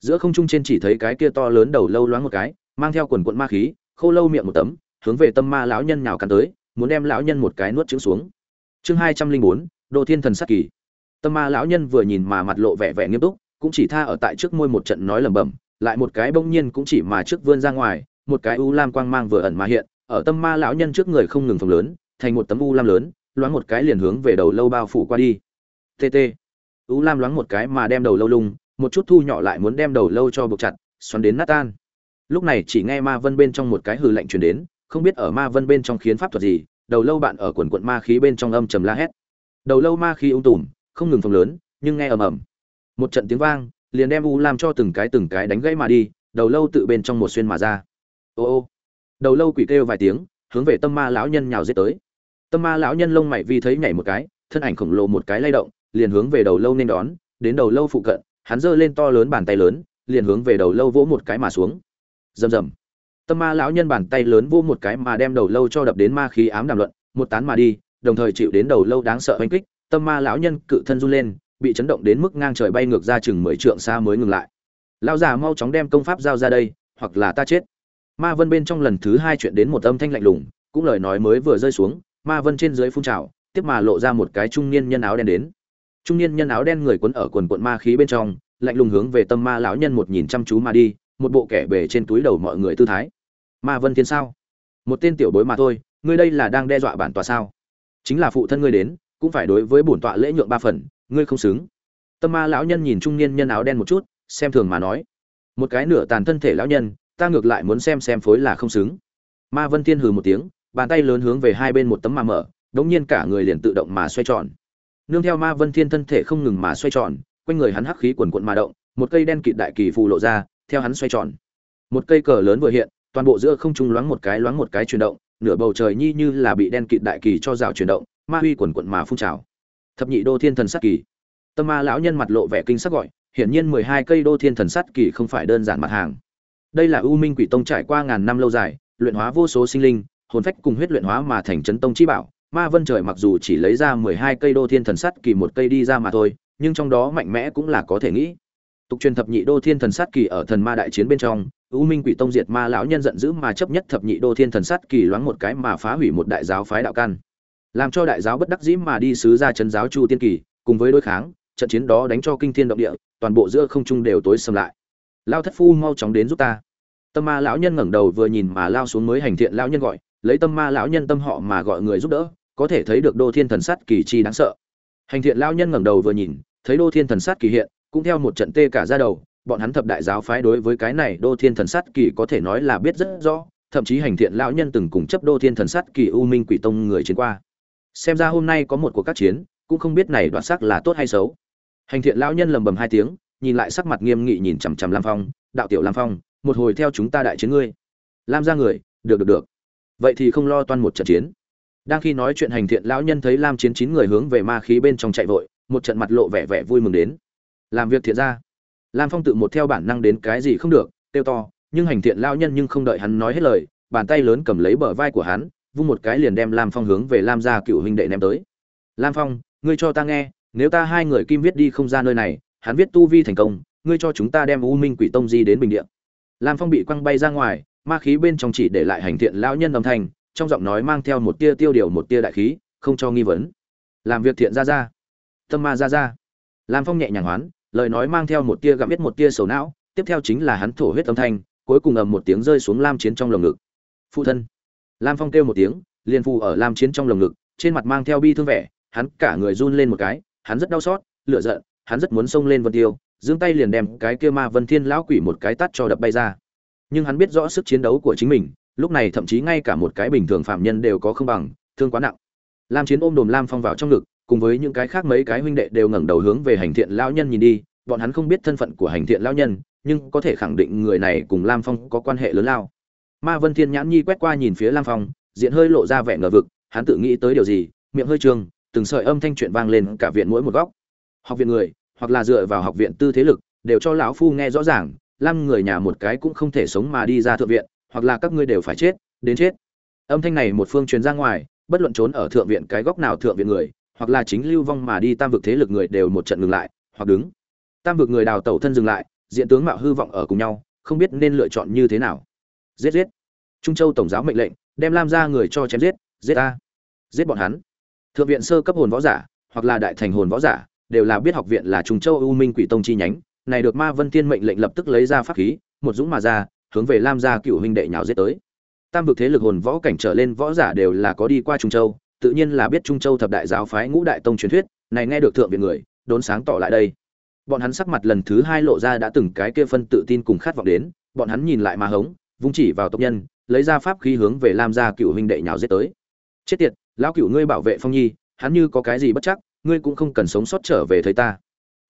Giữa không trung trên chỉ thấy cái kia to lớn đầu lâu loáng một cái mang theo quần quận ma khí, khô lâu miệng một tấm, hướng về tâm ma lão nhân nhào cắn tới, muốn đem lão nhân một cái nuốt trứng xuống. Chương hai trăm linh bốn, đô thiên thần sắc kỳ. Tâm ma lão nhân vừa nhìn mà mặt lộ vẻ vẻ nghiêm túc, cũng chỉ tha ở tại trước môi một trận nói lẩm bẩm, lại một cái bỗng nhiên cũng chỉ mà trước vươn ra ngoài, một cái u lam quang mang vừa ẩn mà hiện, ở tâm ma lão nhân trước người không ngừng phồng lớn, thành một tấm u lam lớn, loáng một cái liền hướng về đầu lâu bao phủ qua đi. Tt u lam loáng một cái mà đem đầu lâu lung, một chút thu nhỏ lại muốn đem đầu lâu cho buộc chặt, xoắn đến nát tan lúc này chỉ nghe ma vân bên trong một cái hư lạnh truyền đến, không biết ở ma vân bên trong khiến pháp thuật gì, đầu lâu bạn ở quần quận ma khí bên trong âm trầm la hét. Đầu lâu ma khí ung tùm, không ngừng phồng lớn, nhưng nghe ầm ầm. Một trận tiếng vang, liền đem u làm cho từng cái từng cái đánh gãy mà đi, đầu lâu tự bên trong một xuyên mà ra. Ô ô. Đầu lâu quỷ kêu vài tiếng, hướng về tâm ma lão nhân nhào giết tới. Tâm ma lão nhân lông mày vi thấy nhảy một cái, thân ảnh khổng lồ một cái lay động, liền hướng về đầu lâu nên đón, đến đầu lâu phụ cận, hắn giơ lên to lớn bàn tay lớn, liền hướng về đầu lâu vỗ một cái mà xuống rầm rầm. Tâm ma lão nhân bàn tay lớn vu một cái mà đem đầu lâu cho đập đến ma khí ám đàm luận, một tán mà đi, đồng thời chịu đến đầu lâu đáng sợ oanh kích, tâm ma lão nhân cự thân run lên, bị chấn động đến mức ngang trời bay ngược ra chừng mười trượng xa mới ngừng lại. Lão già mau chóng đem công pháp giao ra đây, hoặc là ta chết. Ma vân bên trong lần thứ hai chuyện đến một âm thanh lạnh lùng, cũng lời nói mới vừa rơi xuống, ma vân trên dưới phun trào, tiếp mà lộ ra một cái trung niên nhân áo đen đến. Trung niên nhân áo đen người quấn ở quần quận ma khí bên trong, lạnh lùng hướng về tâm ma lão nhân một nhìn chăm chú mà đi một bộ kẻ bề trên túi đầu mọi người tư thái. Ma vân thiên sao? Một tên tiểu bối mà thôi, ngươi đây là đang đe dọa bản tòa sao? Chính là phụ thân ngươi đến, cũng phải đối với bổn tọa lễ nhượng ba phần, ngươi không xứng. Tâm ma lão nhân nhìn trung niên nhân áo đen một chút, xem thường mà nói. Một cái nửa tàn thân thể lão nhân, ta ngược lại muốn xem xem phối là không xứng. Ma vân thiên hừ một tiếng, bàn tay lớn hướng về hai bên một tấm mà mở, đống nhiên cả người liền tự động mà xoay tròn. Nương theo ma vân thiên thân thể không ngừng mà xoay tròn, quanh người hắn hắc khí quần quận mà động, một cây đen kịt đại kỳ phù lộ ra theo hắn xoay tròn. Một cây cờ lớn vừa hiện, toàn bộ giữa không trung loáng một cái loáng một cái chuyển động, nửa bầu trời nhi như là bị đen kịt đại kỳ cho rào chuyển động, ma huy quần quận mà phun trào. Thập nhị đô thiên thần sát kỳ. Tâm ma lão nhân mặt lộ vẻ kinh sắc gọi, hiển nhiên mười hai cây đô thiên thần sát kỳ không phải đơn giản mặt hàng. Đây là u minh quỷ tông trải qua ngàn năm lâu dài, luyện hóa vô số sinh linh, hồn phách cùng huyết luyện hóa mà thành chấn tông chi bảo. Ma vân trời mặc dù chỉ lấy ra mười hai cây đô thiên thần sắt kỳ một cây đi ra mà thôi, nhưng trong đó mạnh mẽ cũng là có thể nghĩ tục truyền thập nhị đô thiên thần sát kỳ ở thần ma đại chiến bên trong ưu minh quỷ tông diệt ma lão nhân giận dữ mà chấp nhất thập nhị đô thiên thần sát kỳ loáng một cái mà phá hủy một đại giáo phái đạo căn làm cho đại giáo bất đắc dĩ mà đi sứ ra chân giáo chu tiên kỳ, cùng với đối kháng, trận chiến đó đánh cho kinh thiên động địa, toàn bộ giữa không trung đều tối sầm lại. Lao thất phu mau chóng đến giúp ta. Tâm ma lão nhân ngẩng đầu vừa nhìn mà lao xuống mới hành thiện lão nhân gọi, lấy tâm ma lão nhân tâm họ mà gọi người giúp đỡ, có thể thấy được đô thiên thần sát kỳ chi đáng sợ. Hành thiện lão nhân ngẩng đầu vừa nhìn, thấy đô thiên thần sát kỳ hiện cũng theo một trận tê cả ra đầu, bọn hắn thập đại giáo phái đối với cái này đô thiên thần sát kỳ có thể nói là biết rất rõ, thậm chí hành thiện lão nhân từng cùng chấp đô thiên thần sát kỳ u minh quỷ tông người chiến qua. Xem ra hôm nay có một cuộc các chiến, cũng không biết này đoạt sắc là tốt hay xấu. Hành thiện lão nhân lầm bầm hai tiếng, nhìn lại sắc mặt nghiêm nghị nhìn chằm chằm lam phong, đạo tiểu lam phong, một hồi theo chúng ta đại chiến ngươi. Lam ra người, được được được. Vậy thì không lo toan một trận chiến. Đang khi nói chuyện hành thiện lão nhân thấy lam chiến chín người hướng về ma khí bên trong chạy vội, một trận mặt lộ vẻ vẻ vui mừng đến làm việc thiện ra. Lam phong tự một theo bản năng đến cái gì không được tiêu to, nhưng hành thiện lão nhân nhưng không đợi hắn nói hết lời, bàn tay lớn cầm lấy bờ vai của hắn, vung một cái liền đem lam phong hướng về lam gia cựu huynh đệ ném tới. Lam phong, ngươi cho ta nghe, nếu ta hai người kim viết đi không ra nơi này, hắn viết tu vi thành công, ngươi cho chúng ta đem u minh quỷ tông di đến bình điện lam phong bị quăng bay ra ngoài, ma khí bên trong chỉ để lại hành thiện lão nhân âm thanh, trong giọng nói mang theo một tia tiêu điều một tia đại khí, không cho nghi vấn. Làm việc thiện ra ra. Tâm ma ra ra. Lam phong nhẹ nhàng hoán lời nói mang theo một tia gặm biết một tia sầu não, tiếp theo chính là hắn thổ huyết âm thanh, cuối cùng ầm một tiếng rơi xuống lam chiến trong lồng ngực. Phụ thân. Lam phong kêu một tiếng, liền phù ở lam chiến trong lồng ngực, trên mặt mang theo bi thương vẻ, hắn cả người run lên một cái, hắn rất đau xót, lửa giận, hắn rất muốn xông lên vân tiêu, giương tay liền đem cái kia ma vân thiên lão quỷ một cái tát cho đập bay ra. Nhưng hắn biết rõ sức chiến đấu của chính mình, lúc này thậm chí ngay cả một cái bình thường phạm nhân đều có không bằng, thương quá nặng. Lam chiến ôm đồm lam phong vào trong ngực cùng với những cái khác mấy cái huynh đệ đều ngẩng đầu hướng về hành thiện lão nhân nhìn đi, bọn hắn không biết thân phận của hành thiện lão nhân, nhưng có thể khẳng định người này cùng lam phong có quan hệ lớn lao. Ma vân thiên nhãn nhi quét qua nhìn phía lam phong, diện hơi lộ ra vẻ ngờ vực, hắn tự nghĩ tới điều gì, miệng hơi trương từng sợi âm thanh chuyện vang lên cả viện mỗi một góc. Học viện người, hoặc là dựa vào học viện tư thế lực, đều cho lão phu nghe rõ ràng, lam người nhà một cái cũng không thể sống mà đi ra thượng viện, hoặc là các ngươi đều phải chết, đến chết. Âm thanh này một phương truyền ra ngoài, bất luận trốn ở thượng viện cái góc nào thượng viện người hoặc là chính lưu vong mà đi tam vực thế lực người đều một trận ngừng lại, hoặc đứng. Tam vực người đào tẩu thân dừng lại, diện tướng mạo hư vọng ở cùng nhau, không biết nên lựa chọn như thế nào. Giết giết. Trung châu tổng giáo mệnh lệnh, đem lam ra người cho chém giết giết ta giết bọn hắn. Thượng viện sơ cấp hồn võ giả, hoặc là đại thành hồn võ giả, đều là biết học viện là trung châu u minh quỷ tông chi nhánh, này được ma vân tiên mệnh lệnh lập tức lấy ra pháp khí, một dũng mà ra, hướng về lam gia cựu huynh đệ nhào giết tới. Tam vực thế lực hồn võ cảnh trở lên võ giả đều là có đi qua trung châu tự nhiên là biết trung châu thập đại giáo phái ngũ đại tông truyền thuyết, này nghe được thượng viện người, đốn sáng tỏ lại đây. Bọn hắn sắc mặt lần thứ hai lộ ra đã từng cái kia phân tự tin cùng khát vọng đến, bọn hắn nhìn lại mà hống, vung chỉ vào tộc nhân, lấy ra pháp khí hướng về lam gia cựu huynh đệ nhào giết tới. Chết tiệt, lão cựu ngươi bảo vệ phong nhi, hắn như có cái gì bất chắc, ngươi cũng không cần sống sót trở về thấy ta.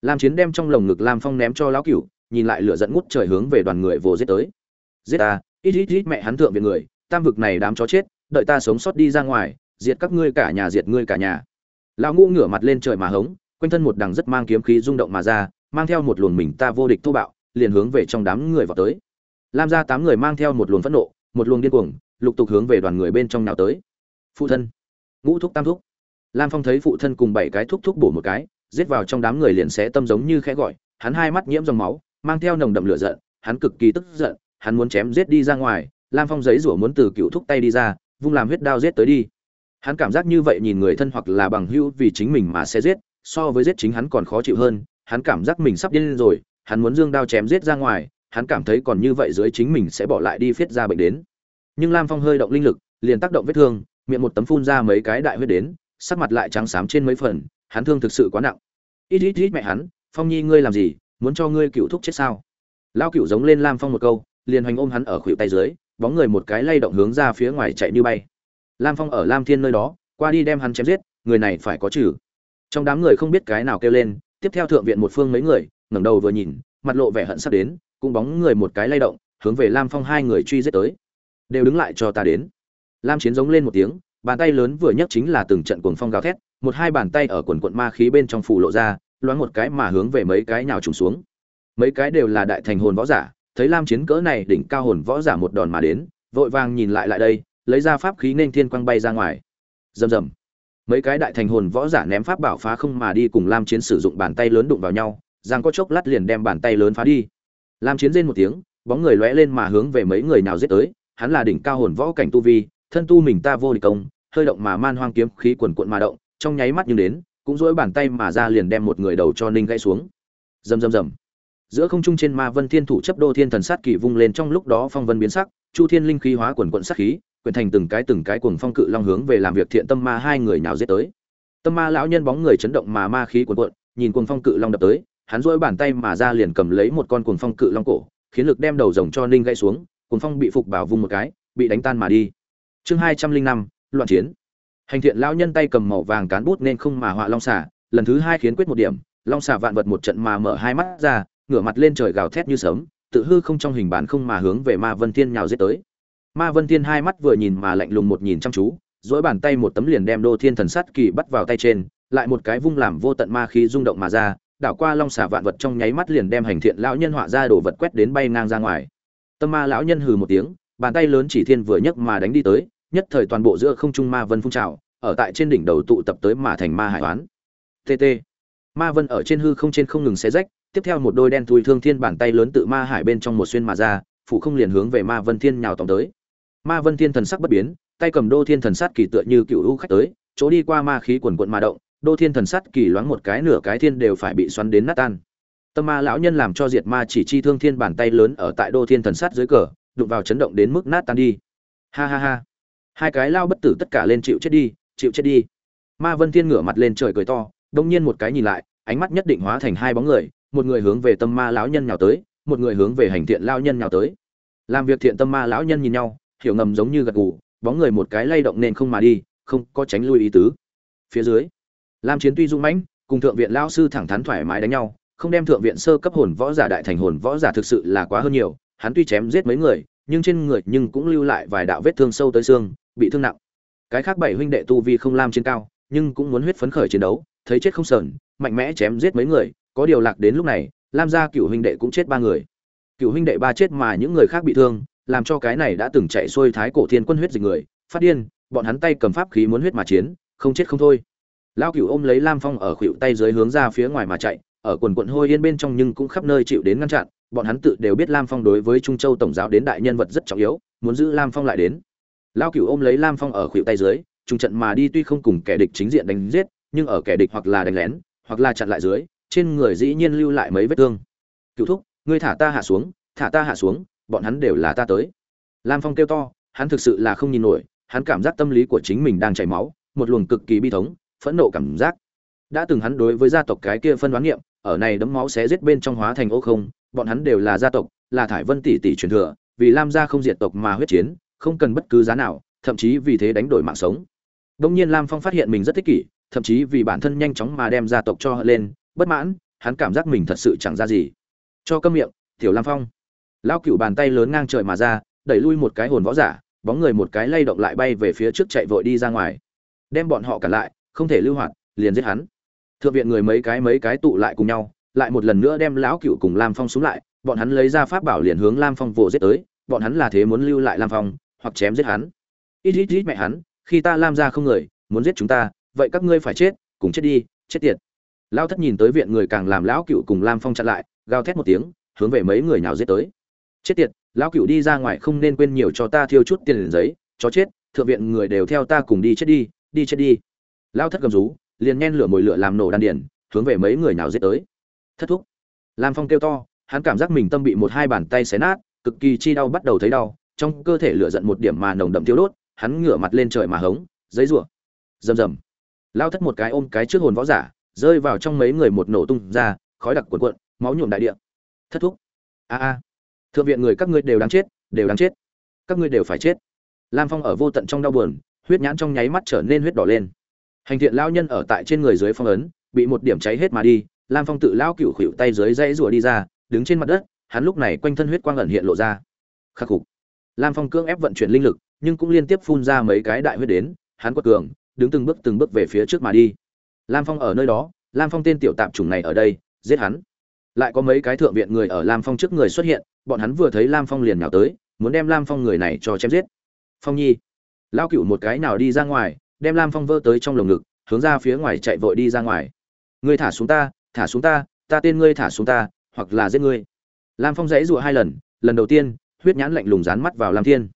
Lam chiến đem trong lồng ngực lam phong ném cho lão cựu, nhìn lại lửa dẫn ngút trời hướng về đoàn người vồ giết tới. Giết ta, ít ít ít mẹ hắn thượng viện người, tam vực này đám chó chết, đợi ta sống sót đi ra ngoài diệt các ngươi cả nhà, diệt ngươi cả nhà. Lão ngũ ngửa mặt lên trời mà hống, quanh thân một đằng rất mang kiếm khí rung động mà ra, mang theo một luồng mình ta vô địch thô bạo, liền hướng về trong đám người vào tới. Lam ra tám người mang theo một luồng phẫn nộ, một luồng điên cuồng, lục tục hướng về đoàn người bên trong nào tới. Phụ thân, ngũ thúc tam thúc. Lam phong thấy phụ thân cùng bảy cái thúc thúc bổ một cái, giết vào trong đám người liền sẽ tâm giống như khẽ gọi, hắn hai mắt nhiễm dòng máu, mang theo nồng đậm lửa giận, hắn cực kỳ tức giận, hắn muốn chém giết đi ra ngoài. Lam phong giấy rủa muốn từ cựu thúc tay đi ra, vung làm huyết đao giết tới đi hắn cảm giác như vậy nhìn người thân hoặc là bằng hữu vì chính mình mà sẽ giết, so với giết chính hắn còn khó chịu hơn, hắn cảm giác mình sắp điên rồi, hắn muốn dương đao chém giết ra ngoài, hắn cảm thấy còn như vậy dưới chính mình sẽ bỏ lại đi phiết ra bệnh đến. Nhưng lam phong hơi động linh lực, liền tác động vết thương, miệng một tấm phun ra mấy cái đại huyết đến, sắc mặt lại trắng xám trên mấy phần, hắn thương thực sự quá nặng. Ít ít ít mẹ hắn, phong nhi ngươi làm gì, muốn cho ngươi cựu thúc chết sao? Lao cựu giống lên lam phong một câu, liền hoành ôm hắn ở khuỷu tay dưới, bóng người một cái lay động hướng ra phía ngoài chạy như bay lam phong ở lam thiên nơi đó, qua đi đem hắn chém giết, người này phải có trừ. Trong đám người không biết cái nào kêu lên, tiếp theo thượng viện một phương mấy người, ngẩng đầu vừa nhìn, mặt lộ vẻ hận sắp đến, cũng bóng người một cái lay động, hướng về lam phong hai người truy giết tới. Đều đứng lại cho ta đến. Lam chiến giống lên một tiếng, bàn tay lớn vừa nhấc chính là từng trận cuồng phong gào thét, một hai bàn tay ở quần quận ma khí bên trong phủ lộ ra, loáng một cái mà hướng về mấy cái nhào trùng xuống. Mấy cái đều là đại thành hồn võ giả, thấy lam chiến cỡ này đỉnh cao hồn võ giả một đòn mà đến, vội vàng nhìn lại lại đây lấy ra pháp khí nên thiên quang bay ra ngoài. Rầm rầm. Mấy cái đại thành hồn võ giả ném pháp bảo phá không mà đi cùng lam chiến sử dụng bàn tay lớn đụng vào nhau giang có chốc lát liền đem bàn tay lớn phá đi. Lam chiến rên một tiếng, bóng người lóe lên mà hướng về mấy người nào giết tới, hắn là đỉnh cao hồn võ cảnh tu vi, thân tu mình ta vô địch công, hơi động mà man hoang kiếm khí quần cuộn mà động, trong nháy mắt nhưng đến, cũng dỗi bàn tay mà ra liền đem một người đầu cho ninh gãy xuống. Rầm rầm rầm. Giữa không trung trên ma vân thiên thủ chấp đô thiên thần sát kỳ vung lên trong lúc đó phong vân biến sắc, chu thiên linh khí hóa quần quận sát khí quyển thành từng cái từng cái cuồng phong cự long hướng về làm việc thiện tâm ma hai người nào giết tới. Tâm ma lão nhân bóng người chấn động mà ma khí cuồn cuộn, nhìn cuồng phong cự long đập tới hắn duỗi bàn tay mà ra liền cầm lấy một con cuồng phong cự long cổ khiến lực đem đầu rồng cho ninh gãy xuống cuồng phong bị phục bảo vung một cái bị đánh tan mà đi. Chương hai trăm linh năm loạn chiến. Hành thiện lão nhân tay cầm màu vàng cán bút nên không mà họa long xà lần thứ hai khiến quyết một điểm long xà vạn vật một trận mà mở hai mắt ra ngửa mặt lên trời gào thét như sớm tự hư không trong hình bản không mà hướng về ma vân thiên nhào giết tới ma vân thiên hai mắt vừa nhìn mà lạnh lùng một nhìn chăm chú dỗi bàn tay một tấm liền đem đô thiên thần sắt kỳ bắt vào tay trên, lại một cái vung làm vô tận ma khí rung động mà ra, đảo qua long xà vạn vật trong nháy mắt liền đem hành thiện lão nhân họa ra đồ vật quét đến bay ngang ra ngoài. Tâm ma lão nhân hừ một tiếng, bàn tay lớn chỉ thiên vừa nhấc mà đánh đi tới, nhất thời toàn bộ giữa không trung ma vân phun trào, ở tại trên đỉnh đầu tụ tập tới mà thành ma hải toán tt ma vân ở trên hư không trên không ngừng xé rách, tiếp theo một đôi đen thui thương thiên bàn tay lớn tự ma hải bên trong một xuyên mà ra phụ không liền hướng về ma vân thiên nhào tòng tới ma vân thiên thần sắc bất biến, tay cầm đô thiên thần sát kỳ tựa như cựu u khách tới, chỗ đi qua ma khí quần quận ma động, đô thiên thần sát kỳ loáng một cái nửa cái thiên đều phải bị xoắn đến nát tan. Tâm ma lão nhân làm cho diệt ma chỉ chi thương thiên bàn tay lớn ở tại đô thiên thần sát dưới cờ, đụng vào chấn động đến mức nát tan đi. Ha ha ha. Hai cái lao bất tử tất cả lên chịu chết đi, chịu chết đi. Ma vân thiên ngửa mặt lên trời cười to, đông nhiên một cái nhìn lại, ánh mắt nhất định hóa thành hai bóng người, một người hướng về tâm ma lão nhân nhào tới, một người hướng về hành thiện lao nhân nhào tới. Làm việc thiện tâm ma lão nhân nhìn nhau hiểu ngầm giống như gật gù, bóng người một cái lay động nên không mà đi, không có tránh lui ý tứ. Phía dưới, lam chiến tuy dũng mãnh, cùng thượng viện lao sư thẳng thắn thoải mái đánh nhau, không đem thượng viện sơ cấp hồn võ giả đại thành hồn võ giả thực sự là quá hơn nhiều, hắn tuy chém giết mấy người, nhưng trên người nhưng cũng lưu lại vài đạo vết thương sâu tới xương, bị thương nặng. Cái khác bảy huynh đệ tu vi không lam trên cao, nhưng cũng muốn huyết phấn khởi chiến đấu, thấy chết không sờn, mạnh mẽ chém giết mấy người, có điều lạc đến lúc này, lam gia cựu huynh đệ cũng chết ba người. Cựu huynh đệ ba chết mà những người khác bị thương làm cho cái này đã từng chạy xuôi thái cổ thiên quân huyết dịch người, phát điên, bọn hắn tay cầm pháp khí muốn huyết mà chiến, không chết không thôi. Lao cựu ôm lấy lam phong ở khuỷu tay dưới hướng ra phía ngoài mà chạy, ở quần quận hôi yên bên trong nhưng cũng khắp nơi chịu đến ngăn chặn, bọn hắn tự đều biết lam phong đối với trung châu tổng giáo đến đại nhân vật rất trọng yếu, muốn giữ lam phong lại đến. Lao cựu ôm lấy lam phong ở khuỷu tay dưới trung trận mà đi tuy không cùng kẻ địch chính diện đánh giết, nhưng ở kẻ địch hoặc là đánh lén, hoặc là chặn lại dưới, trên người dĩ nhiên lưu lại mấy vết thương. Cựu thúc, ngươi thả ta hạ xuống, thả ta hạ xuống bọn hắn đều là ta tới. Lam phong kêu to, hắn thực sự là không nhìn nổi, hắn cảm giác tâm lý của chính mình đang chảy máu, một luồng cực kỳ bi thống, phẫn nộ cảm giác. Đã từng hắn đối với gia tộc cái kia phân đoán nghiệm, ở này đấm máu xé giết bên trong hóa thành ô không, bọn hắn đều là gia tộc, là thải vân tỷ tỷ truyền thừa, vì lam gia không diệt tộc mà huyết chiến, không cần bất cứ giá nào, thậm chí vì thế đánh đổi mạng sống. Đông nhiên lam phong phát hiện mình rất thích kỷ, thậm chí vì bản thân nhanh chóng mà đem gia tộc cho lên, bất mãn, hắn cảm giác mình thật sự chẳng ra gì. Cho câm miệng, tiểu lam phong lão cựu bàn tay lớn ngang trời mà ra, đẩy lui một cái hồn võ giả, bóng người một cái lay động lại bay về phía trước chạy vội đi ra ngoài. Đem bọn họ cản lại, không thể lưu hoạt, liền giết hắn. Thượng viện người mấy cái mấy cái tụ lại cùng nhau, lại một lần nữa đem lão cựu cùng lam phong xuống lại, bọn hắn lấy ra pháp bảo liền hướng lam phong vồ giết tới, bọn hắn là thế muốn lưu lại lam phong, hoặc chém giết hắn. Ít ít ít mẹ hắn, khi ta lam ra không người, muốn giết chúng ta, vậy các ngươi phải chết, cùng chết đi, chết tiệt. Lao thất nhìn tới viện người càng làm lão cựu cùng lam phong chặn lại, gào thét một tiếng, hướng về mấy người nào giết tới chết tiệt, lão cựu đi ra ngoài không nên quên nhiều cho ta thiêu chút tiền giấy, chó chết, thượng viện người đều theo ta cùng đi chết đi đi chết đi. Lao thất gầm rú, liền nhen lửa mồi lửa làm nổ đan điển hướng về mấy người nào giết tới. Thất thúc. Lam phong kêu to, hắn cảm giác mình tâm bị một hai bàn tay xé nát, cực kỳ chi đau bắt đầu thấy đau, trong cơ thể lửa giận một điểm mà nồng đậm thiếu đốt, hắn ngửa mặt lên trời mà hống, giấy rủa. Rầm rầm. Lao thất một cái ôm cái trước hồn võ giả, rơi vào trong mấy người một nổ tung ra, khói đặc cuộn cuộn, máu nhuộm đại địa. Thất thúc. A a thượng viện người các ngươi đều đáng chết, đều đáng chết. Các ngươi đều phải chết. Lam phong ở vô tận trong đau buồn, huyết nhãn trong nháy mắt trở nên huyết đỏ lên. Hành thiện lao nhân ở tại trên người dưới phong ấn, bị một điểm cháy hết mà đi, lam phong tự lao cựu khuỵu tay dưới dãy rùa đi ra, đứng trên mặt đất, hắn lúc này quanh thân huyết quang ẩn hiện lộ ra. Khắc phục lam phong cưỡng ép vận chuyển linh lực, nhưng cũng liên tiếp phun ra mấy cái đại huyết đến, hắn quật cường, đứng từng bước từng bước về phía trước mà đi. Lam phong ở nơi đó, lam phong tên tiểu tạp chủng này ở đây, giết hắn lại có mấy cái thượng viện người ở lam phong trước người xuất hiện, bọn hắn vừa thấy lam phong liền nào tới, muốn đem lam phong người này cho chém giết. Phong nhi lao cựu một cái nào đi ra ngoài, đem lam phong vơ tới trong lồng ngực, hướng ra phía ngoài chạy vội đi ra ngoài. Ngươi thả xuống ta, thả xuống ta ta tên ngươi thả xuống ta, hoặc là giết ngươi. Lam phong dãy dụa hai lần lần đầu tiên, huyết nhãn lạnh lùng dán mắt vào lam thiên.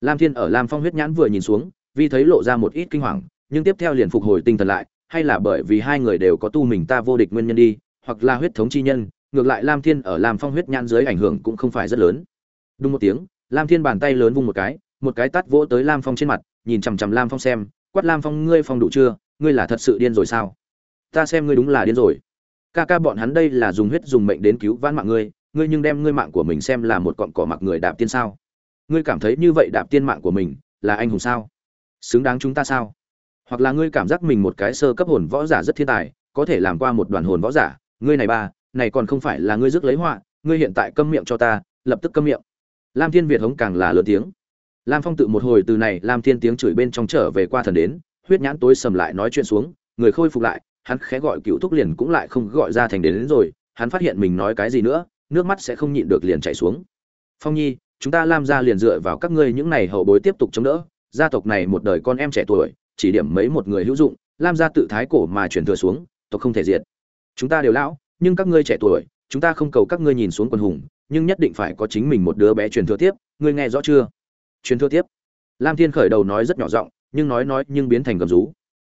Lam thiên ở lam phong huyết nhãn vừa nhìn xuống, vì thấy lộ ra một ít kinh hoàng, nhưng tiếp theo liền phục hồi tinh thần lại, hay là bởi vì hai người đều có tu mình ta vô địch nguyên nhân đi, hoặc là huyết thống chi nhân ngược lại lam thiên ở lam phong huyết nhãn dưới ảnh hưởng cũng không phải rất lớn. Đúng một tiếng, lam thiên bàn tay lớn vung một cái một cái tát vỗ tới lam phong trên mặt, nhìn chằm chằm lam phong xem, quát lam phong, ngươi phong đủ chưa? Ngươi là thật sự điên rồi sao? Ta xem ngươi đúng là điên rồi. Ca ca bọn hắn đây là dùng huyết dùng mệnh đến cứu vãn mạng ngươi ngươi nhưng đem ngươi mạng của mình xem là một cọn cỏ mặc người đạp tiên sao? Ngươi cảm thấy như vậy đạp tiên mạng của mình là anh hùng sao? Xứng đáng chúng ta sao? Hoặc là ngươi cảm giác mình một cái sơ cấp hồn võ giả rất thiên tài, có thể làm qua một đoàn hồn võ giả, ngươi này ba này còn không phải là ngươi rước lấy họa ngươi hiện tại câm miệng cho ta lập tức câm miệng. Lam thiên việt hống càng là lớn tiếng. Lam phong tự một hồi từ này lam thiên tiếng chửi bên trong trở về qua thần đến huyết nhãn tối sầm lại nói chuyện xuống người khôi phục lại hắn khẽ gọi cựu thúc liền cũng lại không gọi ra thành đến, đến rồi hắn phát hiện mình nói cái gì nữa nước mắt sẽ không nhịn được liền chảy xuống. Phong nhi chúng ta lam ra liền dựa vào các ngươi những này hậu bối tiếp tục chống đỡ gia tộc này một đời con em trẻ tuổi chỉ điểm mấy một người hữu dụng lam gia tự thái cổ mà truyền thừa xuống tộc không thể diệt. Chúng ta đều lão nhưng các ngươi trẻ tuổi, chúng ta không cầu các ngươi nhìn xuống quân hùng, nhưng nhất định phải có chính mình một đứa bé truyền thừa tiếp, ngươi nghe rõ chưa? Truyền thừa tiếp. Lam thiên khởi đầu nói rất nhỏ giọng, nhưng nói nói nhưng biến thành gầm rú.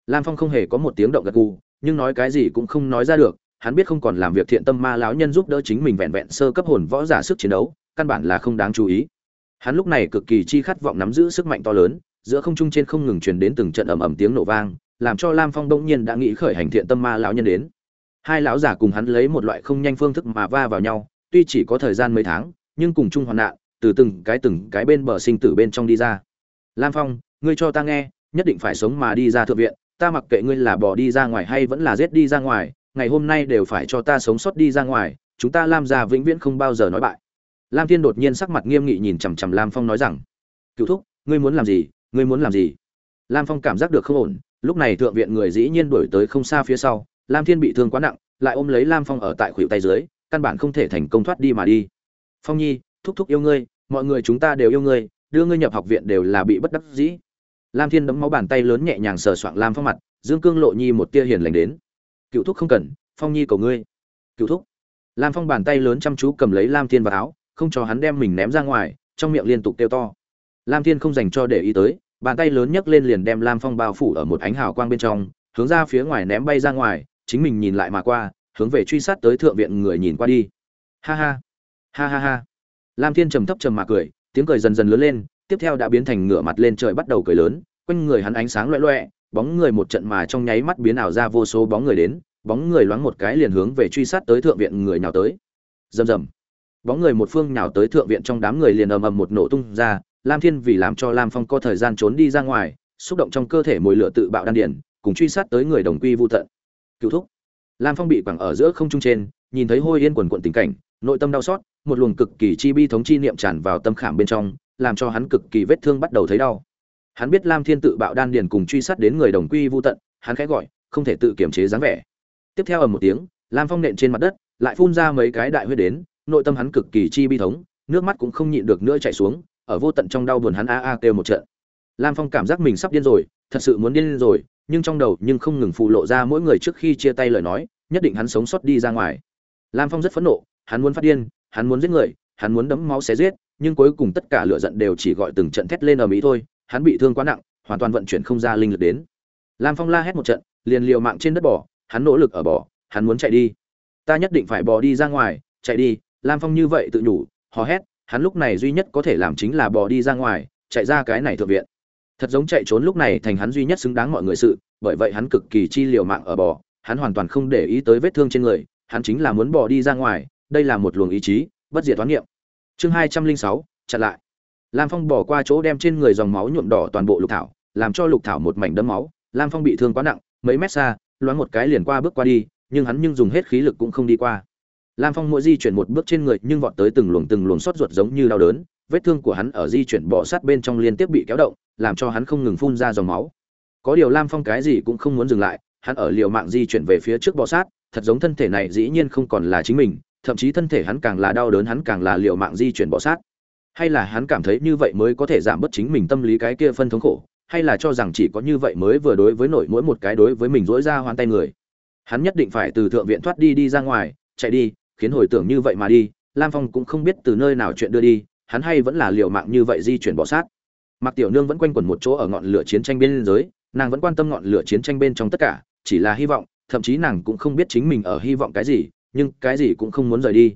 Lam phong không hề có một tiếng động gật gù, nhưng nói cái gì cũng không nói ra được, hắn biết không còn làm việc thiện tâm ma lão nhân giúp đỡ chính mình vẹn vẹn sơ cấp hồn võ giả sức chiến đấu, căn bản là không đáng chú ý. Hắn lúc này cực kỳ chi khát vọng nắm giữ sức mạnh to lớn, giữa không trung trên không ngừng truyền đến từng trận ầm ầm tiếng nổ vang, làm cho lam phong đông nhiên đã nghĩ khởi hành thiện tâm ma lão nhân đến hai lão giả cùng hắn lấy một loại không nhanh phương thức mà va vào nhau, tuy chỉ có thời gian mấy tháng, nhưng cùng chung hoạn nạn, từ từng cái từng cái bên bờ sinh tử bên trong đi ra. Lam phong, ngươi cho ta nghe, nhất định phải sống mà đi ra thượng viện, ta mặc kệ ngươi là bỏ đi ra ngoài hay vẫn là giết đi ra ngoài, ngày hôm nay đều phải cho ta sống sót đi ra ngoài, chúng ta lam gia vĩnh viễn không bao giờ nói bại. Lam thiên đột nhiên sắc mặt nghiêm nghị nhìn chằm chằm lam phong nói rằng cựu thúc, ngươi muốn làm gì, ngươi muốn làm gì? Lam phong cảm giác được không ổn, lúc này thượng viện người dĩ nhiên đuổi tới không xa phía sau lam thiên bị thương quá nặng, lại ôm lấy lam phong ở tại khuỷu tay dưới, căn bản không thể thành công thoát đi mà đi. Phong nhi, thúc thúc yêu ngươi, mọi người chúng ta đều yêu ngươi, đưa ngươi nhập học viện đều là bị bất đắc dĩ. Lam thiên đấm máu bàn tay lớn nhẹ nhàng sờ soạng lam phong mặt, dương cương lộ nhi một tia hiền lành đến. Cựu thúc không cần, phong nhi cầu ngươi. Cựu thúc. Lam phong bàn tay lớn chăm chú cầm lấy lam thiên vào áo, không cho hắn đem mình ném ra ngoài, trong miệng liên tục kêu to. Lam thiên không dành cho để ý tới, bàn tay lớn nhấc lên liền đem lam phong bao phủ ở một ánh hào quang bên trong, hướng ra phía ngoài ném bay ra ngoài chính mình nhìn lại mà qua, hướng về truy sát tới thượng viện người nhìn qua đi. Ha ha. Ha ha ha. Lam thiên trầm thấp trầm mà cười, tiếng cười dần dần lớn lên, tiếp theo đã biến thành ngửa mặt lên trời bắt đầu cười lớn, quanh người hắn ánh sáng loẹ loẹ, bóng người một trận mà trong nháy mắt biến ảo ra vô số bóng người đến, bóng người loáng một cái liền hướng về truy sát tới thượng viện người nào tới. Rầm rầm. Bóng người một phương nào tới thượng viện trong đám người liền ầm ầm một nổ tung ra, lam thiên vì làm cho lam phong có thời gian trốn đi ra ngoài, xúc động trong cơ thể mồi lửa tự bạo đan điển cùng truy sát tới người đồng quy vô tận cựu thúc. Lam phong bị quẳng ở giữa không trung trên, nhìn thấy hôi yên quần quận tình cảnh, nội tâm đau xót, một luồng cực kỳ chi bi thống chi niệm tràn vào tâm khảm bên trong, làm cho hắn cực kỳ vết thương bắt đầu thấy đau. Hắn biết lam thiên tự bạo đan điền cùng truy sát đến người đồng quy vô tận, hắn khẽ gọi, không thể tự kiểm chế dáng vẻ. Tiếp theo ở một tiếng, lam phong nện trên mặt đất, lại phun ra mấy cái đại huyết đến, nội tâm hắn cực kỳ chi bi thống, nước mắt cũng không nhịn được nữa chảy xuống, ở vô tận trong đau buồn hắn a a kêu một trận. Lam phong cảm giác mình sắp điên rồi, thật sự muốn điên rồi nhưng trong đầu nhưng không ngừng phụ lộ ra mỗi người trước khi chia tay lời nói, nhất định hắn sống sót đi ra ngoài. Lam phong rất phẫn nộ, hắn muốn phát điên, hắn muốn giết người, hắn muốn đấm máu xé giết, nhưng cuối cùng tất cả lửa giận đều chỉ gọi từng trận thét lên ở mỹ thôi, hắn bị thương quá nặng, hoàn toàn vận chuyển không ra linh lực đến. Lam phong la hét một trận, liền liều mạng trên đất bỏ, hắn nỗ lực ở bỏ, hắn muốn chạy đi. Ta nhất định phải bỏ đi ra ngoài, chạy đi, lam phong như vậy tự nhủ, hò hét, hắn lúc này duy nhất có thể làm chính là bỏ đi ra ngoài, chạy ra cái này thượng viện thật giống chạy trốn lúc này thành hắn duy nhất xứng đáng mọi người sự, bởi vậy hắn cực kỳ chi liều mạng ở bò, hắn hoàn toàn không để ý tới vết thương trên người, hắn chính là muốn bỏ đi ra ngoài, đây là một luồng ý chí, bất diệt toán niệm. Chương hai trăm linh sáu, chặn lại. Lam phong bỏ qua chỗ đem trên người dòng máu nhuộm đỏ toàn bộ lục thảo, làm cho lục thảo một mảnh đấm máu. Lam phong bị thương quá nặng, mấy mét xa, loáng một cái liền qua bước qua đi, nhưng hắn nhưng dùng hết khí lực cũng không đi qua. Lam phong mỗi di chuyển một bước trên người, nhưng vọt tới từng luồng từng luồng xót ruột giống như đau đớn vết thương của hắn ở di chuyển bỏ sát bên trong liên tiếp bị kéo động, làm cho hắn không ngừng phun ra dòng máu. Có điều lam phong cái gì cũng không muốn dừng lại, hắn ở liều mạng di chuyển về phía trước bọ sát, thật giống thân thể này dĩ nhiên không còn là chính mình, thậm chí thân thể hắn càng là đau đớn hắn càng là liều mạng di chuyển bọ sát. Hay là hắn cảm thấy như vậy mới có thể giảm bớt chính mình tâm lý cái kia phân thống khổ, hay là cho rằng chỉ có như vậy mới vừa đối với nổi mỗi một cái đối với mình dỗi ra hoàn tay người. Hắn nhất định phải từ thượng viện thoát đi đi ra ngoài, chạy đi, khiến hồi tưởng như vậy mà đi, lam phong cũng không biết từ nơi nào chuyện đưa đi hắn hay vẫn là liều mạng như vậy di chuyển bỏ sát Mạc Tiểu Nương vẫn quanh quẩn một chỗ ở ngọn lửa chiến tranh bên giới, nàng vẫn quan tâm ngọn lửa chiến tranh bên trong tất cả, chỉ là hy vọng, thậm chí nàng cũng không biết chính mình ở hy vọng cái gì, nhưng cái gì cũng không muốn rời đi.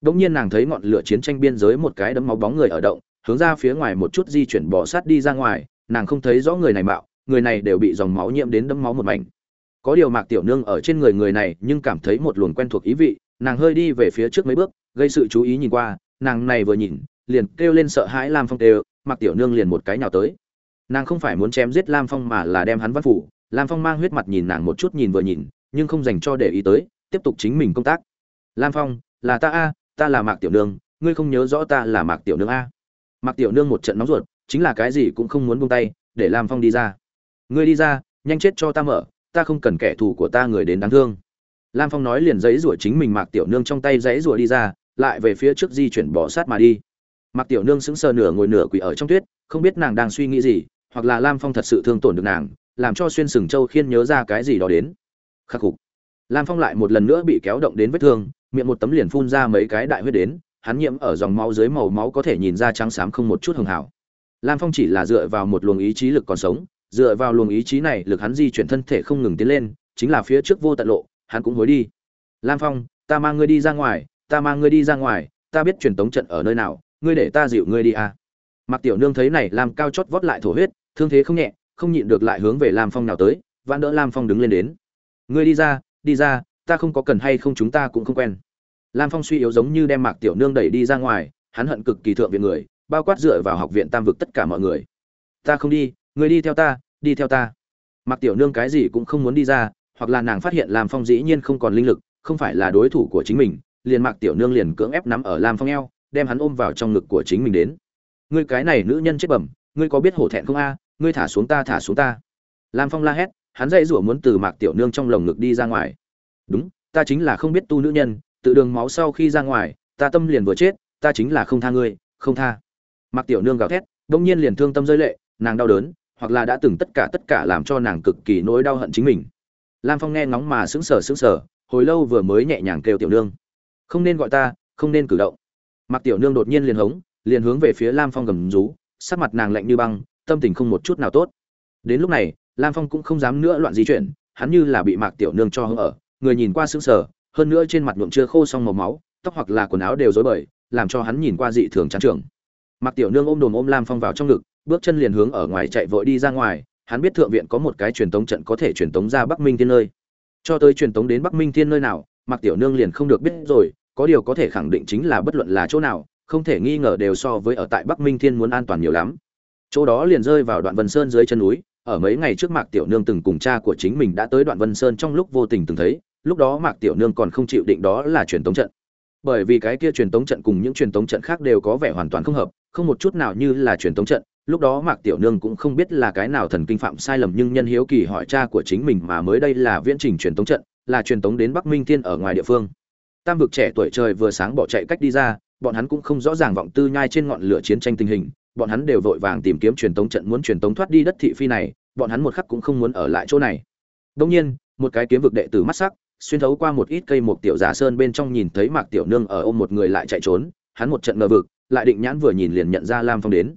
Đống nhiên nàng thấy ngọn lửa chiến tranh biên giới một cái đấm máu bóng người ở động, hướng ra phía ngoài một chút di chuyển bỏ sát đi ra ngoài, nàng không thấy rõ người này mạo, người này đều bị dòng máu nhiễm đến đấm máu một mảnh. Có điều Mạc Tiểu Nương ở trên người người này, nhưng cảm thấy một luồng quen thuộc ý vị, nàng hơi đi về phía trước mấy bước, gây sự chú ý nhìn qua, nàng này vừa nhìn, liền kêu lên sợ hãi Lam Phong kêu, Mạc Tiểu Nương liền một cái nhào tới. Nàng không phải muốn chém giết Lam Phong mà là đem hắn văn phủ, Lam Phong mang huyết mặt nhìn nàng một chút nhìn vừa nhìn, nhưng không dành cho để ý tới, tiếp tục chính mình công tác. Lam Phong, là ta a, ta là Mạc Tiểu Nương, ngươi không nhớ rõ ta là Mạc Tiểu Nương a? Mạc Tiểu Nương một trận nóng ruột, chính là cái gì cũng không muốn buông tay, để Lam Phong đi ra. Ngươi đi ra, nhanh chết cho ta mở, ta không cần kẻ thù của ta người đến đáng thương. Lam Phong nói liền giấy rủa chính mình Mạc Tiểu Nương trong tay giấy rủa đi ra, lại về phía trước di chuyển bỏ sát mà đi. Mạc Tiểu Nương sững sờ nửa ngồi nửa quỳ ở trong tuyết, không biết nàng đang suy nghĩ gì, hoặc là Lam Phong thật sự thương tổn được nàng, làm cho xuyên sừng châu khiên nhớ ra cái gì đó đến. Khắc phục. Lam Phong lại một lần nữa bị kéo động đến vết thương, miệng một tấm liền phun ra mấy cái đại huyết đến, hắn nhiễm ở dòng máu dưới màu máu có thể nhìn ra trắng xám không một chút hường hảo. Lam Phong chỉ là dựa vào một luồng ý chí lực còn sống, dựa vào luồng ý chí này, lực hắn di chuyển thân thể không ngừng tiến lên, chính là phía trước vô tận lộ, hắn cũng hối đi. Lam Phong, ta mang ngươi đi ra ngoài, ta mang ngươi đi ra ngoài, ta biết truyền tống trận ở nơi nào, ngươi để ta dịu ngươi đi à. Mạc Tiểu Nương thấy này làm cao chót vót lại thổ huyết, thương thế không nhẹ, không nhịn được lại hướng về Lam Phong nào tới, vãn đỡ lam phong đứng lên đến. Ngươi đi ra đi ra ta không có cần hay không chúng ta cũng không quen. Lam phong suy yếu giống như đem mạc tiểu nương đẩy đi ra ngoài hắn hận cực kỳ thượng viện người bao quát dựa vào học viện tam vực tất cả mọi người. Ta không đi ngươi đi theo ta đi theo ta. Mạc tiểu nương cái gì cũng không muốn đi ra hoặc là nàng phát hiện lam phong dĩ nhiên không còn linh lực không phải là đối thủ của chính mình liền mạc tiểu nương liền cưỡng ép nắm ở lam phong eo đem hắn ôm vào trong ngực của chính mình đến. Ngươi cái này nữ nhân chết bẩm, ngươi có biết hổ thẹn không a? Ngươi thả xuống ta, thả xuống ta. Lam phong la hét, hắn dãy rủa muốn từ mạc tiểu nương trong lồng ngực đi ra ngoài. Đúng, ta chính là không biết tu nữ nhân, tự đường máu sau khi ra ngoài, ta tâm liền vừa chết, ta chính là không tha ngươi, không tha. Mạc tiểu nương gào thét đông nhiên liền thương tâm rơi lệ, nàng đau đớn, hoặc là đã từng tất cả tất cả làm cho nàng cực kỳ nỗi đau hận chính mình. Lam phong nghe ngóng mà sững sờ sững sờ, hồi lâu vừa mới nhẹ nhàng kêu tiểu nương. Không nên gọi ta, không nên cử động mạc tiểu nương đột nhiên liền hống, liền hướng về phía lam phong gầm rú, sắc mặt nàng lạnh như băng, tâm tình không một chút nào tốt. Đến lúc này, lam phong cũng không dám nữa loạn di chuyển, hắn như là bị mạc tiểu nương cho hứng ở, người nhìn qua sững sờ, hơn nữa trên mặt nhuộm chưa khô xong màu máu, tóc hoặc là quần áo đều rối bời, làm cho hắn nhìn qua dị thường chán trường mạc tiểu nương ôm đồm ôm lam phong vào trong ngực, bước chân liền hướng ở ngoài chạy vội đi ra ngoài, hắn biết thượng viện có một cái truyền tống trận có thể truyền tống ra bắc minh thiên nơi. Cho tới truyền tống đến bắc minh thiên nơi nào, mạc tiểu nương liền không được biết rồi có điều có thể khẳng định chính là bất luận là chỗ nào, không thể nghi ngờ đều so với ở tại bắc minh thiên muốn an toàn nhiều lắm. Chỗ đó liền rơi vào đoạn vân sơn dưới chân núi, ở mấy ngày trước mạc tiểu nương từng cùng cha của chính mình đã tới đoạn vân sơn trong lúc vô tình từng thấy, lúc đó mạc tiểu nương còn không chịu định đó là truyền tống trận. Bởi vì cái kia truyền tống trận cùng những truyền tống trận khác đều có vẻ hoàn toàn không hợp, không một chút nào như là truyền tống trận, lúc đó mạc tiểu nương cũng không biết là cái nào thần kinh phạm sai lầm nhưng nhân hiếu kỳ hỏi cha của chính mình mà mới đây là viễn trình truyền tống trận, là truyền tống đến bắc minh thiên ở ngoài địa phương tam vực trẻ tuổi trời vừa sáng bỏ chạy cách đi ra, bọn hắn cũng không rõ ràng vọng tư nhai trên ngọn lửa chiến tranh tình hình, bọn hắn đều vội vàng tìm kiếm truyền tống trận muốn truyền tống thoát đi đất thị phi này, bọn hắn một khắc cũng không muốn ở lại chỗ này. Đông nhiên, một cái kiếm vực đệ tử mắt sắc, xuyên thấu qua một ít cây một tiểu giả sơn bên trong nhìn thấy mạc tiểu nương ở ôm một người lại chạy trốn, hắn một trận ngờ vực, lại định nhãn vừa nhìn liền nhận ra lam phong đến.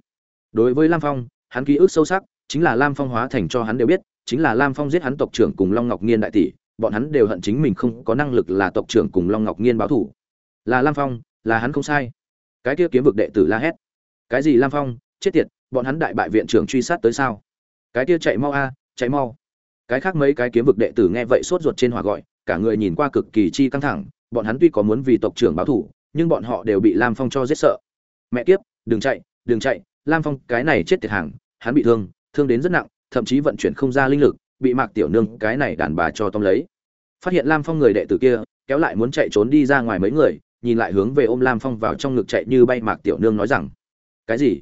Đối với lam phong, hắn ký ức sâu sắc, chính là lam phong hóa thành cho hắn đều biết, chính là lam phong giết hắn tộc trưởng cùng long ngọc nghiên đại tỷ bọn hắn đều hận chính mình không có năng lực là tộc trưởng cùng long ngọc nghiên báo thủ. Là lam phong, là hắn không sai. Cái kia kiếm vực đệ tử la hét. Cái gì lam phong? Chết tiệt, bọn hắn đại bại viện trưởng truy sát tới sao? Cái kia chạy mau a, chạy mau. Cái khác mấy cái kiếm vực đệ tử nghe vậy sốt ruột trên hỏa gọi, cả người nhìn qua cực kỳ chi căng thẳng, bọn hắn tuy có muốn vì tộc trưởng báo thủ, nhưng bọn họ đều bị lam phong cho giết sợ. Mẹ kiếp, đừng chạy đừng chạy, lam phong cái này chết tiệt hàng, hắn bị thương thương đến rất nặng, thậm chí vận chuyển không ra linh lực bị mạc tiểu nương cái này đàn bà cho tông lấy. Phát hiện lam phong người đệ tử kia, kéo lại muốn chạy trốn đi ra ngoài mấy người, nhìn lại hướng về ôm lam phong vào trong ngực chạy như bay mạc tiểu nương nói rằng, cái gì?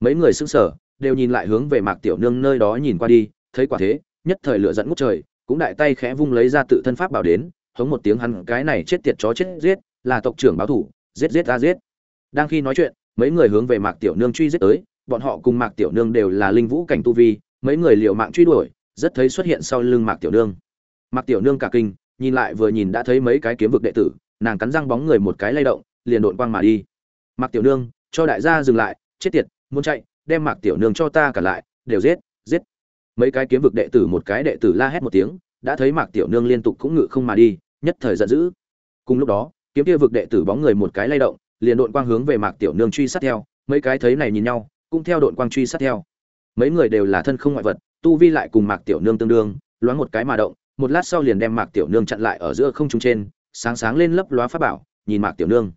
Mấy người sững sờ, đều nhìn lại hướng về mạc tiểu nương nơi đó nhìn qua đi, thấy quả thế, nhất thời lửa dẫn ngút trời, cũng đại tay khẽ vung lấy ra tự thân pháp bảo đến, hống một tiếng hắn, cái này chết tiệt chó chết giết, là tộc trưởng báo thủ, giết giết ra giết. Đang khi nói chuyện, mấy người hướng về mạc tiểu nương truy giết tới, bọn họ cùng mạc tiểu nương đều là linh vũ cảnh tu vi, mấy người liều mạng truy đuổi rất thấy xuất hiện sau lưng mạc tiểu nương. Mạc tiểu nương cả kinh, nhìn lại vừa nhìn đã thấy mấy cái kiếm vực đệ tử, nàng cắn răng bóng người một cái lay động, liền đột quang mà đi. Mạc tiểu nương, cho đại gia dừng lại, chết tiệt, muốn chạy, đem mạc tiểu nương cho ta cả lại, đều giết giết. Mấy cái kiếm vực đệ tử một cái đệ tử la hét một tiếng, đã thấy mạc tiểu nương liên tục cũng ngự không mà đi, nhất thời giận dữ. Cùng lúc đó, kiếm kia vực đệ tử bóng người một cái lay động, liền đội quang hướng về mạc tiểu nương truy sát theo, mấy cái thấy này nhìn nhau, cũng theo đội quang truy sát theo. Mấy người đều là thân không ngoại vật tu vi lại cùng mạc tiểu nương tương đương, loáng một cái mà động, một lát sau liền đem mạc tiểu nương chặn lại ở giữa không trung trên, sáng sáng lên lấp lóa pháp bảo, nhìn mạc tiểu nương.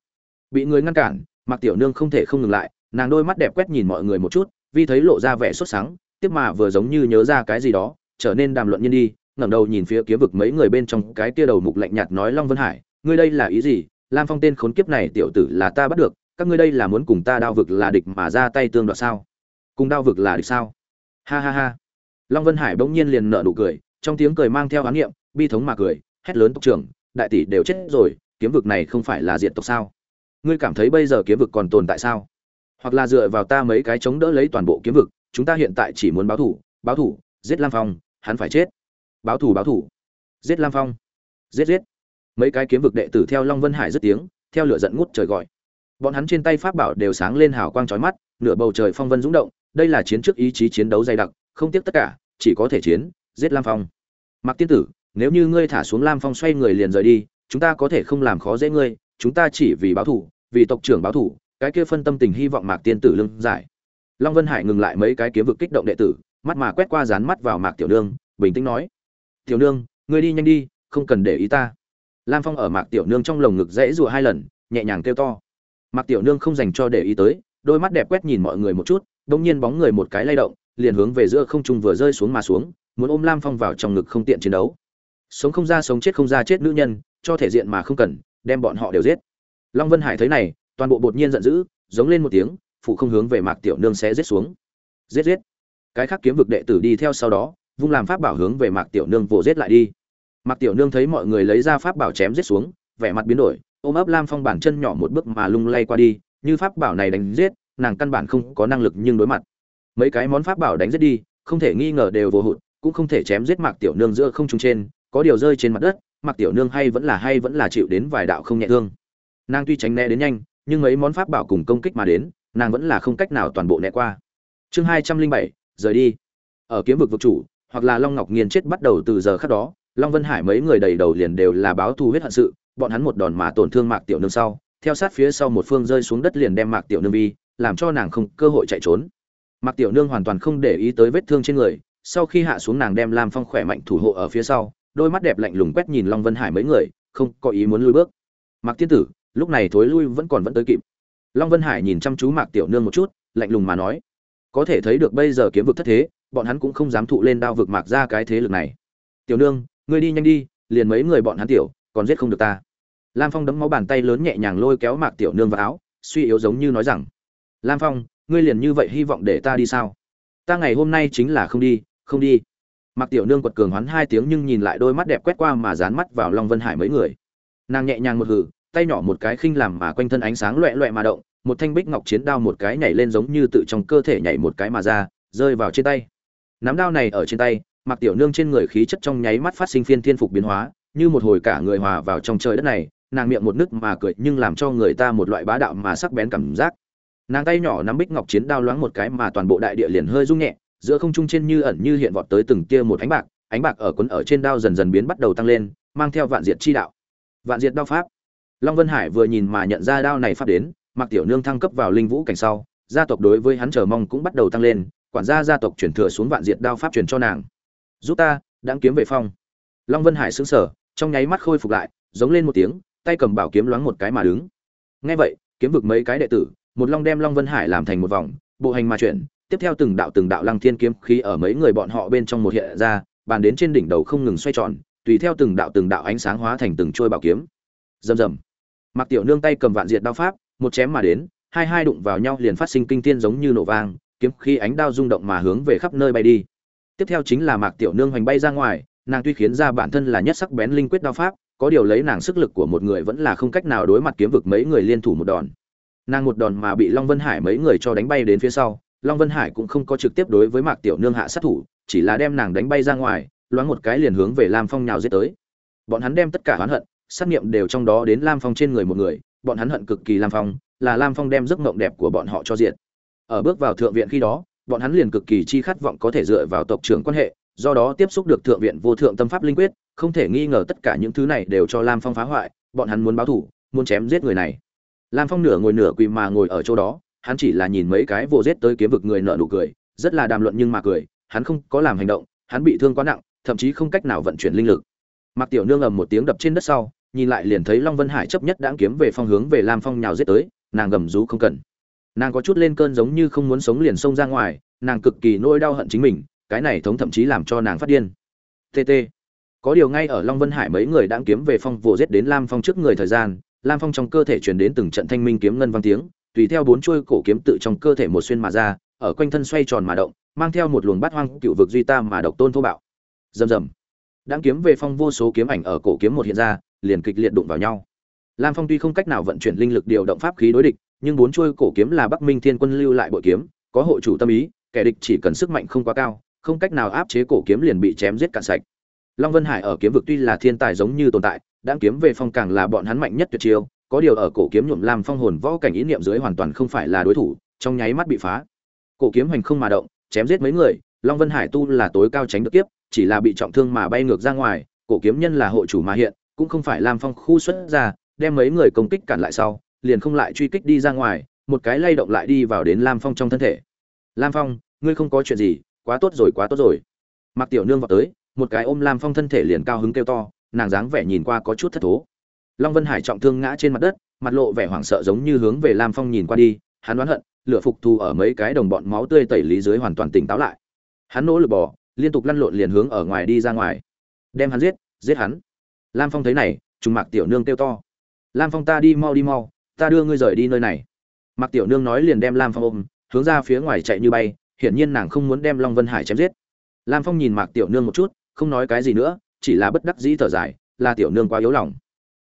Bị người ngăn cản, mạc tiểu nương không thể không ngừng lại, nàng đôi mắt đẹp quét nhìn mọi người một chút Vi thấy lộ ra vẻ sốt sáng, tiếp mà vừa giống như nhớ ra cái gì đó, trở nên đàm luận nhân đi, ngẩng đầu nhìn phía kiếm vực mấy người bên trong cái kia đầu mục lạnh nhạt nói long vân hải, ngươi đây là ý gì? Lam phong tên khốn kiếp này tiểu tử là ta bắt được, các ngươi đây là muốn cùng ta đao vực là địch mà ra tay tương đoạt sao? Cùng đao vực là địch sao? Ha ha ha long vân hải bỗng nhiên liền nở nụ cười, trong tiếng cười mang theo ám nghiệm bi thống mà cười, hét lớn tộc trưởng, đại tỷ đều chết rồi, kiếm vực này không phải là diện tộc sao? Ngươi cảm thấy bây giờ kiếm vực còn tồn tại sao? Hoặc là dựa vào ta mấy cái chống đỡ lấy toàn bộ kiếm vực, chúng ta hiện tại chỉ muốn báo thủ báo thủ, giết lam phong, hắn phải chết. Báo thủ báo thủ. Giết lam phong. Giết giết. Mấy cái kiếm vực đệ tử theo long vân hải rất tiếng, theo lửa giận ngút trời gọi. Bọn hắn trên tay pháp bảo đều sáng lên hào quang chói mắt, nửa bầu trời phong vân rung động, đây là chiến trước ý chí chiến đấu dày đặc không tiếc tất cả, chỉ có thể chiến, giết lam phong. Mặc tiên tử, nếu như ngươi thả xuống lam phong xoay người liền rời đi, chúng ta có thể không làm khó dễ ngươi, chúng ta chỉ vì báo thủ, vì tộc trưởng báo thủ, cái kia phân tâm tình hy vọng mạc tiên tử lưng giải. Long vân hải ngừng lại mấy cái kiếm vực kích động đệ tử, mắt mà quét qua dán mắt vào mạc tiểu nương, bình tĩnh nói, tiểu nương, ngươi đi nhanh đi, không cần để ý ta. Lam phong ở mạc tiểu nương trong lồng ngực dãy rụa hai lần, nhẹ nhàng kêu to. Mạc tiểu nương không dành cho để ý tới, đôi mắt đẹp quét nhìn mọi người một chút đ ỗ n g nhiên bóng người một cái lay động liền hướng về giữa không trung vừa rơi xuống mà xuống muốn ôm lam phong vào trong ngực không tiện chiến đấu. Sống không ra sống chết không ra chết nữ nhân cho thể diện mà không cần đem bọn họ đều giết. Long vân hải thấy này toàn bộ bột nhiên giận dữ giống lên một tiếng phụ không hướng về mạc tiểu nương sẽ giết xuống. Giết giết. Cái khác kiếm vực đệ tử đi theo sau đó vung làm pháp bảo hướng về mạc tiểu nương vồ giết lại đi. Mạc Tiểu Nương thấy mọi người lấy ra pháp bảo chém giết xuống, vẻ mặt biến đổi, ôm ấp Lam Phong bản chân nhỏ một bước mà lung lay qua đi, như pháp bảo này đánh giết, nàng căn bản không có năng lực nhưng đối mặt. Mấy cái món pháp bảo đánh giết đi, không thể nghi ngờ đều vô hụt, cũng không thể chém giết Mạc Tiểu Nương giữa không trung trên, có điều rơi trên mặt đất, Mạc Tiểu Nương hay vẫn là hay vẫn là chịu đến vài đạo không nhẹ thương. Nàng tuy tránh né đến nhanh, nhưng mấy món pháp bảo cùng công kích mà đến, nàng vẫn là không cách nào toàn bộ né qua. Chương hai trăm linh bảy rời đi. Ở kiếm vực vực chủ, hoặc là Long Ngọc Nghiên chết bắt đầu từ giờ khắc đó, Long Vân Hải mấy người đầy đầu liền đều là báo thù huyết hận sự, bọn hắn một đòn mà tổn thương Mạc Tiểu Nương sau, theo sát phía sau một phương rơi xuống đất liền đem Mạc Tiểu Nương vi, làm cho nàng không cơ hội chạy trốn. Mạc Tiểu Nương hoàn toàn không để ý tới vết thương trên người, sau khi hạ xuống nàng đem Lam Phong khỏe mạnh thủ hộ ở phía sau, đôi mắt đẹp lạnh lùng quét nhìn Long Vân Hải mấy người, không có ý muốn lui bước. Mạc Tiên tử, lúc này thối lui vẫn còn vẫn tới kịp. Long Vân Hải nhìn chăm chú Mạc Tiểu Nương một chút, lạnh lùng mà nói: "Có thể thấy được bây giờ kiếm vực thất thế, bọn hắn cũng không dám thụ lên đao vực Mạc ra cái thế lực này." "Tiểu Nương, ngươi đi nhanh đi liền mấy người bọn hắn tiểu còn giết không được ta lam phong đấm máu bàn tay lớn nhẹ nhàng lôi kéo mạc tiểu nương vào áo suy yếu giống như nói rằng lam phong ngươi liền như vậy hy vọng để ta đi sao? Ta ngày hôm nay chính là không đi không đi. Mạc tiểu nương quật cường hoán hai tiếng nhưng nhìn lại đôi mắt đẹp quét qua mà dán mắt vào long vân hải mấy người. Nàng nhẹ nhàng một hử tay nhỏ một cái khinh làm mà quanh thân ánh sáng loẹ loẹ mà động một thanh bích ngọc chiến đao một cái nhảy lên giống như tự trong cơ thể nhảy một cái mà ra rơi vào trên tay. Nắm đao này ở trên tay Mạc Tiểu Nương trên người khí chất trong nháy mắt phát sinh phiên thiên phục biến hóa, như một hồi cả người hòa vào trong trời đất này, nàng miệng một nứt mà cười nhưng làm cho người ta một loại bá đạo mà sắc bén cảm giác. Nàng tay nhỏ nắm bích ngọc chiến đao loáng một cái mà toàn bộ đại địa liền hơi rung nhẹ, giữa không trung trên như ẩn như hiện vọt tới từng tia một ánh bạc, ánh bạc ở cuốn ở trên đao dần dần biến bắt đầu tăng lên, mang theo vạn diệt chi đạo. Vạn diệt đao pháp. Long Vân Hải vừa nhìn mà nhận ra đao này pháp đến, Mặc Tiểu Nương thăng cấp vào linh vũ cảnh sau, gia tộc đối với hắn chờ mong cũng bắt đầu tăng lên, quản gia gia tộc chuyển thừa xuống vạn diệt đao pháp truyền cho nàng giúp ta đáng kiếm về phong long vân hải xứng sở trong nháy mắt khôi phục lại giống lên một tiếng tay cầm bảo kiếm loáng một cái mà đứng Nghe vậy kiếm vực mấy cái đệ tử một long đem long vân hải làm thành một vòng, bộ hành mà chuyển, tiếp theo từng đạo từng đạo lăng thiên kiếm khí ở mấy người bọn họ bên trong một hiện ra, bàn đến trên đỉnh đầu không ngừng xoay tròn, tùy theo từng đạo từng đạo ánh sáng hóa thành từng trôi bảo kiếm. Rầm rầm. Mặc tiểu nương tay cầm vạn diệt đao pháp, một chém mà đến, hai hai đụng vào nhau liền phát sinh kinh thiên giống như nổ vang, kiếm khí ánh đao rung động mà hướng về khắp nơi bay đi. Tiếp theo chính là mạc tiểu nương hoành bay ra ngoài, nàng tuy khiến ra bản thân là nhất sắc bén linh quyết đao pháp, có điều lấy nàng sức lực của một người vẫn là không cách nào đối mặt kiếm vực mấy người liên thủ một đòn nàng một đòn mà bị long vân hải mấy người cho đánh bay đến phía sau long vân hải cũng không có trực tiếp đối với mạc tiểu nương hạ sát thủ chỉ là đem nàng đánh bay ra ngoài loáng một cái liền hướng về lam phong nhào giết tới bọn hắn đem tất cả oán hận sát nghiệm đều trong đó đến lam phong trên người một người bọn hắn hận cực kỳ lam phong là lam phong đem giấc mộng đẹp của bọn họ cho diện ở bước vào thượng viện khi đó bọn hắn liền cực kỳ chi khát vọng có thể dựa vào tộc trưởng quan hệ, do đó tiếp xúc được thượng viện vô thượng tâm pháp linh quyết, không thể nghi ngờ tất cả những thứ này đều cho Lam Phong phá hoại, bọn hắn muốn báo thủ, muốn chém giết người này. Lam Phong nửa ngồi nửa quỳ mà ngồi ở chỗ đó, hắn chỉ là nhìn mấy cái vô giết tới kiếm vực người nợ nụ cười, rất là đàm luận nhưng mà cười, hắn không có làm hành động, hắn bị thương quá nặng, thậm chí không cách nào vận chuyển linh lực. Mạc Tiểu Nương ầm một tiếng đập trên đất sau, nhìn lại liền thấy Long Vân Hải chấp nhất đãng kiếm về phong hướng về Lam Phong nhào giết tới, nàng gầm rú không cần. Nàng có chút lên cơn giống như không muốn sống liền xông ra ngoài nàng cực kỳ nỗi đau hận chính mình cái này thống thậm chí làm cho nàng phát điên. Tt có điều ngay ở long vân hải mấy người đang kiếm về phong vồ giết đến lam phong trước người thời gian lam phong trong cơ thể truyền đến từng trận thanh minh kiếm ngân vang tiếng tùy theo bốn chuôi cổ kiếm tự trong cơ thể một xuyên mà ra ở quanh thân xoay tròn mà động mang theo một luồng bát hoang cựu vực duy tam mà độc tôn thô bạo. Rầm rầm. Đang kiếm về phong vô số kiếm ảnh ở cổ kiếm một hiện ra liền kịch liệt đụng vào nhau. Lam phong tuy không cách nào vận chuyển linh lực điều động pháp khí đối địch nhưng bốn chuôi cổ kiếm là Bắc Minh Thiên Quân lưu lại bội kiếm, có hộ chủ tâm ý, kẻ địch chỉ cần sức mạnh không quá cao, không cách nào áp chế cổ kiếm liền bị chém giết cạn sạch. Long Vân Hải ở kiếm vực tuy là thiên tài giống như tồn tại, đáng kiếm về phong càng là bọn hắn mạnh nhất tuyệt chiêu, có điều ở cổ kiếm nhuộm làm phong hồn võ cảnh ý niệm dưới hoàn toàn không phải là đối thủ, trong nháy mắt bị phá. Cổ kiếm hành không mà động, chém giết mấy người, Long Vân Hải tu là tối cao tránh được kiếp, chỉ là bị trọng thương mà bay ngược ra ngoài, cổ kiếm nhân là hộ chủ mà hiện, cũng không phải làm phong khu xuất ra, đem mấy người công kích cản lại sau, liền không lại truy kích đi ra ngoài một cái lay động lại đi vào đến lam phong trong thân thể. Lam phong ngươi không có chuyện gì quá tốt rồi quá tốt rồi. Mặc tiểu nương vào tới một cái ôm lam phong thân thể liền cao hứng kêu to nàng dáng vẻ nhìn qua có chút thất thố. Long vân hải trọng thương ngã trên mặt đất, mặt lộ vẻ hoảng sợ giống như hướng về lam phong nhìn qua đi, hắn đoán hận, lửa phục thù ở mấy cái đồng bọn máu tươi tẩy lý dưới hoàn toàn tỉnh táo lại. Hắn nỗ lực bỏ, liên tục lăn lộn liền hướng ở ngoài đi ra ngoài. Đem hắn giết giết hắn. Lam phong thấy này, trùng mạc tiểu nương kêu to. Lam phong ta đi mau đi mau, ta đưa ngươi rời đi nơi này. Mạc tiểu nương nói liền đem lam phong ôm, hướng ra phía ngoài chạy như bay, hiển nhiên nàng không muốn đem long vân hải chém giết. Lam phong nhìn mạc tiểu nương một chút, không nói cái gì nữa chỉ là bất đắc dĩ thở dài, là tiểu nương quá yếu lòng.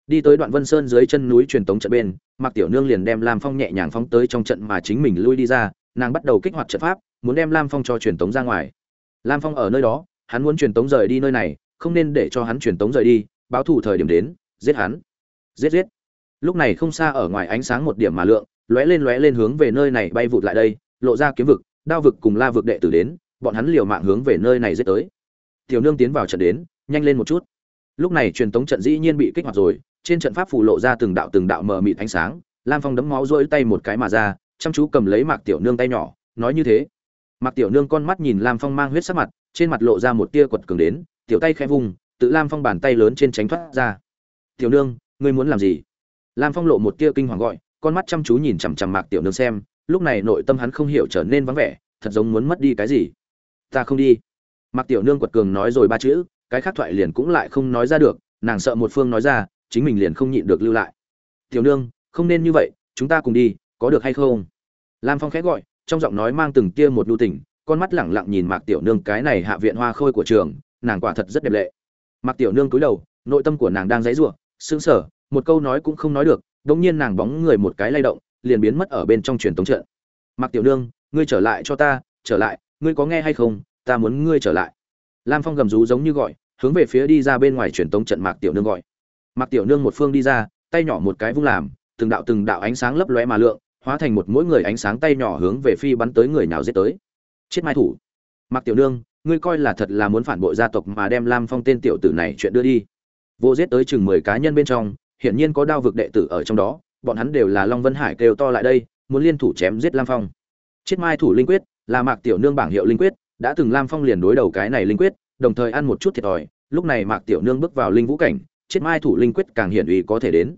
Đi tới đoạn vân sơn dưới chân núi truyền tống trận bên, mạc tiểu nương liền đem lam phong nhẹ nhàng phóng tới trong trận mà chính mình lui đi ra, nàng bắt đầu kích hoạt trận pháp, muốn đem lam phong cho truyền tống ra ngoài. Lam phong ở nơi đó, hắn muốn truyền tống rời đi nơi này, không nên để cho hắn truyền tống rời đi, báo thủ thời điểm đến, giết hắn. Giết giết. Lúc này không xa ở ngoài ánh sáng một điểm mà lượng, lóe lên lóe lên hướng về nơi này bay vụt lại đây, lộ ra kiếm vực, đao vực cùng la vực đệ tử đến, bọn hắn liều mạng hướng về nơi này giết tới. Tiểu nương tiến vào trận đến nhanh lên một chút. Lúc này truyền tống trận dĩ nhiên bị kích hoạt rồi, trên trận pháp phù lộ ra từng đạo từng đạo mờ mịt ánh sáng, lam phong đấm máu rỗi tay một cái mà ra, chăm chú cầm lấy mạc tiểu nương tay nhỏ, nói như thế. Mạc tiểu nương con mắt nhìn lam phong mang huyết sắc mặt, trên mặt lộ ra một tia quật cường đến, tiểu tay khẽ vùng tự lam phong bàn tay lớn trên tránh thoát ra. Tiểu nương, ngươi muốn làm gì? Lam phong lộ một tia kinh hoàng gọi, con mắt chăm chú nhìn chằm chằm mạc tiểu nương xem, lúc này nội tâm hắn không hiểu trở nên vắng vẻ, thật giống muốn mất đi cái gì. Ta không đi. Mạc tiểu nương quật cường nói rồi ba chữ cái khác thoại liền cũng lại không nói ra được, nàng sợ một phương nói ra, chính mình liền không nhịn được lưu lại. Tiểu nương, không nên như vậy, chúng ta cùng đi, có được hay không? Lam phong khẽ gọi, trong giọng nói mang từng tia một nhu tình, con mắt lẳng lặng nhìn mạc tiểu nương cái này hạ viện hoa khôi của trường, nàng quả thật rất đẹp lệ. Mạc tiểu nương cúi đầu, nội tâm của nàng đang dãy rủa, sững sờ, một câu nói cũng không nói được đống nhiên nàng bóng người một cái lay động, liền biến mất ở bên trong truyền tống trận. Mạc tiểu nương, ngươi trở lại cho ta, trở lại, ngươi có nghe hay không? Ta muốn ngươi trở lại. Lam phong gầm rú giống như gọi hướng về phía đi ra bên ngoài truyền tống trận mạc tiểu nương gọi. Mạc tiểu nương một phương đi ra, tay nhỏ một cái vung làm, từng đạo từng đạo ánh sáng lấp lóe mà lượng, hóa thành một mỗi người ánh sáng tay nhỏ hướng về phi bắn tới người nào giết tới. Chết mai thủ. Mạc tiểu nương, ngươi coi là thật là muốn phản bội gia tộc mà đem lam phong tên tiểu tử này chuyện đưa đi. Vô giết tới chừng mười cá nhân bên trong, hiển nhiên có đao vực đệ tử ở trong đó, bọn hắn đều là long vân hải kêu to lại đây, muốn liên thủ chém giết lam phong. Chết mai thủ linh quyết, là mạc tiểu nương bảng hiệu linh quyết, đã từng lam phong liền đối đầu cái này linh quyết, đồng thời ăn một chút thiệt thòi lúc này mạc tiểu nương bước vào linh vũ cảnh, chết mai thủ linh quyết càng hiển uy có thể đến.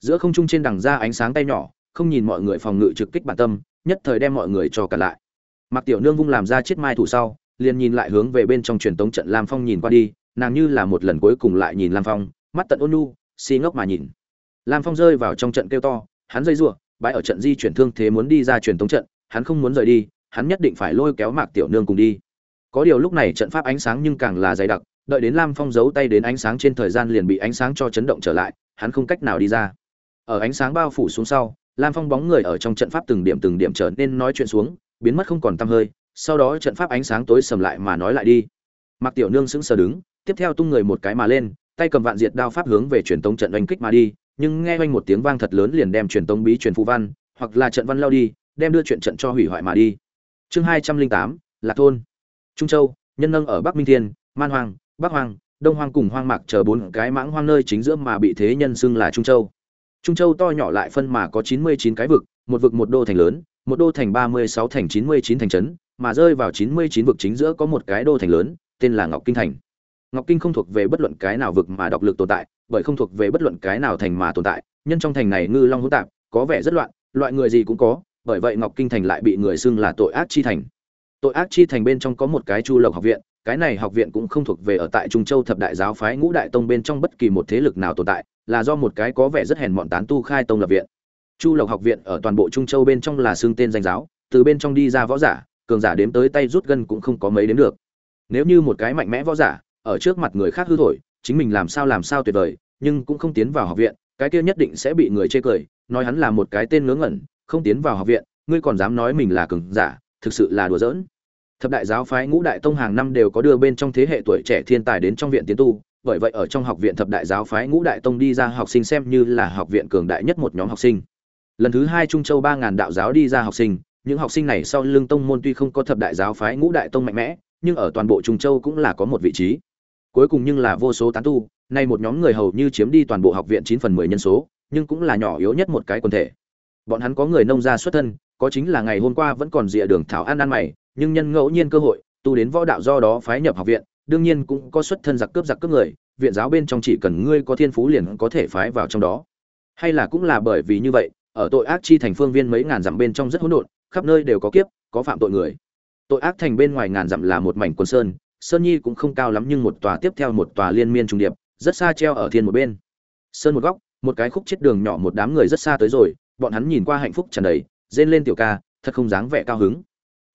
Giữa không trung trên đằng ra ánh sáng tay nhỏ, không nhìn mọi người phòng ngự trực kích bản tâm, nhất thời đem mọi người cho cả lại. Mạc tiểu nương vung làm ra chết mai thủ sau, liền nhìn lại hướng về bên trong truyền tống trận lam phong nhìn qua đi, nàng như là một lần cuối cùng lại nhìn lam phong, mắt tận ôn nu xi ngốc mà nhìn. Lam phong rơi vào trong trận kêu to, hắn dây giụa bãi ở trận di chuyển thương thế muốn đi ra truyền tống trận, hắn không muốn rời đi, hắn nhất định phải lôi kéo mạc tiểu nương cùng đi. Có điều lúc này trận pháp ánh sáng nhưng càng là dày đặc đợi đến lam phong giấu tay đến ánh sáng trên thời gian liền bị ánh sáng cho chấn động trở lại, hắn không cách nào đi ra. Ở ánh sáng bao phủ xuống sau, lam phong bóng người ở trong trận pháp từng điểm từng điểm trở nên nói chuyện xuống, biến mất không còn tăm hơi, sau đó trận pháp ánh sáng tối sầm lại mà nói lại đi. Mặc tiểu nương sững sờ đứng, tiếp theo tung người một cái mà lên, tay cầm vạn diệt đao pháp hướng về truyền tống trận oanh kích mà đi, nhưng nghe oanh một tiếng vang thật lớn liền đem truyền tống bí truyền phù văn, hoặc là trận văn lao đi, đem đưa chuyện trận cho hủy hoại mà đi. Chương hai trăm linh tám, lạc thôn. Trung châu, nhân nâng ở bắc minh thiên, man hoàng bắc Hoang, đông Hoang cùng hoang mạc chờ bốn cái mãng hoang nơi chính giữa mà bị thế nhân xưng là trung châu. Trung châu to nhỏ lại phân mà có chín mươi chín cái vực một vực một đô thành lớn một đô thành ba mươi sáu thành chín mươi chín thành trấn mà rơi vào chín mươi chín vực chính giữa có một cái đô thành lớn tên là ngọc kinh thành. Ngọc kinh không thuộc về bất luận cái nào vực mà độc lực tồn tại bởi không thuộc về bất luận cái nào thành mà tồn tại. Nhân trong thành này ngư long hỗn tạp có vẻ rất loạn loại người gì cũng có bởi vậy ngọc kinh thành lại bị người xưng là tội ác chi thành. Tội ác chi thành bên trong có một cái chu lộc học viện cái này học viện cũng không thuộc về ở tại trung châu thập đại giáo phái ngũ đại tông bên trong bất kỳ một thế lực nào tồn tại, là do một cái có vẻ rất hèn mọn tán tu khai tông lập viện. Chu lộc học viện ở toàn bộ trung châu bên trong là xương tên danh giáo, từ bên trong đi ra võ giả, cường giả đếm tới tay rút gân cũng không có mấy đếm được. Nếu như một cái mạnh mẽ võ giả, ở trước mặt người khác hư thổi, chính mình làm sao làm sao tuyệt vời, nhưng cũng không tiến vào học viện, cái kia nhất định sẽ bị người chê cười, nói hắn là một cái tên ngớ ngẩn, không tiến vào học viện, ngươi còn dám nói mình là cường giả, thực sự là đùa giỡn thập đại giáo phái ngũ đại tông hàng năm đều có đưa bên trong thế hệ tuổi trẻ thiên tài đến trong viện tiến tu, bởi vậy ở trong học viện thập đại giáo phái ngũ đại tông đi ra học sinh xem như là học viện cường đại nhất một nhóm học sinh. Lần thứ hai trung châu ba ngàn đạo giáo đi ra học sinh, những học sinh này sau lưng tông môn tuy không có thập đại giáo phái ngũ đại tông mạnh mẽ, nhưng ở toàn bộ trung châu cũng là có một vị trí. Cuối cùng nhưng là vô số tán tu, nay một nhóm người hầu như chiếm đi toàn bộ học viện chín phần mười nhân số, nhưng cũng là nhỏ yếu nhất một cái quần thể. Bọn hắn có người nông gia xuất thân, có chính là ngày hôm qua vẫn còn dịa đường thảo ăn ăn mày nhưng nhân ngẫu nhiên cơ hội, tu đến võ đạo do đó phái nhập học viện, đương nhiên cũng có xuất thân giặc cướp giặc cướp người, viện giáo bên trong chỉ cần ngươi có thiên phú liền có thể phái vào trong đó. Hay là cũng là bởi vì như vậy, ở tội ác chi thành phương viên mấy ngàn dặm bên trong rất hỗn độn, khắp nơi đều có kiếp, có phạm tội người. Tội ác thành bên ngoài ngàn dặm là một mảnh quân sơn sơn nhi cũng không cao lắm nhưng một tòa tiếp theo một tòa liên miên trung điệp, rất xa treo ở thiên một bên. Sơn một góc, một cái khúc chết đường nhỏ một đám người rất xa tới rồi, bọn hắn nhìn qua hạnh phúc tràn đầy, rên lên tiểu ca, thật không dáng vẻ cao hứng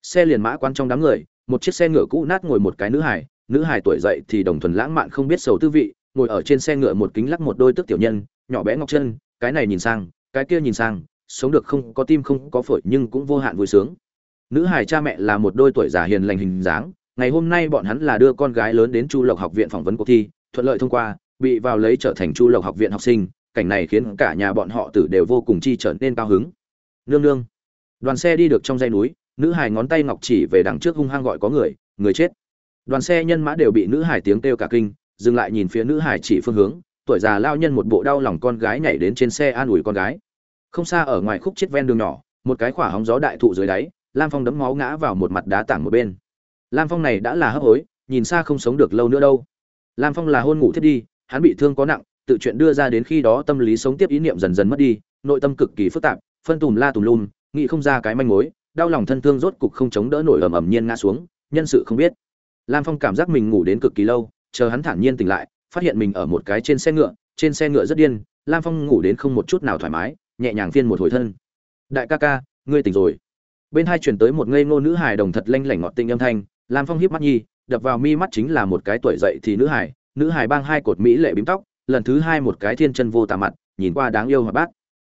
xe liền mã quan trong đám người, một chiếc xe ngựa cũ nát ngồi một cái nữ hải nữ hải tuổi dậy thì đồng thuần lãng mạn không biết sầu tư vị, ngồi ở trên xe ngựa một kính lắc một đôi tức tiểu nhân, nhỏ bé ngọc chân, cái này nhìn sang, cái kia nhìn sang, sống được không có tim không có phổi nhưng cũng vô hạn vui sướng. Nữ hải cha mẹ là một đôi tuổi già hiền lành hình dáng, ngày hôm nay bọn hắn là đưa con gái lớn đến chu lộc học viện phỏng vấn cuộc thi, thuận lợi thông qua, bị vào lấy trở thành chu lộc học viện học sinh, cảnh này khiến cả nhà bọn họ tử đều vô cùng chi trở nên cao hứng. Nương nương, đoàn xe đi được trong dãy núi nữ hải ngón tay ngọc chỉ về đằng trước hung hăng gọi có người người chết. Đoàn xe nhân mã đều bị nữ hải tiếng kêu cả kinh, dừng lại nhìn phía nữ hải chỉ phương hướng, tuổi già lao nhân một bộ đau lòng con gái nhảy đến trên xe an ủi con gái. Không xa ở ngoài khúc chết ven đường nhỏ, một cái khỏa hóng gió đại thụ dưới đáy, lam phong đấm máu ngã vào một mặt đá tảng một bên. Lam phong này đã là hấp hối, nhìn xa không sống được lâu nữa đâu. Lam phong là hôn ngủ thiết đi, hắn bị thương có nặng, tự chuyện đưa ra đến khi đó tâm lý sống tiếp ý niệm dần dần mất đi, nội tâm cực kỳ phức tạp, phân tùm la tùm lum, nghĩ không ra cái manh mối đau lòng thân thương rốt cục không chống đỡ nổi ầm ầm nhiên ngã xuống, nhân sự không biết. Lam phong cảm giác mình ngủ đến cực kỳ lâu, chờ hắn thản nhiên tỉnh lại, phát hiện mình ở một cái trên xe ngựa, trên xe ngựa rất điên, lam phong ngủ đến không một chút nào thoải mái, nhẹ nhàng phiên một hồi thân. Đại ca ca, ngươi tỉnh rồi. Bên hai chuyển tới một ngây ngô nữ hài đồng thật lanh lảnh ngọt tinh âm thanh, lam phong híp mắt nhi, đập vào mi mắt chính là một cái tuổi dậy thì nữ hài nữ hài bang hai cột mỹ lệ bím tóc, lần thứ hai một cái thiên chân vô tà mặt, nhìn qua đáng yêu hoạt bát.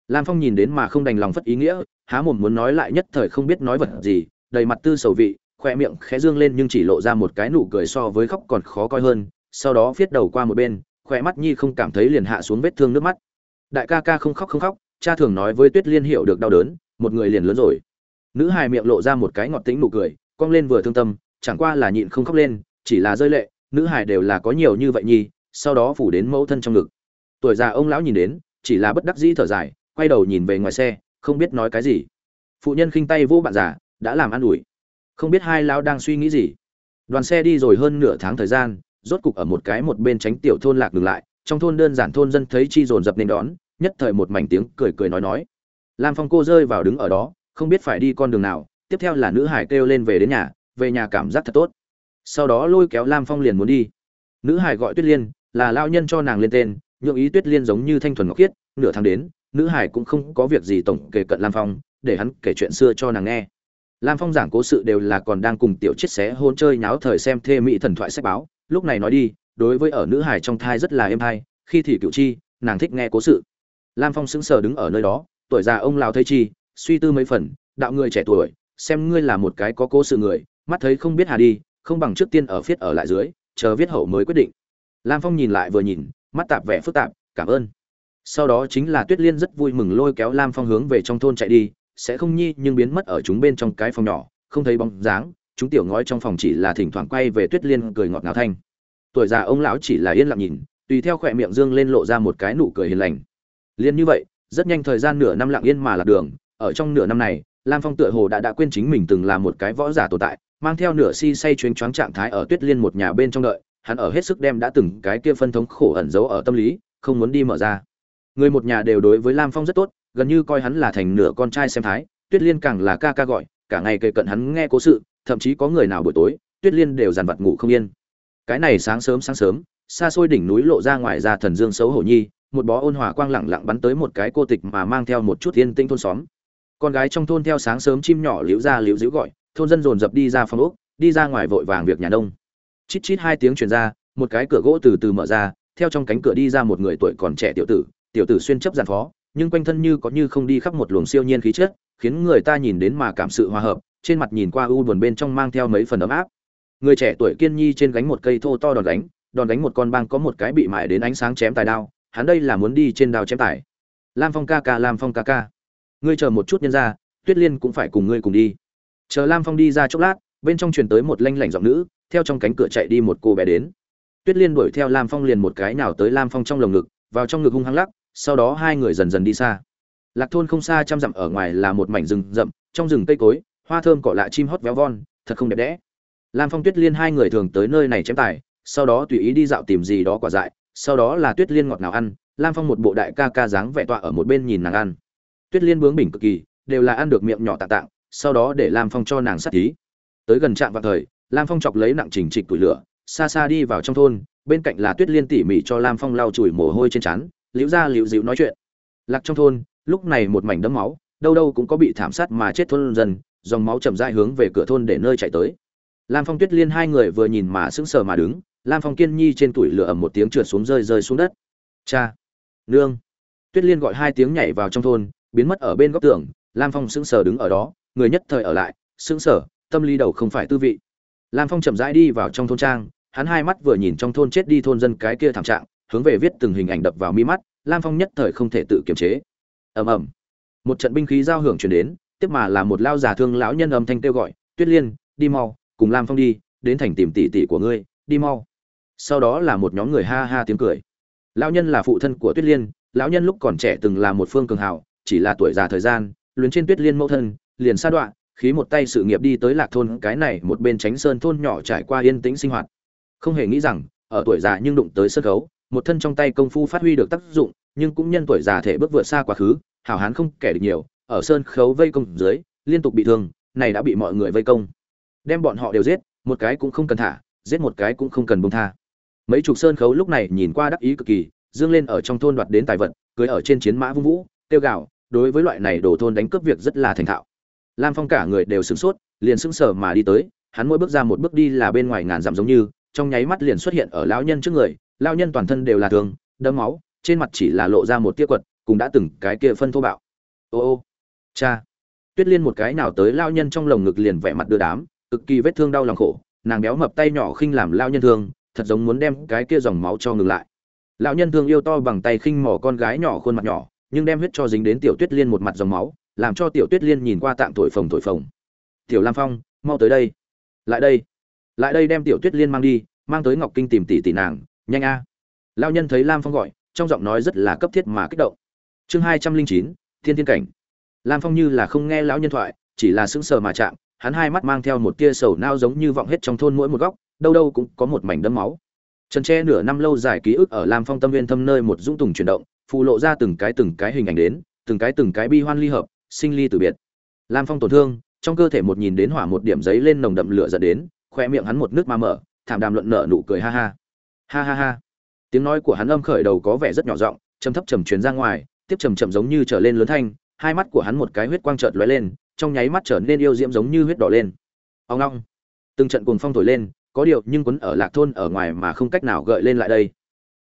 Lam phong nhìn đến mà không đành lòng phất ý nghĩa há mồm muốn nói lại nhất thời không biết nói vật gì, đầy mặt tư sầu vị, khoe miệng khẽ dương lên nhưng chỉ lộ ra một cái nụ cười so với khóc còn khó coi hơn, sau đó viết đầu qua một bên, khoe mắt nhi không cảm thấy liền hạ xuống vết thương nước mắt. Đại ca ca không khóc không khóc, cha thường nói với tuyết liên hiểu được đau đớn, một người liền lớn rồi. Nữ hài miệng lộ ra một cái ngọt tính nụ cười, cong lên vừa thương tâm, chẳng qua là nhịn không khóc lên, chỉ là rơi lệ, nữ hài đều là có nhiều như vậy nhi, sau đó phủ đến mẫu thân trong ngực. Tuổi già ông lão nhìn đến, chỉ là bất đắc dĩ thở dài, quay đầu nhìn về ngoài xe không biết nói cái gì. Phụ nhân khinh tay vô bạn già, đã làm ăn ủi. Không biết hai lão đang suy nghĩ gì. Đoàn xe đi rồi hơn nửa tháng thời gian, rốt cục ở một cái một bên tránh tiểu thôn lạc đường lại. Trong thôn đơn giản thôn dân thấy chi dồn dập nên đón, nhất thời một mảnh tiếng cười cười nói nói. Lam phong cô rơi vào đứng ở đó, không biết phải đi con đường nào. Tiếp theo là nữ hải kêu lên về đến nhà, về nhà cảm giác thật tốt. Sau đó lôi kéo lam phong liền muốn đi. Nữ hải gọi tuyết liên, là lao nhân cho nàng lên tên, nhượng ý tuyết liên giống như thanh thuần ngọc khiết, nửa tháng đến nữ hải cũng không có việc gì tổng kể cận lam phong, để hắn kể chuyện xưa cho nàng nghe. Lam phong giảng cố sự đều là còn đang cùng tiểu chiết xé hôn chơi nháo thời xem thê mỹ thần thoại sách báo. Lúc này nói đi, đối với ở nữ hải trong thai rất là êm thai khi thì cựu chi, nàng thích nghe cố sự. Lam phong sững sờ đứng ở nơi đó, tuổi già ông lào thấy chi, suy tư mấy phần, đạo người trẻ tuổi, xem ngươi là một cái có cố sự người, mắt thấy không biết hà đi, không bằng trước tiên ở phiết ở lại dưới, chờ viết hậu mới quyết định. Lam phong nhìn lại vừa nhìn, mắt tạp vẻ phức tạp, cảm ơn sau đó chính là tuyết liên rất vui mừng lôi kéo lam phong hướng về trong thôn chạy đi, sẽ không nhi nhưng biến mất ở chúng bên trong cái phòng nhỏ, không thấy bóng dáng, chúng tiểu ngói trong phòng chỉ là thỉnh thoảng quay về tuyết liên cười ngọt ngào thanh. Tuổi già ông lão chỉ là yên lặng nhìn, tùy theo khỏe miệng dương lên lộ ra một cái nụ cười hiền lành. Liên như vậy, rất nhanh thời gian nửa năm lặng yên mà lạc đường, ở trong nửa năm này, lam phong tựa hồ đã đã quên chính mình từng là một cái võ giả tồn tại, mang theo nửa si say chuyến choáng trạng thái ở tuyết liên một nhà bên trong đợi, hắn ở hết sức đem đã từng cái kia phân thống khổ ẩn giấu ở tâm lý, không muốn đi mở ra người một nhà đều đối với lam phong rất tốt, gần như coi hắn là thành nửa con trai xem thái, tuyết liên càng là ca ca gọi, cả ngày kề cận hắn nghe cố sự, thậm chí có người nào buổi tối, tuyết liên đều dằn vặt ngủ không yên. Cái này sáng sớm sáng sớm, xa xôi đỉnh núi lộ ra ngoài ra thần dương xấu hổ nhi, một bó ôn hòa quang lẳng lặng bắn tới một cái cô tịch mà mang theo một chút yên tĩnh thôn xóm. Con gái trong thôn theo sáng sớm chim nhỏ liễu ra liễu dĩu gọi, thôn dân dồn dập đi ra phòng ốc, đi ra ngoài vội vàng việc nhà đông chít chít hai tiếng truyền ra, một cái cửa gỗ từ từ mở ra, theo trong cánh cửa đi ra một người tuổi còn trẻ tiểu tử tiểu tử xuyên chấp giàn phó, nhưng quanh thân như có như không đi khắp một luồng siêu nhiên khí chất, khiến người ta nhìn đến mà cảm sự hòa hợp, trên mặt nhìn qua u buồn bên trong mang theo mấy phần ấm áp. Người trẻ tuổi kiên nhi trên gánh một cây thô to đòn đánh đòn đánh một con băng có một cái bị mại đến ánh sáng chém tài đao, hắn đây là muốn đi trên đao chém tài. Lam phong ca ca, lam phong ca ca. Ngươi chờ một chút nhân ra, tuyết liên cũng phải cùng ngươi cùng đi. Chờ lam phong đi ra chốc lát, bên trong truyền tới một lanh lảnh giọng nữ, theo trong cánh cửa chạy đi một cô bé đến. Tuyết liên đuổi theo lam phong liền một cái nào tới lam phong trong lồng ngực, vào trong ngực hung hăng lắc sau đó hai người dần dần đi xa. Lạc thôn không xa trăm dặm ở ngoài là một mảnh rừng rậm, trong rừng cây cối, hoa thơm cỏ lạ chim hót véo von, thật không đẹp đẽ. Lam phong tuyết liên hai người thường tới nơi này chém tài, sau đó tùy ý đi dạo tìm gì đó quả dại, sau đó là tuyết liên ngọt nào ăn, lam phong một bộ đại ca ca dáng vẻ tọa ở một bên nhìn nàng ăn. Tuyết liên bướng bỉnh cực kỳ, đều là ăn được miệng nhỏ tạ tạng, sau đó để lam phong cho nàng sát tí tới gần trạm vào thời, lam phong chọc lấy nặng trình trịch tủi lửa, xa xa đi vào trong thôn, bên cạnh là tuyết liên tỉ mỉ cho lam phong lau chùi mồ hôi trên trán liễu ra liễu dịu nói chuyện. Lạc trong thôn, lúc này một mảnh đấm máu, đâu đâu cũng có bị thảm sát mà chết thôn dân, dòng máu chậm rãi hướng về cửa thôn để nơi chạy tới. Lam phong tuyết liên hai người vừa nhìn mà sững sờ mà đứng, lam phong kiên nhi trên tuổi lửa ẩm một tiếng trượt xuống rơi rơi xuống đất. Cha, nương. Tuyết liên gọi hai tiếng nhảy vào trong thôn, biến mất ở bên góc tường, lam phong sững sờ đứng ở đó, người nhất thời ở lại, sững sờ, tâm lý đầu không phải tư vị. Lam phong chậm rãi đi vào trong thôn trang, hắn hai mắt vừa nhìn trong thôn chết đi thôn dân cái kia thảm trạng hướng về viết từng hình ảnh đập vào mi mắt, lam phong nhất thời không thể tự kiềm chế. Ầm ầm. Một trận binh khí giao hưởng chuyển đến, tiếp mà là một lao già thương lão nhân âm thanh kêu gọi, tuyết liên, đi mau, cùng lam phong đi, đến thành tìm tỷ tỷ của ngươi, đi mau. Sau đó là một nhóm người ha ha tiếng cười. Lão nhân là phụ thân của tuyết liên, lão nhân lúc còn trẻ từng là một phương cường hào, chỉ là tuổi già thời gian, luyến trên tuyết liên mẫu thân, liền sa đoạn khí một tay sự nghiệp đi tới lạc thôn, cái này một bên tránh sơn thôn nhỏ trải qua yên tĩnh sinh hoạt. Không hề nghĩ rằng, ở tuổi già nhưng đụng tới sân khấu một thân trong tay công phu phát huy được tác dụng, nhưng cũng nhân tuổi già thể bước vượt xa quá khứ, hảo hán không kẻ được nhiều, ở sơn khấu vây công dưới, liên tục bị thương, này đã bị mọi người vây công. Đem bọn họ đều giết, một cái cũng không cần thả, giết một cái cũng không cần buông tha. Mấy chục sơn khấu lúc này nhìn qua đắc ý cực kỳ, dương lên ở trong thôn đoạt đến tài vật, cưới ở trên chiến mã vung vũ, tiêu gạo, đối với loại này đồ thôn đánh cướp việc rất là thành thạo. Lam phong cả người đều sửng sốt, liền sững sờ mà đi tới, hắn mỗi bước ra một bước đi là bên ngoài ngàn dặm giống như, trong nháy mắt liền xuất hiện ở lão nhân trước người lão nhân toàn thân đều là thương, đẫm máu, trên mặt chỉ là lộ ra một tia quật cũng đã từng cái kia phân thô bạo. Ô ô, cha. Tuyết liên một cái nào tới lão nhân trong lồng ngực liền vẻ mặt đưa đám, cực kỳ vết thương đau lòng khổ. Nàng béo mập tay nhỏ khinh làm lão nhân thương, thật giống muốn đem cái kia dòng máu cho ngừng lại. Lão nhân thương yêu to bằng tay khinh mỏ con gái nhỏ khuôn mặt nhỏ, nhưng đem huyết cho dính đến tiểu tuyết liên một mặt dòng máu, làm cho tiểu tuyết liên nhìn qua tạm thổi phồng thổi phồng. Tiểu lam phong, mau tới đây. Lại đây. Lại đây đem tiểu tuyết liên mang đi, mang tới ngọc kinh tìm tỷ tỷ nàng nhanh a. Lao nhân thấy lam phong gọi, trong giọng nói rất là cấp thiết mà kích động. Chương hai trăm linh chín, thiên thiên cảnh. Lam phong như là không nghe lão nhân thoại, chỉ là sững sờ mà chạm, hắn hai mắt mang theo một tia sầu nao giống như vọng hết trong thôn mỗi một góc, đâu đâu cũng có một mảnh đấm máu. Trần tre nửa năm lâu dài ký ức ở lam phong tâm viên thâm nơi một dũng tùng chuyển động phụ lộ ra từng cái từng cái hình ảnh đến, từng cái từng cái bi hoan ly hợp, sinh ly từ biệt. Lam phong tổn thương, trong cơ thể một nhìn đến hỏa một điểm giấy lên nồng đậm lửa dẫn đến, khoe miệng hắn một nước ma mở, thảm đàm luận nợ nụ cười ha ha ha ha ha. Tiếng nói của hắn âm khởi đầu có vẻ rất nhỏ giọng, trầm thấp trầm truyền ra ngoài, tiếp trầm trầm giống như trở lên lớn thanh, hai mắt của hắn một cái huyết quang chợt lóe lên, trong nháy mắt trở nên yêu diễm giống như huyết đỏ lên. Ông long từng trận cuồng phong thổi lên, có điều nhưng quấn ở lạc thôn ở ngoài mà không cách nào gợi lên lại đây.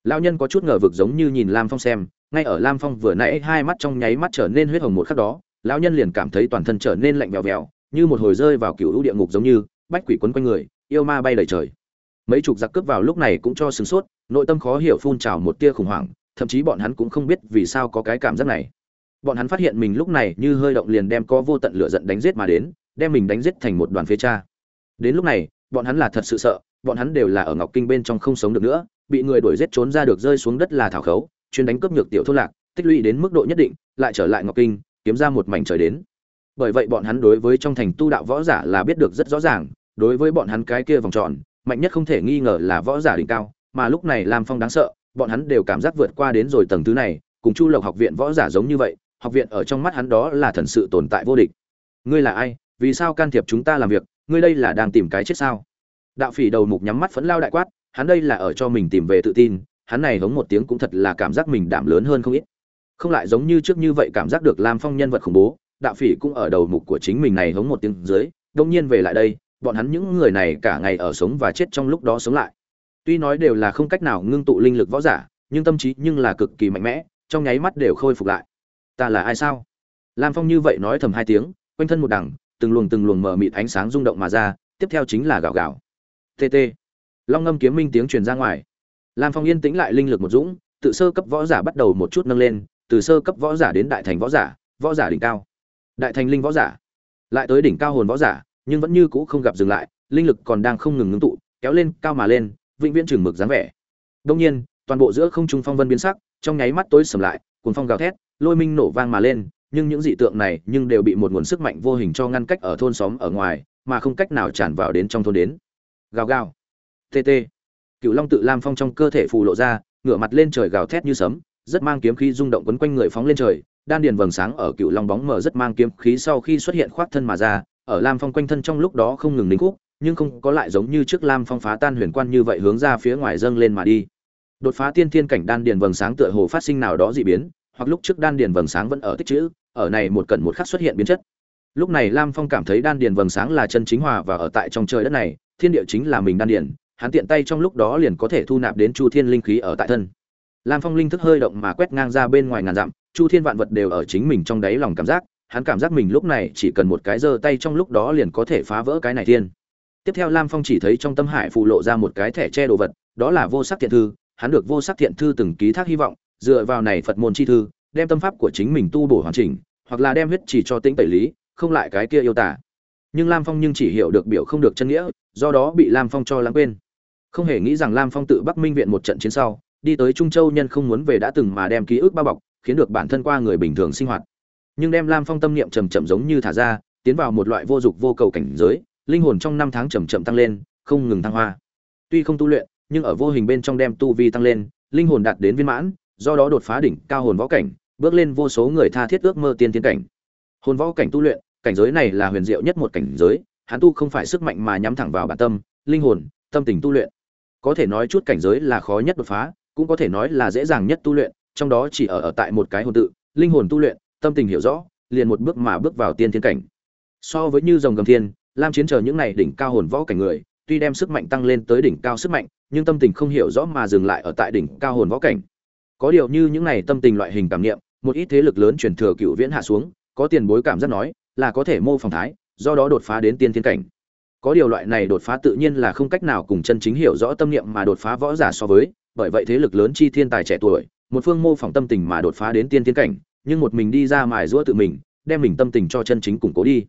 Lão nhân có chút ngờ vực giống như nhìn lam phong xem, ngay ở lam phong vừa nãy hai mắt trong nháy mắt trở nên huyết hồng một khắc đó, lão nhân liền cảm thấy toàn thân trở nên lạnh vèo vèo, như một hồi rơi vào cựu địa ngục giống như, bách quỷ quấn quanh người, yêu ma bay đầy trời mấy chục giặc cướp vào lúc này cũng cho sửng sốt, nội tâm khó hiểu phun trào một tia khủng hoảng, thậm chí bọn hắn cũng không biết vì sao có cái cảm giác này. Bọn hắn phát hiện mình lúc này như hơi động liền đem có vô tận lửa giận đánh giết mà đến, đem mình đánh giết thành một đoàn phế cha. Đến lúc này, bọn hắn là thật sự sợ, bọn hắn đều là ở ngọc kinh bên trong không sống được nữa, bị người đuổi giết trốn ra được rơi xuống đất là thảo khấu, chuyên đánh cướp nhược tiểu thôn lạc, tích lũy đến mức độ nhất định, lại trở lại ngọc kinh, kiếm ra một mảnh trời đến. Bởi vậy bọn hắn đối với trong thành tu đạo võ giả là biết được rất rõ ràng, đối với bọn hắn cái kia vòng tròn mạnh nhất không thể nghi ngờ là võ giả đỉnh cao, mà lúc này lam phong đáng sợ, bọn hắn đều cảm giác vượt qua đến rồi tầng thứ này, cùng chu lộc học viện võ giả giống như vậy, học viện ở trong mắt hắn đó là thần sự tồn tại vô địch. Ngươi là ai? Vì sao can thiệp chúng ta làm việc? Ngươi đây là đang tìm cái chết sao? Đạo phỉ đầu mục nhắm mắt phẫn lao đại quát, hắn đây là ở cho mình tìm về tự tin, hắn này hống một tiếng cũng thật là cảm giác mình đảm lớn hơn không ít. Không lại giống như trước như vậy cảm giác được lam phong nhân vật khủng bố, đạo phỉ cũng ở đầu mục của chính mình này hống một tiếng dưới, đông nhiên về lại đây bọn hắn những người này cả ngày ở sống và chết trong lúc đó sống lại. Tuy nói đều là không cách nào ngưng tụ linh lực võ giả, nhưng tâm trí nhưng là cực kỳ mạnh mẽ, trong nháy mắt đều khôi phục lại. Ta là ai sao? Lam phong như vậy nói thầm hai tiếng, quanh thân một đằng, từng luồng từng luồng mở mịt ánh sáng rung động mà ra, tiếp theo chính là gạo gạo tt long ngâm kiếm minh tiếng truyền ra ngoài. Lam phong yên tĩnh lại linh lực một dũng, tự sơ cấp võ giả bắt đầu một chút nâng lên, từ sơ cấp võ giả đến đại thành võ giả võ giả đỉnh cao. Đại thành linh võ giả. Lại tới đỉnh cao hồn võ giả nhưng vẫn như cũ không gặp dừng lại, linh lực còn đang không ngừng ngưng tụ, kéo lên, cao mà lên, vĩnh viễn trường mực dáng vẻ. Đông nhiên, toàn bộ giữa không trung phong vân biến sắc, trong nháy mắt tối sầm lại, cuồng phong gào thét, lôi minh nổ vang mà lên, nhưng những dị tượng này nhưng đều bị một nguồn sức mạnh vô hình cho ngăn cách ở thôn xóm ở ngoài, mà không cách nào tràn vào đến trong thôn đến. Gào gào. Tt cựu long tự lam phong trong cơ thể phù lộ ra, ngửa mặt lên trời gào thét như sấm, rất mang kiếm khí rung động quấn quanh người phóng lên trời, đan điền vầng sáng ở cựu long bóng mở rất mang kiếm khí sau khi xuất hiện khoác thân mà ra ở lam phong quanh thân trong lúc đó không ngừng lính khúc, nhưng không có lại giống như trước lam phong phá tan huyền quan như vậy hướng ra phía ngoài dâng lên mà đi. Đột phá tiên thiên cảnh đan điền vầng sáng tựa hồ phát sinh nào đó dị biến, hoặc lúc trước đan điền vầng sáng vẫn ở tích chữ ở này một cận một khắc xuất hiện biến chất. Lúc này lam phong cảm thấy đan điền vầng sáng là chân chính hòa và ở tại trong trời đất này, thiên địa chính là mình đan điền, hắn tiện tay trong lúc đó liền có thể thu nạp đến chu thiên linh khí ở tại thân. Lam phong linh thức hơi động mà quét ngang ra bên ngoài ngàn dặm, chu thiên vạn vật đều ở chính mình trong đáy lòng cảm giác hắn cảm giác mình lúc này chỉ cần một cái giơ tay trong lúc đó liền có thể phá vỡ cái này thiên. Tiếp theo lam phong chỉ thấy trong tâm hải phụ lộ ra một cái thẻ che đồ vật, đó là vô sắc thiện thư, hắn được vô sắc thiện thư từng ký thác hy vọng, dựa vào này phật môn chi thư, đem tâm pháp của chính mình tu bổ hoàn chỉnh, hoặc là đem huyết chỉ cho tính tẩy lý, không lại cái kia yêu tả. Nhưng lam phong nhưng chỉ hiểu được biểu không được chân nghĩa, do đó bị lam phong cho lãng quên. Không hề nghĩ rằng lam phong tự bắc minh viện một trận chiến sau, đi tới trung châu nhân không muốn về đã từng mà đem ký ức bao bọc, khiến được bản thân qua người bình thường sinh hoạt nhưng đem lam phong tâm niệm chầm chậm giống như thả ra, tiến vào một loại vô dục vô cầu cảnh giới, linh hồn trong năm tháng chầm chậm tăng lên, không ngừng thăng hoa. Tuy không tu luyện, nhưng ở vô hình bên trong đem tu vi tăng lên, linh hồn đạt đến viên mãn, do đó đột phá đỉnh cao hồn võ cảnh, bước lên vô số người tha thiết ước mơ tiên tiến cảnh. Hồn võ cảnh tu luyện, cảnh giới này là huyền diệu nhất một cảnh giới, hắn tu không phải sức mạnh mà nhắm thẳng vào bản tâm, linh hồn, tâm tình tu luyện. Có thể nói chút cảnh giới là khó nhất đột phá, cũng có thể nói là dễ dàng nhất tu luyện, trong đó chỉ ở ở tại một cái hồn tự, linh hồn tu luyện tâm tình hiểu rõ, liền một bước mà bước vào tiên thiên cảnh. So với như rồng gầm thiên, lam chiến chờ những này đỉnh cao hồn võ cảnh người, tuy đem sức mạnh tăng lên tới đỉnh cao sức mạnh, nhưng tâm tình không hiểu rõ mà dừng lại ở tại đỉnh cao hồn võ cảnh. Có điều như những này tâm tình loại hình cảm niệm, một ít thế lực lớn truyền thừa cựu viễn hạ xuống, có tiền bối cảm giác nói là có thể mô phỏng thái, do đó đột phá đến tiên thiên cảnh. Có điều loại này đột phá tự nhiên là không cách nào cùng chân chính hiểu rõ tâm niệm mà đột phá võ giả so với, bởi vậy thế lực lớn chi thiên tài trẻ tuổi, một phương mô phỏng tâm tình mà đột phá đến tiên thiên cảnh nhưng một mình đi ra mài giũa tự mình, đem mình tâm tình cho chân chính củng cố đi.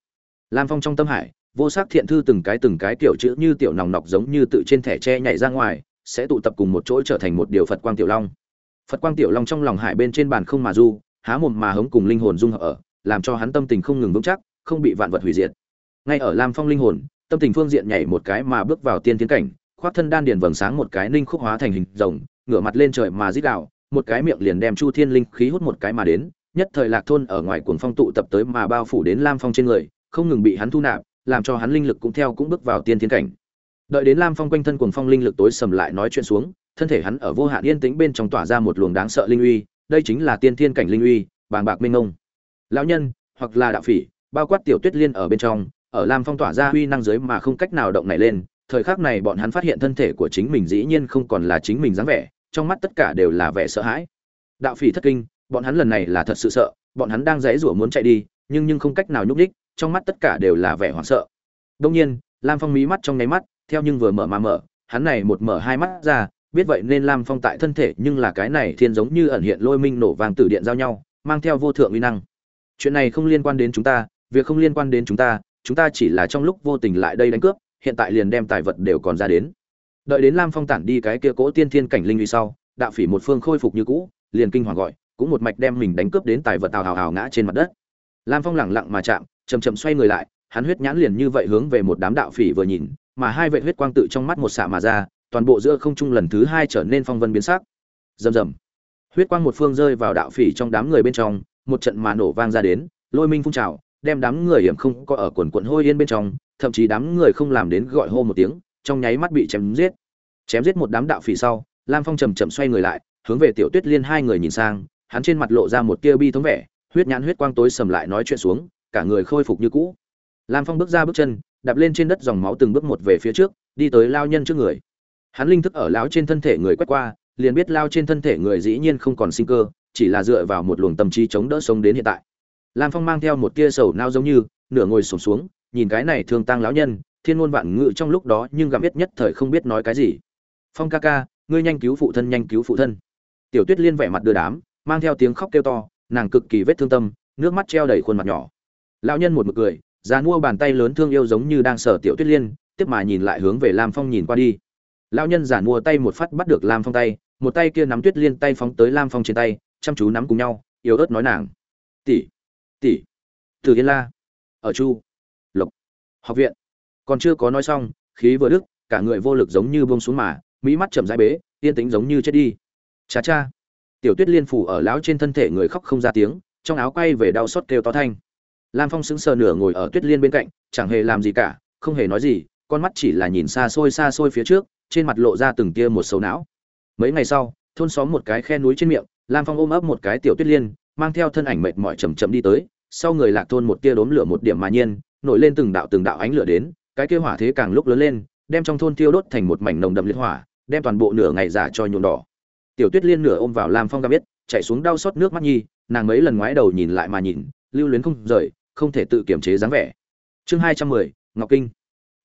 Lam phong trong tâm hải, vô sắc thiện thư từng cái từng cái tiểu chữ như tiểu nòng nọc giống như tự trên thẻ tre nhảy ra ngoài, sẽ tụ tập cùng một chỗ trở thành một điều phật quang tiểu long. Phật quang tiểu long trong lòng hải bên trên bàn không mà du, há mồm mà hống cùng linh hồn dung hợp ở, làm cho hắn tâm tình không ngừng vững chắc, không bị vạn vật hủy diệt. Ngay ở lam phong linh hồn, tâm tình phương diện nhảy một cái mà bước vào tiên tiến cảnh, khoác thân đan điền vầng sáng một cái ninh khúc hóa thành hình rồng, ngửa mặt lên trời mà rít đạo một cái miệng liền đem chu thiên linh khí hút một cái mà đến nhất thời lạc thôn ở ngoài cuồng phong tụ tập tới mà bao phủ đến lam phong trên người, không ngừng bị hắn thu nạp, làm cho hắn linh lực cũng theo cũng bước vào tiên thiên cảnh. Đợi đến lam phong quanh thân cuồng phong linh lực tối sầm lại nói chuyện xuống, thân thể hắn ở vô hạn yên tĩnh bên trong tỏa ra một luồng đáng sợ linh uy, đây chính là tiên thiên cảnh linh uy, bàng bạc minh ngông. Lão nhân, hoặc là đạo phỉ, bao quát tiểu tuyết liên ở bên trong, ở lam phong tỏa ra uy năng giới mà không cách nào động nảy lên, thời khắc này bọn hắn phát hiện thân thể của chính mình dĩ nhiên không còn là chính mình dáng vẻ, trong mắt tất cả đều là vẻ sợ hãi. Đạo phỉ thất kinh bọn hắn lần này là thật sự sợ, bọn hắn đang dãy rủa muốn chạy đi, nhưng nhưng không cách nào nhúc đích trong mắt tất cả đều là vẻ hoảng sợ. Đông nhiên, lam phong mí mắt trong nháy mắt, theo nhưng vừa mở mà mở, hắn này một mở hai mắt ra, biết vậy nên lam phong tại thân thể nhưng là cái này thiên giống như ẩn hiện lôi minh nổ vàng tử điện giao nhau, mang theo vô thượng uy năng. Chuyện này không liên quan đến chúng ta, việc không liên quan đến chúng ta chúng ta chỉ là trong lúc vô tình lại đây đánh cướp, hiện tại liền đem tài vật đều còn ra đến. Đợi đến lam phong tản đi cái kia cỗ tiên thiên cảnh linh uy sau, đạo phỉ một phương khôi phục như cũ, liền kinh hoàng gọi cũng một mạch đem mình đánh cướp đến tài vật tào hào hào ngã trên mặt đất. Lam phong lẳng lặng mà chạm chầm chậm xoay người lại, hắn huyết nhãn liền như vậy hướng về một đám đạo phỉ vừa nhìn, mà hai vệ huyết quang tự trong mắt một xạ mà ra, toàn bộ giữa không trung lần thứ hai trở nên phong vân biến sắc. Rầm rầm. Huyết quang một phương rơi vào đạo phỉ trong đám người bên trong, một trận mà nổ vang ra đến, lôi minh phun trào, đem đám người hiểm không có ở quần quận hôi yên bên trong, thậm chí đám người không làm đến gọi hô một tiếng, trong nháy mắt bị chém giết. Chém giết một đám đạo phỉ sau, lam phong chầm chậm xoay người lại, hướng về tiểu tuyết liên hai người nhìn sang hắn trên mặt lộ ra một tia bi thống vẻ huyết nhãn huyết quang tối sầm lại nói chuyện xuống cả người khôi phục như cũ. Lam phong bước ra bước chân đạp lên trên đất dòng máu từng bước một về phía trước đi tới lao nhân trước người. Hắn linh thức ở lão trên thân thể người quét qua liền biết lao trên thân thể người dĩ nhiên không còn sinh cơ chỉ là dựa vào một luồng tâm trí chống đỡ sống đến hiện tại. Lam phong mang theo một tia sầu nao giống như nửa ngồi sổm xuống, xuống nhìn cái này thương tăng lão nhân thiên ngôn vạn ngự trong lúc đó nhưng gặm biết nhất thời không biết nói cái gì. Phong ca ca ngươi nhanh cứu phụ thân nhanh cứu phụ thân. Tiểu tuyết liên vẻ mặt đưa đám mang theo tiếng khóc kêu to, nàng cực kỳ vết thương tâm, nước mắt treo đầy khuôn mặt nhỏ. Lão nhân một mực cười, già mua bàn tay lớn thương yêu giống như đang sở tiểu tuyết liên, tiếp mà nhìn lại hướng về lam phong nhìn qua đi. Lão nhân giả mua tay một phát bắt được lam phong tay, một tay kia nắm tuyết liên tay phóng tới lam phong trên tay, chăm chú nắm cùng nhau, yếu ớt nói nàng. Tỷ tỷ, từ yên la, ở chu, lộc, học viện. Còn chưa có nói xong, khí vừa đức cả người vô lực giống như buông xuống mà, mỹ mắt chậm rãi bế, yên tĩnh giống như chết đi. Cha cha tiểu tuyết liên phủ ở lão trên thân thể người khóc không ra tiếng, trong áo quay về đau xót kêu to thanh. Lam phong sững sờ nửa ngồi ở tuyết liên bên cạnh, chẳng hề làm gì cả, không hề nói gì, con mắt chỉ là nhìn xa xôi xa xôi phía trước, trên mặt lộ ra từng tia một sầu não. Mấy ngày sau, thôn xóm một cái khe núi trên miệng, lam phong ôm ấp một cái tiểu tuyết liên, mang theo thân ảnh mệt mỏi chầm chậm đi tới, sau người lạc thôn một tia đốm lửa một điểm mà nhiên, nổi lên từng đạo từng đạo ánh lửa đến, cái kia hỏa thế càng lúc lớn lên, đem trong thôn tiêu đốt thành một mảnh nồng đậm liệt hỏa, đem toàn bộ nửa ngày giả cho nhuộm đỏ tiểu tuyết liên nửa ôm vào lam phong ga biết, chạy xuống đau xót nước mắt nhi, nàng mấy lần ngoái đầu nhìn lại mà nhìn, lưu luyến không rời, không thể tự kiểm chế dáng vẻ. Chương hai trăm mười, ngọc kinh.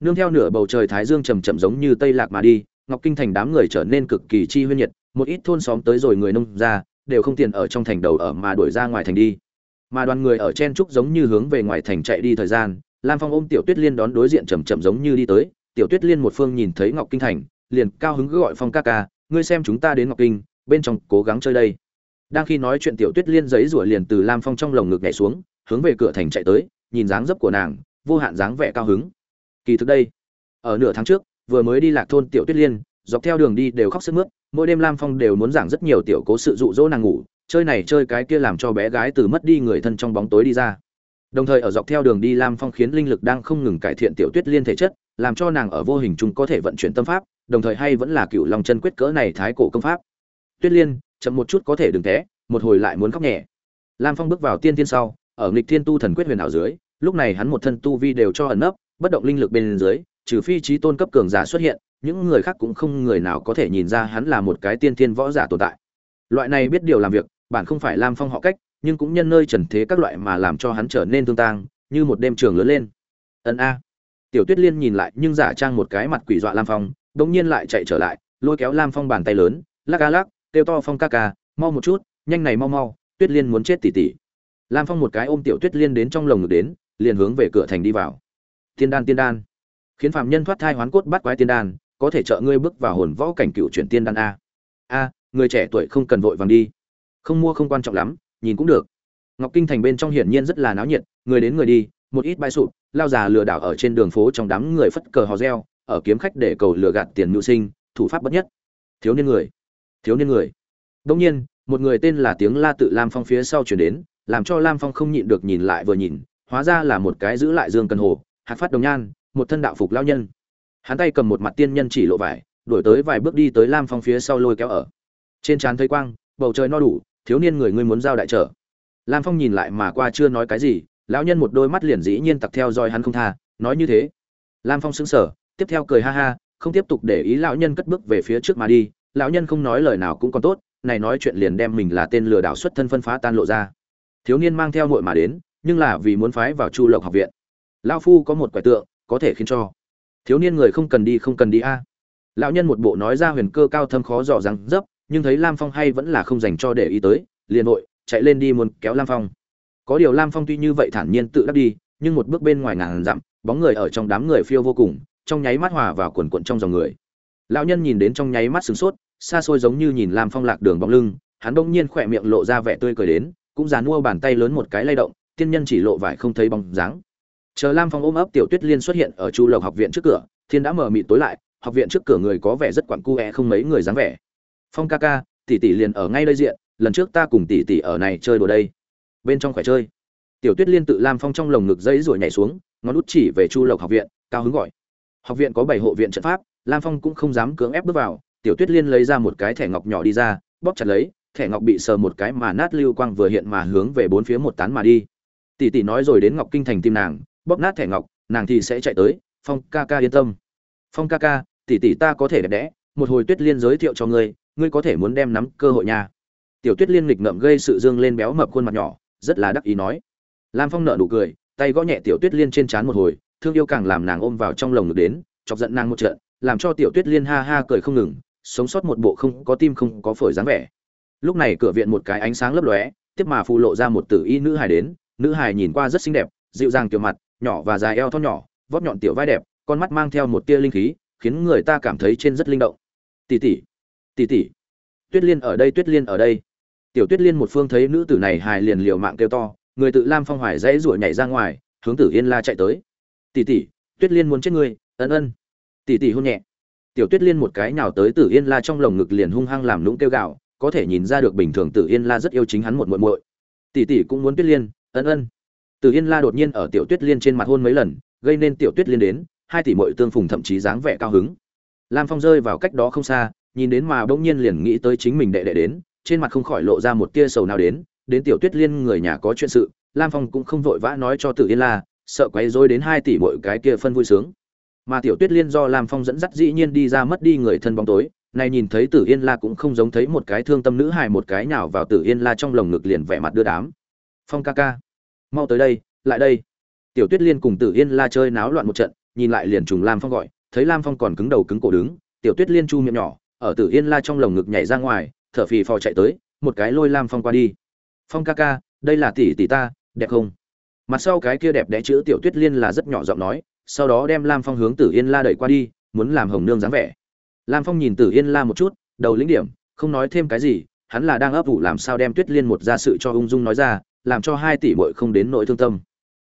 Nương theo nửa bầu trời thái dương trầm trầm giống như tây lạc mà đi, ngọc kinh thành đám người trở nên cực kỳ chi huyên nhiệt, một ít thôn xóm tới rồi người nông ra đều không tiền ở trong thành đầu ở mà đuổi ra ngoài thành đi. Mà đoàn người ở chen trúc giống như hướng về ngoài thành chạy đi thời gian, lam phong ôm tiểu tuyết liên đón đối diện chầm chậm giống như đi tới, tiểu tuyết liên một phương nhìn thấy ngọc kinh thành, liền cao hứng gọi phong ca ca ngươi xem chúng ta đến ngọc kinh, bên trong cố gắng chơi đây. Đang khi nói chuyện tiểu tuyết liên giấy rủa liền từ lam phong trong lồng ngực nhảy xuống, hướng về cửa thành chạy tới, nhìn dáng dấp của nàng, vô hạn dáng vẻ cao hứng. Kỳ thực đây, ở nửa tháng trước, vừa mới đi lạc thôn tiểu tuyết liên, dọc theo đường đi đều khóc sức mướt, mỗi đêm lam phong đều muốn giảng rất nhiều tiểu cố sự dụ dỗ nàng ngủ, chơi này chơi cái kia làm cho bé gái từ mất đi người thân trong bóng tối đi ra. Đồng thời ở dọc theo đường đi lam phong khiến linh lực đang không ngừng cải thiện tiểu tuyết liên thể chất, làm cho nàng ở vô hình chung có thể vận chuyển tâm pháp đồng thời hay vẫn là cựu lòng chân quyết cỡ này thái cổ công pháp. Tuyết liên, chậm một chút có thể đừng té, một hồi lại muốn khóc nhẹ. Lam phong bước vào tiên tiên sau, ở nghịch thiên tu thần quyết huyền ảo dưới, lúc này hắn một thân tu vi đều cho ẩn nấp, bất động linh lực bên dưới, trừ phi trí tôn cấp cường giả xuất hiện, những người khác cũng không người nào có thể nhìn ra hắn là một cái tiên thiên võ giả tồn tại. Loại này biết điều làm việc, bản không phải lam phong họ cách, nhưng cũng nhân nơi trần thế các loại mà làm cho hắn trở nên tương tang, như một đêm trường lớn lên. Ân a. Tiểu tuyết liên nhìn lại, nhưng giả trang một cái mặt quỷ dọa lam phong đột nhiên lại chạy trở lại, lôi kéo lam phong bàn tay lớn, lắc a lắc, kêu to phong ca ca, mau một chút, nhanh này mau mau, tuyết liên muốn chết tỉ tỉ. Lam phong một cái ôm tiểu tuyết liên đến trong lồng ngực đến, liền hướng về cửa thành đi vào. Tiên đan tiên đan. Khiến phạm nhân thoát thai hoán cốt bắt quái tiên đan, có thể trợ ngươi bước vào hồn võ cảnh cựu chuyển tiên đan a. A, người trẻ tuổi không cần vội vàng đi. Không mua không quan trọng lắm, nhìn cũng được. Ngọc kinh thành bên trong hiển nhiên rất là náo nhiệt, người đến người đi, một ít bãi sụp, lao già lừa đảo ở trên đường phố trong đám người phất cờ hò reo ở kiếm khách để cầu lừa gạt tiền mưu sinh, thủ pháp bất nhất. Thiếu niên người. Thiếu niên người. Đương nhiên, một người tên là tiếng la tự lam phong phía sau chuyển đến, làm cho lam phong không nhịn được nhìn lại vừa nhìn, hóa ra là một cái giữ lại dương cần hồ hạt phát đồng nhan, một thân đạo phục lao nhân. Hắn tay cầm một mặt tiên nhân chỉ lộ vải, đuổi tới vài bước đi tới lam phong phía sau lôi kéo ở. Trên trán thấy quang, bầu trời no đủ, thiếu niên người ngươi muốn giao đại trở. Lam phong nhìn lại mà qua chưa nói cái gì, lão nhân một đôi mắt liền dĩ nhiên tặc theo dõi hắn không tha, nói như thế. Lam phong sững sờ tiếp theo cười ha ha, không tiếp tục để ý lão nhân cất bước về phía trước mà đi, lão nhân không nói lời nào cũng còn tốt, này nói chuyện liền đem mình là tên lừa đảo xuất thân phân phá tan lộ ra. Thiếu niên mang theo nội mà đến, nhưng là vì muốn phái vào chu lộc học viện. Lão phu có một quẻ tượng, có thể khiến cho. Thiếu niên người không cần đi, không cần đi a. Lão nhân một bộ nói ra huyền cơ cao thâm khó dò rằng dấp, nhưng thấy lam phong hay vẫn là không dành cho để ý tới, liền vội, chạy lên đi muốn kéo lam phong. Có điều lam phong tuy như vậy thản nhiên tự đắc đi, nhưng một bước bên ngoài ngàn dặm, bóng người ở trong đám người phiêu vô cùng trong nháy mắt hòa vào quần quận trong dòng người. Lão nhân nhìn đến trong nháy mắt sửng sốt, xa xôi giống như nhìn lam phong lạc đường bóng lưng, hắn đông nhiên khỏe miệng lộ ra vẻ tươi cười đến, cũng giàn mua bàn tay lớn một cái lay động, tiên nhân chỉ lộ vải không thấy bóng dáng. Chờ lam phong ôm ấp tiểu tuyết liên xuất hiện ở chu lộc học viện trước cửa, thiên đã mở mịt tối lại, học viện trước cửa người có vẻ rất quặn cu e không mấy người dáng vẻ. Phong ca ca, tỷ tỷ liền ở ngay đây diện, lần trước ta cùng tỷ tỷ ở này chơi đùa đây. Bên trong khỏe chơi. Tiểu tuyết liên tự lam phong trong lồng ngực dây rồi nhảy xuống, ngón út chỉ về chu lộc học viện, cao hứng gọi học viện có bảy hộ viện trận pháp, lam phong cũng không dám cưỡng ép bước vào, tiểu tuyết liên lấy ra một cái thẻ ngọc nhỏ đi ra, bóp chặt lấy, thẻ ngọc bị sờ một cái mà nát lưu quang vừa hiện mà hướng về bốn phía một tán mà đi. Tỷ tỷ nói rồi đến ngọc kinh thành tim nàng, bóp nát thẻ ngọc, nàng thì sẽ chạy tới, phong ca ca yên tâm. Phong ca ca, tỷ tỷ ta có thể đẹp đẽ, một hồi tuyết liên giới thiệu cho ngươi ngươi có thể muốn đem nắm cơ hội nha. Tiểu tuyết liên nghịch ngợm gây sự dương lên béo mập khuôn mặt nhỏ, rất là đắc ý nói. Lam phong nợ nụ cười, tay gõ nhẹ tiểu tuyết liên trên trán một hồi thương yêu càng làm nàng ôm vào trong lồng ngực đến, chọc giận nàng một trận, làm cho tiểu tuyết liên ha ha cười không ngừng, sống sót một bộ không có tim không có phổi dáng vẻ. Lúc này cửa viện một cái ánh sáng lấp lóe, tiếp mà phù lộ ra một tử y nữ hài đến, nữ hài nhìn qua rất xinh đẹp, dịu dàng kiểu mặt, nhỏ và dài eo thon nhỏ, vóc nhọn tiểu vai đẹp, con mắt mang theo một tia linh khí, khiến người ta cảm thấy trên rất linh động. Tỷ tỷ tỷ tỷ, tuyết liên ở đây, tuyết liên ở đây. Tiểu tuyết liên một phương thấy nữ tử này hài liền liều mạng kêu to, người tự lam phong hoài dãy ruổi nhảy ra ngoài, hướng tử yên la chạy tới tỷ tỷ, tuyết liên muốn chết ngươi. Ân ân. Tỷ tỷ hôn nhẹ. Tiểu tuyết liên một cái nào tới tử yên la trong lồng ngực liền hung hăng làm lũng kêu gạo có thể nhìn ra được bình thường tử yên la rất yêu chính hắn một muội muội. Tỷ tỷ cũng muốn tuyết liên, ân ân. Tử yên la đột nhiên ở tiểu tuyết liên trên mặt hôn mấy lần, gây nên tiểu tuyết liên đến, hai tỷ muội tương phùng thậm chí dáng vẻ cao hứng. Lam phong rơi vào cách đó không xa, nhìn đến mà bỗng nhiên liền nghĩ tới chính mình đệ đệ đến, trên mặt không khỏi lộ ra một tia sầu nào đến đến tiểu tuyết liên người nhà có chuyện sự, lam phong cũng không vội vã nói cho tử yên la sợ quấy rối đến hai tỷ muội cái kia phân vui sướng. Mà tiểu tuyết liên do lam phong dẫn dắt dĩ nhiên đi ra mất đi người thân bóng tối này nhìn thấy tử yên la cũng không giống thấy một cái thương tâm nữ hài một cái nào vào tử yên la trong lồng ngực liền vẻ mặt đưa đám. Phong ca ca, mau tới đây, lại đây. Tiểu tuyết liên cùng tử yên la chơi náo loạn một trận, nhìn lại liền trùng lam phong gọi, thấy lam phong còn cứng đầu cứng cổ đứng, tiểu tuyết liên chu miệng nhỏ, ở tử yên la trong lồng ngực nhảy ra ngoài, thở phì phò chạy tới, một cái lôi lam phong qua đi. Phong ca ca, đây là tỷ tỷ ta, đẹp không? Mặt sau cái kia đẹp đẽ chữ tiểu tuyết liên là rất nhỏ giọng nói, sau đó đem lam phong hướng tử yên la đẩy qua đi, muốn làm hồng nương dáng vẻ. Lam phong nhìn tử yên la một chút, đầu lĩnh điểm, không nói thêm cái gì, hắn là đang ấp ủ làm sao đem tuyết liên một ra sự cho ung dung nói ra, làm cho hai tỷ muội không đến nỗi thương tâm.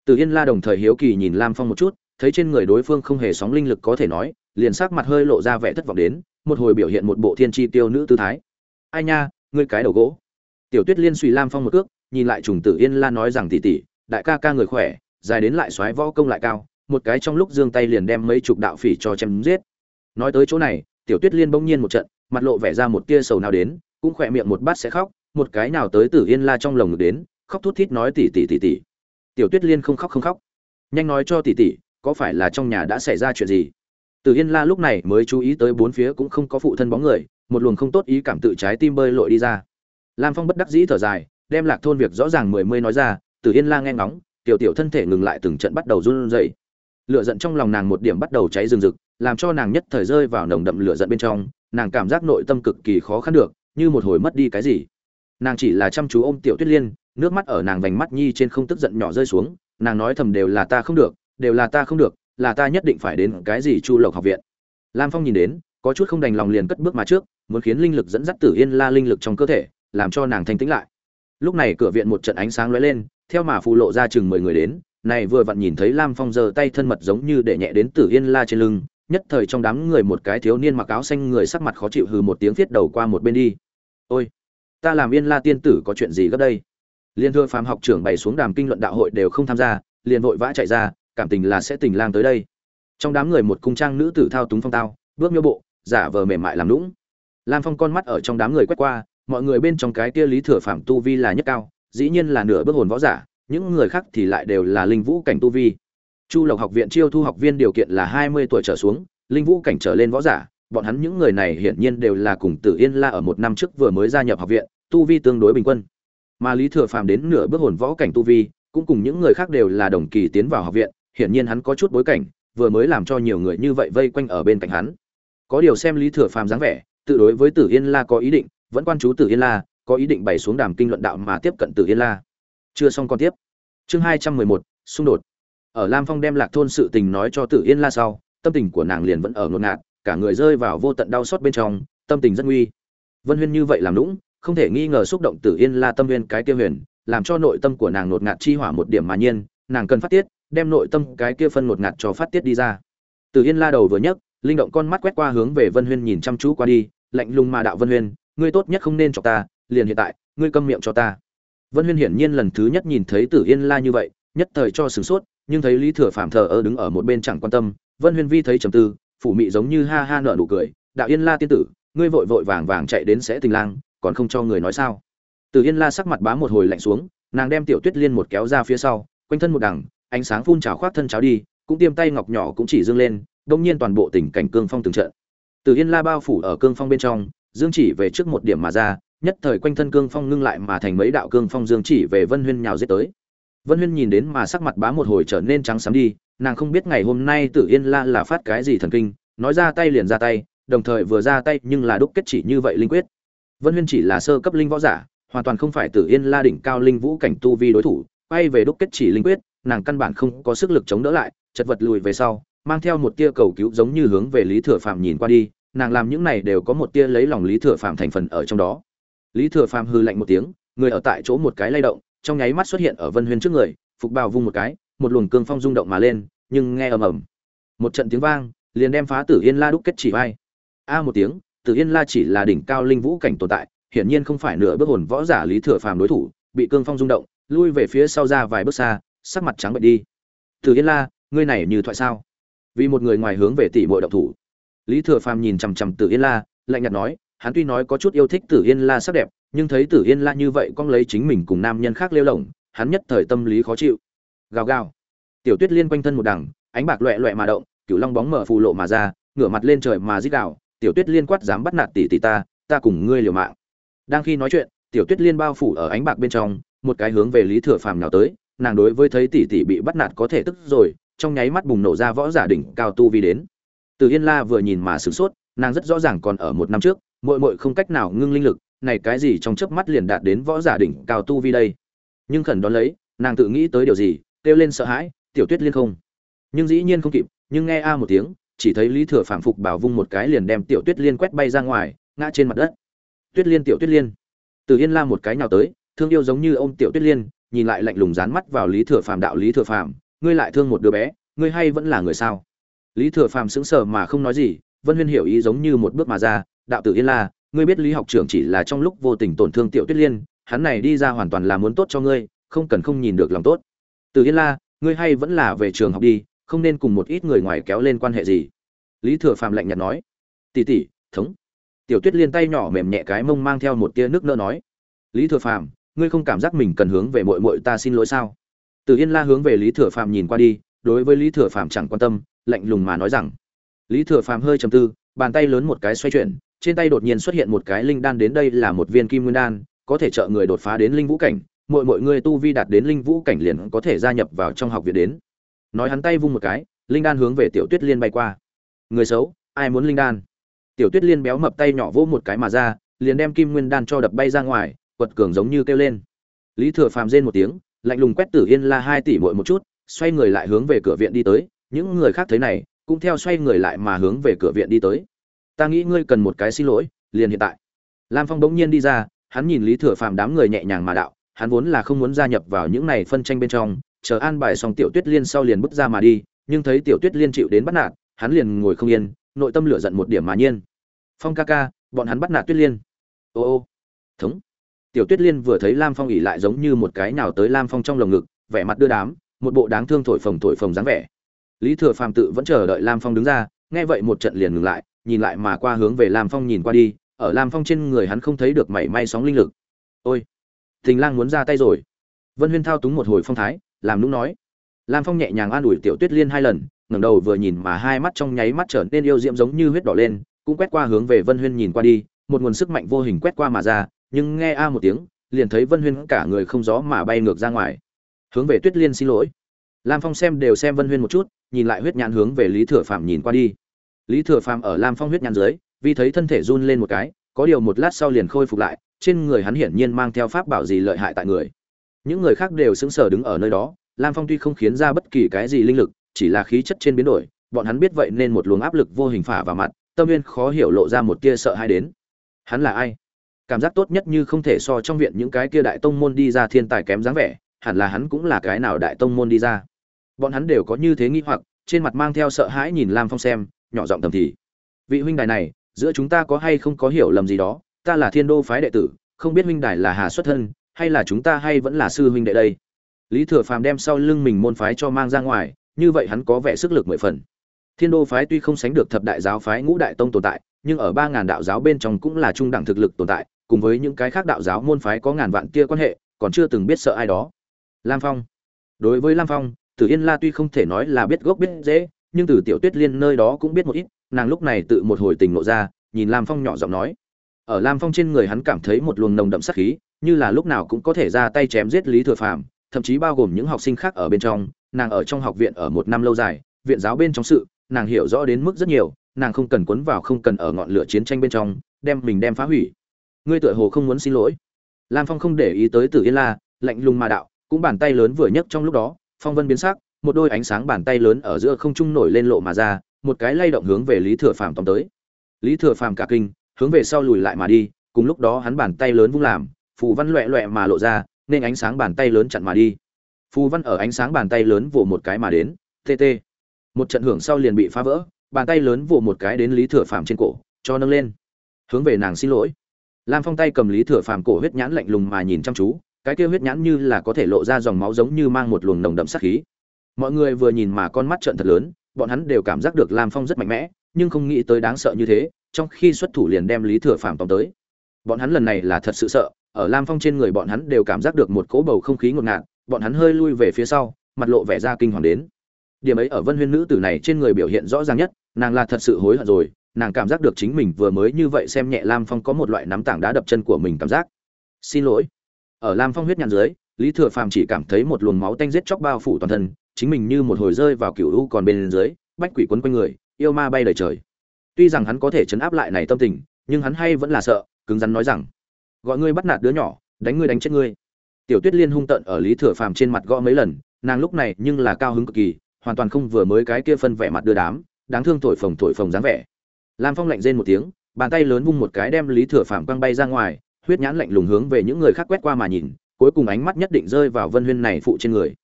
Tử yên la đồng thời hiếu kỳ nhìn lam phong một chút, thấy trên người đối phương không hề sóng linh lực có thể nói, liền sắc mặt hơi lộ ra vẻ thất vọng đến, một hồi biểu hiện một bộ thiên chi tiêu nữ tư thái. Ai nha, ngươi cái đầu gỗ. Tiểu tuyết liên suy lam phong một cước, nhìn lại trùng tử yên la nói rằng tỷ tỷ đại ca ca người khỏe, dài đến lại xoáy võ công lại cao, một cái trong lúc giương tay liền đem mấy chục đạo phỉ cho chém giết. Nói tới chỗ này, tiểu tuyết liên bỗng nhiên một trận, mặt lộ vẻ ra một tia sầu nào đến, cũng khỏe miệng một bát sẽ khóc, một cái nào tới tử yên la trong lồng ngực đến, khóc thút thít nói tỷ tỷ tỷ tỷ tiểu tuyết liên không khóc không khóc. Nhanh nói cho tỷ tỷ có phải là trong nhà đã xảy ra chuyện gì? Tử yên la lúc này mới chú ý tới bốn phía cũng không có phụ thân bóng người, một luồng không tốt ý cảm tự trái tim bơi lội đi ra. Lam phong bất đắc dĩ thở dài, đem lạc thôn việc rõ ràng mười mươi nói ra tử yên la nghe ngóng, tiểu tiểu thân thể ngừng lại từng trận bắt đầu run rẩy. Lửa giận trong lòng nàng một điểm bắt đầu cháy rừng rực, làm cho nàng nhất thời rơi vào nồng đậm lửa giận bên trong, nàng cảm giác nội tâm cực kỳ khó khăn được, như một hồi mất đi cái gì. Nàng chỉ là chăm chú ôm tiểu tuyết liên, nước mắt ở nàng vành mắt nhi trên không tức giận nhỏ rơi xuống, nàng nói thầm đều là ta không được, đều là ta không được, là ta nhất định phải đến cái gì chu lộc học viện. Lam phong nhìn đến, có chút không đành lòng liền cất bước mà trước, muốn khiến linh lực dẫn dắt tử yên la linh lực trong cơ thể, làm cho nàng thanh tĩnh lại lúc này cửa viện một trận ánh sáng lóe lên, theo mà phù lộ ra chừng mười người đến, này vừa vặn nhìn thấy lam phong giơ tay thân mật giống như để nhẹ đến tử yên la trên lưng, nhất thời trong đám người một cái thiếu niên mặc áo xanh người sắc mặt khó chịu hừ một tiếng viết đầu qua một bên đi. Ôi, ta làm yên la tiên tử có chuyện gì gấp đây? Liên thưa phàm học trưởng bày xuống đàm kinh luận đạo hội đều không tham gia, liền vội vã chạy ra, cảm tình là sẽ tình lang tới đây. Trong đám người một cung trang nữ tử thao túng phong tao, bước miêu bộ, giả vờ mềm mại làm lũng lam phong con mắt ở trong đám người quét qua mọi người bên trong cái kia lý thừa phạm tu vi là nhất cao, dĩ nhiên là nửa bước hồn võ giả, những người khác thì lại đều là linh vũ cảnh tu vi. Chu lộc học viện chiêu thu học viên điều kiện là hai mươi tuổi trở xuống, linh vũ cảnh trở lên võ giả, bọn hắn những người này hiển nhiên đều là cùng tử yên la ở một năm trước vừa mới gia nhập học viện, tu vi tương đối bình quân. Mà lý thừa phạm đến nửa bước hồn võ cảnh tu vi, cũng cùng những người khác đều là đồng kỳ tiến vào học viện, hiển nhiên hắn có chút bối cảnh, vừa mới làm cho nhiều người như vậy vây quanh ở bên cạnh hắn. Có điều xem lý thừa phàm dáng vẻ, tự đối với tử yên la có ý định vẫn quan chú tử yên la, có ý định bày xuống đàm kinh luận đạo mà tiếp cận tử yên la. Chưa xong con tiếp. Chương hai trăm mười một, xung đột. Ở lam phong đem lạc thôn sự tình nói cho tử yên la sau, tâm tình của nàng liền vẫn ở ngột ngạt, cả người rơi vào vô tận đau xót bên trong, tâm tình rất nguy. Vân huyên như vậy làm lũng không thể nghi ngờ xúc động tử yên la tâm viên cái kia huyền, làm cho nội tâm của nàng ngột ngạt chi hỏa một điểm mà nhiên, nàng cần phát tiết, đem nội tâm cái kia phân ngột ngạt cho phát tiết đi ra. Tử yên la đầu vừa nhấc, linh động con mắt quét qua hướng về vân huyên nhìn chăm chú qua đi, lạnh lùng mà đạo vân huyên ngươi tốt nhất không nên chọc ta, liền hiện tại, ngươi câm miệng cho ta. Vân huyên hiển nhiên lần thứ nhất nhìn thấy tử yên la như vậy, nhất thời cho sửng sốt, nhưng thấy lý thừa phạm thờ ơ đứng ở một bên chẳng quan tâm, vân huyên vi thấy trầm tư, phủ mị giống như ha ha nợ nụ cười, đạo yên la tiên tử, ngươi vội vội vàng vàng chạy đến sẽ tình lang, còn không cho người nói sao? Tử yên la sắc mặt bá một hồi lạnh xuống, nàng đem tiểu tuyết liên một kéo ra phía sau, quanh thân một đằng, ánh sáng phun trào khoác thân cháo đi, cũng tiêm tay ngọc nhỏ cũng chỉ dương lên, đông nhiên toàn bộ tình cảnh cương phong từng trận. Tử yên la bao phủ ở cương phong bên trong dương chỉ về trước một điểm mà ra, nhất thời quanh thân cương phong ngưng lại mà thành mấy đạo cương phong dương chỉ về vân huyên nhào giết tới. Vân huyên nhìn đến mà sắc mặt bá một hồi trở nên trắng xám đi, nàng không biết ngày hôm nay tử yên la là phát cái gì thần kinh, nói ra tay liền ra tay, đồng thời vừa ra tay nhưng là đúc kết chỉ như vậy linh quyết. Vân huyên chỉ là sơ cấp linh võ giả, hoàn toàn không phải tử yên la đỉnh cao linh vũ cảnh tu vi đối thủ, quay về đúc kết chỉ linh quyết, nàng căn bản không có sức lực chống đỡ lại, chật vật lùi về sau, mang theo một tia cầu cứu giống như hướng về lý thừa phạm nhìn qua đi nàng làm những này đều có một tia lấy lòng lý thừa phạm thành phần ở trong đó lý thừa phạm hư lạnh một tiếng người ở tại chỗ một cái lay động trong nháy mắt xuất hiện ở vân huyên trước người phục bào vung một cái một luồng cương phong rung động mà lên nhưng nghe ầm ầm một trận tiếng vang liền đem phá tử yên la đúc kết chỉ vai a à một tiếng Tử Yên La chỉ là đỉnh cao linh vũ cảnh tồn tại, hiển nhiên không phải nửa bước hồn võ giả Lý Thừa Phàm đối thủ, bị cương phong rung động, lui về phía sau ra vài bước xa, sắc mặt trắng bệch đi. Tử Yên La, ngươi này như thoại sao? Vì một người ngoài hướng về tỷ muội động thủ. Lý Thừa Phàm nhìn chằm chằm Tử Yên La, lạnh nhạt nói, hắn tuy nói có chút yêu thích Tử Yên La sắc đẹp, nhưng thấy Tử Yên La như vậy con lấy chính mình cùng nam nhân khác lêu lổng, hắn nhất thời tâm lý khó chịu. Gào gào. Tiểu Tuyết Liên quanh thân một đằng, ánh bạc loẹt loẹt mà động, cửu long bóng mở phù lộ mà ra, ngửa mặt lên trời mà rít gào, tiểu tuyết liên quát dám bắt nạt tỷ tỷ ta ta cùng ngươi liều mạng đang khi nói chuyện tiểu tuyết liên bao phủ ở ánh bạc bên trong một cái hướng về lý thừa phàm nào tới nàng đối với thấy tỷ tỷ bị bắt nạt có thể tức rồi trong nháy mắt bùng nổ ra võ giả đỉnh cao tu vi đến từ yên la vừa nhìn mà sửng sốt, nàng rất rõ ràng còn ở một năm trước, muội muội không cách nào ngưng linh lực, này cái gì trong chớp mắt liền đạt đến võ giả đỉnh cao tu vi đây. Nhưng khẩn đón lấy, nàng tự nghĩ tới điều gì, kêu lên sợ hãi, tiểu tuyết liên không. Nhưng dĩ nhiên không kịp, nhưng nghe a một tiếng, chỉ thấy lý thừa phản phục bảo vung một cái liền đem tiểu tuyết liên quét bay ra ngoài, ngã trên mặt đất. Tuyết liên, tiểu tuyết liên. Từ yên la một cái nào tới, thương yêu giống như ông tiểu tuyết liên, nhìn lại lạnh lùng dán mắt vào lý thừa phàm đạo lý thừa phàm, ngươi lại thương một đứa bé, ngươi hay vẫn là người sao? Lý thừa phàm sững sờ mà không nói gì, vân huyên hiểu ý giống như một bước mà ra, đạo tử yên la, ngươi biết lý học trưởng chỉ là trong lúc vô tình tổn thương tiểu tuyết liên, hắn này đi ra hoàn toàn là muốn tốt cho ngươi, không cần không nhìn được lòng tốt. Từ yên la, ngươi hay vẫn là về trường học đi, không nên cùng một ít người ngoài kéo lên quan hệ gì. Lý thừa phàm lạnh nhạt nói. Tỉ tỉ thống. Tiểu tuyết liên tay nhỏ mềm nhẹ cái mông mang theo một tia nước nỡ nói. Lý thừa phàm, ngươi không cảm giác mình cần hướng về mội mội ta xin lỗi sao? Từ yên la hướng về lý thừa phàm nhìn qua đi đối với lý thừa phàm chẳng quan tâm, lạnh lùng mà nói rằng, lý thừa phàm hơi trầm tư, bàn tay lớn một cái xoay chuyển, trên tay đột nhiên xuất hiện một cái linh đan đến đây là một viên kim nguyên đan, có thể trợ người đột phá đến linh vũ cảnh, mọi mọi người tu vi đạt đến linh vũ cảnh liền có thể gia nhập vào trong học viện đến. Nói hắn tay vung một cái, linh đan hướng về tiểu tuyết liên bay qua. Người xấu, ai muốn linh đan? Tiểu tuyết liên béo mập tay nhỏ vỗ một cái mà ra, liền đem kim nguyên đan cho đập bay ra ngoài, quật cường giống như kêu lên. Lý thừa phàm rên một tiếng, lạnh lùng quét tử yên la hai tỷ mội một chút xoay người lại hướng về cửa viện đi tới, những người khác thấy này, cũng theo xoay người lại mà hướng về cửa viện đi tới. Ta nghĩ ngươi cần một cái xin lỗi, liền hiện tại. Lam phong bỗng nhiên đi ra, hắn nhìn lý thừa phàm đám người nhẹ nhàng mà đạo, hắn vốn là không muốn gia nhập vào những này phân tranh bên trong, chờ an bài xong tiểu tuyết liên sau liền bước ra mà đi, nhưng thấy tiểu tuyết liên chịu đến bắt nạt, hắn liền ngồi không yên, nội tâm lửa giận một điểm mà nhiên. Phong ca ca, bọn hắn bắt nạt tuyết liên. Ô ô. Thống. Tiểu tuyết liên vừa thấy lam phong ỉ lại giống như một cái nào tới lam phong trong lồng ngực, vẻ mặt đưa đám một bộ đáng thương thổi phồng thổi phồng dáng vẻ. Lý thừa phàm tự vẫn chờ đợi lam phong đứng ra nghe vậy một trận liền ngừng lại nhìn lại mà qua hướng về lam phong nhìn qua đi ở lam phong trên người hắn không thấy được mảy may sóng linh lực. Ôi tình lang muốn ra tay rồi. Vân huyên thao túng một hồi phong thái làm nũng nói. Lam phong nhẹ nhàng an ủi tiểu tuyết liên hai lần ngẩng đầu vừa nhìn mà hai mắt trong nháy mắt trở nên yêu diễm giống như huyết đỏ lên, cũng quét qua hướng về Vân Huyên nhìn qua đi, một nguồn sức mạnh vô hình quét qua mà ra, nhưng nghe a một tiếng, liền thấy Vân Huyên cả người không gió mà bay ngược ra ngoài. Hướng về Tuyết Liên xin lỗi. Lam Phong xem đều xem Vân Huyên một chút, nhìn lại huyết nhãn hướng về Lý Thừa Phạm nhìn qua đi. Lý Thừa Phạm ở Lam Phong huyết nhãn dưới, vì thấy thân thể run lên một cái, có điều một lát sau liền khôi phục lại, trên người hắn hiển nhiên mang theo pháp bảo gì lợi hại tại người. Những người khác đều sững sờ đứng ở nơi đó, Lam Phong tuy không khiến ra bất kỳ cái gì linh lực, chỉ là khí chất trên biến đổi, bọn hắn biết vậy nên một luồng áp lực vô hình phả vào mặt, tâm viên khó hiểu lộ ra một tia sợ hãi đến. Hắn là ai? Cảm giác tốt nhất như không thể so trong viện những cái kia đại tông môn đi ra thiên tài kém dáng vẻ, hẳn là hắn cũng là cái nào đại tông môn đi ra. Bọn hắn đều có như thế nghi hoặc, trên mặt mang theo sợ hãi nhìn Lam Phong xem, nhỏ giọng tầm thì. Vị huynh đài này, giữa chúng ta có hay không có hiểu lầm gì đó, ta là Thiên Đô phái đệ tử, không biết huynh đài là Hà xuất thân, hay là chúng ta hay vẫn là sư huynh đệ đây. Lý Thừa Phàm đem sau lưng mình môn phái cho mang ra ngoài, như vậy hắn có vẻ sức lực mười phần thiên đô phái tuy không sánh được thập đại giáo phái ngũ đại tông tồn tại nhưng ở ba ngàn đạo giáo bên trong cũng là trung đẳng thực lực tồn tại cùng với những cái khác đạo giáo môn phái có ngàn vạn kia quan hệ còn chưa từng biết sợ ai đó lam phong. Đối với lam phong, tử yên la tuy không thể nói là biết gốc biết dễ nhưng từ tiểu tuyết liên nơi đó cũng biết một ít, nàng lúc này tự một hồi tình nộ ra, nhìn lam phong nhỏ giọng nói. Ở lam phong trên người hắn cảm thấy một luồng nồng đậm sát khí, như là lúc nào cũng có thể ra tay chém giết lý thừa phàm, thậm chí bao gồm những học sinh khác ở bên trong, nàng ở trong học viện ở một năm lâu dài, viện giáo bên trong sự, nàng hiểu rõ đến mức rất nhiều, nàng không cần quấn vào, không cần ở ngọn lửa chiến tranh bên trong, đem mình đem phá hủy. Ngươi tựa hồ không muốn xin lỗi. Lam phong không để ý tới tử yên la, lạnh lùng mà đạo cũng bàn tay lớn vừa nhấc trong lúc đó, phong vân biến sắc, một đôi ánh sáng bàn tay lớn ở giữa không trung nổi lên lộ mà ra, một cái lay động hướng về lý thừa phàm tóm tới. Lý thừa phàm cả kinh, hướng về sau lùi lại mà đi, cùng lúc đó hắn bàn tay lớn vung làm, phù văn loẹ loẹ mà lộ ra, nên ánh sáng bàn tay lớn chặn mà đi. Phù văn ở ánh sáng bàn tay lớn vỗ một cái mà đến tt một trận hưởng sau liền bị phá vỡ, bàn tay lớn vỗ một cái đến lý thừa phàm trên cổ, cho nâng lên. Hướng về nàng xin lỗi. Lam phong tay cầm lý thừa phàm cổ huyết nhãn lạnh lùng mà nhìn chăm chú cái kia huyết nhãn như là có thể lộ ra dòng máu giống như mang một luồng nồng đậm sát khí. Mọi người vừa nhìn mà con mắt trợn thật lớn, bọn hắn đều cảm giác được lam phong rất mạnh mẽ, nhưng không nghĩ tới đáng sợ như thế, trong khi xuất thủ liền đem lý thừa phàm tóm tới. Bọn hắn lần này là thật sự sợ, ở lam phong trên người bọn hắn đều cảm giác được một cỗ bầu không khí ngột ngạt, bọn hắn hơi lui về phía sau, mặt lộ vẻ ra kinh hoàng đến. Điểm ấy ở vân huyên nữ tử này trên người biểu hiện rõ ràng nhất, nàng là thật sự hối hận rồi, nàng cảm giác được chính mình vừa mới như vậy xem nhẹ lam phong có một loại nắm tảng đá đập chân của mình cảm giác. Xin lỗi ở lam phong huyết nhạn dưới, lý thừa phàm chỉ cảm thấy một luồng máu tanh giết chóc bao phủ toàn thân, chính mình như một hồi rơi vào cựu u còn bên dưới, bách quỷ quấn quanh người, yêu ma bay đầy trời. Tuy rằng hắn có thể chấn áp lại này tâm tình, nhưng hắn hay vẫn là sợ, cứng rắn nói rằng, gọi ngươi bắt nạt đứa nhỏ, đánh ngươi đánh chết ngươi. Tiểu tuyết liên hung tận ở lý thừa phàm trên mặt gõ mấy lần, nàng lúc này nhưng là cao hứng cực kỳ, hoàn toàn không vừa mới cái kia phân vẻ mặt đưa đám, đáng thương thổi phồng thổi phồng dáng vẻ. Lam phong lạnh rên một tiếng, bàn tay lớn vung một cái đem lý thừa phàm quăng bay ra ngoài huyết nhãn lạnh lùng hướng về những người khác quét qua mà nhìn, cuối cùng ánh mắt nhất định rơi vào vân huyên này phụ trên người.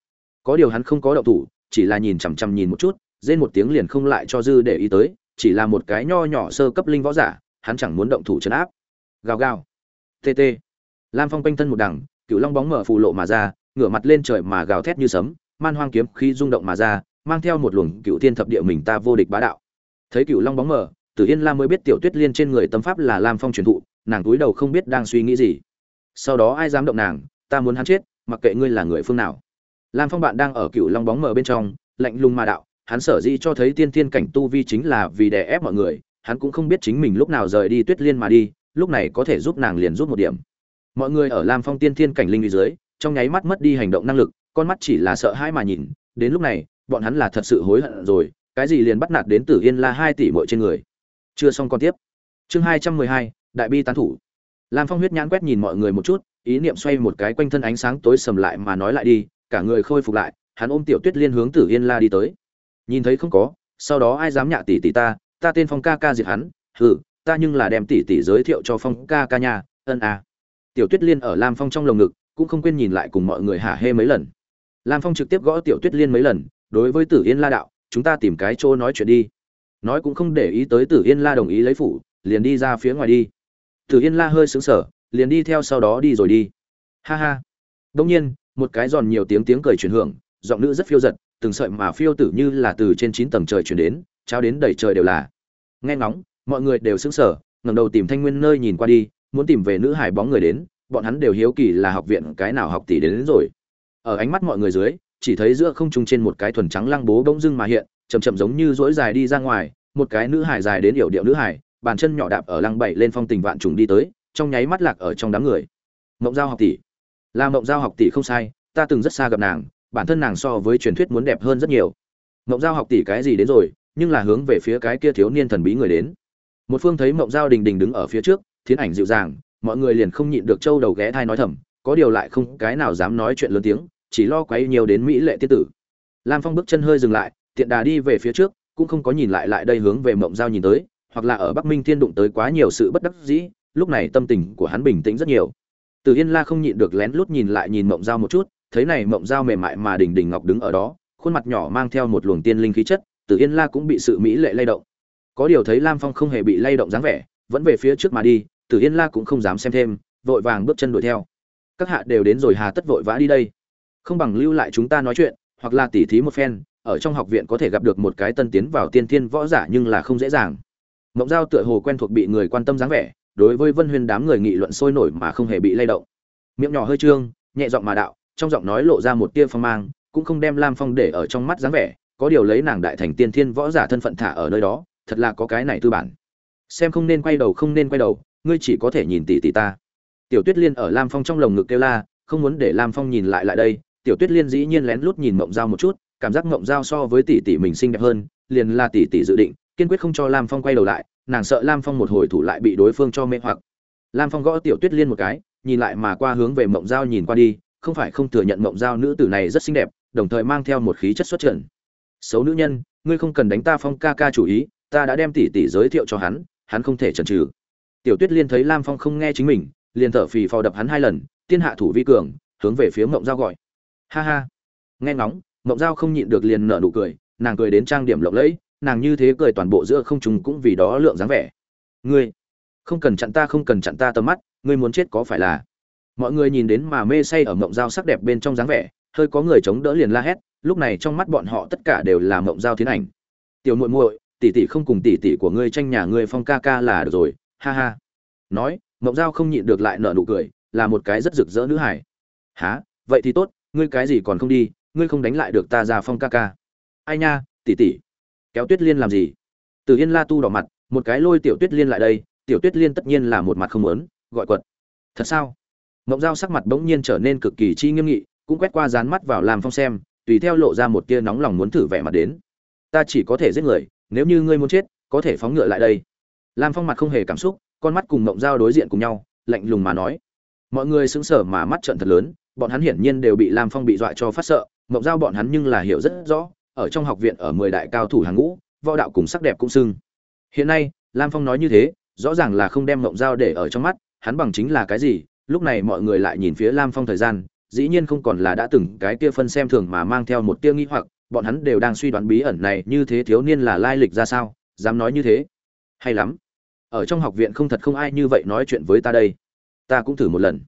Có điều hắn không có động thủ, chỉ là nhìn chằm chằm nhìn một chút, rên một tiếng liền không lại cho dư để ý tới, chỉ là một cái nho nhỏ sơ cấp linh võ giả, hắn chẳng muốn động thủ chấn áp. Gào gào. Tt lam phong quanh thân một đằng, cựu long bóng mở phù lộ mà ra, ngửa mặt lên trời mà gào thét như sấm, man hoang kiếm khi rung động mà ra, mang theo một luồng cựu thiên thập địa mình ta vô địch bá đạo. Thấy cựu long bóng mở, tử yên lam mới biết tiểu tuyết liên trên người tâm pháp là lam phong truyền thụ nàng túi đầu không biết đang suy nghĩ gì. Sau đó ai dám động nàng, ta muốn hắn chết, mặc kệ ngươi là người phương nào. Lam phong bạn đang ở cựu long bóng mờ bên trong, lạnh lùng mà đạo, hắn sở dĩ cho thấy tiên thiên cảnh tu vi chính là vì đè ép mọi người, hắn cũng không biết chính mình lúc nào rời đi tuyết liên mà đi, lúc này có thể giúp nàng liền rút một điểm. Mọi người ở lam phong tiên thiên cảnh linh dưới, trong nháy mắt mất đi hành động năng lực, con mắt chỉ là sợ hãi mà nhìn, đến lúc này, bọn hắn là thật sự hối hận rồi, cái gì liền bắt nạt đến tử yên la hai tỷ muội trên người. Chưa xong con tiếp. Chương hai trăm mười hai đại bi tán thủ. Lam phong huyết nhãn quét nhìn mọi người một chút, ý niệm xoay một cái quanh thân ánh sáng tối sầm lại mà nói lại đi, cả người khôi phục lại, hắn ôm tiểu tuyết liên hướng tử yên la đi tới. Nhìn thấy không có, sau đó ai dám nhạ tỷ tỷ ta ta tên phong ca ca diệt hắn, hừ, ta nhưng là đem tỷ tỷ giới thiệu cho phong ca ca nhà ân à. tiểu tuyết liên ở lam phong trong lồng ngực, cũng không quên nhìn lại cùng mọi người hả hê mấy lần. Lam phong trực tiếp gõ tiểu tuyết liên mấy lần, đối với tử yên la đạo, chúng ta tìm cái chỗ nói chuyện đi. Nói cũng không để ý tới tử yên la đồng ý lấy phủ, liền đi ra phía ngoài đi tử yên la hơi sững sờ liền đi theo sau đó đi rồi đi. Ha ha. Đương nhiên một cái giòn nhiều tiếng tiếng cười truyền hưởng giọng nữ rất phiêu giật từng sợi mà phiêu tử như là từ trên chín tầng trời truyền đến trao đến đầy trời đều là. Nghe ngóng mọi người đều sững sờ ngẩng đầu tìm thanh nguyên nơi nhìn qua đi muốn tìm về nữ hải bóng người đến bọn hắn đều hiếu kỳ là học viện cái nào học tỷ đến, đến rồi. Ở ánh mắt mọi người dưới chỉ thấy giữa không trung trên một cái thuần trắng lăng bố bỗng dưng mà hiện chậm chậm giống như rỗi dài đi ra ngoài một cái nữ hải dài đến hiểu điệu nữ hải bàn chân nhỏ đạp ở lăng bảy lên phong tình vạn trùng đi tới, trong nháy mắt lạc ở trong đám người. Mộng giao học tỷ. Là mộng giao học tỷ không sai, ta từng rất xa gặp nàng, bản thân nàng so với truyền thuyết muốn đẹp hơn rất nhiều. Mộng giao học tỷ cái gì đến rồi, nhưng là hướng về phía cái kia thiếu niên thần bí người đến. Một phương thấy mộng giao đình đình đứng ở phía trước, thiến ảnh dịu dàng, mọi người liền không nhịn được trâu đầu ghé thai nói thầm, có điều lại không cái nào dám nói chuyện lớn tiếng, chỉ lo quấy nhiều đến mỹ lệ tiết tử. Lam phong bước chân hơi dừng lại, tiện đà đi về phía trước, cũng không có nhìn lại lại đây hướng về mộng giao nhìn tới hoặc là ở bắc minh thiên đụng tới quá nhiều sự bất đắc dĩ, lúc này tâm tình của hắn bình tĩnh rất nhiều. Từ yên la không nhịn được lén lút nhìn lại nhìn mộng giao một chút, thấy này mộng giao mềm mại mà đỉnh đỉnh ngọc đứng ở đó, khuôn mặt nhỏ mang theo một luồng tiên linh khí chất, từ yên la cũng bị sự mỹ lệ lay động. Có điều thấy lam phong không hề bị lay động dáng vẻ, vẫn về phía trước mà đi, từ yên la cũng không dám xem thêm, vội vàng bước chân đuổi theo. Các hạ đều đến rồi hà tất vội vã đi đây. Không bằng lưu lại chúng ta nói chuyện, hoặc là tỉ thí một phen, ở trong học viện có thể gặp được một cái tân tiến vào tiên thiên võ giả nhưng là không dễ dàng mộng giao tựa hồ quen thuộc bị người quan tâm dáng vẻ, đối với vân huyên đám người nghị luận sôi nổi mà không hề bị lay động. Miệng nhỏ hơi trương, nhẹ giọng mà đạo, trong giọng nói lộ ra một tia phong mang, cũng không đem lam phong để ở trong mắt dáng vẻ, có điều lấy nàng đại thành tiên thiên võ giả thân phận thả ở nơi đó, thật là có cái này tư bản. Xem không nên quay đầu, không nên quay đầu, ngươi chỉ có thể nhìn tỷ tỷ ta. Tiểu tuyết liên ở lam phong trong lồng ngực kêu la, không muốn để lam phong nhìn lại lại đây. Tiểu tuyết liên dĩ nhiên lén lút nhìn mộng dao một chút, cảm giác mộng dao so với tỷ tỷ mình xinh đẹp hơn, liền là tỷ tỷ dự định kiên quyết không cho lam phong quay đầu lại, nàng sợ lam phong một hồi thủ lại bị đối phương cho mê hoặc. Lam phong gõ tiểu tuyết liên một cái, nhìn lại mà qua hướng về mộng dao nhìn qua đi, không phải không thừa nhận mộng dao nữ tử này rất xinh đẹp, đồng thời mang theo một khí chất xuất trần. Xấu nữ nhân, ngươi không cần đánh ta phong ca ca chủ ý, ta đã đem tỷ tỷ giới thiệu cho hắn hắn không thể chần chừ. Tiểu tuyết liên thấy lam phong không nghe chính mình, liền thở phì phò đập hắn hai lần, tiên hạ thủ vi cường, hướng về phía mộng dao gọi. Ha ha. Nghe ngóng, mộng dao không nhịn được liền nở nụ cười, nàng cười đến trang điểm lộng lẫy nàng như thế cười toàn bộ giữa không trùng cũng vì đó lượng dáng vẻ. Ngươi, không cần chặn ta, không cần chặn ta tầm mắt, ngươi muốn chết có phải là? Mọi người nhìn đến mà mê say ở mộng dao sắc đẹp bên trong dáng vẻ, hơi có người chống đỡ liền la hét, lúc này trong mắt bọn họ tất cả đều là mộng dao tiến ảnh. Tiểu muội muội, tỷ tỷ không cùng tỷ tỷ của ngươi tranh nhà ngươi phong ca ca là được rồi, ha ha. Nói, mộng dao không nhịn được lại nở nụ cười, là một cái rất rực rỡ nữ hải há vậy thì tốt, ngươi cái gì còn không đi, ngươi không đánh lại được ta ra phong ca ca. Ai nha, tỷ tỷ kéo tuyết liên làm gì? Từ yên la tu đỏ mặt, một cái lôi tiểu tuyết liên lại đây, tiểu tuyết liên tất nhiên là một mặt không muốn, gọi quật. Thật sao? Mộng dao sắc mặt bỗng nhiên trở nên cực kỳ chi nghiêm nghị, cũng quét qua dán mắt vào làm phong xem, tùy theo lộ ra một tia nóng lòng muốn thử vẻ mặt đến. Ta chỉ có thể giết người, nếu như ngươi muốn chết, có thể phóng ngựa lại đây. Lam phong mặt không hề cảm xúc, con mắt cùng mộng dao đối diện cùng nhau, lạnh lùng mà nói. Mọi người sững sờ mà mắt trợn thật lớn, bọn hắn hiển nhiên đều bị lam phong bị dọa cho phát sợ, mộng dao bọn hắn nhưng là hiểu rất rõ ở trong học viện ở mười đại cao thủ hàng ngũ, võ đạo cùng sắc đẹp cũng sưng hiện nay, lam phong nói như thế, rõ ràng là không đem Ngộng dao để ở trong mắt, hắn bằng chính là cái gì, lúc này mọi người lại nhìn phía lam phong thời gian, dĩ nhiên không còn là đã từng cái kia phân xem thường mà mang theo một tia nghi hoặc, bọn hắn đều đang suy đoán bí ẩn này như thế thiếu niên là lai lịch ra sao, dám nói như thế. Hay lắm. Ở trong học viện không thật không ai như vậy nói chuyện với ta đây. Ta cũng thử một lần.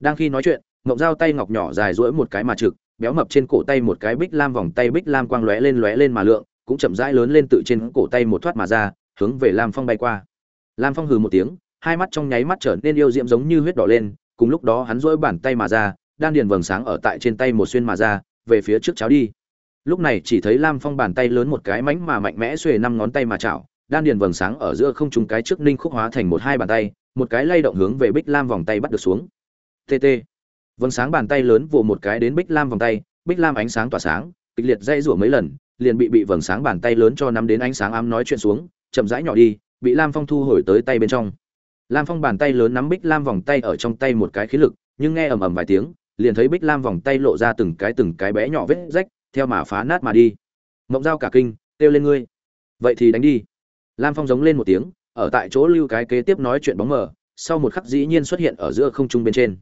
Đang khi nói chuyện ngọc dao tay ngọc nhỏ dài duỗi một cái mà trực béo mập trên cổ tay một cái bích lam vòng tay bích lam quang lóe lên lóe lên mà lượng, cũng chậm rãi lớn lên tự trên cổ tay một thoát mà ra, hướng về lam phong bay qua. Lam phong hừ một tiếng, hai mắt trong nháy mắt trở nên yêu diễm giống như huyết đỏ lên, cùng lúc đó hắn rỗi bàn tay mà ra, đan điền vầng sáng ở tại trên tay một xuyên mà ra, về phía trước cháo đi. Lúc này chỉ thấy lam phong bàn tay lớn một cái mánh mà mạnh mẽ xuề năm ngón tay mà chảo, đan điền vầng sáng ở giữa không trúng cái trước ninh khúc hóa thành một hai bàn tay, một cái lay động hướng về bích lam vòng tay bắt được xuống. Tt vầng sáng bàn tay lớn vồ một cái đến bích lam vòng tay, bích lam ánh sáng tỏa sáng, kịch liệt dây rủa mấy lần, liền bị bị vầng sáng bàn tay lớn cho nắm đến ánh sáng ám nói chuyện xuống, chậm rãi nhỏ đi, bị lam phong thu hồi tới tay bên trong. Lam phong bàn tay lớn nắm bích lam vòng tay ở trong tay một cái khí lực, nhưng nghe ầm ầm vài tiếng, liền thấy bích lam vòng tay lộ ra từng cái từng cái bé nhỏ vết rách, theo mà phá nát mà đi. Mộng dao cả kinh, kêu lên ngươi. Vậy thì đánh đi. Lam phong giống lên một tiếng, ở tại chỗ lưu cái kế tiếp nói chuyện bóng mờ, sau một khắc dĩ nhiên xuất hiện ở giữa không trung bên trên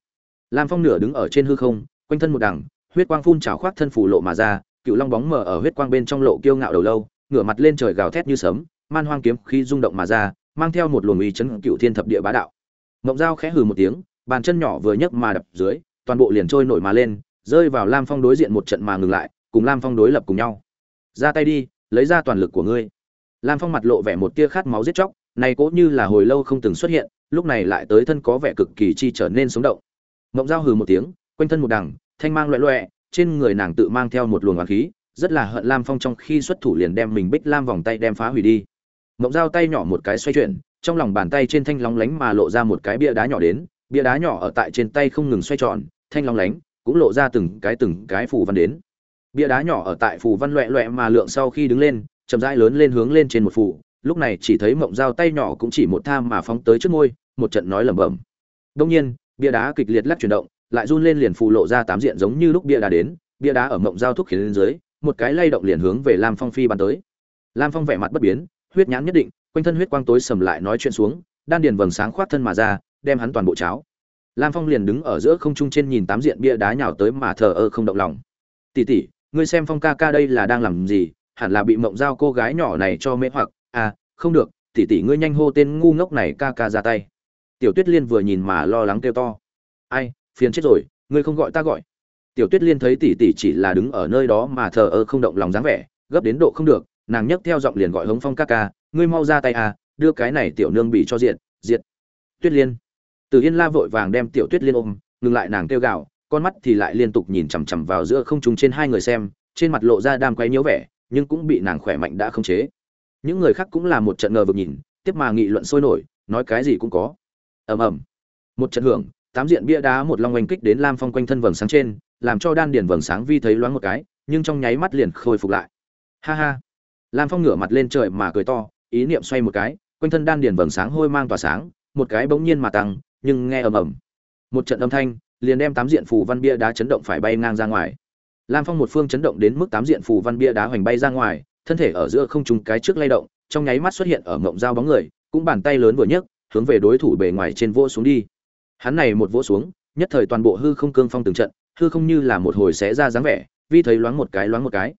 lam phong nửa đứng ở trên hư không, quanh thân một đằng, huyết quang phun trào khoác thân phủ lộ mà ra, cựu long bóng mờ ở huyết quang bên trong lộ kiêu ngạo đầu lâu, ngửa mặt lên trời gào thét như sấm, man hoang kiếm khi rung động mà ra, mang theo một luồng uy chấn cựu thiên thập địa bá đạo. Mộng dao khẽ hừ một tiếng, bàn chân nhỏ vừa nhấc mà đập dưới, toàn bộ liền trôi nổi mà lên, rơi vào lam phong đối diện một trận mà ngừng lại, cùng lam phong đối lập cùng nhau. Ra tay đi, lấy ra toàn lực của ngươi. Lam phong mặt lộ vẻ một tia khát máu giết chóc, này cố như là hồi lâu không từng xuất hiện, lúc này lại tới thân có vẻ cực kỳ chi trở nên sống động mộng Giao hừ một tiếng, quanh thân một đằng, thanh mang loẹ loẹ, trên người nàng tự mang theo một luồng oán khí, rất là hận lam phong trong khi xuất thủ liền đem mình bích lam vòng tay đem phá hủy đi. Mộng Giao tay nhỏ một cái xoay chuyển, trong lòng bàn tay trên thanh lóng lánh mà lộ ra một cái bia đá nhỏ đến, bia đá nhỏ ở tại trên tay không ngừng xoay tròn, thanh lóng lánh, cũng lộ ra từng cái từng cái phù văn đến. Bia đá nhỏ ở tại phù văn loẹ loẹ mà lượng sau khi đứng lên, chậm rãi lớn lên hướng lên trên một phù, lúc này chỉ thấy mộng Giao tay nhỏ cũng chỉ một tham mà phóng tới trước môi, một trận nói lẩm bẩm. Đông nhiên bia đá kịch liệt lắc chuyển động, lại run lên liền phù lộ ra tám diện giống như lúc bia đá đến, bia đá ở mộng dao thúc khiến lên dưới, một cái lay động liền hướng về lam phong phi bắn tới. Lam phong vẻ mặt bất biến, huyết nhãn nhất định, quanh thân huyết quang tối sầm lại nói chuyện xuống, đan điền vầng sáng khoát thân mà ra, đem hắn toàn bộ cháo. Lam phong liền đứng ở giữa không trung trên nhìn tám diện bia đá nhào tới mà thờ ơ không động lòng. Tỉ tỉ ngươi xem phong ca ca đây là đang làm gì? Hẳn là bị mộng giao cô gái nhỏ này cho mê hoặc. À không được tỉ tỉ ngươi nhanh hô tên ngu ngốc này ca ca ra tay tiểu tuyết liên vừa nhìn mà lo lắng kêu to. Ai, phiền chết rồi, ngươi không gọi ta gọi. Tiểu tuyết liên thấy tỷ tỷ chỉ là đứng ở nơi đó mà thờ ơ không động lòng dáng vẻ, gấp đến độ không được, nàng nhấc theo giọng liền gọi hống phong ca ca, ngươi mau ra tay à đưa cái này tiểu nương bị cho diện diệt. Tuyết liên. Từ yên la vội vàng đem tiểu tuyết liên ôm, ngừng lại nàng kêu gào, con mắt thì lại liên tục nhìn chằm chằm vào giữa không trung trên hai người xem, trên mặt lộ ra đam quấy nhiễu vẻ, nhưng cũng bị nàng khỏe mạnh đã không chế. Những người khác cũng là một trận ngờ vực nhìn, tiếp mà nghị luận sôi nổi, nói cái gì cũng có ầm ầm. Một trận hưởng, tám diện bia đá một long oanh kích đến lam phong quanh thân vầng sáng trên, làm cho đan điền vầng sáng vi thấy loáng một cái, nhưng trong nháy mắt liền khôi phục lại. Ha ha. Lam phong ngửa mặt lên trời mà cười to, ý niệm xoay một cái, quanh thân đan điền vầng sáng hôi mang tỏa sáng, một cái bỗng nhiên mà tăng, nhưng nghe ầm ầm. Một trận âm thanh, liền đem tám diện phù văn bia đá chấn động phải bay ngang ra ngoài. Lam phong một phương chấn động đến mức tám diện phù văn bia đá hoành bay ra ngoài, thân thể ở giữa không trùng cái trước lay động, trong nháy mắt xuất hiện ở mộng dao bóng người, cũng bàn tay lớn vừa nhấc hướng về đối thủ bề ngoài trên vỗ xuống đi. Hắn này một vỗ xuống, nhất thời toàn bộ hư không cương phong từng trận, hư không như là một hồi xé ra dáng vẻ, vi thấy loáng một cái loáng một cái.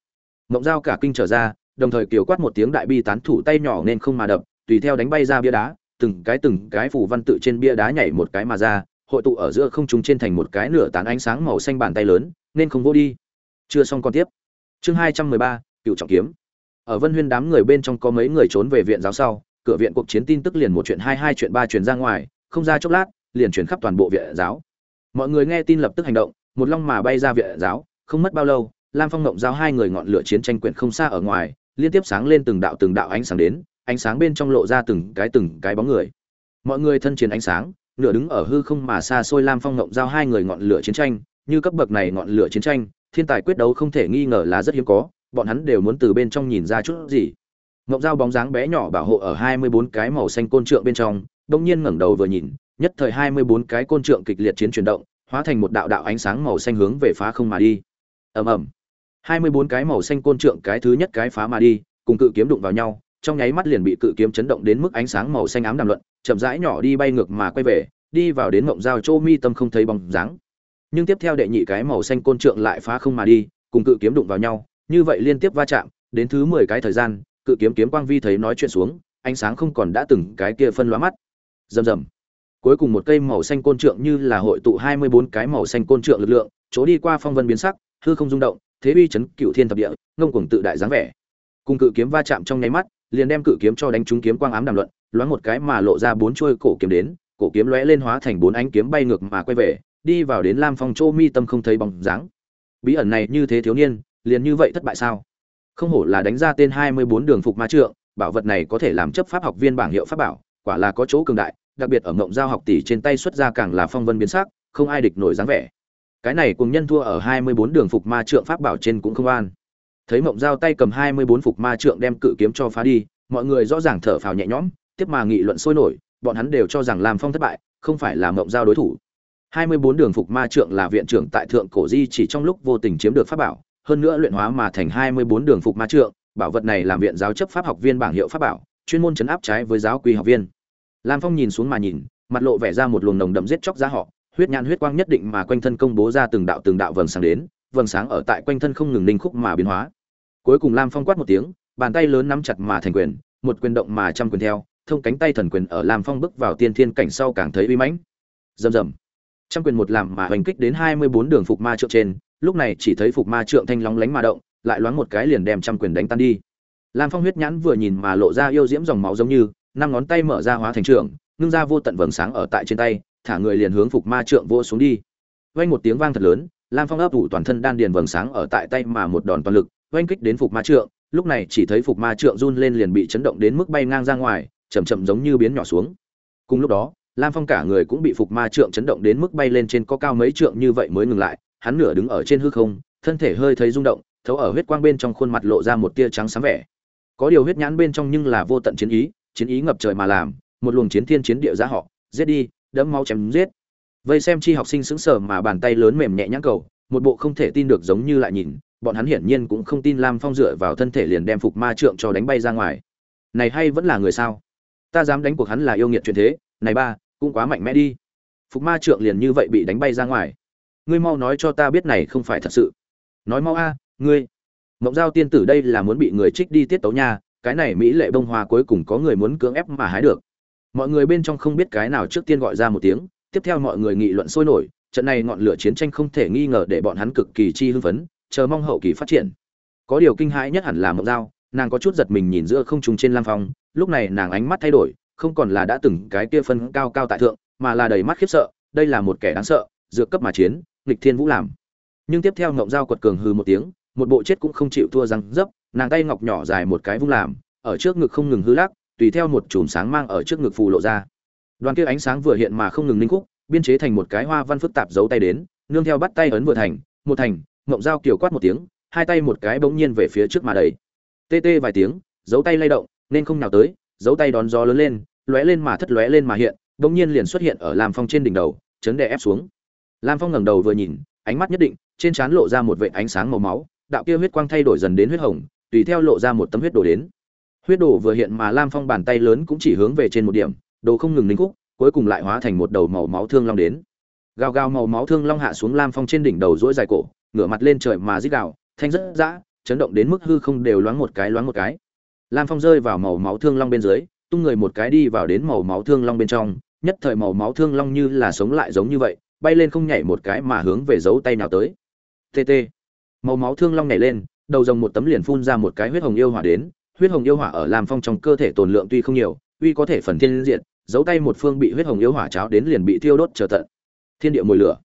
Mộng dao cả kinh trở ra, đồng thời kiều quát một tiếng đại bi tán thủ tay nhỏ nên không mà đập, tùy theo đánh bay ra bia đá, từng cái từng cái phù văn tự trên bia đá nhảy một cái mà ra, hội tụ ở giữa không trung trên thành một cái nửa tán ánh sáng màu xanh bàn tay lớn, nên không vô đi. Chưa xong còn tiếp. Chương hai trăm mười ba, cựu trọng kiếm. Ở vân huyên đám người bên trong có mấy người trốn về viện giáo sau cửa viện cuộc chiến tin tức liền một chuyện hai hai chuyện ba truyền ra ngoài, không ra chốc lát, liền chuyển khắp toàn bộ viện giáo. Mọi người nghe tin lập tức hành động, một long mà bay ra viện giáo, không mất bao lâu, lam phong ngộng giao hai người ngọn lửa chiến tranh quyển không xa ở ngoài, liên tiếp sáng lên từng đạo từng đạo ánh sáng đến, ánh sáng bên trong lộ ra từng cái từng cái bóng người. Mọi người thân chiến ánh sáng, nửa đứng ở hư không mà xa xôi lam phong ngộng giao hai người ngọn lửa chiến tranh, như cấp bậc này ngọn lửa chiến tranh, thiên tài quyết đấu không thể nghi ngờ là rất hiếm có, bọn hắn đều muốn từ bên trong nhìn ra chút gì ngộng giao bóng dáng bé nhỏ bảo hộ ở hai mươi bốn cái màu xanh côn trượng bên trong, đông nhiên ngẩng đầu vừa nhìn, nhất thời hai mươi bốn cái côn trượng kịch liệt chiến chuyển động, hóa thành một đạo đạo ánh sáng màu xanh hướng về phá không mà đi. Ầm ầm. hai mươi bốn cái màu xanh côn trượng cái thứ nhất cái phá mà đi, cùng cự kiếm đụng vào nhau, trong nháy mắt liền bị cự kiếm chấn động đến mức ánh sáng màu xanh ám đàm luận, chậm rãi nhỏ đi bay ngược mà quay về, đi vào đến ngộng giao châu mi tâm không thấy bóng dáng. Nhưng tiếp theo đệ nhị cái màu xanh côn trượng lại phá không mà đi, cùng cự kiếm đụng vào nhau, như vậy liên tiếp va chạm, đến thứ mười cái thời gian cự kiếm kiếm quang vi thấy nói chuyện xuống, ánh sáng không còn đã từng cái kia phân lóa mắt. Rầm rầm. Cuối cùng một cây màu xanh côn trượng như là hội tụ hai mươi bốn cái màu xanh côn trượng lực lượng, chỗ đi qua phong vân biến sắc, hư không rung động, thế uy chấn cựu thiên thập địa, ngông cuồng tự đại dáng vẻ. Cùng cự kiếm va chạm trong nháy mắt, liền đem cự kiếm cho đánh trúng kiếm quang ám đàm luận, loáng một cái mà lộ ra bốn chuôi cổ kiếm đến, cổ kiếm lóe lên hóa thành bốn ánh kiếm bay ngược mà quay về, đi vào đến lam phong chỗ mi tâm không thấy bóng dáng. Bí ẩn này như thế thiếu niên, liền như vậy thất bại sao? Không hổ là đánh ra tên hai mươi bốn đường phục ma trượng, bảo vật này có thể làm chấp pháp học viên bảng hiệu pháp bảo, quả là có chỗ cường đại, đặc biệt ở ngộng giao học tỷ trên tay xuất ra càng là phong vân biến sắc, không ai địch nổi dáng vẻ. Cái này cùng nhân thua ở hai mươi bốn đường phục ma trượng pháp bảo trên cũng không an. Thấy mộng giao tay cầm hai mươi bốn phục ma trượng đem cự kiếm cho phá đi, mọi người rõ ràng thở phào nhẹ nhõm, tiếp mà nghị luận sôi nổi, bọn hắn đều cho rằng làm phong thất bại, không phải là mộng giao đối thủ. hai mươi bốn đường phục ma trượng là viện trưởng tại thượng cổ di chỉ trong lúc vô tình chiếm được pháp bảo hơn nữa luyện hóa mà thành hai mươi bốn đường phục ma trượng, bảo vật này làm viện giáo chấp pháp học viên bảng hiệu pháp bảo, chuyên môn chấn áp trái với giáo quy học viên. Lam phong nhìn xuống mà nhìn, mặt lộ vẻ ra một luồng nồng đậm giết chóc giá họ, huyết nhãn huyết quang nhất định mà quanh thân công bố ra từng đạo từng đạo vầng sáng đến, vầng sáng ở tại quanh thân không ngừng linh khúc mà biến hóa. Cuối cùng lam phong quát một tiếng, bàn tay lớn nắm chặt mà thành quyền, một quyền động mà trăm quyền theo, thông cánh tay thần quyền ở lam phong bước vào tiên thiên cảnh sau càng thấy uy mãnh. Rầm rầm. Trăm quyền một làm mà hoành kích đến hai mươi bốn đường phục ma trượng trên lúc này chỉ thấy phục ma trượng thanh lóng lánh mà động, lại loáng một cái liền đem trăm quyền đánh tan đi. Lam phong huyết nhãn vừa nhìn mà lộ ra yêu diễm dòng máu giống như, năm ngón tay mở ra hóa thành trượng, ngưng ra vô tận vầng sáng ở tại trên tay, thả người liền hướng phục ma trượng vô xuống đi. Vang một tiếng vang thật lớn, lam phong ấp ủ toàn thân đan điền vầng sáng ở tại tay mà một đòn toàn lực, oanh kích đến phục ma trượng, lúc này chỉ thấy phục ma trượng run lên liền bị chấn động đến mức bay ngang ra ngoài chầm chậm giống như biến nhỏ xuống. Cùng lúc đó, lam phong cả người cũng bị phục ma trượng chấn động đến mức bay lên trên có cao mấy trượng như vậy mới ngừng lại hắn nửa đứng ở trên hư không, thân thể hơi thấy rung động, thấu ở huyết quang bên trong khuôn mặt lộ ra một tia trắng sáng vẻ. Có điều huyết nhãn bên trong nhưng là vô tận chiến ý chiến ý ngập trời mà làm, một luồng chiến thiên chiến địa ra họ, giết đi, đẫm máu chém giết. Vây xem chi học sinh sững sờ mà bàn tay lớn mềm nhẹ nhãn cầu, một bộ không thể tin được giống như lại nhìn, bọn hắn hiển nhiên cũng không tin lam phong dựa vào thân thể liền đem phục ma trượng cho đánh bay ra ngoài. Này hay vẫn là người sao? Ta dám đánh cuộc hắn là yêu nghiệt chuyện thế, này ba, cũng quá mạnh mẽ đi. Phục ma trượng liền như vậy bị đánh bay ra ngoài ngươi mau nói cho ta biết này không phải thật sự. Nói mau a, ngươi. Mộng giao tiên tử đây là muốn bị người trích đi tiết tấu nha, cái này mỹ lệ bông hoa cuối cùng có người muốn cưỡng ép mà hái được. Mọi người bên trong không biết cái nào trước tiên gọi ra một tiếng, tiếp theo mọi người nghị luận sôi nổi, trận này ngọn lửa chiến tranh không thể nghi ngờ để bọn hắn cực kỳ chi hưng phấn, chờ mong hậu kỳ phát triển. Có điều kinh hãi nhất hẳn là mộng giao, nàng có chút giật mình nhìn giữa không trung trên lam phong, lúc này nàng ánh mắt thay đổi, không còn là đã từng cái kia phân cao cao tại thượng, mà là đầy mắt khiếp sợ, đây là một kẻ đáng sợ, dược cấp mà chiến nghịch thiên vũ làm. Nhưng tiếp theo ngộng giao quật cường hư một tiếng, một bộ chết cũng không chịu thua răng dấp, nàng tay ngọc nhỏ dài một cái vung làm, ở trước ngực không ngừng hư lắc, tùy theo một chùm sáng mang ở trước ngực phù lộ ra. Đoàn kia ánh sáng vừa hiện mà không ngừng linh khúc, biên chế thành một cái hoa văn phức tạp giấu tay đến, nương theo bắt tay ấn vừa thành, một thành, ngộng dao kiều quát một tiếng, hai tay một cái bỗng nhiên về phía trước mà đầy tê tê vài tiếng giấu tay lay động, nên không nào tới giấu tay đón gió lớn lên, lóe lên mà thất lóe lên mà hiện, bỗng nhiên liền xuất hiện ở làm phong trên đỉnh đầu, chấn đè ép xuống lam phong ngẩng đầu vừa nhìn, ánh mắt nhất định, trên trán lộ ra một vệt ánh sáng màu máu, đạo kia huyết quang thay đổi dần đến huyết hồng, tùy theo lộ ra một tấm huyết đồ đến. Huyết đồ vừa hiện mà lam phong bàn tay lớn cũng chỉ hướng về trên một điểm, đồ không ngừng linh khúc, cuối cùng lại hóa thành một đầu màu máu thương long đến. Gào gào màu máu thương long hạ xuống lam phong trên đỉnh đầu dỗi dài cổ, ngửa mặt lên trời mà rít gào, thanh rất dã, chấn động đến mức hư không đều loáng một cái loáng một cái. Lam phong rơi vào màu máu thương long bên dưới, tung người một cái đi vào đến màu máu thương long bên trong, nhất thời màu máu thương long như là sống lại giống như vậy bay lên không nhảy một cái mà hướng về giấu tay nào tới. Tt màu máu thương long nhảy lên, đầu rồng một tấm liền phun ra một cái huyết hồng yêu hỏa đến. Huyết hồng yêu hỏa ở làm phong trong cơ thể tồn lượng tuy không nhiều, uy có thể phần thiên diện giấu tay một phương bị huyết hồng yêu hỏa cháo đến liền bị thiêu đốt trở tận. Thiên địa mùi lửa.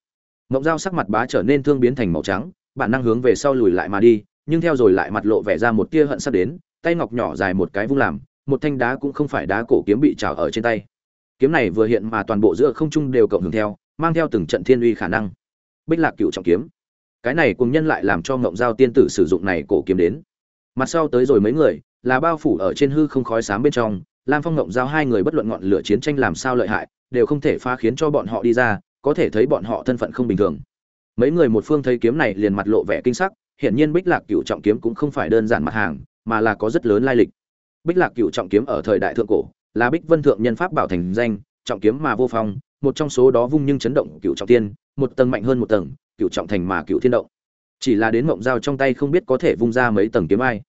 Ngọc dao sắc mặt bá trở nên thương biến thành màu trắng, bản năng hướng về sau lùi lại mà đi, nhưng theo rồi lại mặt lộ vẻ ra một tia hận sắp đến, tay ngọc nhỏ dài một cái vung làm, một thanh đá cũng không phải đá cổ kiếm bị trào ở trên tay. Kiếm này vừa hiện mà toàn bộ giữa không trung đều cộng hưởng theo mang theo từng trận thiên uy khả năng. Bích lạc cựu trọng kiếm. Cái này cùng nhân lại làm cho ngộng giao tiên tử sử dụng này cổ kiếm đến. Mặt sau tới rồi mấy người, là bao phủ ở trên hư không khói sám bên trong, lam phong ngộng giao hai người bất luận ngọn lửa chiến tranh làm sao lợi hại, đều không thể phá khiến cho bọn họ đi ra, có thể thấy bọn họ thân phận không bình thường. Mấy người một phương thấy kiếm này liền mặt lộ vẻ kinh sắc, hiển nhiên bích lạc cựu trọng kiếm cũng không phải đơn giản mặt hàng, mà là có rất lớn lai lịch. Bích lạc cựu trọng kiếm ở thời đại thượng cổ, là bích vân thượng nhân pháp bảo thành danh, trọng kiếm mà vô phong một trong số đó vung nhưng chấn động cựu trọng tiên, một tầng mạnh hơn một tầng, cựu trọng thành mà cựu thiên động. Chỉ là đến mộng dao trong tay không biết có thể vung ra mấy tầng kiếm ai.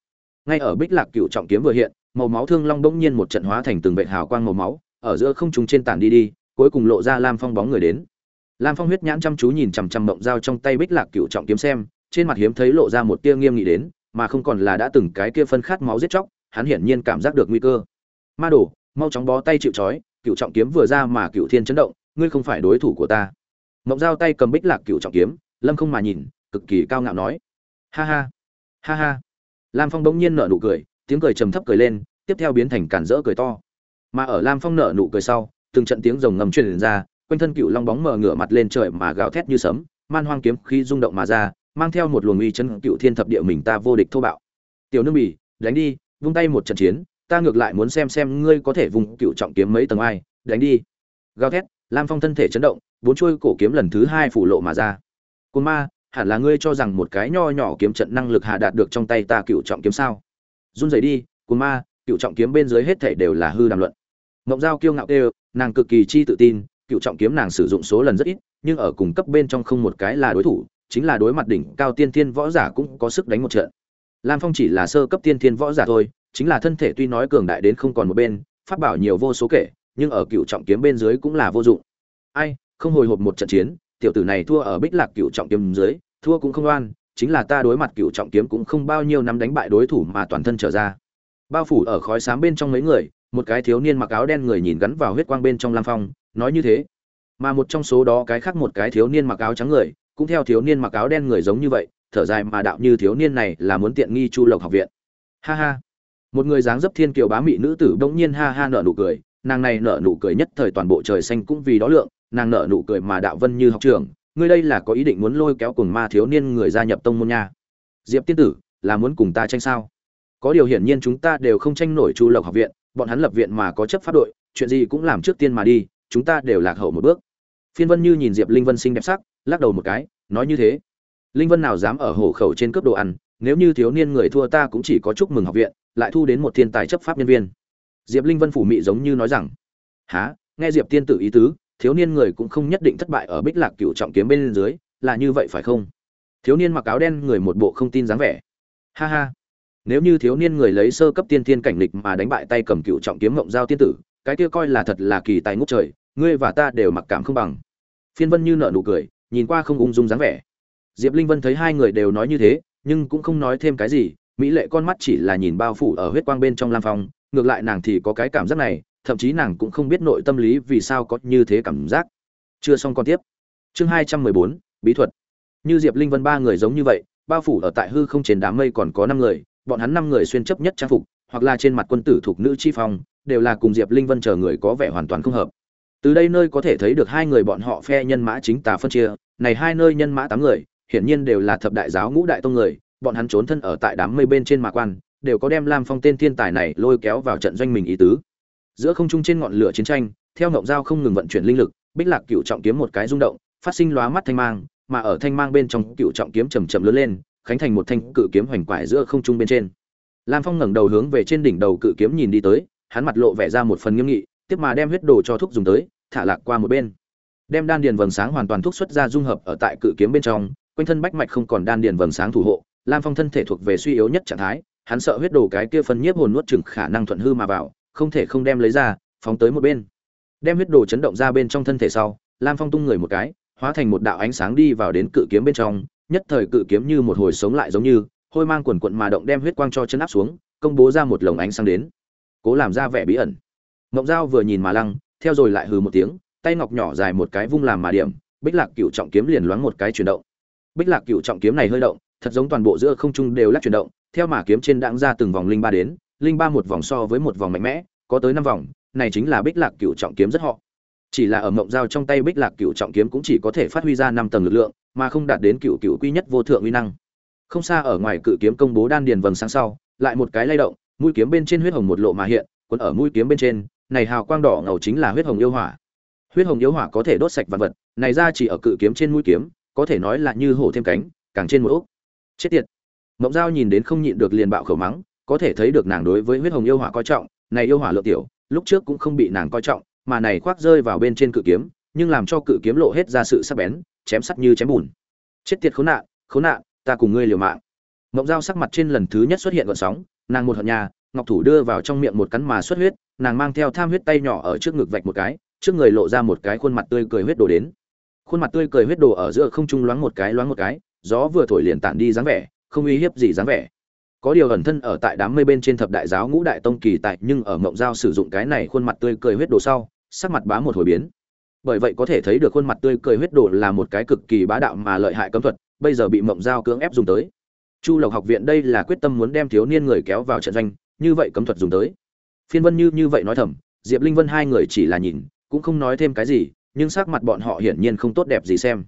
Ngay ở bích lạc cựu trọng kiếm vừa hiện, màu máu thương long bỗng nhiên một trận hóa thành từng vệ hào quang màu máu, ở giữa không trùng trên tản đi đi, cuối cùng lộ ra lam phong bóng người đến. Lam phong huyết nhãn chăm chú nhìn chằm chằm mộng dao trong tay bích lạc cựu trọng kiếm xem, trên mặt hiếm thấy lộ ra một tia nghiêm nghị đến, mà không còn là đã từng cái kia phân khát máu giết chóc, hắn hiển nhiên cảm giác được nguy cơ. Ma đổ, mau chóng bó tay chịu trói, cựu trọng kiếm vừa ra mà cựu thiên chấn động ngươi không phải đối thủ của ta. Mộng dao tay cầm bích lạc cựu trọng kiếm, lâm không mà nhìn, cực kỳ cao ngạo nói. Ha ha ha ha. Lam phong bỗng nhiên nở nụ cười, tiếng cười trầm thấp cười lên, tiếp theo biến thành cản rỡ cười to. Mà ở lam phong nở nụ cười sau, từng trận tiếng rồng ngầm truyền ra, quanh thân cựu long bóng mở ngửa mặt lên trời mà gào thét như sấm, man hoang kiếm khi rung động mà ra, mang theo một luồng uy chân cựu thiên thập địa mình ta vô địch thô bạo. Tiểu nương bỉ đánh đi, vung tay một trận chiến, ta ngược lại muốn xem xem ngươi có thể vùng cựu trọng kiếm mấy tầng ai, đánh đi. Gào thét lam phong thân thể chấn động, bốn chuôi cổ kiếm lần thứ hai phủ lộ mà ra. Côn ma, hẳn là ngươi cho rằng một cái nho nhỏ kiếm trận năng lực hạ đạt được trong tay ta cựu trọng kiếm sao? Run rẩy đi, côn ma, cựu trọng kiếm bên dưới hết thể đều là hư đàm luận. Mộng giao kiêu ngạo kêu, nàng cực kỳ chi tự tin, cựu trọng kiếm nàng sử dụng số lần rất ít, nhưng ở cùng cấp bên trong không một cái là đối thủ, chính là đối mặt đỉnh cao tiên thiên võ giả cũng có sức đánh một trận. Lam phong chỉ là sơ cấp tiên thiên võ giả thôi, chính là thân thể tuy nói cường đại đến không còn một bên phát bảo nhiều vô số kể nhưng ở cựu trọng kiếm bên dưới cũng là vô dụng. Ai, không hồi hộp một trận chiến, tiểu tử này thua ở bích lạc cựu trọng kiếm dưới, thua cũng không oan, chính là ta đối mặt cựu trọng kiếm cũng không bao nhiêu năm đánh bại đối thủ mà toàn thân trở ra. Bao phủ ở khói xám bên trong mấy người, một cái thiếu niên mặc áo đen người nhìn gắn vào huyết quang bên trong lam phong, nói như thế. Mà một trong số đó cái khác một cái thiếu niên mặc áo trắng người, cũng theo thiếu niên mặc áo đen người giống như vậy, thở dài mà đạo như thiếu niên này là muốn tiện nghi chu lộc học viện. Ha ha. Một người dáng dấp thiên kiều bá mị nữ tử đông nhiên ha ha nở nụ cười nàng này nở nụ cười nhất thời toàn bộ trời xanh cũng vì đó lượng, nàng nở nụ cười mà đạo vân như học trưởng. ngươi đây là có ý định muốn lôi kéo cùng ma thiếu niên người gia nhập tông môn nha. Diệp tiên tử, là muốn cùng ta tranh sao? Có điều hiển nhiên chúng ta đều không tranh nổi chu lộc học viện, bọn hắn lập viện mà có chấp pháp đội, chuyện gì cũng làm trước tiên mà đi, chúng ta đều lạc hậu một bước. Phiên vân như nhìn diệp linh vân xinh đẹp sắc, lắc đầu một cái, nói như thế. Linh vân nào dám ở hổ khẩu trên cướp đồ ăn, nếu như thiếu niên người thua ta cũng chỉ có chúc mừng học viện, lại thu đến một thiên tài chấp pháp nhân viên diệp linh vân phủ mị giống như nói rằng há nghe diệp tiên tử ý tứ, thiếu niên người cũng không nhất định thất bại ở bích lạc cựu trọng kiếm bên dưới, là như vậy phải không? Thiếu niên mặc áo đen người một bộ không tin dáng vẻ. Ha ha, nếu như thiếu niên người lấy sơ cấp tiên thiên cảnh lịch mà đánh bại tay cầm cựu trọng kiếm ngộng giao tiên tử, cái kia coi là thật là kỳ tài ngút trời, ngươi và ta đều mặc cảm không bằng. Phiên vân như nợ nụ cười, nhìn qua không ung dung dáng vẻ. Diệp linh vân thấy hai người đều nói như thế, nhưng cũng không nói thêm cái gì, mỹ lệ con mắt chỉ là nhìn bao phủ ở huyết quang bên trong lam phong ngược lại nàng thì có cái cảm giác này, thậm chí nàng cũng không biết nội tâm lý vì sao có như thế cảm giác. Chưa xong con tiếp. Chương hai trăm mười bốn, bí thuật. Như diệp linh vân ba người giống như vậy, bao phủ ở tại hư không trên đám mây còn có năm người, bọn hắn năm người xuyên chấp nhất trang phục, hoặc là trên mặt quân tử thuộc nữ chi phong, đều là cùng diệp linh vân chờ người có vẻ hoàn toàn không hợp. Từ đây nơi có thể thấy được hai người bọn họ phe nhân mã chính tà phân chia, này hai nơi nhân mã tám người, hiển nhiên đều là thập đại giáo ngũ đại tông người, bọn hắn trốn thân ở tại đám mây bên trên mạc quan đều có đem lam phong tên thiên tài này lôi kéo vào trận doanh mình ý tứ. Giữa không trung trên ngọn lửa chiến tranh, theo ngộng dao không ngừng vận chuyển linh lực, bích lạc Cửu trọng kiếm một cái rung động, phát sinh lóa mắt thanh mang, mà ở thanh mang bên trong Cửu trọng kiếm chậm chậm lớn lên, khánh thành một thanh cự kiếm hoành quải giữa không trung bên trên. Lam phong ngẩng đầu hướng về trên đỉnh đầu cự kiếm nhìn đi tới, hắn mặt lộ vẻ ra một phần nghiêm nghị, tiếp mà đem huyết đồ cho thuốc dùng tới, thả lạc qua một bên. Đem đan điền vầng sáng hoàn toàn thuốc xuất ra dung hợp ở tại cự kiếm bên trong, quanh thân bách mạch không còn đan điền vầng sáng thủ hộ, lam phong thân thể thuộc về suy yếu nhất trạng thái hắn sợ huyết đồ cái kia phân nhiếp hồn nuốt chừng khả năng thuận hư mà vào, không thể không đem lấy ra, phóng tới một bên. Đem huyết đồ chấn động ra bên trong thân thể sau, lam phong tung người một cái, hóa thành một đạo ánh sáng đi vào đến cự kiếm bên trong, nhất thời cự kiếm như một hồi sống lại giống như, hôi mang quần quận mà động đem huyết quang cho chân áp xuống, công bố ra một lồng ánh sáng đến. Cố làm ra vẻ bí ẩn. Mộng dao vừa nhìn mà lăng, theo rồi lại hừ một tiếng, tay ngọc nhỏ dài một cái vung làm mà điểm, bích lạc cựu trọng kiếm liền loáng một cái chuyển động. Bích lạc cựu trọng kiếm này hơi động thật giống toàn bộ giữa không trung đều lắc chuyển động, theo mà kiếm trên đãng ra từng vòng linh ba đến, linh ba một vòng so với một vòng mạnh mẽ, có tới năm vòng, này chính là bích lạc cửu trọng kiếm rất họ. Chỉ là ở mộng dao trong tay bích lạc cửu trọng kiếm cũng chỉ có thể phát huy ra năm tầng lực lượng, mà không đạt đến cửu cửu quy nhất vô thượng uy năng. Không xa ở ngoài cự kiếm công bố đan điền vầng sáng sau, lại một cái lay động, mũi kiếm bên trên huyết hồng một lộ mà hiện, cuốn ở mũi kiếm bên trên, này hào quang đỏ ngầu chính là huyết hồng yêu hỏa. Huyết hồng yêu hỏa có thể đốt sạch vật vật, này ra chỉ ở cự kiếm trên mũi kiếm, có thể nói là như hổ thêm cánh, càng trên một ốc chết tiệt. Mộng dao nhìn đến không nhịn được liền bạo khẩu mắng, có thể thấy được nàng đối với huyết hồng yêu hỏa coi trọng, này yêu hỏa lượng tiểu, lúc trước cũng không bị nàng coi trọng, mà này khoác rơi vào bên trên cự kiếm, nhưng làm cho cự kiếm lộ hết ra sự sắc bén, chém sắt như chém bùn. Chết tiệt khốn nạn khốn nạn, ta cùng ngươi liều mạng. Mộng dao sắc mặt trên lần thứ nhất xuất hiện gợn sóng, nàng một hận nhà, ngọc thủ đưa vào trong miệng một cắn mà xuất huyết, nàng mang theo tham huyết tay nhỏ ở trước ngực vạch một cái, trước người lộ ra một cái khuôn mặt tươi cười huyết đồ đến. Khuôn mặt tươi cười huyết đồ ở giữa không trung loáng một cái, loáng một cái gió vừa thổi liền tản đi dáng vẻ, không uy hiếp gì dáng vẻ. Có điều ẩn thân ở tại đám mây bên trên thập đại giáo ngũ đại tông kỳ tại nhưng ở mộng giao sử dụng cái này khuôn mặt tươi cười huyết đồ sau, sắc mặt bá một hồi biến. Bởi vậy có thể thấy được khuôn mặt tươi cười huyết đồ là một cái cực kỳ bá đạo mà lợi hại cấm thuật, bây giờ bị mộng giao cưỡng ép dùng tới. Chu lộc học viện đây là quyết tâm muốn đem thiếu niên người kéo vào trận doanh, như vậy cấm thuật dùng tới. Phiên vân như như vậy nói thầm, diệp linh vân hai người chỉ là nhìn, cũng không nói thêm cái gì, nhưng sắc mặt bọn họ hiển nhiên không tốt đẹp gì xem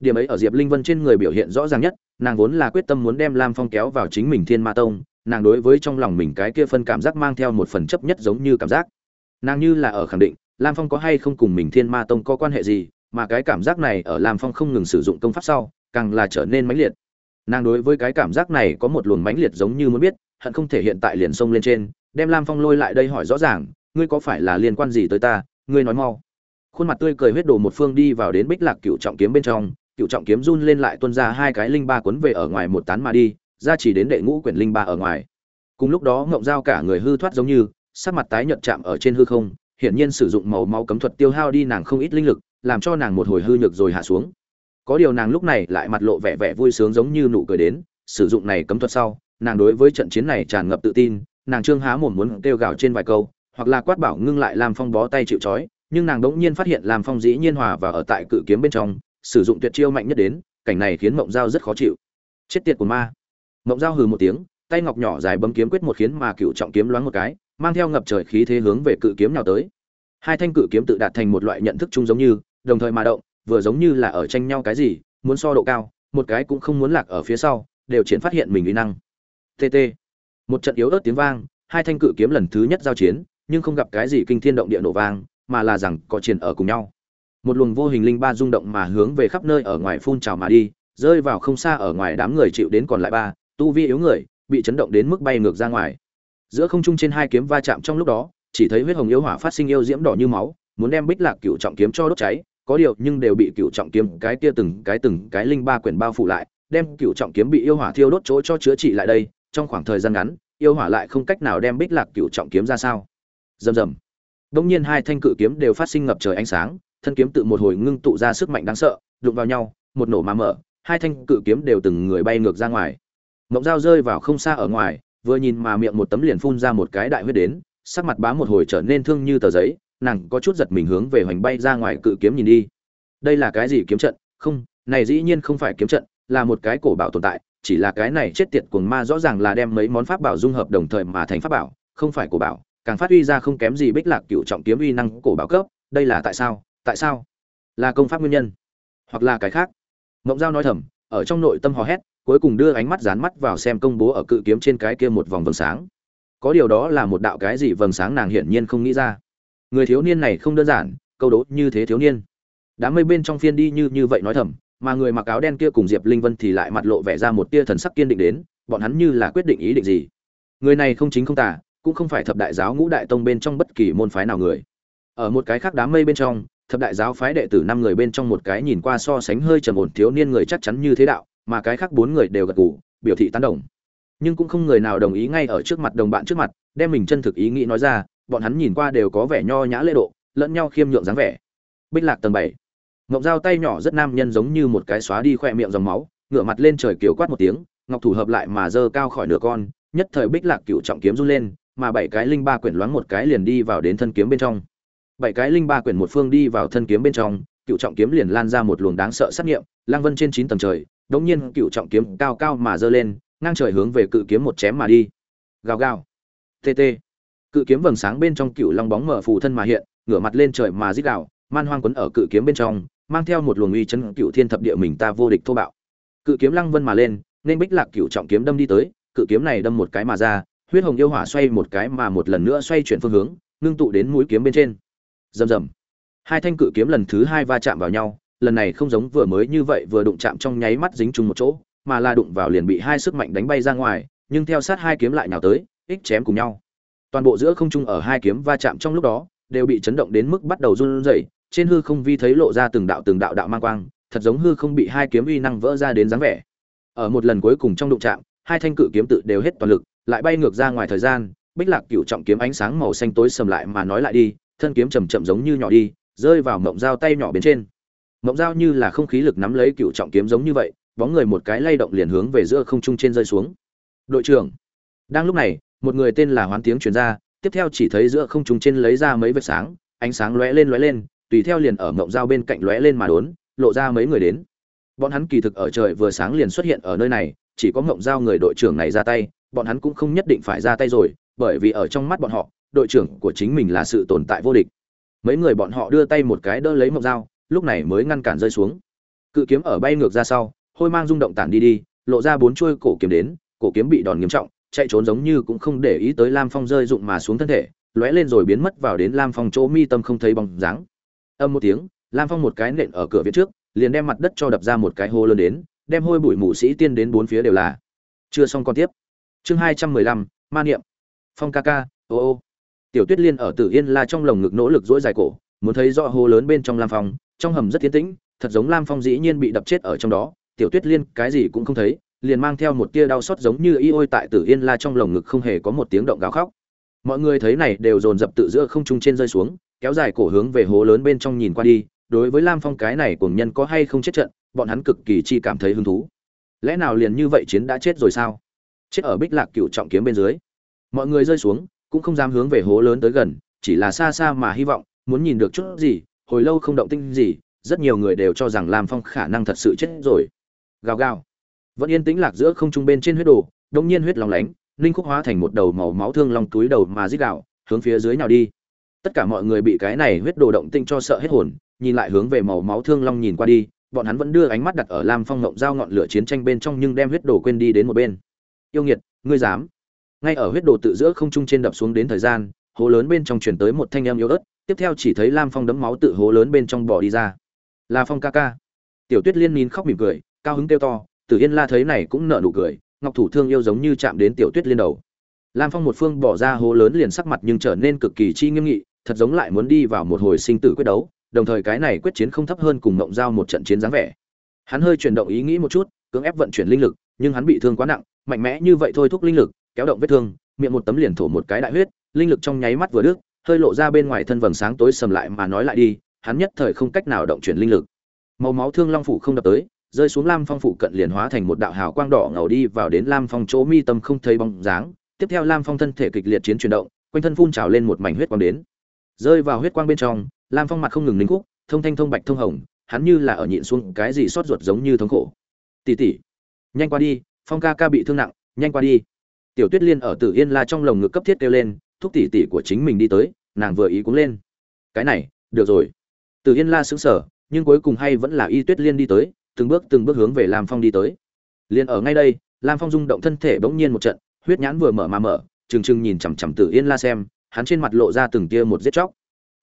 điểm ấy ở diệp linh vân trên người biểu hiện rõ ràng nhất, nàng vốn là quyết tâm muốn đem lam phong kéo vào chính mình thiên ma tông, nàng đối với trong lòng mình cái kia phân cảm giác mang theo một phần chấp nhất giống như cảm giác. Nàng như là ở khẳng định, lam phong có hay không cùng mình thiên ma tông có quan hệ gì, mà cái cảm giác này ở lam phong không ngừng sử dụng công pháp sau, càng là trở nên mãnh liệt. Nàng đối với cái cảm giác này có một luồng mãnh liệt giống như muốn biết, hận không thể hiện tại liền sông lên trên, đem lam phong lôi lại đây hỏi rõ ràng, ngươi có phải là liên quan gì tới ta? Ngươi nói mau. Khuôn mặt tươi cười huyết đồ một phương đi vào đến bích lạc cựu trọng kiếm bên trong cựu trọng kiếm run lên lại tuôn ra hai cái linh ba cuốn về ở ngoài một tán mà đi, ra chỉ đến đệ ngũ quyển linh ba ở ngoài. Cùng lúc đó ngộng dao cả người hư thoát giống như, sắc mặt tái nhợt chạm ở trên hư không, hiển nhiên sử dụng màu máu cấm thuật tiêu hao đi nàng không ít linh lực, làm cho nàng một hồi hư nhược rồi hạ xuống. Có điều nàng lúc này lại mặt lộ vẻ vẻ vui sướng giống như nụ cười đến, sử dụng này cấm thuật sau, nàng đối với trận chiến này tràn ngập tự tin, nàng trương há mồm muốn kêu gào trên vài câu, hoặc là quát bảo ngưng lại làm phong bó tay chịu trói, nhưng nàng đống nhiên phát hiện làm phong dĩ nhiên hòa và ở tại cự kiếm bên trong sử dụng tuyệt chiêu mạnh nhất đến, cảnh này khiến mộng dao rất khó chịu. Chết tiệt của ma. Mộng dao hừ một tiếng, tay ngọc nhỏ dài bấm kiếm quyết một khiến mà cựu trọng kiếm loáng một cái, mang theo ngập trời khí thế hướng về cự kiếm nào tới. Hai thanh cự kiếm tự đạt thành một loại nhận thức chung giống như, đồng thời mà động, vừa giống như là ở tranh nhau cái gì, muốn so độ cao, một cái cũng không muốn lạc ở phía sau, đều triển phát hiện mình uy năng. Tt một trận yếu ớt tiếng vang, hai thanh cự kiếm lần thứ nhất giao chiến, nhưng không gặp cái gì kinh thiên động địa nổ vang, mà là rằng có chiến ở cùng nhau một luồng vô hình linh ba rung động mà hướng về khắp nơi ở ngoài phun trào mà đi, rơi vào không xa ở ngoài đám người chịu đến còn lại ba, tu vi yếu người, bị chấn động đến mức bay ngược ra ngoài. Giữa không trung trên hai kiếm va chạm trong lúc đó, chỉ thấy huyết hồng yêu hỏa phát sinh yêu diễm đỏ như máu, muốn đem bích lạc cựu trọng kiếm cho đốt cháy, có điều nhưng đều bị cựu trọng kiếm cái kia từng cái từng cái linh ba quyển bao phủ lại, đem cựu trọng kiếm bị yêu hỏa thiêu đốt chỗ cho chữa trị lại đây, trong khoảng thời gian ngắn, yêu hỏa lại không cách nào đem bích lạc cựu trọng kiếm ra sao. Rầm rầm. Đông nhiên hai thanh cự kiếm đều phát sinh ngập trời ánh sáng thân kiếm tự một hồi ngưng tụ ra sức mạnh đáng sợ, đụng vào nhau, một nổ mà mở, hai thanh cự kiếm đều từng người bay ngược ra ngoài. Mộng dao rơi vào không xa ở ngoài, vừa nhìn mà miệng một tấm liền phun ra một cái đại huyết đến, sắc mặt bá một hồi trở nên thương như tờ giấy, nàng có chút giật mình hướng về hoành bay ra ngoài cự kiếm nhìn đi. Đây là cái gì kiếm trận? Không, này dĩ nhiên không phải kiếm trận, là một cái cổ bảo tồn tại, chỉ là cái này chết tiệt cuồng ma rõ ràng là đem mấy món pháp bảo dung hợp đồng thời mà thành pháp bảo, không phải cổ bảo, càng phát huy ra không kém gì bích lạc cựu trọng kiếm uy năng cổ bảo cấp, đây là tại sao? Tại sao? Là công pháp nguyên nhân, hoặc là cái khác? Mộng giao nói thầm, ở trong nội tâm hò hét, cuối cùng đưa ánh mắt dán mắt vào xem công bố ở cự kiếm trên cái kia một vòng vầng sáng. Có điều đó là một đạo cái gì vầng sáng nàng hiển nhiên không nghĩ ra. Người thiếu niên này không đơn giản, câu đố như thế thiếu niên. Đám mây bên trong phiên đi như như vậy nói thầm, mà người mặc áo đen kia cùng diệp linh vân thì lại mặt lộ vẻ ra một tia thần sắc kiên định đến, bọn hắn như là quyết định ý định gì? Người này không chính không tả cũng không phải thập đại giáo ngũ đại tông bên trong bất kỳ môn phái nào người. Ở một cái khác đám mây bên trong thập đại giáo phái đệ tử năm người bên trong một cái nhìn qua so sánh hơi trầm ổn thiếu niên người chắc chắn như thế đạo, mà cái khác bốn người đều gật gù, biểu thị tán đồng. Nhưng cũng không người nào đồng ý ngay ở trước mặt đồng bạn trước mặt, đem mình chân thực ý nghĩ nói ra, bọn hắn nhìn qua đều có vẻ nho nhã lễ độ, lẫn nhau khiêm nhượng dáng vẻ. Bích lạc tầng bảy. Ngọc dao tay nhỏ rất nam nhân giống như một cái xóa đi khoe miệng dòng máu, ngửa mặt lên trời kiểu quát một tiếng, ngọc thủ hợp lại mà giơ cao khỏi nửa con, nhất thời bích lạc cựu trọng kiếm run lên, mà bảy cái linh ba quyển loáng một cái liền đi vào đến thân kiếm bên trong bảy cái linh ba quyển một phương đi vào thân kiếm bên trong, cựu trọng kiếm liền lan ra một luồng đáng sợ sát nghiệm, lang vân trên chín tầng trời, đống nhiên cựu trọng kiếm cao cao mà giơ lên, ngang trời hướng về cự kiếm một chém mà đi. Gào gào. Tt cự kiếm vầng sáng bên trong cựu long bóng mở phù thân mà hiện, ngửa mặt lên trời mà rít gào, man hoang quấn ở cự kiếm bên trong, mang theo một luồng uy chấn cựu thiên thập địa mình ta vô địch thô bạo. Cự kiếm lăng vân mà lên, nên bích lạc cựu trọng kiếm đâm đi tới, cự kiếm này đâm một cái mà ra, huyết hồng yêu hỏa xoay một cái mà một lần nữa xoay chuyển phương hướng, ngưng tụ đến mũi kiếm bên trên rầm rầm. Hai thanh cự kiếm lần thứ hai va chạm vào nhau, lần này không giống vừa mới như vậy vừa đụng chạm trong nháy mắt dính chung một chỗ, mà là đụng vào liền bị hai sức mạnh đánh bay ra ngoài, nhưng theo sát hai kiếm lại nào tới, ích chém cùng nhau. Toàn bộ giữa không trung ở hai kiếm va chạm trong lúc đó, đều bị chấn động đến mức bắt đầu run rẩy, trên hư không vi thấy lộ ra từng đạo từng đạo đạo mang quang, thật giống hư không bị hai kiếm uy năng vỡ ra đến dáng vẻ. Ở một lần cuối cùng trong đụng chạm, hai thanh cự kiếm tự đều hết toàn lực, lại bay ngược ra ngoài thời gian, bích lạc cựu trọng kiếm ánh sáng màu xanh tối sầm lại mà nói lại đi thân kiếm chầm chậm giống như nhỏ đi, rơi vào mộng dao tay nhỏ bên trên. Mộng dao như là không khí lực nắm lấy cựu trọng kiếm giống như vậy, bóng người một cái lay động liền hướng về giữa không trung trên rơi xuống. Đội trưởng. Đang lúc này, một người tên là hoán tiếng truyền ra, tiếp theo chỉ thấy giữa không trung trên lấy ra mấy vệt sáng, ánh sáng lóe lên lóe lên, tùy theo liền ở mộng dao bên cạnh lóe lên mà đốn, lộ ra mấy người đến. Bọn hắn kỳ thực ở trời vừa sáng liền xuất hiện ở nơi này, chỉ có mộng dao người đội trưởng này ra tay, bọn hắn cũng không nhất định phải ra tay rồi, bởi vì ở trong mắt bọn họ đội trưởng của chính mình là sự tồn tại vô địch. Mấy người bọn họ đưa tay một cái đỡ lấy mộc dao, lúc này mới ngăn cản rơi xuống. Cự kiếm ở bay ngược ra sau, hôi mang rung động tản đi đi, lộ ra bốn chuôi cổ kiếm đến, cổ kiếm bị đòn nghiêm trọng, chạy trốn giống như cũng không để ý tới lam phong rơi rụng mà xuống thân thể, lóe lên rồi biến mất vào đến lam phong chỗ mi tâm không thấy bóng dáng. Âm một tiếng, lam phong một cái nện ở cửa viện trước, liền đem mặt đất cho đập ra một cái hô lớn đến, đem hôi bụi mù sĩ tiên đến bốn phía đều là. Chưa xong con tiếp. Chương hai trăm mười lăm, ma niệm. Phong ca ca, ô ô tiểu tuyết liên ở tử yên la trong lồng ngực nỗ lực dỗi dài cổ, muốn thấy rõ hô lớn bên trong lam phong, trong hầm rất tiến tĩnh, thật giống lam phong dĩ nhiên bị đập chết ở trong đó. Tiểu tuyết liên cái gì cũng không thấy, liền mang theo một tia đau xót giống như y ôi tại tử yên la trong lồng ngực không hề có một tiếng động gào khóc. Mọi người thấy này đều dồn dập tự giữa không trung trên rơi xuống, kéo dài cổ hướng về hố lớn bên trong nhìn qua đi. Đối với lam phong cái này cùng nhân có hay không chết trận, bọn hắn cực kỳ chi cảm thấy hứng thú. Lẽ nào liền như vậy chiến đã chết rồi sao? Chết ở bích lạc cựu trọng kiếm bên dưới. Mọi người rơi xuống cũng không dám hướng về hố lớn tới gần chỉ là xa xa mà hy vọng muốn nhìn được chút gì hồi lâu không động tinh gì rất nhiều người đều cho rằng lam phong khả năng thật sự chết rồi. Gào gào. Vẫn yên tĩnh lạc giữa không trung bên trên huyết đồ đông nhiên huyết lòng lánh linh khúc hóa thành một đầu màu máu thương long túi đầu mà rít gào, hướng phía dưới nào đi. Tất cả mọi người bị cái này huyết đồ động tinh cho sợ hết hồn nhìn lại hướng về màu máu thương long nhìn qua đi bọn hắn vẫn đưa ánh mắt đặt ở lam phong ngộng giao ngọn lửa chiến tranh bên trong nhưng đem huyết đồ quên đi đến một bên. Yêu nghiệt ngươi dám? Ngay ở huyết đồ tự giữa không trung trên đập xuống đến thời gian, hố lớn bên trong chuyển tới một thanh em yếu ớt, tiếp theo chỉ thấy lam phong đấm máu tự hố lớn bên trong bỏ đi ra. Là phong ca ca. Tiểu tuyết liên nín khóc mỉm cười, cao hứng kêu to, tử yên la thấy này cũng nở nụ cười, ngọc thủ thương yêu giống như chạm đến tiểu tuyết liên đầu. Lam phong một phương bỏ ra hố lớn liền sắc mặt nhưng trở nên cực kỳ chi nghiêm nghị, thật giống lại muốn đi vào một hồi sinh tử quyết đấu, đồng thời cái này quyết chiến không thấp hơn cùng mộng giao một trận chiến dáng vẻ. Hắn hơi chuyển động ý nghĩ một chút, cưỡng ép vận chuyển linh lực, nhưng hắn bị thương quá nặng, mạnh mẽ như vậy thôi thúc linh lực kéo động vết thương, miệng một tấm liền thổ một cái đại huyết, linh lực trong nháy mắt vừa đứt, hơi lộ ra bên ngoài thân vầng sáng tối sầm lại mà nói lại đi, hắn nhất thời không cách nào động chuyển linh lực. Màu máu thương long phủ không đập tới, rơi xuống lam phong phủ cận liền hóa thành một đạo hào quang đỏ ngầu đi vào đến lam phong chỗ mi tâm không thấy bóng dáng. Tiếp theo lam phong thân thể kịch liệt chiến chuyển động, quanh thân phun trào lên một mảnh huyết quang đến. Rơi vào huyết quang bên trong, lam phong mặt không ngừng lính khúc, thông thanh thông bạch thông hồng, hắn như là ở nhịn xuống cái gì xót ruột giống như thống khổ. Tỉ tỉ nhanh qua đi, phong ca ca bị thương nặng, nhanh qua đi tiểu tuyết liên ở tử yên la trong lồng ngực cấp thiết kêu lên, thúc tỉ tỉ của chính mình đi tới, nàng vừa ý cũng lên. Cái này, được rồi. Tử yên la sững sờ, nhưng cuối cùng hay vẫn là y tuyết liên đi tới, từng bước từng bước hướng về lam phong đi tới. Liền ở ngay đây, lam phong rung động thân thể bỗng nhiên một trận, huyết nhãn vừa mở mà mở, trừng trừng nhìn chằm chằm tử yên la xem, hắn trên mặt lộ ra từng tia một giết chóc.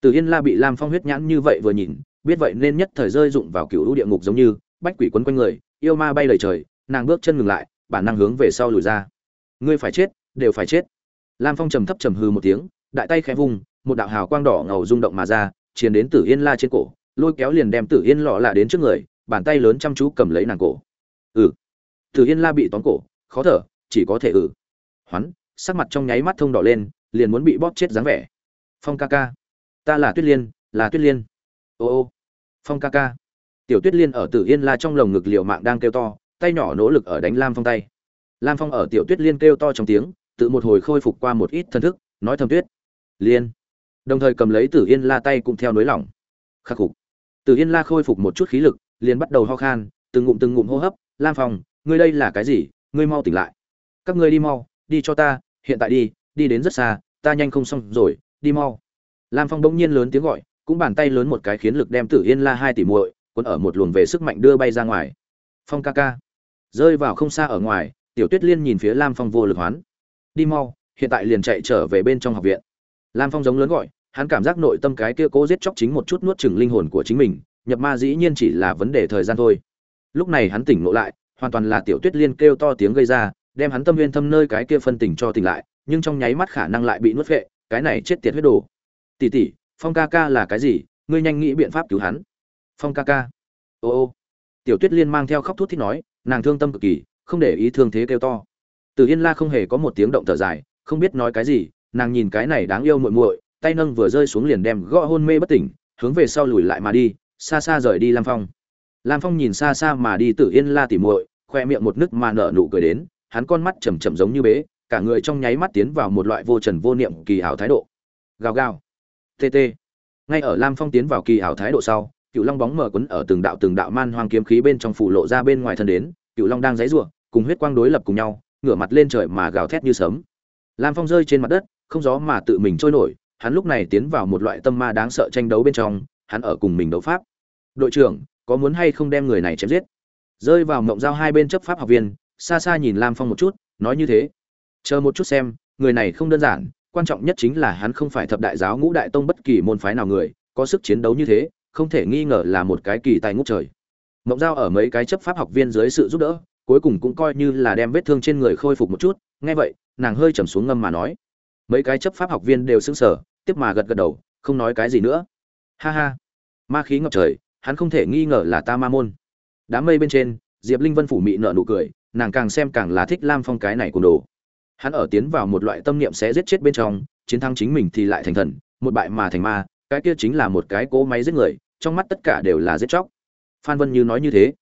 Tử yên la bị lam phong huyết nhãn như vậy vừa nhìn, biết vậy nên nhất thời rơi dụng vào cựu địa ngục giống như, bách quỷ quấn quanh người, yêu ma bay lời trời, nàng bước chân ngừng lại, bản năng hướng về sau lùi ra ngươi phải chết, đều phải chết. Lam phong trầm thấp trầm hư một tiếng, đại tay khẽ vung, một đạo hào quang đỏ ngầu rung động mà ra chiến đến tử yên la trên cổ, lôi kéo liền đem tử yên lọ lạ đến trước người, bàn tay lớn chăm chú cầm lấy nàng cổ. Ừ. Tử yên la bị tóm cổ, khó thở, chỉ có thể ừ. Hoắn sắc mặt trong nháy mắt thông đỏ lên, liền muốn bị bóp chết dáng vẻ. Phong ca ca. Ta là tuyết liên, là tuyết liên. Ô ô. Phong ca ca. Tiểu tuyết liên ở tử yên la trong lồng ngực liệu mạng đang kêu to, tay nhỏ nỗ lực ở đánh lam phong tay lam phong ở tiểu tuyết liên kêu to trong tiếng, tự một hồi khôi phục qua một ít thân thức, nói thầm tuyết. Liên. Đồng thời cầm lấy tử yên la tay cũng theo nới lỏng. Khắc phục. Tử yên la khôi phục một chút khí lực, liền bắt đầu ho khan, từng ngụm từng ngụm hô hấp. Lam phong, ngươi đây là cái gì? Ngươi mau tỉnh lại. Các ngươi đi mau, đi cho ta, hiện tại đi đi đến rất xa, ta nhanh không xong rồi, đi mau. Lam phong bỗng nhiên lớn tiếng gọi, cũng bàn tay lớn một cái khiến lực đem tử yên la hai tỷ muội cuốn ở một luồng về sức mạnh đưa bay ra ngoài. Phong ca ca. Rơi vào không xa ở ngoài tiểu tuyết liên nhìn phía lam phong vô lực hoán. Đi mau, hiện tại liền chạy trở về bên trong học viện. Lam phong giống lớn gọi, hắn cảm giác nội tâm cái kia cố giết chóc chính một chút nuốt chửng linh hồn của chính mình, nhập ma dĩ nhiên chỉ là vấn đề thời gian thôi. Lúc này hắn tỉnh ngộ lại, hoàn toàn là tiểu tuyết liên kêu to tiếng gây ra, đem hắn tâm viên thâm nơi cái kia phân tỉnh cho tỉnh lại, nhưng trong nháy mắt khả năng lại bị nuốt vệ cái này chết tiệt huyết đồ. Tỷ tỷ, phong ca ca là cái gì? Ngươi nhanh nghĩ biện pháp cứu hắn. Phong ca ca. Ô ô. Tiểu tuyết liên mang theo khóc thút thít nói, nàng thương tâm cực kỳ không để ý thương thế kêu to. Từ yên la không hề có một tiếng động thở dài, không biết nói cái gì, nàng nhìn cái này đáng yêu muội muội, tay nâng vừa rơi xuống liền đem gõ hôn mê bất tỉnh, hướng về sau lùi lại mà đi, xa xa rời đi lam phong. Lam phong nhìn xa xa mà đi tử yên la tỉ muội, khoe miệng một nước mà nở nụ cười đến, hắn con mắt chầm chậm giống như bế, cả người trong nháy mắt tiến vào một loại vô trần vô niệm kỳ ảo thái độ. Gào gào. Tt ngay ở lam phong tiến vào kỳ ảo thái độ sau cựu long bóng mở quấn ở từng đạo từng đạo man hoang kiếm khí bên trong phủ lộ ra bên ngoài thân đến cựu long đang dãy rủa cùng huyết quang đối lập cùng nhau, ngửa mặt lên trời mà gào thét như sấm. Lam phong rơi trên mặt đất, không gió mà tự mình trôi nổi, hắn lúc này tiến vào một loại tâm ma đáng sợ tranh đấu bên trong, hắn ở cùng mình đấu pháp. Đội trưởng, có muốn hay không đem người này chém giết? Rơi vào mộng giao hai bên chấp pháp học viên, xa xa nhìn lam phong một chút, nói như thế. Chờ một chút xem, người này không đơn giản, quan trọng nhất chính là hắn không phải thập đại giáo ngũ đại tông bất kỳ môn phái nào người, có sức chiến đấu như thế, không thể nghi ngờ là một cái kỳ tài ngút trời. Mộng giao ở mấy cái chấp pháp học viên dưới sự giúp đỡ cuối cùng cũng coi như là đem vết thương trên người khôi phục một chút, nghe vậy, nàng hơi trầm xuống ngâm mà nói. Mấy cái chấp pháp học viên đều sững sờ, tiếp mà gật gật đầu, không nói cái gì nữa. Ha ha. Ma khí ngập trời, hắn không thể nghi ngờ là ta ma môn. Đám mây bên trên, diệp linh vân phủ mị nợ nụ cười, nàng càng xem càng là thích lam phong cái này cùng đồ. Hắn ở tiến vào một loại tâm niệm sẽ giết chết bên trong, chiến thắng chính mình thì lại thành thần, một bại mà thành ma, cái kia chính là một cái cỗ máy giết người, trong mắt tất cả đều là giết chóc. Phan vân như nói như thế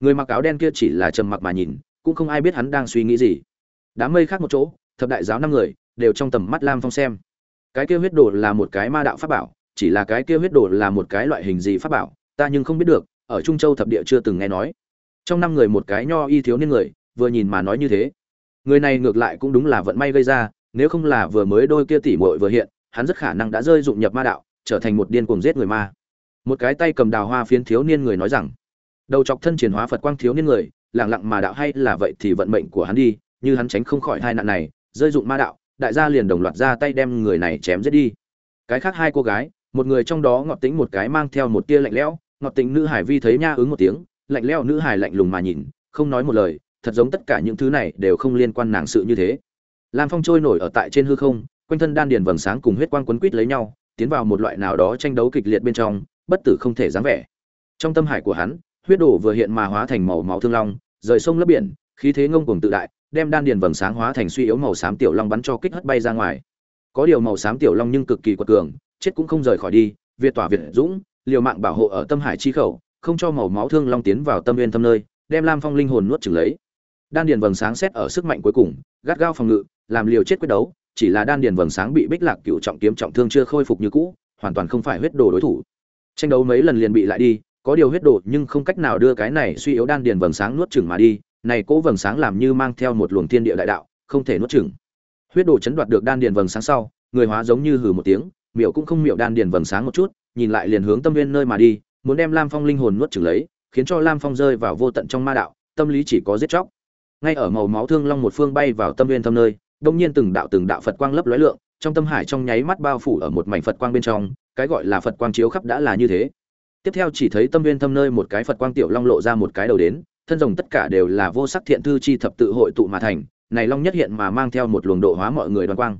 người mặc áo đen kia chỉ là trầm mặc mà nhìn, cũng không ai biết hắn đang suy nghĩ gì. Đám mây khác một chỗ, thập đại giáo năm người, đều trong tầm mắt lam phong xem. Cái kia huyết đồ là một cái ma đạo pháp bảo, chỉ là cái kia huyết đồ là một cái loại hình gì pháp bảo, ta nhưng không biết được, ở trung châu thập địa chưa từng nghe nói. Trong năm người một cái nho y thiếu niên người, vừa nhìn mà nói như thế. Người này ngược lại cũng đúng là vận may gây ra, nếu không là vừa mới đôi kia tỉ mội vừa hiện, hắn rất khả năng đã rơi dụng nhập ma đạo, trở thành một điên cuồng giết người ma. Một cái tay cầm đào hoa phiến thiếu niên người nói rằng đầu chọc thân triển hóa phật quang thiếu niên người, lẳng lặng mà đạo hay là vậy thì vận mệnh của hắn đi, như hắn tránh không khỏi hai nạn này, rơi dụng ma đạo, đại gia liền đồng loạt ra tay đem người này chém giết đi. Cái khác hai cô gái, một người trong đó ngọt tính một cái mang theo một tia lạnh lẽo, ngọt tính nữ hải vi thấy nha ứng một tiếng, lạnh lẽo nữ hải lạnh lùng mà nhìn, không nói một lời, thật giống tất cả những thứ này đều không liên quan nàng sự như thế. Lam phong trôi nổi ở tại trên hư không, quanh thân đan điền vầng sáng cùng huyết quang quấn quít lấy nhau, tiến vào một loại nào đó tranh đấu kịch liệt bên trong, bất tử không thể dáng vẻ. Trong tâm hải của hắn huyết đổ vừa hiện mà hóa thành màu máu thương long, rời sông lấp biển, khí thế ngông cuồng tự đại, đem đan điền vầng sáng hóa thành suy yếu màu xám tiểu long bắn cho kích hất bay ra ngoài. Có điều màu xám tiểu long nhưng cực kỳ quật cường, chết cũng không rời khỏi đi, việt tỏa việt dũng, liều mạng bảo hộ ở tâm hải chi khẩu, không cho màu máu thương long tiến vào tâm nguyên tâm nơi, đem lam phong linh hồn nuốt chửng lấy. Đan điền vầng sáng xét ở sức mạnh cuối cùng, gắt gao phòng ngự, làm liều chết quyết đấu, chỉ là đan điền vầng sáng bị bích lạc cựu trọng kiếm trọng thương chưa khôi phục như cũ, hoàn toàn không phải huyết đồ đối thủ. Tranh đấu mấy lần liền bị lại đi có điều huyết độ nhưng không cách nào đưa cái này suy yếu đan điền vầng sáng nuốt chửng mà đi, này cố vầng sáng làm như mang theo một luồng thiên địa đại đạo, không thể nuốt chửng. Huyết độ chấn đoạt được đan điền vầng sáng sau, người hóa giống như hừ một tiếng, miểu cũng không miểu đan điền vầng sáng một chút, nhìn lại liền hướng tâm viên nơi mà đi, muốn đem lam phong linh hồn nuốt chửng lấy, khiến cho lam phong rơi vào vô tận trong ma đạo, tâm lý chỉ có giết chóc. Ngay ở màu máu thương long một phương bay vào tâm viên thâm nơi, đông nhiên từng đạo từng đạo phật quang lấp lóe lượng, trong tâm hải trong nháy mắt bao phủ ở một mảnh phật quang bên trong, cái gọi là phật quang chiếu khắp đã là như thế tiếp theo chỉ thấy tâm viên thâm nơi một cái phật quang tiểu long lộ ra một cái đầu đến, thân rồng tất cả đều là vô sắc thiện thư chi thập tự hội tụ mà thành, này long nhất hiện mà mang theo một luồng độ hóa mọi người đoan quang.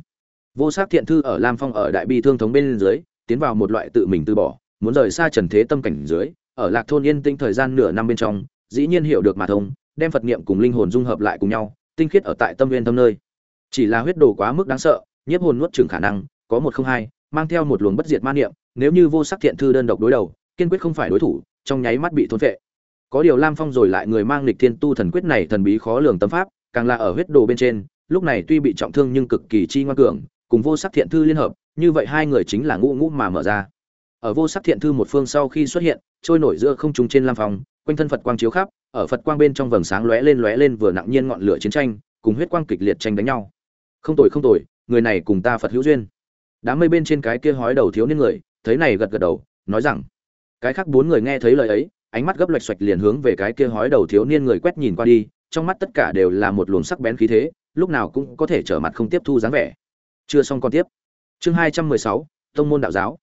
Vô sắc thiện thư ở lam phong ở đại bi thương thống bên dưới, tiến vào một loại tự mình từ bỏ, muốn rời xa trần thế tâm cảnh dưới, ở lạc thôn yên tĩnh thời gian nửa năm bên trong, dĩ nhiên hiểu được mà thông, đem phật niệm cùng linh hồn dung hợp lại cùng nhau, tinh khiết ở tại tâm viên tâm nơi. Chỉ là huyết đồ quá mức đáng sợ, nhiếp hồn nuốt chừng khả năng, có một không hai, mang theo một luồng bất diệt ma niệm, nếu như vô sắc thiện thư đơn độc đối đầu kiên quyết không phải đối thủ, trong nháy mắt bị thôn vệ có điều lam phong rồi lại người mang lịch thiên tu thần quyết này thần bí khó lường tâm pháp, càng là ở huyết đồ bên trên, lúc này tuy bị trọng thương nhưng cực kỳ chi ngoan cường, cùng vô sắc thiện thư liên hợp, như vậy hai người chính là ngũ ngũ mà mở ra. Ở vô sắc thiện thư một phương sau khi xuất hiện, trôi nổi giữa không trung trên lam phong, quanh thân phật quang chiếu khắp, ở phật quang bên trong vầng sáng lóe lên lóe lên vừa nặng nhiên ngọn lửa chiến tranh, cùng huyết quang kịch liệt tranh đánh nhau. Không tội không tội người này cùng ta phật hữu duyên. Đám mây bên trên cái kia hói đầu thiếu niên người, thấy này gật gật đầu, nói rằng cái khác bốn người nghe thấy lời ấy, ánh mắt gấp loạch xoạch liền hướng về cái kia hói đầu thiếu niên người quét nhìn qua đi, trong mắt tất cả đều là một luồng sắc bén khí thế, lúc nào cũng có thể trở mặt không tiếp thu dáng vẻ. Chưa xong còn tiếp. Chương hai trăm mười sáu, tông môn đạo giáo.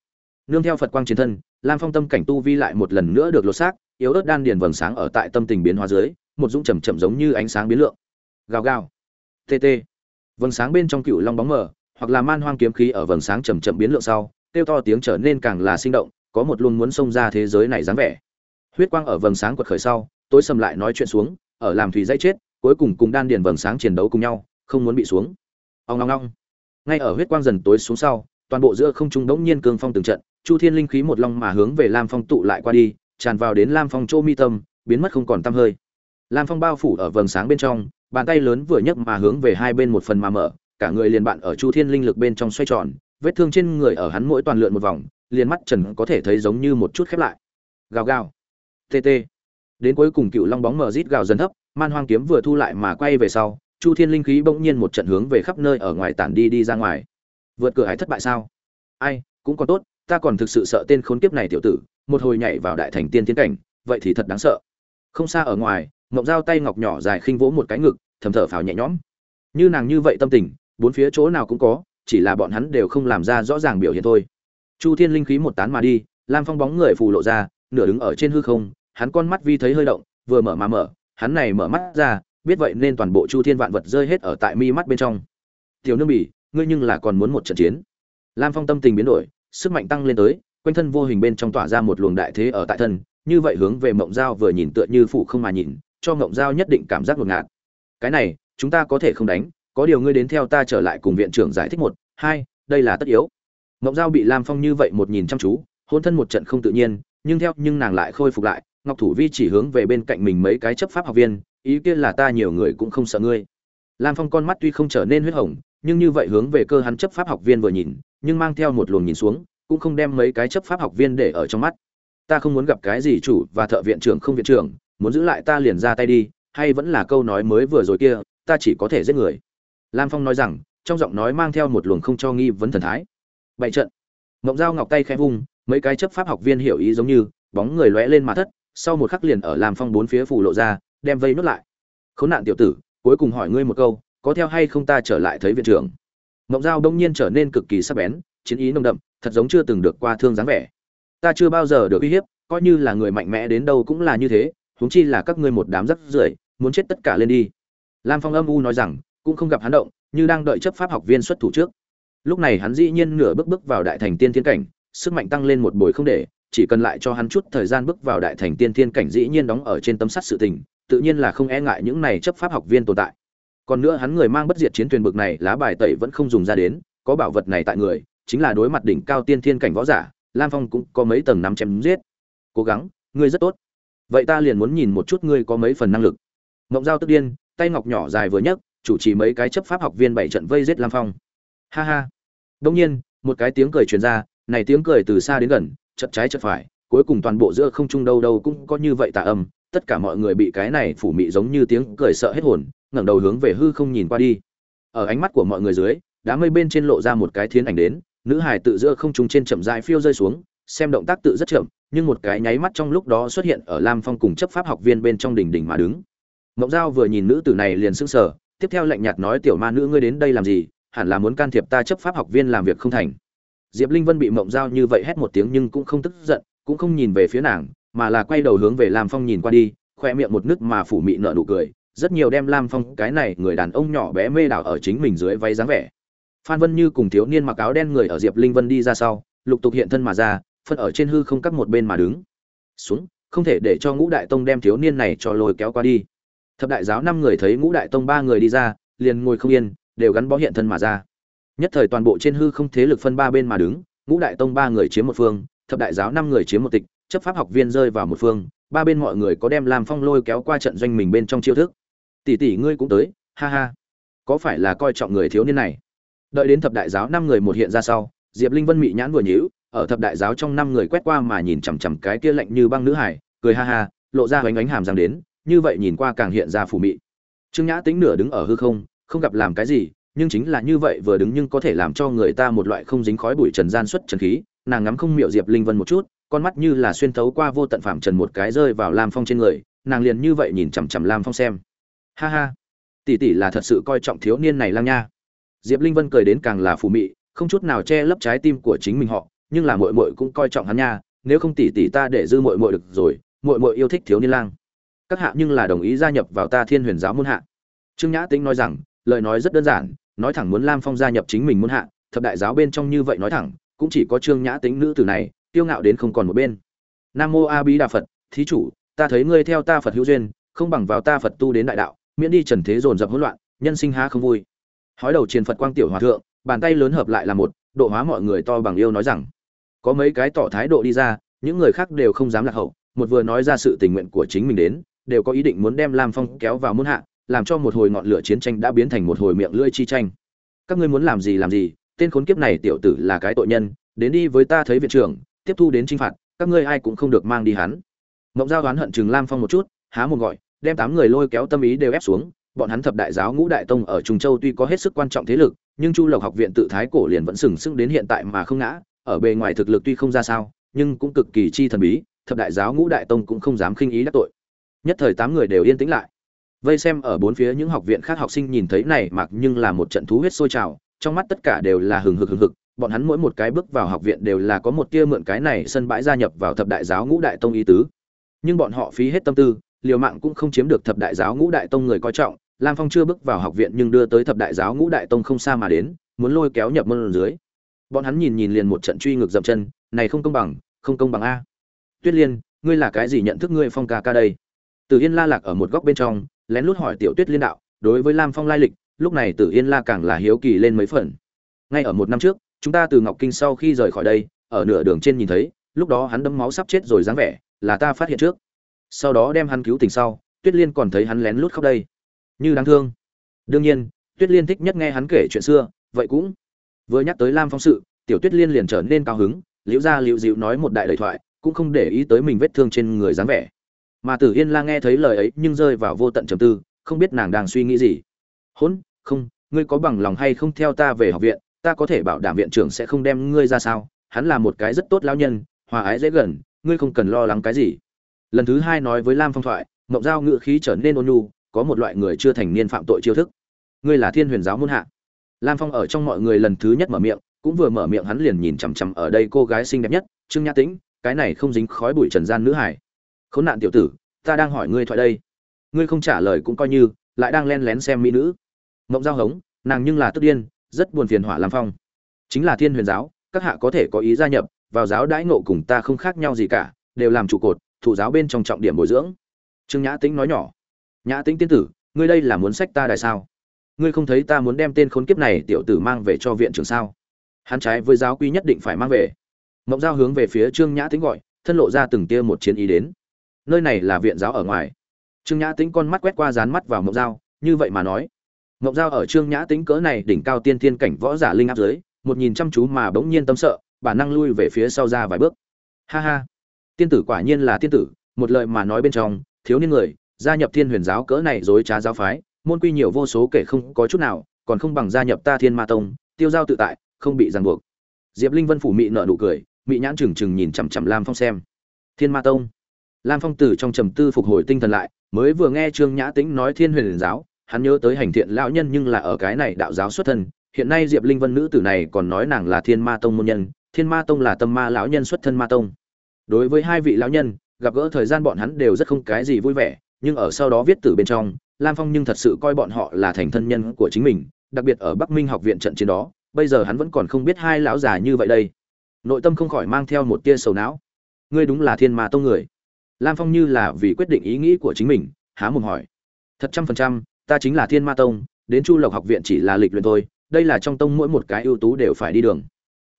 Nương theo phật quang chiến thân, lam phong tâm cảnh tu vi lại một lần nữa được lột xác, yếu ớt đan điền vầng sáng ở tại tâm tình biến hóa dưới, một dũng chầm chậm giống như ánh sáng biến lượng. Gào gào. Tt vầng sáng bên trong cựu long bóng mờ, hoặc là man hoang kiếm khí ở vầng sáng chầm chậm biến lượng sau, kêu to tiếng trở nên càng là sinh động có một luôn muốn xông ra thế giới này dáng vẻ. Huyết quang ở vầng sáng quật khởi sau, tối sầm lại nói chuyện xuống, ở làm thủy dây chết, cuối cùng cùng đan điền vầng sáng chiến đấu cùng nhau, không muốn bị xuống. Ông long long ngay ở huyết quang dần tối xuống sau, toàn bộ giữa không trung đống nhiên cương phong từng trận, chu thiên linh khí một long mà hướng về lam phong tụ lại qua đi, tràn vào đến lam phong chỗ mi tâm, biến mất không còn tăm hơi. Lam phong bao phủ ở vầng sáng bên trong, bàn tay lớn vừa nhấc mà hướng về hai bên một phần mà mở, cả người liền bạn ở chu thiên linh lực bên trong xoay tròn vết thương trên người ở hắn mỗi toàn lượn một vòng, liền mắt trần có thể thấy giống như một chút khép lại. Gào gào. Tt đến cuối cùng cựu long bóng mờ rít gào dần thấp, man hoang kiếm vừa thu lại mà quay về sau, chu thiên linh khí bỗng nhiên một trận hướng về khắp nơi ở ngoài tản đi đi ra ngoài. Vượt cửa hải thất bại sao? Ai, cũng còn tốt, ta còn thực sự sợ tên khốn kiếp này tiểu tử, một hồi nhảy vào đại thành tiên tiến cảnh, vậy thì thật đáng sợ. Không xa ở ngoài ngọc dao tay ngọc nhỏ dài khinh vỗ một cái ngực, thầm thở phào nhẹ nhõm. Như nàng như vậy tâm tình, bốn phía chỗ nào cũng có chỉ là bọn hắn đều không làm ra rõ ràng biểu hiện thôi. Chu thiên linh khí một tán mà đi, lam phong bóng người phù lộ ra, nửa đứng ở trên hư không, hắn con mắt vi thấy hơi động, vừa mở mà mở, hắn này mở mắt ra, biết vậy nên toàn bộ chu thiên vạn vật rơi hết ở tại mi mắt bên trong. Tiểu nương bỉ, ngươi nhưng là còn muốn một trận chiến. Lam phong tâm tình biến đổi, sức mạnh tăng lên tới, quanh thân vô hình bên trong tỏa ra một luồng đại thế ở tại thân, như vậy hướng về mộng giao vừa nhìn tựa như phụ không mà nhìn, cho mộng giao nhất định cảm giác ngột ngạt. Cái này, chúng ta có thể không đánh có điều ngươi đến theo ta trở lại cùng viện trưởng giải thích một, hai, đây là tất yếu. Ngọc giao bị lam phong như vậy một nhìn chăm chú, hôn thân một trận không tự nhiên, nhưng theo, nhưng nàng lại khôi phục lại, ngọc thủ vi chỉ hướng về bên cạnh mình mấy cái chấp pháp học viên, ý kiến là ta nhiều người cũng không sợ ngươi. Lam phong con mắt tuy không trở nên huyết hồng, nhưng như vậy hướng về cơ hắn chấp pháp học viên vừa nhìn, nhưng mang theo một luồng nhìn xuống, cũng không đem mấy cái chấp pháp học viên để ở trong mắt. Ta không muốn gặp cái gì chủ và thợ viện trưởng không viện trưởng, muốn giữ lại ta liền ra tay đi, hay vẫn là câu nói mới vừa rồi kia, ta chỉ có thể giết người lam phong nói rằng, trong giọng nói mang theo một luồng không cho nghi vấn thần thái. Bảy trận. Mộng dao ngọc tay khẽ vung, mấy cái chấp pháp học viên hiểu ý giống như, bóng người lóe lên mà thất, sau một khắc liền ở lam phong bốn phía phủ lộ ra, đem vây nút lại. Khốn nạn tiểu tử, cuối cùng hỏi ngươi một câu, có theo hay không ta trở lại thấy viện trưởng? Mộng dao đông nhiên trở nên cực kỳ sắc bén, chiến ý nồng đậm, thật giống chưa từng được qua thương dáng vẻ. Ta chưa bao giờ được uy hiếp, coi như là người mạnh mẽ đến đâu cũng là như thế, huống chi là các ngươi một đám rắc rưởi, muốn chết tất cả lên đi. Lam phong âm u nói rằng cũng không gặp hắn động, như đang đợi chấp pháp học viên xuất thủ trước. Lúc này hắn dĩ nhiên nửa bước bước vào đại thành tiên thiên cảnh, sức mạnh tăng lên một bồi không để, chỉ cần lại cho hắn chút thời gian bước vào đại thành tiên thiên cảnh dĩ nhiên đóng ở trên tấm sắt sự tình, tự nhiên là không e ngại những này chấp pháp học viên tồn tại. Còn nữa hắn người mang bất diệt chiến thuyền bực này, lá bài tẩy vẫn không dùng ra đến, có bảo vật này tại người, chính là đối mặt đỉnh cao tiên thiên cảnh võ giả, lam phong cũng có mấy tầng nắm chém giết. Cố gắng, ngươi rất tốt. Vậy ta liền muốn nhìn một chút ngươi có mấy phần năng lực. Ngộng dao tức điên, tay ngọc nhỏ dài vừa nhấc chủ trì mấy cái chấp pháp học viên bảy trận vây giết lam phong. Ha ha. Đông nhiên, một cái tiếng cười truyền ra, này tiếng cười từ xa đến gần chật trái chật phải, cuối cùng toàn bộ giữa không trung đâu đâu cũng có như vậy tà âm, tất cả mọi người bị cái này phủ mị giống như tiếng cười sợ hết hồn, ngẩng đầu hướng về hư không nhìn qua đi. Ở ánh mắt của mọi người dưới, đám mây bên trên lộ ra một cái thiến ảnh đến, nữ hải tự giữa không trung trên chậm rãi phiêu rơi xuống, xem động tác tự rất chậm, nhưng một cái nháy mắt trong lúc đó xuất hiện ở lam phong cùng chấp pháp học viên bên trong đỉnh đỉnh mà đứng. Mộng giao vừa nhìn nữ tử này liền sững sờ tiếp theo lạnh nhạt nói, tiểu ma nữ, ngươi đến đây làm gì? Hẳn là muốn can thiệp ta chấp pháp học viên làm việc không thành. Diệp linh vân bị mộng giao như vậy hét một tiếng nhưng cũng không tức giận, cũng không nhìn về phía nàng, mà là quay đầu hướng về lam phong nhìn qua đi, khoe miệng một nước mà phủ mị nợ nụ cười, rất nhiều đem lam phong, cái này người đàn ông nhỏ bé mê đảo ở chính mình dưới váy dáng vẻ. Phan vân như cùng thiếu niên mặc áo đen người ở diệp linh vân đi ra sau, lục tục hiện thân mà ra phân ở trên hư không cắt một bên mà đứng. Xuống, không thể để cho ngũ đại tông đem thiếu niên này cho lôi kéo qua đi thập đại giáo năm người thấy ngũ đại tông ba người đi ra, liền ngồi không yên, đều gắn bó hiện thân mà ra. Nhất thời toàn bộ trên hư không thế lực phân ba bên mà đứng, ngũ đại tông ba người chiếm một phương, thập đại giáo năm người chiếm một tịch, chấp pháp học viên rơi vào một phương, ba bên mọi người có đem làm phong lôi kéo qua trận doanh mình bên trong chiêu thức. Tỷ tỷ ngươi cũng tới, ha ha. Có phải là coi trọng người thiếu niên này? Đợi đến thập đại giáo năm người một hiện ra sau, diệp linh vân mị nhãn vừa nhíu, ở thập đại giáo trong năm người quét qua mà nhìn chằm chằm cái kia lạnh như băng nữ hải cười ha ha, lộ ra hoành ánh hàm răng đến như vậy nhìn qua càng hiện ra phủ mị. Trương nhã tính nửa đứng ở hư không không gặp làm cái gì, nhưng chính là như vậy vừa đứng nhưng có thể làm cho người ta một loại không dính khói bụi trần gian xuất trần khí, nàng ngắm không miệu diệp linh vân một chút, con mắt như là xuyên thấu qua vô tận phạm trần một cái rơi vào lam phong trên người, nàng liền như vậy nhìn chằm chằm lam phong xem. Ha ha, tỷ tỷ là thật sự coi trọng thiếu niên này lang nha. Diệp linh vân cười đến càng là phù mị, không chút nào che lấp trái tim của chính mình họ, nhưng là muội muội cũng coi trọng hắn nha, nếu không tỷ tỷ ta để dư muội muội được rồi, muội muội yêu thích thiếu niên lang các hạ nhưng là đồng ý gia nhập vào ta thiên huyền giáo môn hạ. Trương nhã tĩnh nói rằng, lời nói rất đơn giản, nói thẳng muốn lam phong gia nhập chính mình môn hạ, thập đại giáo bên trong như vậy nói thẳng, cũng chỉ có trương nhã tĩnh nữ tử này tiêu ngạo đến không còn một bên. Nam mô a bí đà phật, thí chủ, ta thấy ngươi theo ta phật hữu duyên, không bằng vào ta phật tu đến đại đạo, miễn đi trần thế dồn dập hỗn loạn, nhân sinh há không vui. Hói đầu triền phật quang tiểu hòa thượng, bàn tay lớn hợp lại là một, độ hóa mọi người to bằng yêu nói rằng, có mấy cái tỏ thái độ đi ra, những người khác đều không dám lạc hậu, một vừa nói ra sự tình nguyện của chính mình đến đều có ý định muốn đem lam phong kéo vào muôn hạ, làm cho một hồi ngọn lửa chiến tranh đã biến thành một hồi miệng lưỡi chi tranh. Các ngươi muốn làm gì làm gì, tên khốn kiếp này tiểu tử là cái tội nhân, đến đi với ta thấy viện trưởng, tiếp thu đến trinh phạt, các ngươi ai cũng không được mang đi hắn. Mộng giao đoán hận chừng lam phong một chút, há một gọi, đem tám người lôi kéo tâm ý đều ép xuống, bọn hắn thập đại giáo ngũ đại tông ở trung châu tuy có hết sức quan trọng thế lực, nhưng chu lộc học viện tự thái cổ liền vẫn sừng sững đến hiện tại mà không ngã, ở bề ngoài thực lực tuy không ra sao, nhưng cũng cực kỳ chi thần bí, thập đại giáo ngũ đại tông cũng không dám khinh ý đắc tội nhất thời tám người đều yên tĩnh lại. Vây xem ở bốn phía những học viện khác học sinh nhìn thấy này, mặc nhưng là một trận thú huyết sôi trào, trong mắt tất cả đều là hừng hực hừng hực, bọn hắn mỗi một cái bước vào học viện đều là có một tia mượn cái này sân bãi gia nhập vào thập đại giáo ngũ đại tông ý tứ. Nhưng bọn họ phí hết tâm tư, liều mạng cũng không chiếm được thập đại giáo ngũ đại tông người coi trọng, lam phong chưa bước vào học viện nhưng đưa tới thập đại giáo ngũ đại tông không xa mà đến, muốn lôi kéo nhập môn dưới. Bọn hắn nhìn nhìn liền một trận truy ngược dậm chân, này không công bằng, không công bằng a. Tuyết liên, ngươi là cái gì nhận thức ngươi phong ca ca đây? Từ yên la lạc ở một góc bên trong, lén lút hỏi tiểu tuyết liên đạo, đối với lam phong lai lịch, lúc này tử yên la càng là hiếu kỳ lên mấy phần. Ngay ở một năm trước, chúng ta từ ngọc kinh sau khi rời khỏi đây, ở nửa đường trên nhìn thấy, lúc đó hắn đấm máu sắp chết rồi dáng vẻ, là ta phát hiện trước. Sau đó đem hắn cứu tỉnh sau, tuyết liên còn thấy hắn lén lút khóc đây. Như đáng thương. Đương nhiên, tuyết liên thích nhất nghe hắn kể chuyện xưa, vậy cũng vừa nhắc tới lam phong sự, tiểu tuyết liên liền trở nên cao hứng, liễu ra liễu dịu nói một đại lời thoại, cũng không để ý tới mình vết thương trên người dáng vẻ mà tử yên la nghe thấy lời ấy nhưng rơi vào vô tận trầm tư, không biết nàng đang suy nghĩ gì. Hỗn, không, ngươi có bằng lòng hay không theo ta về học viện, ta có thể bảo đảm viện trưởng sẽ không đem ngươi ra sao, hắn là một cái rất tốt lão nhân, hòa ái dễ gần, ngươi không cần lo lắng cái gì. Lần thứ hai nói với lam phong thoại mộng giao ngự khí trở nên ôn nhu, có một loại người chưa thành niên phạm tội chiêu thức. Ngươi là thiên huyền giáo môn hạ. Lam phong ở trong mọi người lần thứ nhất mở miệng, cũng vừa mở miệng hắn liền nhìn chằm chằm ở đây cô gái xinh đẹp nhất, trương nhã tĩnh, cái này không dính khói bụi trần gian nữ hải khốn nạn tiểu tử, ta đang hỏi ngươi thoại đây. Ngươi không trả lời cũng coi như, lại đang len lén xem mỹ nữ. Mộng giao hống, nàng nhưng là tức điên, rất buồn phiền hỏa làm phong. Chính là thiên huyền giáo, các hạ có thể có ý gia nhập, vào giáo đãi ngộ cùng ta không khác nhau gì cả, đều làm trụ cột, thụ giáo bên trong trọng điểm bồi dưỡng. Trương nhã tĩnh nói nhỏ. Nhã tĩnh tiên tử, ngươi đây là muốn sách ta đại sao? Ngươi không thấy ta muốn đem tên khốn kiếp này tiểu tử mang về cho viện trưởng sao? Hắn trái với giáo quy nhất định phải mang về. Mộng giao hướng về phía trương nhã tĩnh gọi, thân lộ ra từng tia một chiến ý đến nơi này là viện giáo ở ngoài. Trương nhã tĩnh con mắt quét qua dán mắt vào mộng giao, như vậy mà nói. Mộng giao ở trương nhã tĩnh cỡ này đỉnh cao tiên thiên cảnh võ giả linh áp dưới một nhìn chăm chú mà bỗng nhiên tâm sợ bản năng lui về phía sau ra vài bước. Ha ha. Tiên tử quả nhiên là tiên tử, một lời mà nói bên trong, thiếu niên người, gia nhập thiên huyền giáo cỡ này dối trá giáo phái, môn quy nhiều vô số kể không có chút nào, còn không bằng gia nhập ta thiên ma tông, tiêu giao tự tại, không bị ràng buộc. Diệp linh vân phủ mị nợ nụ cười, mị nhãn trừng trừng nhìn chằm chằm lam phong xem. Thiên ma tông lam phong từ trong trầm tư phục hồi tinh thần lại, mới vừa nghe trương nhã tĩnh nói thiên huyền giáo, hắn nhớ tới hành thiện lão nhân nhưng là ở cái này đạo giáo xuất thân, hiện nay diệp linh vân nữ tử này còn nói nàng là thiên ma tông môn nhân, thiên ma tông là tâm ma lão nhân xuất thân ma tông. Đối với hai vị lão nhân, gặp gỡ thời gian bọn hắn đều rất không cái gì vui vẻ, nhưng ở sau đó viết từ bên trong, lam phong nhưng thật sự coi bọn họ là thành thân nhân của chính mình, đặc biệt ở bắc minh học viện trận chiến đó, bây giờ hắn vẫn còn không biết hai lão già như vậy đây. Nội tâm không khỏi mang theo một tia sầu não. Ngươi đúng là thiên ma tông người lam phong như là vì quyết định ý nghĩ của chính mình, há mồm hỏi. Thật trăm phần trăm, ta chính là thiên ma tông, đến chu lộc học viện chỉ là lịch luyện thôi, đây là trong tông mỗi một cái ưu tú đều phải đi đường.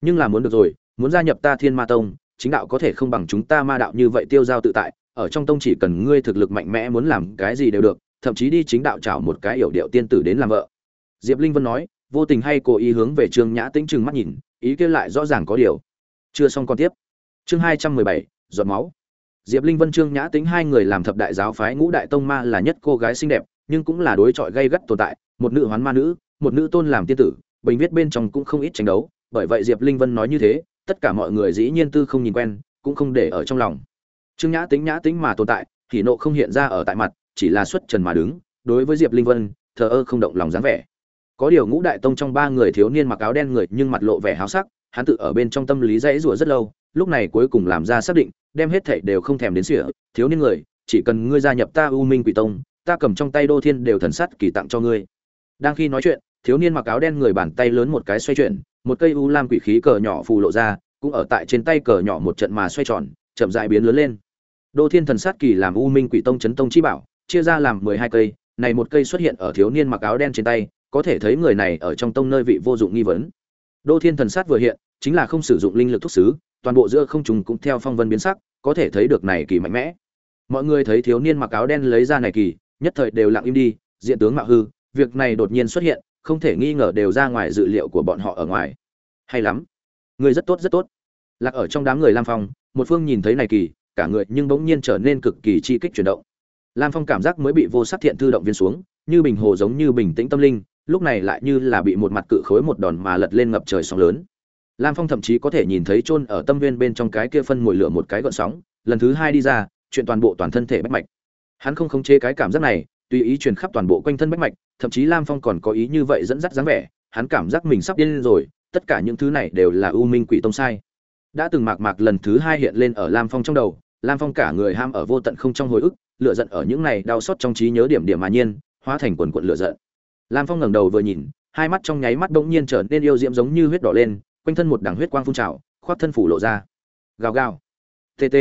Nhưng là muốn được rồi, muốn gia nhập ta thiên ma tông, chính đạo có thể không bằng chúng ta ma đạo như vậy tiêu giao tự tại, ở trong tông chỉ cần ngươi thực lực mạnh mẽ muốn làm cái gì đều được, thậm chí đi chính đạo chảo một cái yểu điệu tiên tử đến làm vợ. Diệp linh vân nói, vô tình hay cố ý hướng về trương nhã tĩnh trừng mắt nhìn, ý kia lại rõ ràng có điều. Chưa xong còn tiếp. Chương hai trăm mười bảy, giọt máu diệp linh vân, trương nhã tĩnh hai người làm thập đại giáo phái ngũ đại tông ma là nhất cô gái xinh đẹp, nhưng cũng là đối chọi gây gắt tồn tại, một nữ hoán ma nữ, một nữ tôn làm tiên tử, bình viết bên trong cũng không ít tranh đấu, bởi vậy diệp linh vân nói như thế, tất cả mọi người dĩ nhiên tư không nhìn quen, cũng không để ở trong lòng. Trương nhã tính nhã tính mà tồn tại, thì nộ không hiện ra ở tại mặt, chỉ là xuất trần mà đứng, đối với diệp linh vân, thờ ơ không động lòng dáng vẻ. Có điều ngũ đại tông trong ba người thiếu niên mặc áo đen người nhưng mặt lộ vẻ háo sắc, hắn tự ở bên trong tâm lý dãy rủa rất lâu lúc này cuối cùng làm ra xác định, đem hết thảy đều không thèm đến sỉa thiếu niên người, chỉ cần ngươi gia nhập ta u minh quỷ tông, ta cầm trong tay đô thiên đều thần sắt kỳ tặng cho ngươi. Đang khi nói chuyện, thiếu niên mặc áo đen người bàn tay lớn một cái xoay chuyển, một cây u lam quỷ khí cờ nhỏ phù lộ ra, cũng ở tại trên tay cờ nhỏ một trận mà xoay tròn, chậm dại biến lớn lên. Đô thiên thần sát kỳ làm u minh quỷ tông chấn tông chi bảo, chia ra làm mười hai cây, này một cây xuất hiện ở thiếu niên mặc áo đen trên tay, có thể thấy người này ở trong tông nơi vị vô dụng nghi vấn. Đô thiên thần sát vừa hiện, chính là không sử dụng linh lực thúc xứ toàn bộ giữa không trùng cũng theo phong vân biến sắc, có thể thấy được này kỳ mạnh mẽ. Mọi người thấy thiếu niên mặc áo đen lấy ra này kỳ, nhất thời đều lặng im đi, diện tướng mạo hư, việc này đột nhiên xuất hiện, không thể nghi ngờ đều ra ngoài dự liệu của bọn họ ở ngoài. Hay lắm. Người rất tốt rất tốt. Lạc ở trong đám người lam phong, một phương nhìn thấy này kỳ, cả người nhưng bỗng nhiên trở nên cực kỳ chi kích chuyển động. Lam phong cảm giác mới bị vô sắc thiện thư động viên xuống, như bình hồ giống như bình tĩnh tâm linh, lúc này lại như là bị một mặt cự khối một đòn mà lật lên ngập trời sóng lớn lam phong thậm chí có thể nhìn thấy chôn ở tâm viên bên trong cái kia phân mồi lửa một cái gợn sóng, lần thứ hai đi ra, chuyện toàn bộ toàn thân thể bách mạch. Hắn không khống chế cái cảm giác này, tùy ý truyền khắp toàn bộ quanh thân bách mạch, thậm chí lam phong còn có ý như vậy dẫn dắt dáng vẻ, hắn cảm giác mình sắp điên rồi, tất cả những thứ này đều là u minh quỷ tông sai. Đã từng mạc mạc lần thứ hai hiện lên ở lam phong trong đầu, lam phong cả người ham ở vô tận không trong hồi ức lựa giận ở những này đau xót trong trí nhớ điểm điểm mà nhiên, hóa thành quần quận lựa giận. Lam phong ngẩng đầu vừa nhìn, hai mắt trong nháy mắt bỗng nhiên trở nên yêu diễm giống như huyết đỏ lên quanh thân một đằng huyết quang phun trào, khoác thân phủ lộ ra. Gào gào. Tt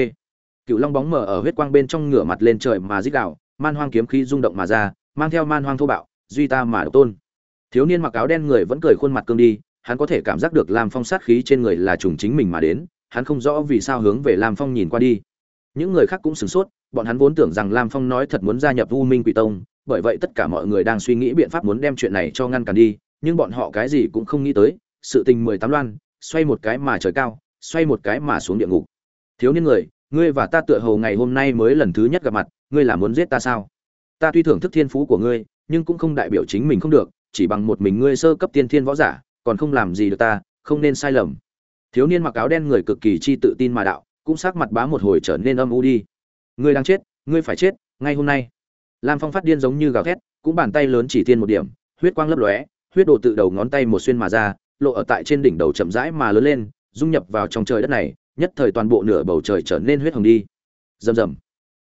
cựu long bóng mở ở huyết quang bên trong ngửa mặt lên trời mà dích gào, man hoang kiếm khí rung động mà ra, mang theo man hoang thô bạo, duy ta mà độc tôn. Thiếu niên mặc áo đen người vẫn cười khuôn mặt cương đi, hắn có thể cảm giác được lam phong sát khí trên người là trùng chính mình mà đến, hắn không rõ vì sao hướng về lam phong nhìn qua đi. Những người khác cũng sửng sốt, bọn hắn vốn tưởng rằng lam phong nói thật muốn gia nhập u minh quỷ tông, bởi vậy tất cả mọi người đang suy nghĩ biện pháp muốn đem chuyện này cho ngăn cản đi, nhưng bọn họ cái gì cũng không nghĩ tới sự tình mười tám loan, xoay một cái mà trời cao, xoay một cái mà xuống địa ngục. Thiếu niên người, ngươi và ta tựa hồ ngày hôm nay mới lần thứ nhất gặp mặt, ngươi là muốn giết ta sao? Ta tuy thưởng thức thiên phú của ngươi, nhưng cũng không đại biểu chính mình không được, chỉ bằng một mình ngươi sơ cấp tiên thiên võ giả, còn không làm gì được ta, không nên sai lầm. Thiếu niên mặc áo đen người cực kỳ chi tự tin mà đạo, cũng sắc mặt bá một hồi trở nên âm u đi. Ngươi đang chết, ngươi phải chết, ngay hôm nay. Lam phong phát điên giống như gào thét, cũng bàn tay lớn chỉ tiên một điểm, huyết quang lấp lóe, huyết đồ tự đầu ngón tay một xuyên mà ra lộ ở tại trên đỉnh đầu chậm rãi mà lớn lên, dung nhập vào trong trời đất này, nhất thời toàn bộ nửa bầu trời trở nên huyết hồng đi. Rầm rầm.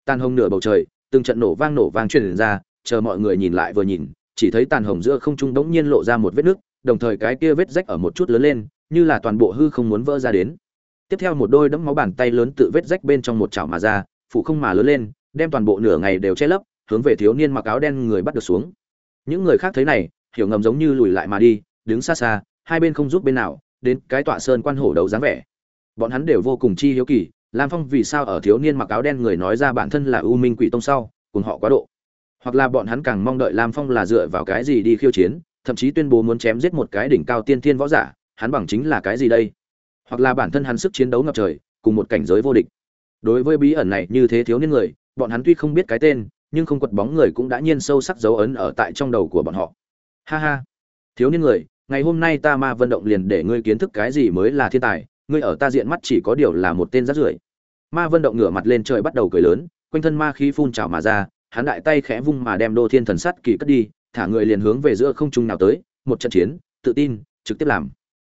Tan hồng nửa bầu trời, từng trận nổ vang nổ vang truyền ra, chờ mọi người nhìn lại vừa nhìn, chỉ thấy tàn hồng giữa không trung đống nhiên lộ ra một vết nước, đồng thời cái kia vết rách ở một chút lớn lên, như là toàn bộ hư không muốn vỡ ra đến. Tiếp theo một đôi đấm máu bàn tay lớn tự vết rách bên trong một chảo mà ra, phủ không mà lớn lên, đem toàn bộ nửa ngày đều che lấp, hướng về thiếu niên mặc áo đen người bắt được xuống. Những người khác thấy này, hiểu ngầm giống như lùi lại mà đi, đứng xa xa hai bên không giúp bên nào, đến cái tọa sơn quan hổ đấu dáng vẻ. Bọn hắn đều vô cùng chi hiếu kỳ, lam phong vì sao ở thiếu niên mặc áo đen người nói ra bản thân là u minh quỷ tông sau, cùng họ quá độ. Hoặc là bọn hắn càng mong đợi lam phong là dựa vào cái gì đi khiêu chiến, thậm chí tuyên bố muốn chém giết một cái đỉnh cao tiên thiên võ giả, hắn bằng chính là cái gì đây? Hoặc là bản thân hắn sức chiến đấu ngập trời, cùng một cảnh giới vô địch. Đối với bí ẩn này như thế thiếu niên người, bọn hắn tuy không biết cái tên, nhưng không quật bóng người cũng đã nhiên sâu sắc dấu ấn ở tại trong đầu của bọn họ. Ha ha. Thiếu niên người ngày hôm nay ta ma vận động liền để ngươi kiến thức cái gì mới là thiên tài, ngươi ở ta diện mắt chỉ có điều là một tên rát rưởi. Ma vận động ngửa mặt lên trời bắt đầu cười lớn, quanh thân ma khí phun trào mà ra, hắn đại tay khẽ vung mà đem đô thiên thần sắt kỳ cất đi, thả người liền hướng về giữa không trung nào tới, một trận chiến, tự tin, trực tiếp làm.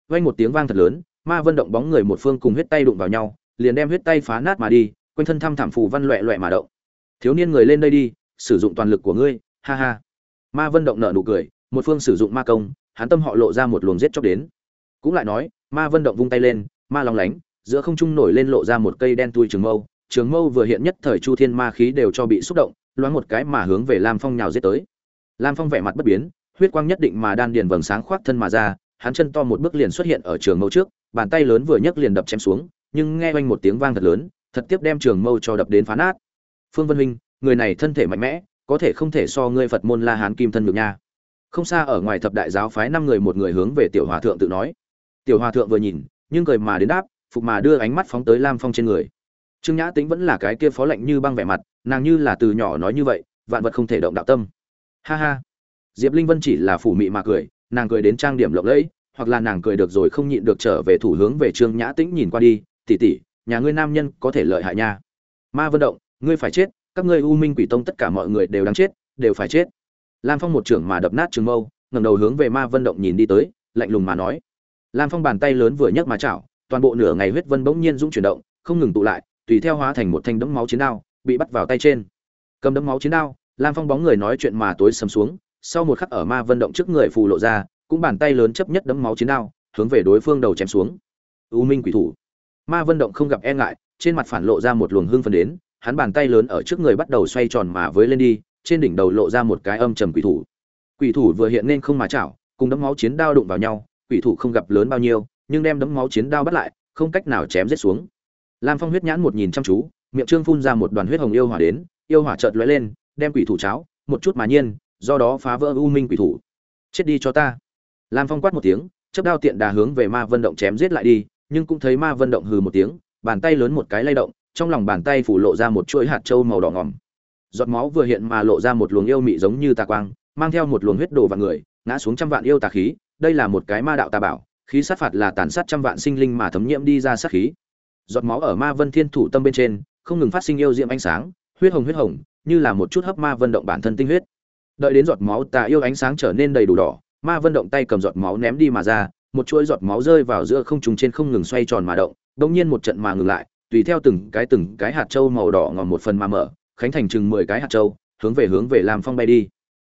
Vang một tiếng vang thật lớn, ma vân động bóng người một phương cùng huyết tay đụng vào nhau, liền đem huyết tay phá nát mà đi, quanh thân thăm thảm phù văn loẹ loẹ mà động. Thiếu niên người lên đây đi, sử dụng toàn lực của ngươi, ha ha. Ma vân động nở nụ cười, một phương sử dụng ma công hắn tâm họ lộ ra một luồng giết chóc đến. Cũng lại nói, ma vân động vung tay lên, ma long lánh, giữa không trung nổi lên lộ ra một cây đen tui trường mâu. Trường mâu vừa hiện nhất thời chu thiên ma khí đều cho bị xúc động, loáng một cái mà hướng về lam phong nhào giết tới. Lam phong vẻ mặt bất biến, huyết quang nhất định mà đan điền vầng sáng khoác thân mà ra, hắn chân to một bước liền xuất hiện ở trường mâu trước, bàn tay lớn vừa nhấc liền đập chém xuống, nhưng nghe oanh một tiếng vang thật lớn, thật tiếp đem trường mâu cho đập đến phá nát. Phương vân huynh, người này thân thể mạnh mẽ, có thể không thể so ngươi phật môn la hán kim thân được nha không xa ở ngoài thập đại giáo phái năm người một người hướng về tiểu hòa thượng tự nói. Tiểu hòa thượng vừa nhìn, nhưng cười mà đến đáp, phục mà đưa ánh mắt phóng tới lam phong trên người. Trương nhã tính vẫn là cái kia phó lạnh như băng vẻ mặt, nàng như là từ nhỏ nói như vậy, vạn vật không thể động đạo tâm. Ha ha. Diệp linh vân chỉ là phủ mị mà cười, nàng cười đến trang điểm lộng lẫy, hoặc là nàng cười được rồi không nhịn được trở về thủ hướng về trương nhã tĩnh nhìn qua đi tỉ tỉ nhà ngươi nam nhân có thể lợi hại nha. Ma vân động, ngươi phải chết, các ngươi u minh quỷ tông tất cả mọi người đều đáng chết, đều phải chết lam phong một trưởng mà đập nát trường mâu, ngẩng đầu hướng về ma vân động nhìn đi tới, lạnh lùng mà nói. Lam phong bàn tay lớn vừa nhấc mà chảo, toàn bộ nửa ngày huyết vân bỗng nhiên dũng chuyển động, không ngừng tụ lại, tùy theo hóa thành một thanh đấm máu chiến đao, bị bắt vào tay trên. Cầm đấm máu chiến đao, lam phong bóng người nói chuyện mà tối sầm xuống, sau một khắc ở ma vân động trước người phù lộ ra, cũng bàn tay lớn chấp nhất đấm máu chiến đao, hướng về đối phương đầu chém xuống. U minh quỷ thủ. Ma vân động không gặp e ngại, trên mặt phản lộ ra một luồng hương phần đến, hắn bàn tay lớn ở trước người bắt đầu xoay tròn mà với lên đi trên đỉnh đầu lộ ra một cái âm trầm quỷ thủ. Quỷ thủ vừa hiện nên không mà chảo, cùng đấm máu chiến đao đụng vào nhau, quỷ thủ không gặp lớn bao nhiêu, nhưng đem đấm máu chiến đao bắt lại, không cách nào chém giết xuống. Lam phong huyết nhãn một nhìn chăm chú, miệng trương phun ra một đoàn huyết hồng yêu hỏa đến, yêu hỏa chợt lóe lên, đem quỷ thủ cháo, một chút mà nhiên, do đó phá vỡ u minh quỷ thủ. Chết đi cho ta. Lam phong quát một tiếng chấp đao tiện đà hướng về ma vân động chém giết lại đi, nhưng cũng thấy ma vân động hừ một tiếng, bàn tay lớn một cái lay động, trong lòng bàn tay phủ lộ ra một chuỗi hạt trâu màu đỏ ngỏm giọt máu vừa hiện mà lộ ra một luồng yêu mị giống như tà quang, mang theo một luồng huyết đồ và người, ngã xuống trăm vạn yêu tà khí. Đây là một cái ma đạo tà bảo, khí sát phạt là tàn sát trăm vạn sinh linh mà thấm nhiễm đi ra sát khí. Giọt máu ở ma vân thiên thủ tâm bên trên, không ngừng phát sinh yêu diệm ánh sáng, huyết hồng huyết hồng, như là một chút hấp ma vân động bản thân tinh huyết. Đợi đến giọt máu tà yêu ánh sáng trở nên đầy đủ đỏ, ma vân động tay cầm giọt máu ném đi mà ra, một chuỗi giọt máu rơi vào giữa không trung trên không ngừng xoay tròn mà động, đột nhiên một trận mà ngừng lại, tùy theo từng cái từng cái hạt châu màu đỏ ngòm một phần mà mở khánh thành chừng mười cái hạt châu, hướng về hướng về lam phong bay đi.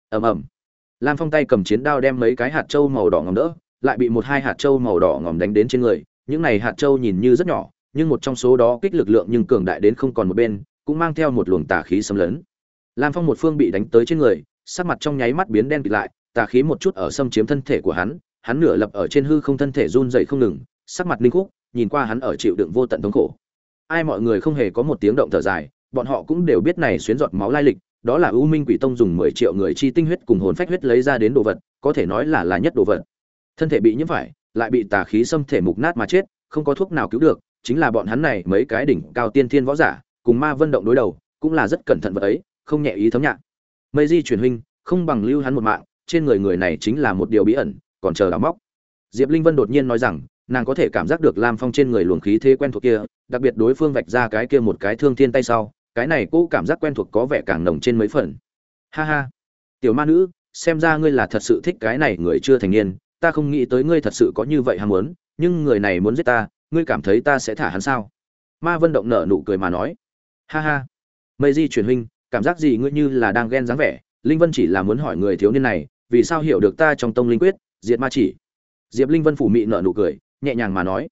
Ầm ầm. Lam phong tay cầm chiến đao đem mấy cái hạt châu màu đỏ ngòm đỡ, lại bị một hai hạt châu màu đỏ ngòm đánh đến trên người. Những này hạt châu nhìn như rất nhỏ, nhưng một trong số đó kích lực lượng nhưng cường đại đến không còn một bên, cũng mang theo một luồng tà khí xâm lấn. Lam phong một phương bị đánh tới trên người, sắc mặt trong nháy mắt biến đen kịt lại, tà khí một chút ở xâm chiếm thân thể của hắn hắn nửa lập ở trên hư không thân thể run dậy không ngừng, sắc mặt linh khúc, nhìn qua hắn ở chịu đựng vô tận thống khổ. Ai mọi người không hề có một tiếng động thở dài bọn họ cũng đều biết này xuyến giọt máu lai lịch, đó là u minh quỷ tông dùng mười triệu người chi tinh huyết cùng hồn phách huyết lấy ra đến đồ vật, có thể nói là là nhất đồ vật. Thân thể bị nhiễm phải, lại bị tà khí xâm thể mục nát mà chết, không có thuốc nào cứu được, chính là bọn hắn này mấy cái đỉnh cao tiên thiên võ giả, cùng ma vân động đối đầu, cũng là rất cẩn thận vật ấy, không nhẹ ý thấm nhạc mây di truyền huynh, không bằng lưu hắn một mạng, trên người người này chính là một điều bí ẩn, còn chờ đào móc. Diệp linh vân đột nhiên nói rằng, nàng có thể cảm giác được lam phong trên người luồng khí thế quen thuộc kia, đặc biệt đối phương vạch ra cái kia một cái thương thiên tay sau cái này cô cảm giác quen thuộc có vẻ càng nồng trên mấy phần. Ha ha. Tiểu ma nữ, xem ra ngươi là thật sự thích cái này người chưa thành niên, ta không nghĩ tới ngươi thật sự có như vậy ham muốn, nhưng người này muốn giết ta, ngươi cảm thấy ta sẽ thả hắn sao? Ma vân động nở nụ cười mà nói. Ha ha. Mây di truyền huynh, cảm giác gì ngươi như là đang ghen dáng vẻ, linh vân chỉ là muốn hỏi người thiếu niên này, vì sao hiểu được ta trong tông linh quyết, diệt ma chỉ. Diệp linh vân phủ mị nở nụ cười, nhẹ nhàng mà nói.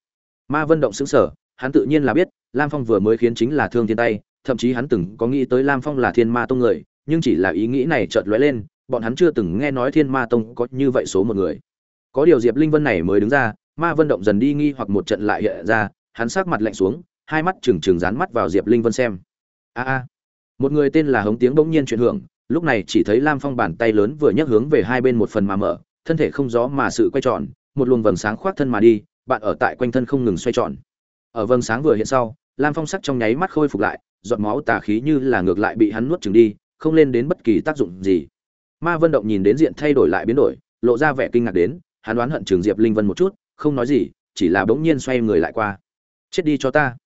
Ma vân động xứng sở hắn tự nhiên là biết, lam phong vừa mới khiến chính là thương thiên tay thậm chí hắn từng có nghĩ tới lam phong là thiên ma tông người, nhưng chỉ là ý nghĩ này chợt lóe lên, bọn hắn chưa từng nghe nói thiên ma tông có như vậy số một người. Có điều diệp linh vân này mới đứng ra, ma vân động dần đi nghi hoặc một trận lại hiện ra, hắn sắc mặt lạnh xuống, hai mắt trừng trừng dán mắt vào diệp linh vân xem. A a. Một người tên là hống tiếng bỗng nhiên chuyển hưởng, lúc này chỉ thấy lam phong bàn tay lớn vừa nhấc hướng về hai bên một phần mà mở, thân thể không gió mà sự quay tròn, một luồng vầng sáng khoác thân mà đi, bạn ở tại quanh thân không ngừng xoay tròn. Ở vầng sáng vừa hiện sau, lam phong sắc trong nháy mắt khôi phục lại giọt máu tà khí như là ngược lại bị hắn nuốt chừng đi, không lên đến bất kỳ tác dụng gì. Ma vân động nhìn đến diện thay đổi lại biến đổi, lộ ra vẻ kinh ngạc đến, hắn đoán hận trường diệp linh vân một chút, không nói gì, chỉ là bỗng nhiên xoay người lại qua. Chết đi cho ta.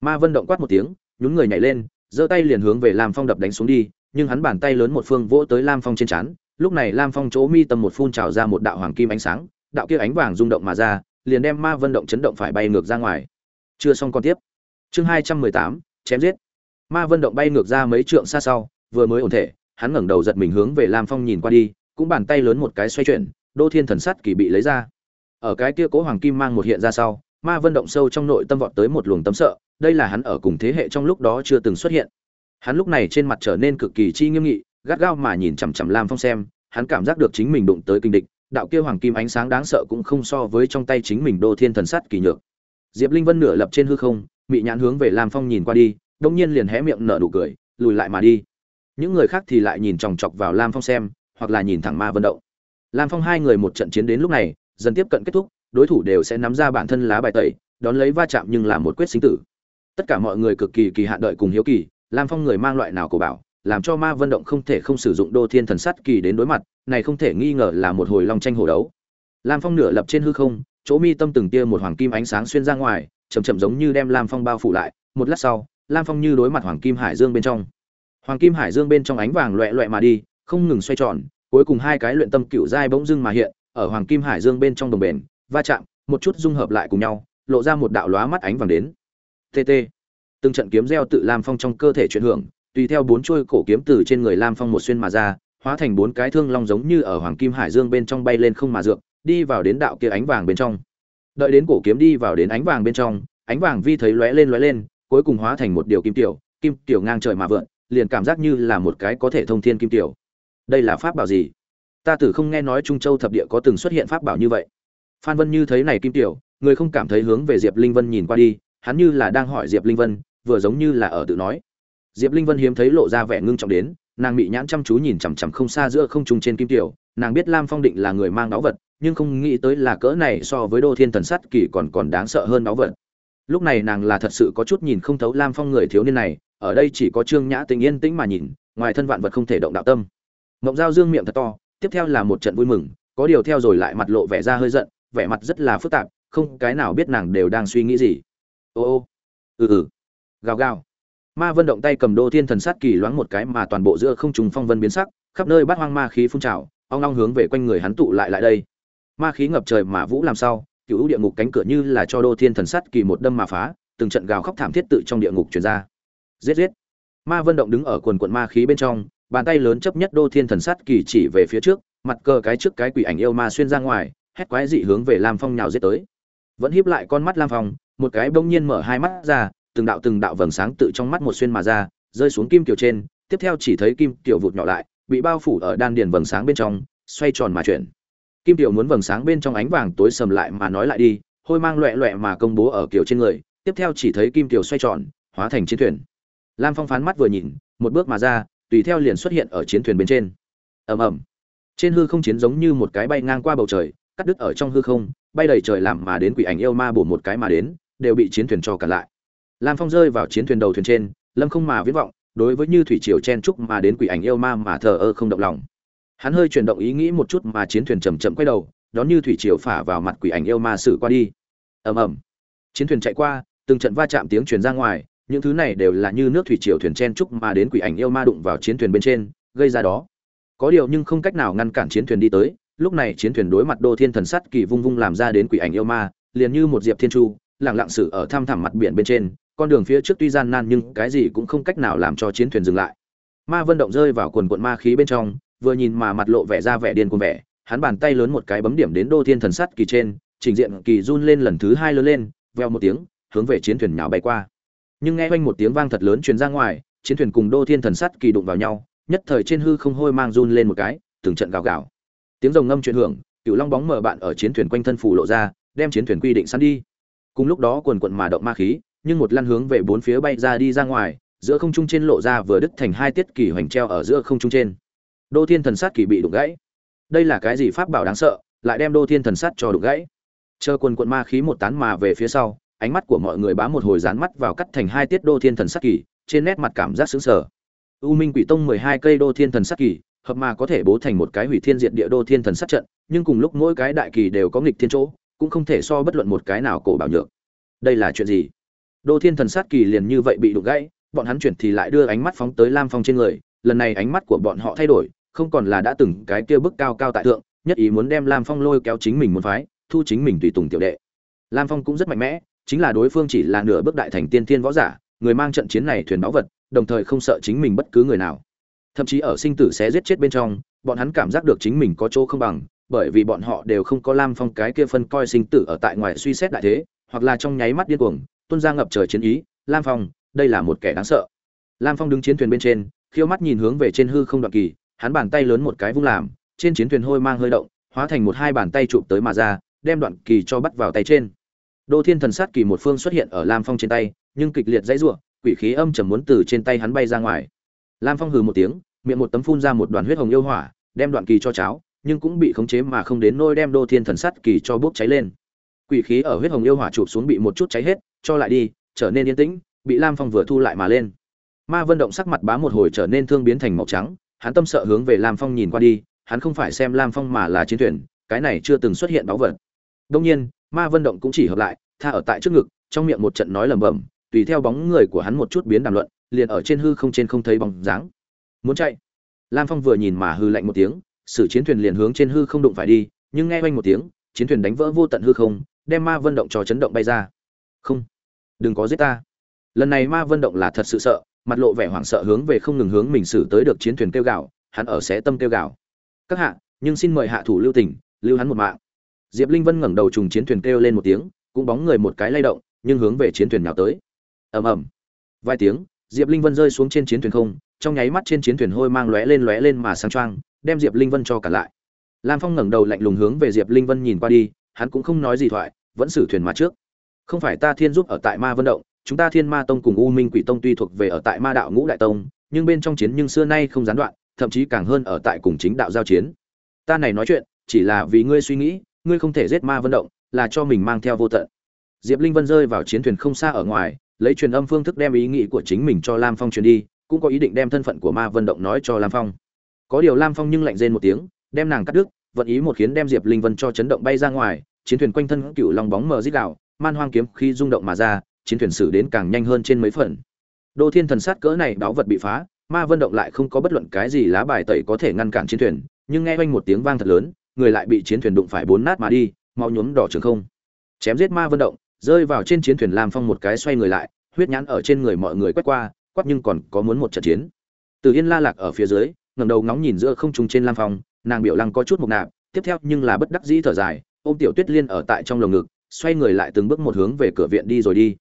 Ma vân động quát một tiếng, nhún người nhảy lên, giơ tay liền hướng về lam phong đập đánh xuống đi, nhưng hắn bàn tay lớn một phương vỗ tới lam phong trên trán, lúc này lam phong chỗ mi tâm một phun trào ra một đạo hoàng kim ánh sáng, đạo kia ánh vàng rung động mà ra, liền đem ma vân động chấn động phải bay ngược ra ngoài. Chưa xong con tiếp. Chương hai trăm mười tám, chém giết ma vân động bay ngược ra mấy trượng xa sau, vừa mới ổn thể, hắn ngẩng đầu giật mình hướng về lam phong nhìn qua đi, cũng bàn tay lớn một cái xoay chuyển, đô thiên thần sắt kỳ bị lấy ra. Ở cái kia cố hoàng kim mang một hiện ra sau, ma vân động sâu trong nội tâm vọt tới một luồng tâm sợ, đây là hắn ở cùng thế hệ trong lúc đó chưa từng xuất hiện. Hắn lúc này trên mặt trở nên cực kỳ chi nghiêm nghị, gắt gao mà nhìn chằm chằm lam phong xem, hắn cảm giác được chính mình đụng tới kinh địch, đạo kia hoàng kim ánh sáng đáng sợ cũng không so với trong tay chính mình đô thiên thần sắt kỳ nhược. Diệp linh vân nửa lập trên hư không, mị nhãn hướng về lam phong nhìn qua đi đông nhiên liền hé miệng nở nụ cười, lùi lại mà đi. Những người khác thì lại nhìn chòng chọc vào lam phong xem, hoặc là nhìn thẳng ma vân động. Lam phong hai người một trận chiến đến lúc này, dần tiếp cận kết thúc, đối thủ đều sẽ nắm ra bản thân lá bài tẩy, đón lấy va chạm nhưng là một quyết sinh tử. Tất cả mọi người cực kỳ kỳ hạn đợi cùng hiếu kỳ, lam phong người mang loại nào của bảo, làm cho ma vân động không thể không sử dụng đô thiên thần sắt kỳ đến đối mặt, này không thể nghi ngờ là một hồi long tranh hổ đấu. Lam phong nửa lập trên hư không, chỗ mi tâm từng tia một hoàng kim ánh sáng xuyên ra ngoài chầm chậm giống như đem lam phong bao phủ lại, một lát sau lam phong như đối mặt hoàng kim hải dương bên trong. Hoàng kim hải dương bên trong ánh vàng loẹ loẹ mà đi, không ngừng xoay tròn, cuối cùng hai cái luyện tâm cựu giai bỗng dưng mà hiện, ở hoàng kim hải dương bên trong đồng bền, va chạm, một chút dung hợp lại cùng nhau, lộ ra một đạo lóa mắt ánh vàng đến. Tt từng trận kiếm gieo tự lam phong trong cơ thể chuyển hưởng, tùy theo bốn chuôi cổ kiếm từ trên người lam phong một xuyên mà ra, hóa thành bốn cái thương long giống như ở hoàng kim hải dương bên trong bay lên không mà dược, đi vào đến đạo kia ánh vàng bên trong. Đợi đến cổ kiếm đi vào đến ánh vàng bên trong, ánh vàng vi thấy lóe lên lóe lên cuối cùng hóa thành một điều kim tiểu kim tiểu ngang trời mà vượn, liền cảm giác như là một cái có thể thông thiên kim tiểu. Đây là pháp bảo gì? Ta tử không nghe nói trung châu thập địa có từng xuất hiện pháp bảo như vậy. Phan vân như thấy này kim tiểu, người không cảm thấy hướng về diệp linh vân nhìn qua đi, hắn như là đang hỏi diệp linh vân, vừa giống như là ở tự nói. Diệp linh vân hiếm thấy lộ ra vẻ ngưng trọng đến, nàng bị nhãn chăm chú nhìn chằm chằm không xa giữa không trung trên kim tiểu, nàng biết lam phong định là người mang náo vật, nhưng không nghĩ tới là cỡ này so với đô thiên thần sắt kỳ còn còn đáng sợ hơn náo vật lúc này nàng là thật sự có chút nhìn không thấu lam phong người thiếu niên này, ở đây chỉ có trương nhã tình yên tĩnh mà nhìn, ngoài thân vạn vật không thể động đạo tâm. Mộng giao dương miệng thật to, tiếp theo là một trận vui mừng, có điều theo rồi lại mặt lộ vẻ ra hơi giận, vẻ mặt rất là phức tạp, không cái nào biết nàng đều đang suy nghĩ gì. Ô ô ừ ừ gào gào. Ma vân động tay cầm đô thiên thần sát kỳ loáng một cái mà toàn bộ giữa không trùng phong vân biến sắc, khắp nơi bát hoang ma khí phun trào, ong long hướng về quanh người hắn tụ lại lại đây. Ma khí ngập trời mà vũ làm sao cựu địa ngục cánh cửa như là cho đô thiên thần sát kỳ một đâm mà phá, từng trận gào khóc thảm thiết tự trong địa ngục truyền ra. Giết giết. Ma vân động đứng ở quần quận ma khí bên trong, bàn tay lớn chấp nhất đô thiên thần sát kỳ chỉ về phía trước, mặt cờ cái trước cái quỷ ảnh yêu ma xuyên ra ngoài, hét quái dị hướng về lam phong nhào giết tới. Vẫn híp lại con mắt lam phong, một cái bỗng nhiên mở hai mắt ra, từng đạo từng đạo vầng sáng tự trong mắt một xuyên mà ra, rơi xuống kim kiều trên, tiếp theo chỉ thấy kim kiều vụt nhỏ lại, bị bao phủ ở đan điền vầng sáng bên trong, xoay tròn mà chuyển kim tiểu muốn vầng sáng bên trong ánh vàng tối sầm lại mà nói lại đi, hôi mang loẹ loẹ mà công bố ở kiểu trên người, tiếp theo chỉ thấy kim tiểu xoay tròn, hóa thành chiến thuyền. Lam phong phán mắt vừa nhìn, một bước mà ra, tùy theo liền xuất hiện ở chiến thuyền bên trên. Ầm ầm. Trên hư không chiến giống như một cái bay ngang qua bầu trời, cắt đứt ở trong hư không, bay đầy trời làm mà đến quỷ ảnh yêu ma bổ một cái mà đến, đều bị chiến thuyền cho cản lại. Lam phong rơi vào chiến thuyền đầu thuyền trên, lâm không mà viễn vọng, đối với như thủy triều chen trúc mà đến quỷ ảnh yêu ma mà thờ ơ không động lòng hắn hơi chuyển động ý nghĩ một chút mà chiến thuyền chầm chậm quay đầu, đón như thủy triều phả vào mặt quỷ ảnh yêu ma xử qua đi. Ầm ầm. Chiến thuyền chạy qua, từng trận va chạm tiếng truyền ra ngoài, những thứ này đều là như nước thủy triều thuyền chen trúc mà đến quỷ ảnh yêu ma đụng vào chiến thuyền bên trên, gây ra đó. Có điều nhưng không cách nào ngăn cản chiến thuyền đi tới, lúc này chiến thuyền đối mặt đô thiên thần sắt kỳ vung vung làm ra đến quỷ ảnh yêu ma, liền như một diệp thiên chu lẳng lặng sự ở thăm thẳm mặt biển bên trên, con đường phía trước tuy gian nan nhưng cái gì cũng không cách nào làm cho chiến thuyền dừng lại. Ma vân động rơi vào quần quận ma khí bên trong vừa nhìn mà mặt lộ vẻ ra vẻ điên cuồng vẻ, hắn bàn tay lớn một cái bấm điểm đến đô thiên thần sắt kỳ trên, trình diện kỳ run lên lần thứ hai lớn lên, veo một tiếng, hướng về chiến thuyền nhào bay qua. Nhưng nghe quanh một tiếng vang thật lớn truyền ra ngoài, chiến thuyền cùng đô thiên thần sắt kỳ đụng vào nhau, nhất thời trên hư không hôi mang run lên một cái, từng trận gào gào. Tiếng rồng ngâm truyền hưởng cựu long bóng mở bạn ở chiến thuyền quanh thân phủ lộ ra, đem chiến thuyền quy định săn đi. Cùng lúc đó quần quần mà động ma khí, nhưng một lăn hướng về bốn phía bay ra đi ra ngoài, giữa không trung trên lộ ra vừa đứt thành hai tiết kỳ hoành treo ở giữa không trung trên đô thiên thần sát kỳ bị đụng gãy. Đây là cái gì pháp bảo đáng sợ, lại đem đô thiên thần sát cho đụng gãy. Chờ quần quận ma khí một tán mà về phía sau, ánh mắt của mọi người bám một hồi dán mắt vào cắt thành hai tiết đô thiên thần sát kỳ, trên nét mặt cảm giác sững sờ. U minh quỷ tông mười hai cây đô thiên thần sát kỳ, hợp mà có thể bố thành một cái hủy thiên diện địa đô thiên thần sát trận, nhưng cùng lúc mỗi cái đại kỳ đều có nghịch thiên chỗ, cũng không thể so bất luận một cái nào cổ bảo nhược. Đây là chuyện gì? Đô thiên thần sát kỳ liền như vậy bị đụng gãy, bọn hắn chuyển thì lại đưa ánh mắt phóng tới lam phong trên người, lần này ánh mắt của bọn họ thay đổi không còn là đã từng cái kia bức cao cao tại thượng, nhất ý muốn đem lam phong lôi kéo chính mình muốn phái, thu chính mình tùy tùng tiểu đệ. Lam phong cũng rất mạnh mẽ, chính là đối phương chỉ là nửa bước đại thành tiên thiên võ giả, người mang trận chiến này thuyền báu vật, đồng thời không sợ chính mình bất cứ người nào. Thậm chí ở sinh tử sẽ giết chết bên trong, bọn hắn cảm giác được chính mình có chỗ không bằng, bởi vì bọn họ đều không có lam phong cái kia phân coi sinh tử ở tại ngoài suy xét đại thế, hoặc là trong nháy mắt điên cuồng, tuôn ra ngập trời chiến ý, lam phong, đây là một kẻ đáng sợ. Lam phong đứng chiến thuyền bên trên, khiêu mắt nhìn hướng về trên hư không đoạn kỳ hắn bàn tay lớn một cái vung làm trên chiến thuyền hôi mang hơi động hóa thành một hai bàn tay chụp tới mà ra đem đoạn kỳ cho bắt vào tay trên. Đô thiên thần sát kỳ một phương xuất hiện ở lam phong trên tay nhưng kịch liệt dãy rủa, quỷ khí âm trầm muốn từ trên tay hắn bay ra ngoài. Lam phong hừ một tiếng miệng một tấm phun ra một đoàn huyết hồng yêu hỏa đem đoạn kỳ cho cháo nhưng cũng bị khống chế mà không đến nôi đem đô thiên thần sát kỳ cho bốc cháy lên. Quỷ khí ở huyết hồng yêu hỏa chụp xuống bị một chút cháy hết cho lại đi trở nên yên tĩnh bị lam phong vừa thu lại mà lên. Ma vân động sắc mặt bá một hồi trở nên thương biến thành màu trắng hắn tâm sợ hướng về lam phong nhìn qua đi, hắn không phải xem lam phong mà là chiến thuyền, cái này chưa từng xuất hiện báu vật. Đông nhiên, ma vân động cũng chỉ hợp lại, tha ở tại trước ngực, trong miệng một trận nói lẩm bẩm, tùy theo bóng người của hắn một chút biến đàm luận, liền ở trên hư không trên không thấy bóng dáng. Muốn chạy? Lam phong vừa nhìn mà hư lạnh một tiếng, sử chiến thuyền liền hướng trên hư không đụng phải đi, nhưng nghe oanh một tiếng, chiến thuyền đánh vỡ vô tận hư không, đem ma vân động cho chấn động bay ra. Không. Đừng có giết ta. Lần này ma vân động là thật sự sợ mặt lộ vẻ hoảng sợ hướng về không ngừng hướng mình xử tới được chiến thuyền kêu gạo hắn ở xé tâm kêu gạo các hạ, nhưng xin mời hạ thủ lưu tình, lưu hắn một mạng. Diệp linh vân ngẩng đầu trùng chiến thuyền kêu lên một tiếng, cũng bóng người một cái lay động, nhưng hướng về chiến thuyền nào tới. Ầm ầm. Vài tiếng, diệp linh vân rơi xuống trên chiến thuyền không, trong nháy mắt trên chiến thuyền hôi mang lóe lên lóe lên mà sáng choang, đem diệp linh vân cho cả lại. Lam phong ngẩng đầu lạnh lùng hướng về diệp linh vân nhìn qua đi, hắn cũng không nói gì thoại, vẫn xử thuyền mà trước. Không phải ta thiên giúp ở tại ma vân động chúng ta thiên ma tông cùng u minh quỷ tông tuy thuộc về ở tại ma đạo ngũ đại tông, nhưng bên trong chiến nhưng xưa nay không gián đoạn, thậm chí càng hơn ở tại cùng chính đạo giao chiến. Ta này nói chuyện, chỉ là vì ngươi suy nghĩ, ngươi không thể giết ma vân động, là cho mình mang theo vô tận. Diệp linh vân rơi vào chiến thuyền không xa ở ngoài, lấy truyền âm phương thức đem ý nghĩ của chính mình cho lam phong truyền đi, cũng có ý định đem thân phận của ma vân động nói cho lam phong. Có điều lam phong nhưng lạnh rên một tiếng, đem nàng cắt đứt, vận ý một khiến đem diệp linh vân cho chấn động bay ra ngoài, chiến thuyền quanh thân cựu lòng bóng mờ rít đạo man hoang kiếm khi rung động mà ra chiến thuyền xử đến càng nhanh hơn trên mấy phần. Đô thiên thần sát cỡ này báo vật bị phá, ma vân động lại không có bất luận cái gì lá bài tẩy có thể ngăn cản chiến thuyền, nhưng nghe oanh một tiếng vang thật lớn, người lại bị chiến thuyền đụng phải bốn nát mà đi, mau nhuốm đỏ trường không. Chém giết ma vân động, rơi vào trên chiến thuyền lam phong một cái xoay người lại, huyết nhãn ở trên người mọi người quét qua quát nhưng còn có muốn một trận chiến. Từ yên la lạc ở phía dưới, ngẩng đầu ngóng nhìn giữa không trung trên lam phong, nàng biểu lăng có chút mục nạp, tiếp theo nhưng là bất đắc dĩ thở dài, ôm tiểu tuyết liên ở tại trong lồng ngực, xoay người lại từng bước một hướng về cửa viện đi rồi đi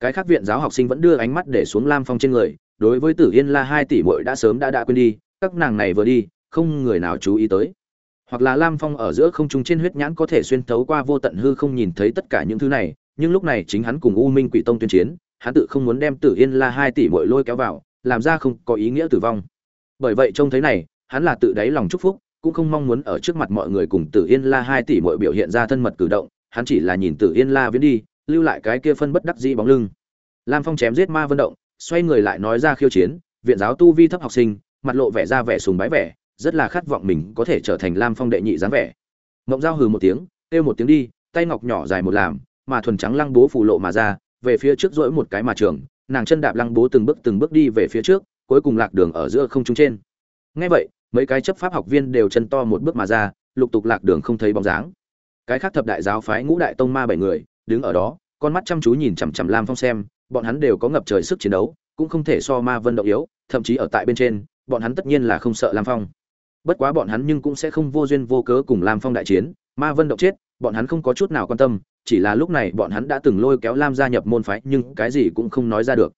cái khác viện giáo học sinh vẫn đưa ánh mắt để xuống lam phong trên người, đối với tử yên la hai tỷ muội đã sớm đã đã quên đi, các nàng này vừa đi, không người nào chú ý tới. Hoặc là lam phong ở giữa không trung trên huyết nhãn có thể xuyên thấu qua vô tận hư không nhìn thấy tất cả những thứ này, nhưng lúc này chính hắn cùng u minh quỷ tông tuyên chiến, hắn tự không muốn đem tử yên la hai tỷ muội lôi kéo vào, làm ra không có ý nghĩa tử vong. Bởi vậy trông thấy này, hắn là tự đáy lòng chúc phúc, cũng không mong muốn ở trước mặt mọi người cùng tử yên la hai tỷ muội biểu hiện ra thân mật cử động, hắn chỉ là nhìn tử yên la viễn đi lưu lại cái kia phân bất đắc dĩ bóng lưng. Lam phong chém giết ma vân động, xoay người lại nói ra khiêu chiến, viện giáo tu vi thấp học sinh, mặt lộ vẻ ra vẻ sùng bái vẻ, rất là khát vọng mình có thể trở thành lam phong đệ nhị dáng vẻ. Ngộng giao hừ một tiếng, kêu một tiếng đi, tay ngọc nhỏ dài một làm, mà thuần trắng lăng bố phù lộ mà ra, về phía trước rỗi một cái mà trường, nàng chân đạp lăng bố từng bước từng bước đi về phía trước, cuối cùng lạc đường ở giữa không trung trên. Ngay vậy, mấy cái chấp pháp học viên đều chân to một bước mà ra, lục tục lạc đường không thấy bóng dáng. Cái khác thập đại giáo phái ngũ đại tông ma bảy người đứng ở đó, con mắt chăm chú nhìn chằm chằm lam phong xem, bọn hắn đều có ngập trời sức chiến đấu, cũng không thể so ma vân động yếu, thậm chí ở tại bên trên, bọn hắn tất nhiên là không sợ lam phong. Bất quá bọn hắn nhưng cũng sẽ không vô duyên vô cớ cùng lam phong đại chiến, ma vân động chết, bọn hắn không có chút nào quan tâm, chỉ là lúc này bọn hắn đã từng lôi kéo lam gia nhập môn phái, nhưng cái gì cũng không nói ra được.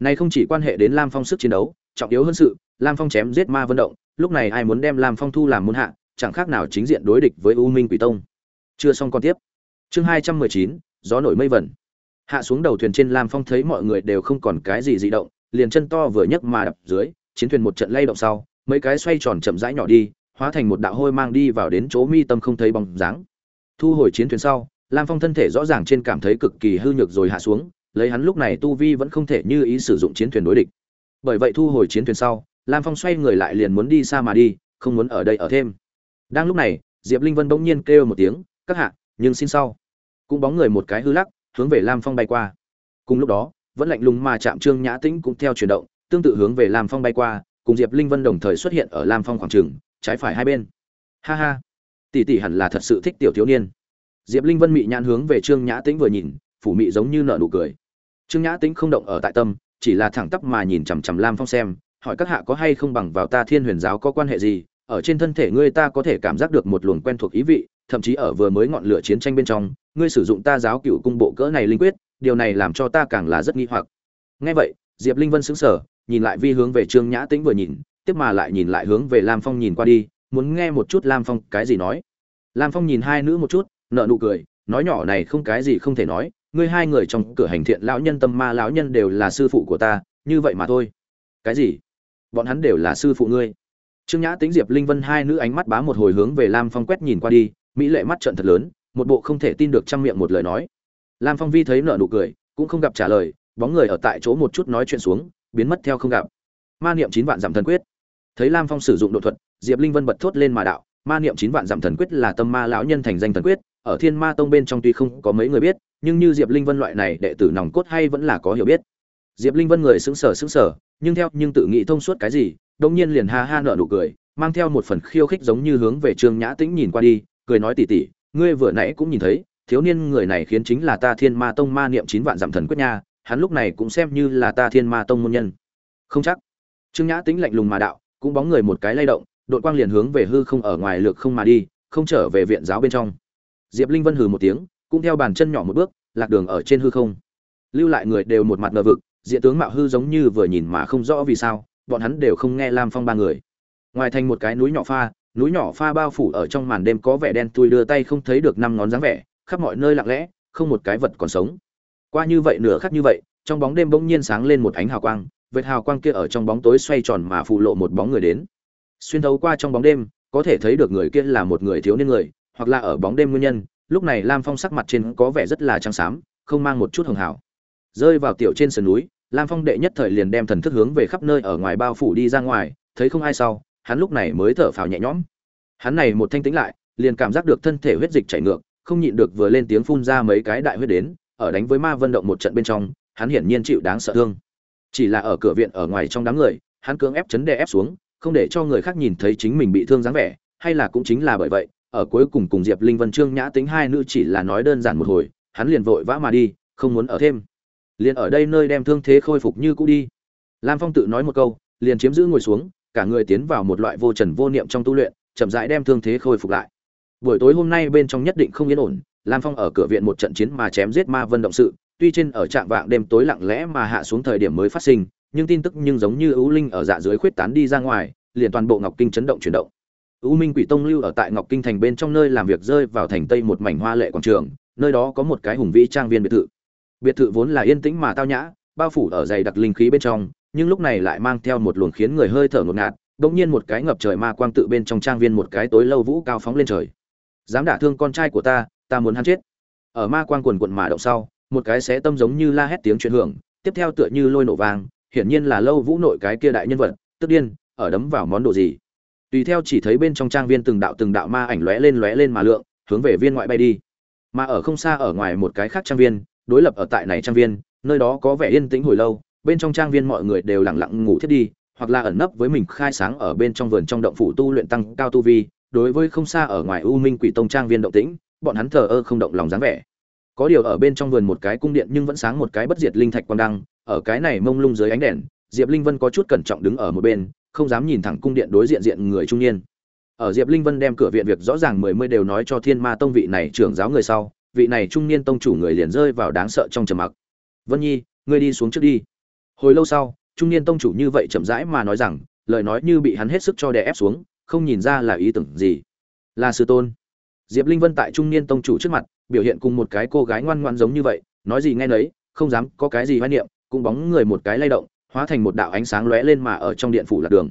Này không chỉ quan hệ đến lam phong sức chiến đấu, trọng yếu hơn sự, lam phong chém giết ma vân động, lúc này ai muốn đem lam phong thu làm môn hạ, chẳng khác nào chính diện đối địch với u minh quỷ tông. Chưa xong con tiếp. Chương hai trăm mười chín gió nổi mây vẩn hạ xuống đầu thuyền trên lam phong thấy mọi người đều không còn cái gì dị động, liền chân to vừa nhấc mà đập dưới, chiến thuyền một trận lay động sau, mấy cái xoay tròn chậm rãi nhỏ đi, hóa thành một đạo hôi mang đi vào đến chỗ mi tâm không thấy bóng dáng. Thu hồi chiến thuyền sau, lam phong thân thể rõ ràng trên cảm thấy cực kỳ hư nhược rồi hạ xuống, lấy hắn lúc này tu vi vẫn không thể như ý sử dụng chiến thuyền đối địch. Bởi vậy thu hồi chiến thuyền sau, lam phong xoay người lại liền muốn đi xa mà đi, không muốn ở đây ở thêm. Đang lúc này, diệp linh vân bỗng nhiên kêu một tiếng, các hạ, nhưng xin sau cũng bóng người một cái hư lắc, hướng về lam phong bay qua. Cùng lúc đó, vẫn lạnh lùng mà chạm trương nhã tĩnh cũng theo chuyển động, tương tự hướng về lam phong bay qua, cùng diệp linh vân đồng thời xuất hiện ở lam phong khoảng trường, trái phải hai bên. Ha ha, tỷ tỷ hẳn là thật sự thích tiểu thiếu niên. Diệp linh vân mị nhãn hướng về trương nhã tĩnh vừa nhìn, phủ mị giống như nở nụ cười. Trương nhã tĩnh không động ở tại tâm, chỉ là thẳng tắp mà nhìn chằm chằm lam phong xem, hỏi các hạ có hay không bằng vào ta thiên huyền giáo có quan hệ gì, ở trên thân thể ngươi ta có thể cảm giác được một luồng quen thuộc ý vị, thậm chí ở vừa mới ngọn lửa chiến tranh bên trong ngươi sử dụng ta giáo cựu cung bộ cỡ này linh quyết, điều này làm cho ta càng là rất nghi hoặc. Nghe vậy, diệp linh vân sững sờ, nhìn lại vi hướng về trương nhã tĩnh vừa nhìn, tiếp mà lại nhìn lại hướng về lam phong nhìn qua đi, muốn nghe một chút lam phong cái gì nói. Lam phong nhìn hai nữ một chút nợ nụ cười, nói nhỏ này không cái gì không thể nói, ngươi hai người trong cửa hành thiện lão nhân tâm ma lão nhân đều là sư phụ của ta, như vậy mà thôi. Cái gì? Bọn hắn đều là sư phụ ngươi. Trương nhã tính diệp linh vân hai nữ ánh mắt bá một hồi hướng về lam phong quét nhìn qua đi, mỹ lệ mắt trận thật lớn một bộ không thể tin được trăm miệng một lời nói. Lam phong vi thấy nợ nụ cười, cũng không gặp trả lời, bóng người ở tại chỗ một chút nói chuyện xuống, biến mất theo không gặp. Ma niệm chín vạn giảm thần quyết. Thấy lam phong sử dụng độ thuật, diệp linh vân bật thốt lên mà đạo, ma niệm chín vạn giảm thần quyết là tâm ma lão nhân thành danh thần quyết, ở thiên ma tông bên trong tuy không có mấy người biết, nhưng như diệp linh vân loại này đệ tử nòng cốt hay vẫn là có hiểu biết. Diệp linh vân người xứng sở xứng sở nhưng theo, nhưng tự nghĩ thông suốt cái gì đông nhiên liền ha ha nợ nụ cười, mang theo một phần khiêu khích giống như hướng về trương nhã tĩnh nhìn qua đi, cười nói tỉ tỉ ngươi vừa nãy cũng nhìn thấy, thiếu niên người này khiến chính là ta thiên ma tông ma niệm chín vạn giảm thần quyết nha, hắn lúc này cũng xem như là ta thiên ma tông môn nhân. Không chắc. Trương nhã tĩnh lạnh lùng mà đạo, cũng bóng người một cái lay động, đội quang liền hướng về hư không ở ngoài lược không mà đi, không trở về viện giáo bên trong. Diệp linh vân hừ một tiếng, cũng theo bàn chân nhỏ một bước, lạc đường ở trên hư không. Lưu lại người đều một mặt ngờ vực, diện tướng mạo hư giống như vừa nhìn mà không rõ vì sao, bọn hắn đều không nghe lam phong ba người. Ngoài thành một cái núi nhỏ pha núi nhỏ pha bao phủ ở trong màn đêm có vẻ đen tui đưa tay không thấy được năm ngón dáng vẻ, khắp mọi nơi lặng lẽ, không một cái vật còn sống. Qua như vậy nửa khắc như vậy, trong bóng đêm bỗng nhiên sáng lên một ánh hào quang, vệt hào quang kia ở trong bóng tối xoay tròn mà phụ lộ một bóng người đến. Xuyên thấu qua trong bóng đêm, có thể thấy được người kia là một người thiếu niên người, hoặc là ở bóng đêm nguyên nhân, lúc này lam phong sắc mặt trên có vẻ rất là trắng xám, không mang một chút hường hảo. Rơi vào tiểu trên sườn núi, lam phong đệ nhất thời liền đem thần thức hướng về khắp nơi ở ngoài bao phủ đi ra ngoài, thấy không ai sau hắn lúc này mới thở phào nhẹ nhõm. Hắn này một thanh tĩnh lại, liền cảm giác được thân thể huyết dịch chảy ngược, không nhịn được vừa lên tiếng phun ra mấy cái đại huyết đến, ở đánh với ma vân động một trận bên trong, hắn hiển nhiên chịu đáng sợ thương. Chỉ là ở cửa viện ở ngoài trong đám người, hắn cưỡng ép chấn đè ép xuống, không để cho người khác nhìn thấy chính mình bị thương dáng vẻ, hay là cũng chính là bởi vậy, ở cuối cùng cùng diệp linh vân trương nhã tính hai nữ chỉ là nói đơn giản một hồi, hắn liền vội vã mà đi, không muốn ở thêm. Liền ở đây nơi đem thương thế khôi phục như cũ đi. Lam phong tự nói một câu, liền chiếm giữ ngồi xuống cả người tiến vào một loại vô trần vô niệm trong tu luyện chậm rãi đem thương thế khôi phục lại buổi tối hôm nay bên trong nhất định không yên ổn lam phong ở cửa viện một trận chiến mà chém giết ma vân động sự tuy trên ở trạng vạng đêm tối lặng lẽ mà hạ xuống thời điểm mới phát sinh nhưng tin tức nhưng giống như ưu linh ở dạ dưới khuyết tán đi ra ngoài liền toàn bộ ngọc kinh chấn động chuyển động U Minh Quỷ Tông lưu ở tại Ngọc Kinh thành bên trong nơi làm việc rơi vào thành tây một mảnh hoa lệ quảng trường, nơi đó có một cái hùng vĩ trang viên biệt thự. Biệt thự vốn là yên tĩnh mà tao nhã, bao phủ ở dày đặc linh khí bên trong, nhưng lúc này lại mang theo một luồng khiến người hơi thở ngột ngạt, bỗng nhiên một cái ngập trời ma quang tự bên trong trang viên một cái tối lâu vũ cao phóng lên trời. Dám đả thương con trai của ta, ta muốn hắn chết. Ở ma quang quần quận mà động sau, một cái xé tâm giống như la hét tiếng truyền hưởng, tiếp theo tựa như lôi nổ vàng, hiển nhiên là lâu vũ nội cái kia đại nhân vật, tức điên, ở đấm vào món đồ gì tùy theo chỉ thấy bên trong trang viên từng đạo từng đạo ma ảnh lóe lên lóe lên mà lượng hướng về viên ngoại bay đi mà ở không xa ở ngoài một cái khác trang viên đối lập ở tại này trang viên nơi đó có vẻ yên tĩnh hồi lâu bên trong trang viên mọi người đều lặng lặng ngủ thiết đi, hoặc là ẩn nấp với mình khai sáng ở bên trong vườn trong động phủ tu luyện tăng cao tu vi. Đối với không xa ở ngoài u minh quỷ tông trang viên động tĩnh, bọn hắn thờ ơ không động lòng dáng vẻ. Có điều ở bên trong vườn một cái cung điện nhưng vẫn sáng một cái bất diệt linh thạch quang đăng, ở cái này mông lung dưới ánh đèn, diệp linh vân có chút cẩn trọng đứng ở một bên, không dám nhìn thẳng cung điện đối diện diện người trung niên. Ở diệp linh vân đem cửa viện việc rõ ràng mười mươi đều nói cho thiên ma tông vị này trưởng giáo người sau, vị này trung niên tông chủ người liền rơi vào đáng sợ trong trầm mặc. Vân nhi, ngươi đi xuống trước đi hồi lâu sau, trung niên tông chủ như vậy chậm rãi mà nói rằng, lời nói như bị hắn hết sức cho đè ép xuống, không nhìn ra là ý tưởng gì. Là sư tôn. Diệp linh vân tại trung niên tông chủ trước mặt, biểu hiện cùng một cái cô gái ngoan ngoan giống như vậy, nói gì nghe nấy, không dám có cái gì hoan niệm, cũng bóng người một cái lay động, hóa thành một đạo ánh sáng lóe lên mà ở trong điện phủ lạc đường.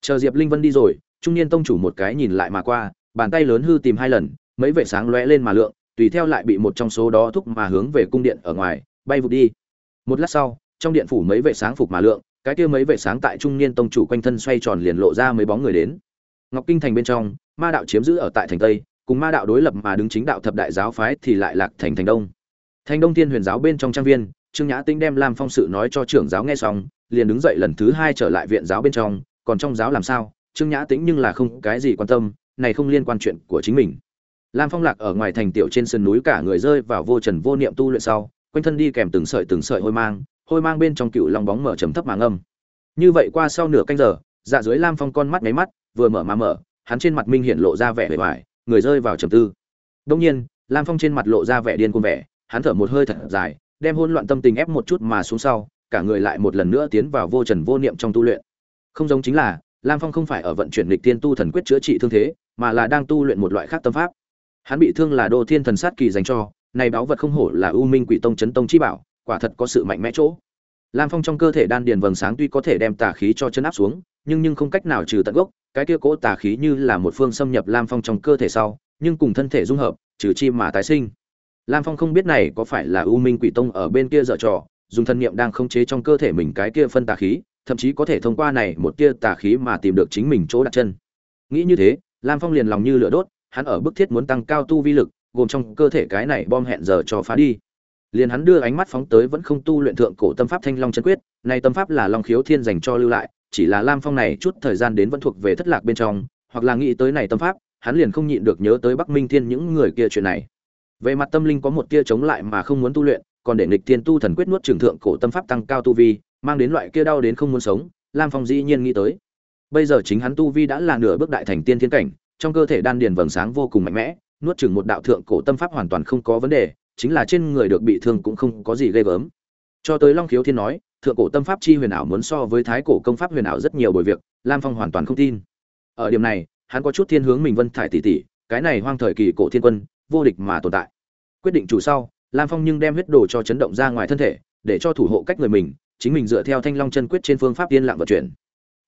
Chờ diệp linh vân đi rồi, trung niên tông chủ một cái nhìn lại mà qua, bàn tay lớn hư tìm hai lần, mấy vệ sáng lóe lên mà lượng, tùy theo lại bị một trong số đó thúc mà hướng về cung điện ở ngoài, bay vụt đi. Một lát sau trong điện phủ mấy vệ sáng phục mà lượng, cái kia mấy vệ sáng tại trung niên tông chủ quanh thân xoay tròn liền lộ ra mấy bóng người đến. Ngọc kinh thành bên trong, ma đạo chiếm giữ ở tại thành tây, cùng ma đạo đối lập mà đứng chính đạo thập đại giáo phái thì lại lạc thành thành đông. Thành đông thiên huyền giáo bên trong trang viên, trương nhã tĩnh đem lam phong sự nói cho trưởng giáo nghe xong, liền đứng dậy lần thứ hai trở lại viện giáo bên trong, còn trong giáo làm sao, trương nhã tĩnh nhưng là không cái gì quan tâm, này không liên quan chuyện của chính mình. Lam phong lạc ở ngoài thành tiểu trên sườn núi cả người rơi vào vô trần vô niệm tu luyện sau, quanh thân đi kèm từng sợi từng sợi hôi mang hôi mang bên trong cựu lòng bóng mở trầm thấp mà ngâm. Như vậy qua sau nửa canh giờ dạ dưới lam phong con mắt nháy mắt, vừa mở mà mở, hắn trên mặt minh hiện lộ ra vẻ vẻ vải người rơi vào trầm tư. Đông nhiên, lam phong trên mặt lộ ra vẻ điên cuồng vẻ, hắn thở một hơi thật dài, đem hôn loạn tâm tình ép một chút mà xuống sau, cả người lại một lần nữa tiến vào vô trần vô niệm trong tu luyện. Không giống chính là, lam phong không phải ở vận chuyển lịch tiên tu thần quyết chữa trị thương thế, mà là đang tu luyện một loại khác tâm pháp. Hắn bị thương là đô thiên thần sát kỳ dành cho, này báo vật không hổ là u minh quỷ tông chấn tông chi bảo quả thật có sự mạnh mẽ chỗ. Lam phong trong cơ thể đan điền vầng sáng tuy có thể đem tà khí cho chân áp xuống, nhưng nhưng không cách nào trừ tận gốc, cái kia cỗ tà khí như là một phương xâm nhập lam phong trong cơ thể sau, nhưng cùng thân thể dung hợp, trừ chi mà tái sinh. Lam phong không biết này có phải là u minh quỷ tông ở bên kia dở trò, dùng thân niệm đang khống chế trong cơ thể mình cái kia phân tà khí, thậm chí có thể thông qua này một tia tà khí mà tìm được chính mình chỗ đặt chân. Nghĩ như thế, lam phong liền lòng như lửa đốt, hắn ở bức thiết muốn tăng cao tu vi lực, gồm trong cơ thể cái này bom hẹn giờ cho phá đi liền hắn đưa ánh mắt phóng tới vẫn không tu luyện thượng cổ tâm pháp thanh long chân quyết, nay tâm pháp là long khiếu thiên dành cho lưu lại, chỉ là lam phong này chút thời gian đến vẫn thuộc về thất lạc bên trong, hoặc là nghĩ tới này tâm pháp, hắn liền không nhịn được nhớ tới bắc minh thiên những người kia chuyện này. Về mặt tâm linh có một tia chống lại mà không muốn tu luyện, còn để nghịch thiên tu thần quyết nuốt trường thượng cổ tâm pháp tăng cao tu vi, mang đến loại kia đau đến không muốn sống, lam phong dĩ nhiên nghĩ tới. Bây giờ chính hắn tu vi đã là nửa bước đại thành tiên thiên cảnh, trong cơ thể đan điền vầng sáng vô cùng mạnh mẽ, nuốt chừng một đạo thượng cổ tâm pháp hoàn toàn không có vấn đề chính là trên người được bị thương cũng không có gì ghê gớm. Cho tới long khiếu thiên nói, thượng cổ tâm pháp chi huyền ảo muốn so với thái cổ công pháp huyền ảo rất nhiều bởi việc, lam phong hoàn toàn không tin. Ở điểm này, hắn có chút thiên hướng mình vân thải tỷ tỷ, cái này hoang thời kỳ cổ thiên quân, vô địch mà tồn tại. Quyết định chủ sau, lam phong nhưng đem huyết đồ cho chấn động ra ngoài thân thể, để cho thủ hộ cách người mình, chính mình dựa theo thanh long chân quyết trên phương pháp tiên lặng vận chuyển.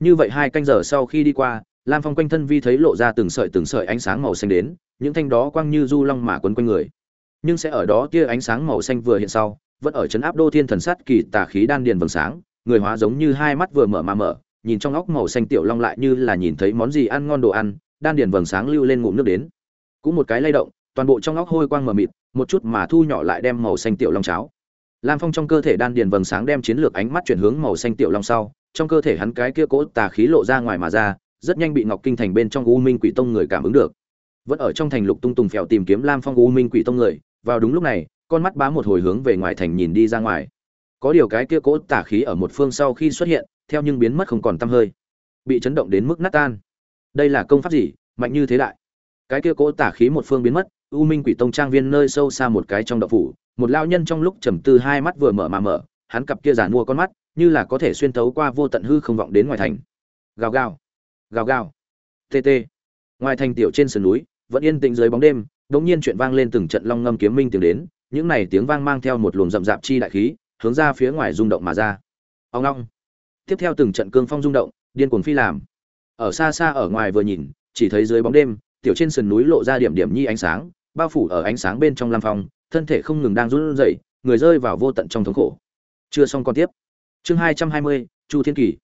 Như vậy hai canh giờ sau khi đi qua, lam phong quanh thân vi thấy lộ ra từng sợi từng sợi ánh sáng màu xanh đến, những thanh đó quang như du long mà quấn quanh người nhưng sẽ ở đó tia ánh sáng màu xanh vừa hiện sau, vẫn ở chấn áp đô thiên thần sát kỳ tà khí đan điền vầng sáng, người hóa giống như hai mắt vừa mở mà mở, nhìn trong óc màu xanh tiểu long lại như là nhìn thấy món gì ăn ngon đồ ăn, đan điền vầng sáng lưu lên ngụm nước đến. Cũng một cái lay động, toàn bộ trong óc hôi quang mờ mịt, một chút mà thu nhỏ lại đem màu xanh tiểu long cháo. Lam phong trong cơ thể đan điền vầng sáng đem chiến lược ánh mắt chuyển hướng màu xanh tiểu long sau, trong cơ thể hắn cái kia cỗ tà khí lộ ra ngoài mà ra, rất nhanh bị ngọc kinh thành bên trong u minh quỷ tông người cảm ứng được. Vẫn ở trong thành lục tung tùng phèo tìm kiếm lam phong u minh quỷ tông người vào đúng lúc này, con mắt bá một hồi hướng về ngoài thành nhìn đi ra ngoài. Có điều cái kia cỗ tả khí ở một phương sau khi xuất hiện, theo nhưng biến mất không còn tăm hơi. Bị chấn động đến mức nát tan. Đây là công pháp gì? Mạnh như thế đại. Cái kia cỗ tả khí một phương biến mất, u minh quỷ tông trang viên nơi sâu xa một cái trong đậu phủ, một lao nhân trong lúc trầm tư hai mắt vừa mở mà mở, hắn cặp kia giàn mua con mắt, như là có thể xuyên thấu qua vô tận hư không vọng đến ngoài thành. Gào gào. Gào gào. Tt ngoài thành tiểu trên sườn núi, vẫn yên tĩnh dưới bóng đêm đột nhiên chuyện vang lên từng trận long ngâm kiếm minh tiếng đến, những này tiếng vang mang theo một luồng rậm rạp chi đại khí, hướng ra phía ngoài rung động mà ra. Ông long tiếp theo từng trận cương phong rung động, điên cuồng phi làm. Ở xa xa ở ngoài vừa nhìn, chỉ thấy dưới bóng đêm, tiểu trên sườn núi lộ ra điểm điểm nhi ánh sáng, bao phủ ở ánh sáng bên trong lam phong, thân thể không ngừng đang run rẩy, người rơi vào vô tận trong thống khổ. Chưa xong còn tiếp. Chương hai trăm hai mươi, chu thiên kỳ.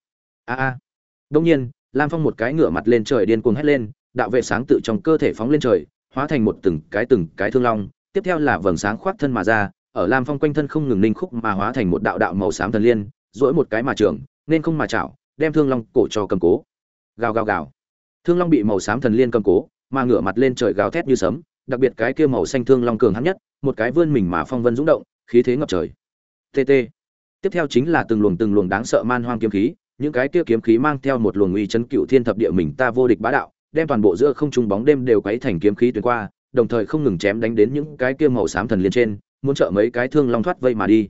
A a. Đông nhiên, lam phong một cái ngửa mặt lên trời điên cuồng hét lên, đạo vệ sáng tự trong cơ thể phóng lên trời hóa thành một từng cái từng cái thương long, tiếp theo là vầng sáng khoác thân mà ra, ở lam phong quanh thân không ngừng ninh khúc mà hóa thành một đạo đạo màu xám thần liên dỗi một cái mà trưởng, nên không mà chảo, đem thương long cổ cho cầm cố. Gào gào gào. Thương long bị màu xám thần liên cầm cố, mà ngửa mặt lên trời gào thét như sấm, đặc biệt cái kia màu xanh thương long cường hắn nhất, một cái vươn mình mà phong vân dũng động, khí thế ngập trời. Tt tiếp theo chính là từng luồng từng luồng đáng sợ man hoang kiếm khí, những cái kia kiếm khí mang theo một luồng uy chấn cựu thiên thập địa mình ta vô địch bá đạo đem toàn bộ giữa không trung bóng đêm đều quấy thành kiếm khí tuyến qua đồng thời không ngừng chém đánh đến những cái kia màu xám thần liên trên muốn trợ mấy cái thương long thoát vây mà đi.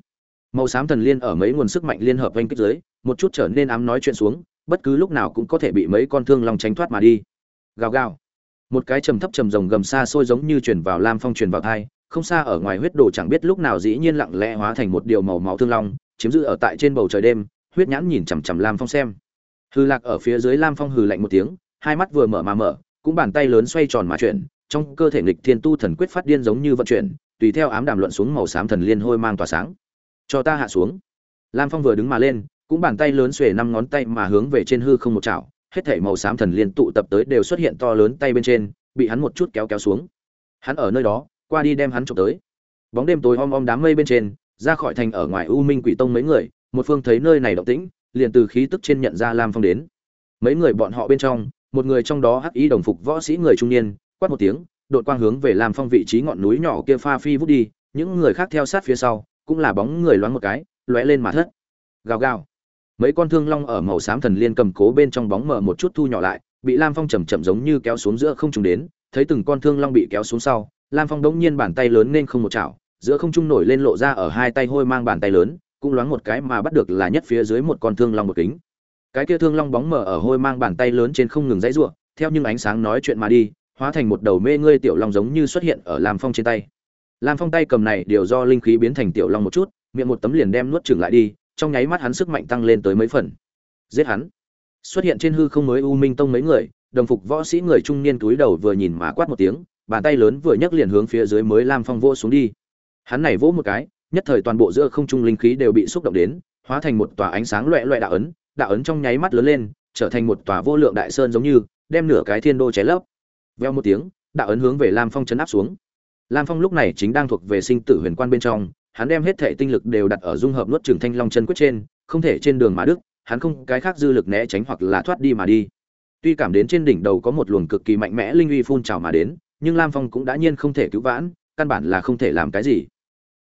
Màu xám thần liên ở mấy nguồn sức mạnh liên hợp vây kích dưới một chút trở nên ám nói chuyện xuống bất cứ lúc nào cũng có thể bị mấy con thương long tránh thoát mà đi. Gào gào. Một cái trầm thấp trầm rồng gầm xa xôi giống như truyền vào lam phong truyền vào tai, không xa ở ngoài huyết đồ chẳng biết lúc nào dĩ nhiên lặng lẽ hóa thành một điều màu máu thương long chiếm giữ ở tại trên bầu trời đêm huyết nhãn nhìn chằm chằm lam phong xem. Hư lạc ở phía dưới lam phong hừ lạnh một tiếng hai mắt vừa mở mà mở, cũng bàn tay lớn xoay tròn mà chuyển, trong cơ thể nghịch thiên tu thần quyết phát điên giống như vận chuyển, tùy theo ám đàm luận xuống màu xám thần liên hôi mang tỏa sáng. Cho ta hạ xuống. Lam phong vừa đứng mà lên, cũng bàn tay lớn xuề năm ngón tay mà hướng về trên hư không một chảo, hết thảy màu xám thần liên tụ tập tới đều xuất hiện to lớn tay bên trên, bị hắn một chút kéo kéo xuống. Hắn ở nơi đó, qua đi đem hắn chụp tới. Bóng đêm tối om om đám mây bên trên, ra khỏi thành ở ngoài u minh quỷ tông mấy người, một phương thấy nơi này động tĩnh, liền từ khí tức trên nhận ra lam phong đến. Mấy người bọn họ bên trong một người trong đó hắc ý đồng phục võ sĩ người trung niên, quát một tiếng đội quang hướng về lam phong vị trí ngọn núi nhỏ kia pha phi vút đi, những người khác theo sát phía sau, cũng là bóng người loáng một cái, lóe lên mà thất. Gào gào. Mấy con thương long ở màu xám thần liên cầm cố bên trong bóng mở một chút thu nhỏ lại, bị lam phong chầm chậm giống như kéo xuống giữa không trùng đến, thấy từng con thương long bị kéo xuống sau, lam phong đống nhiên bàn tay lớn nên không một chảo, giữa không trung nổi lên lộ ra ở hai tay hôi mang bàn tay lớn, cũng loáng một cái mà bắt được là nhất phía dưới một con thương long một kính cái kia thương long bóng mờ ở hôi mang bàn tay lớn trên không ngừng dãy rủa, theo những ánh sáng nói chuyện mà đi hóa thành một đầu mê ngươi tiểu long giống như xuất hiện ở lam phong trên tay. Lam phong tay cầm này điều do linh khí biến thành tiểu long một chút miệng một tấm liền đem nuốt chửng lại đi trong nháy mắt hắn sức mạnh tăng lên tới mấy phần. Giết hắn. Xuất hiện trên hư không mới u minh tông mấy người đồng phục võ sĩ người trung niên túi đầu vừa nhìn mà quát một tiếng bàn tay lớn vừa nhấc liền hướng phía dưới mới lam phong vô xuống đi. Hắn này vỗ một cái nhất thời toàn bộ giữa không trung linh khí đều bị xúc động đến hóa thành một tòa ánh sáng loẹt loẹt đạo ấn đạo ấn trong nháy mắt lớn lên, trở thành một tòa vô lượng đại sơn giống như, đem nửa cái thiên đô cháy lấp. Veo một tiếng, đạo ấn hướng về lam phong chấn áp xuống. Lam phong lúc này chính đang thuộc về sinh tử huyền quan bên trong, hắn đem hết thể tinh lực đều đặt ở dung hợp nuốt trường thanh long chân quyết trên, không thể trên đường mà đức hắn không cái khác dư lực né tránh hoặc là thoát đi mà đi. Tuy cảm đến trên đỉnh đầu có một luồng cực kỳ mạnh mẽ linh uy phun trào mà đến, nhưng lam phong cũng đã nhiên không thể cứu vãn, căn bản là không thể làm cái gì.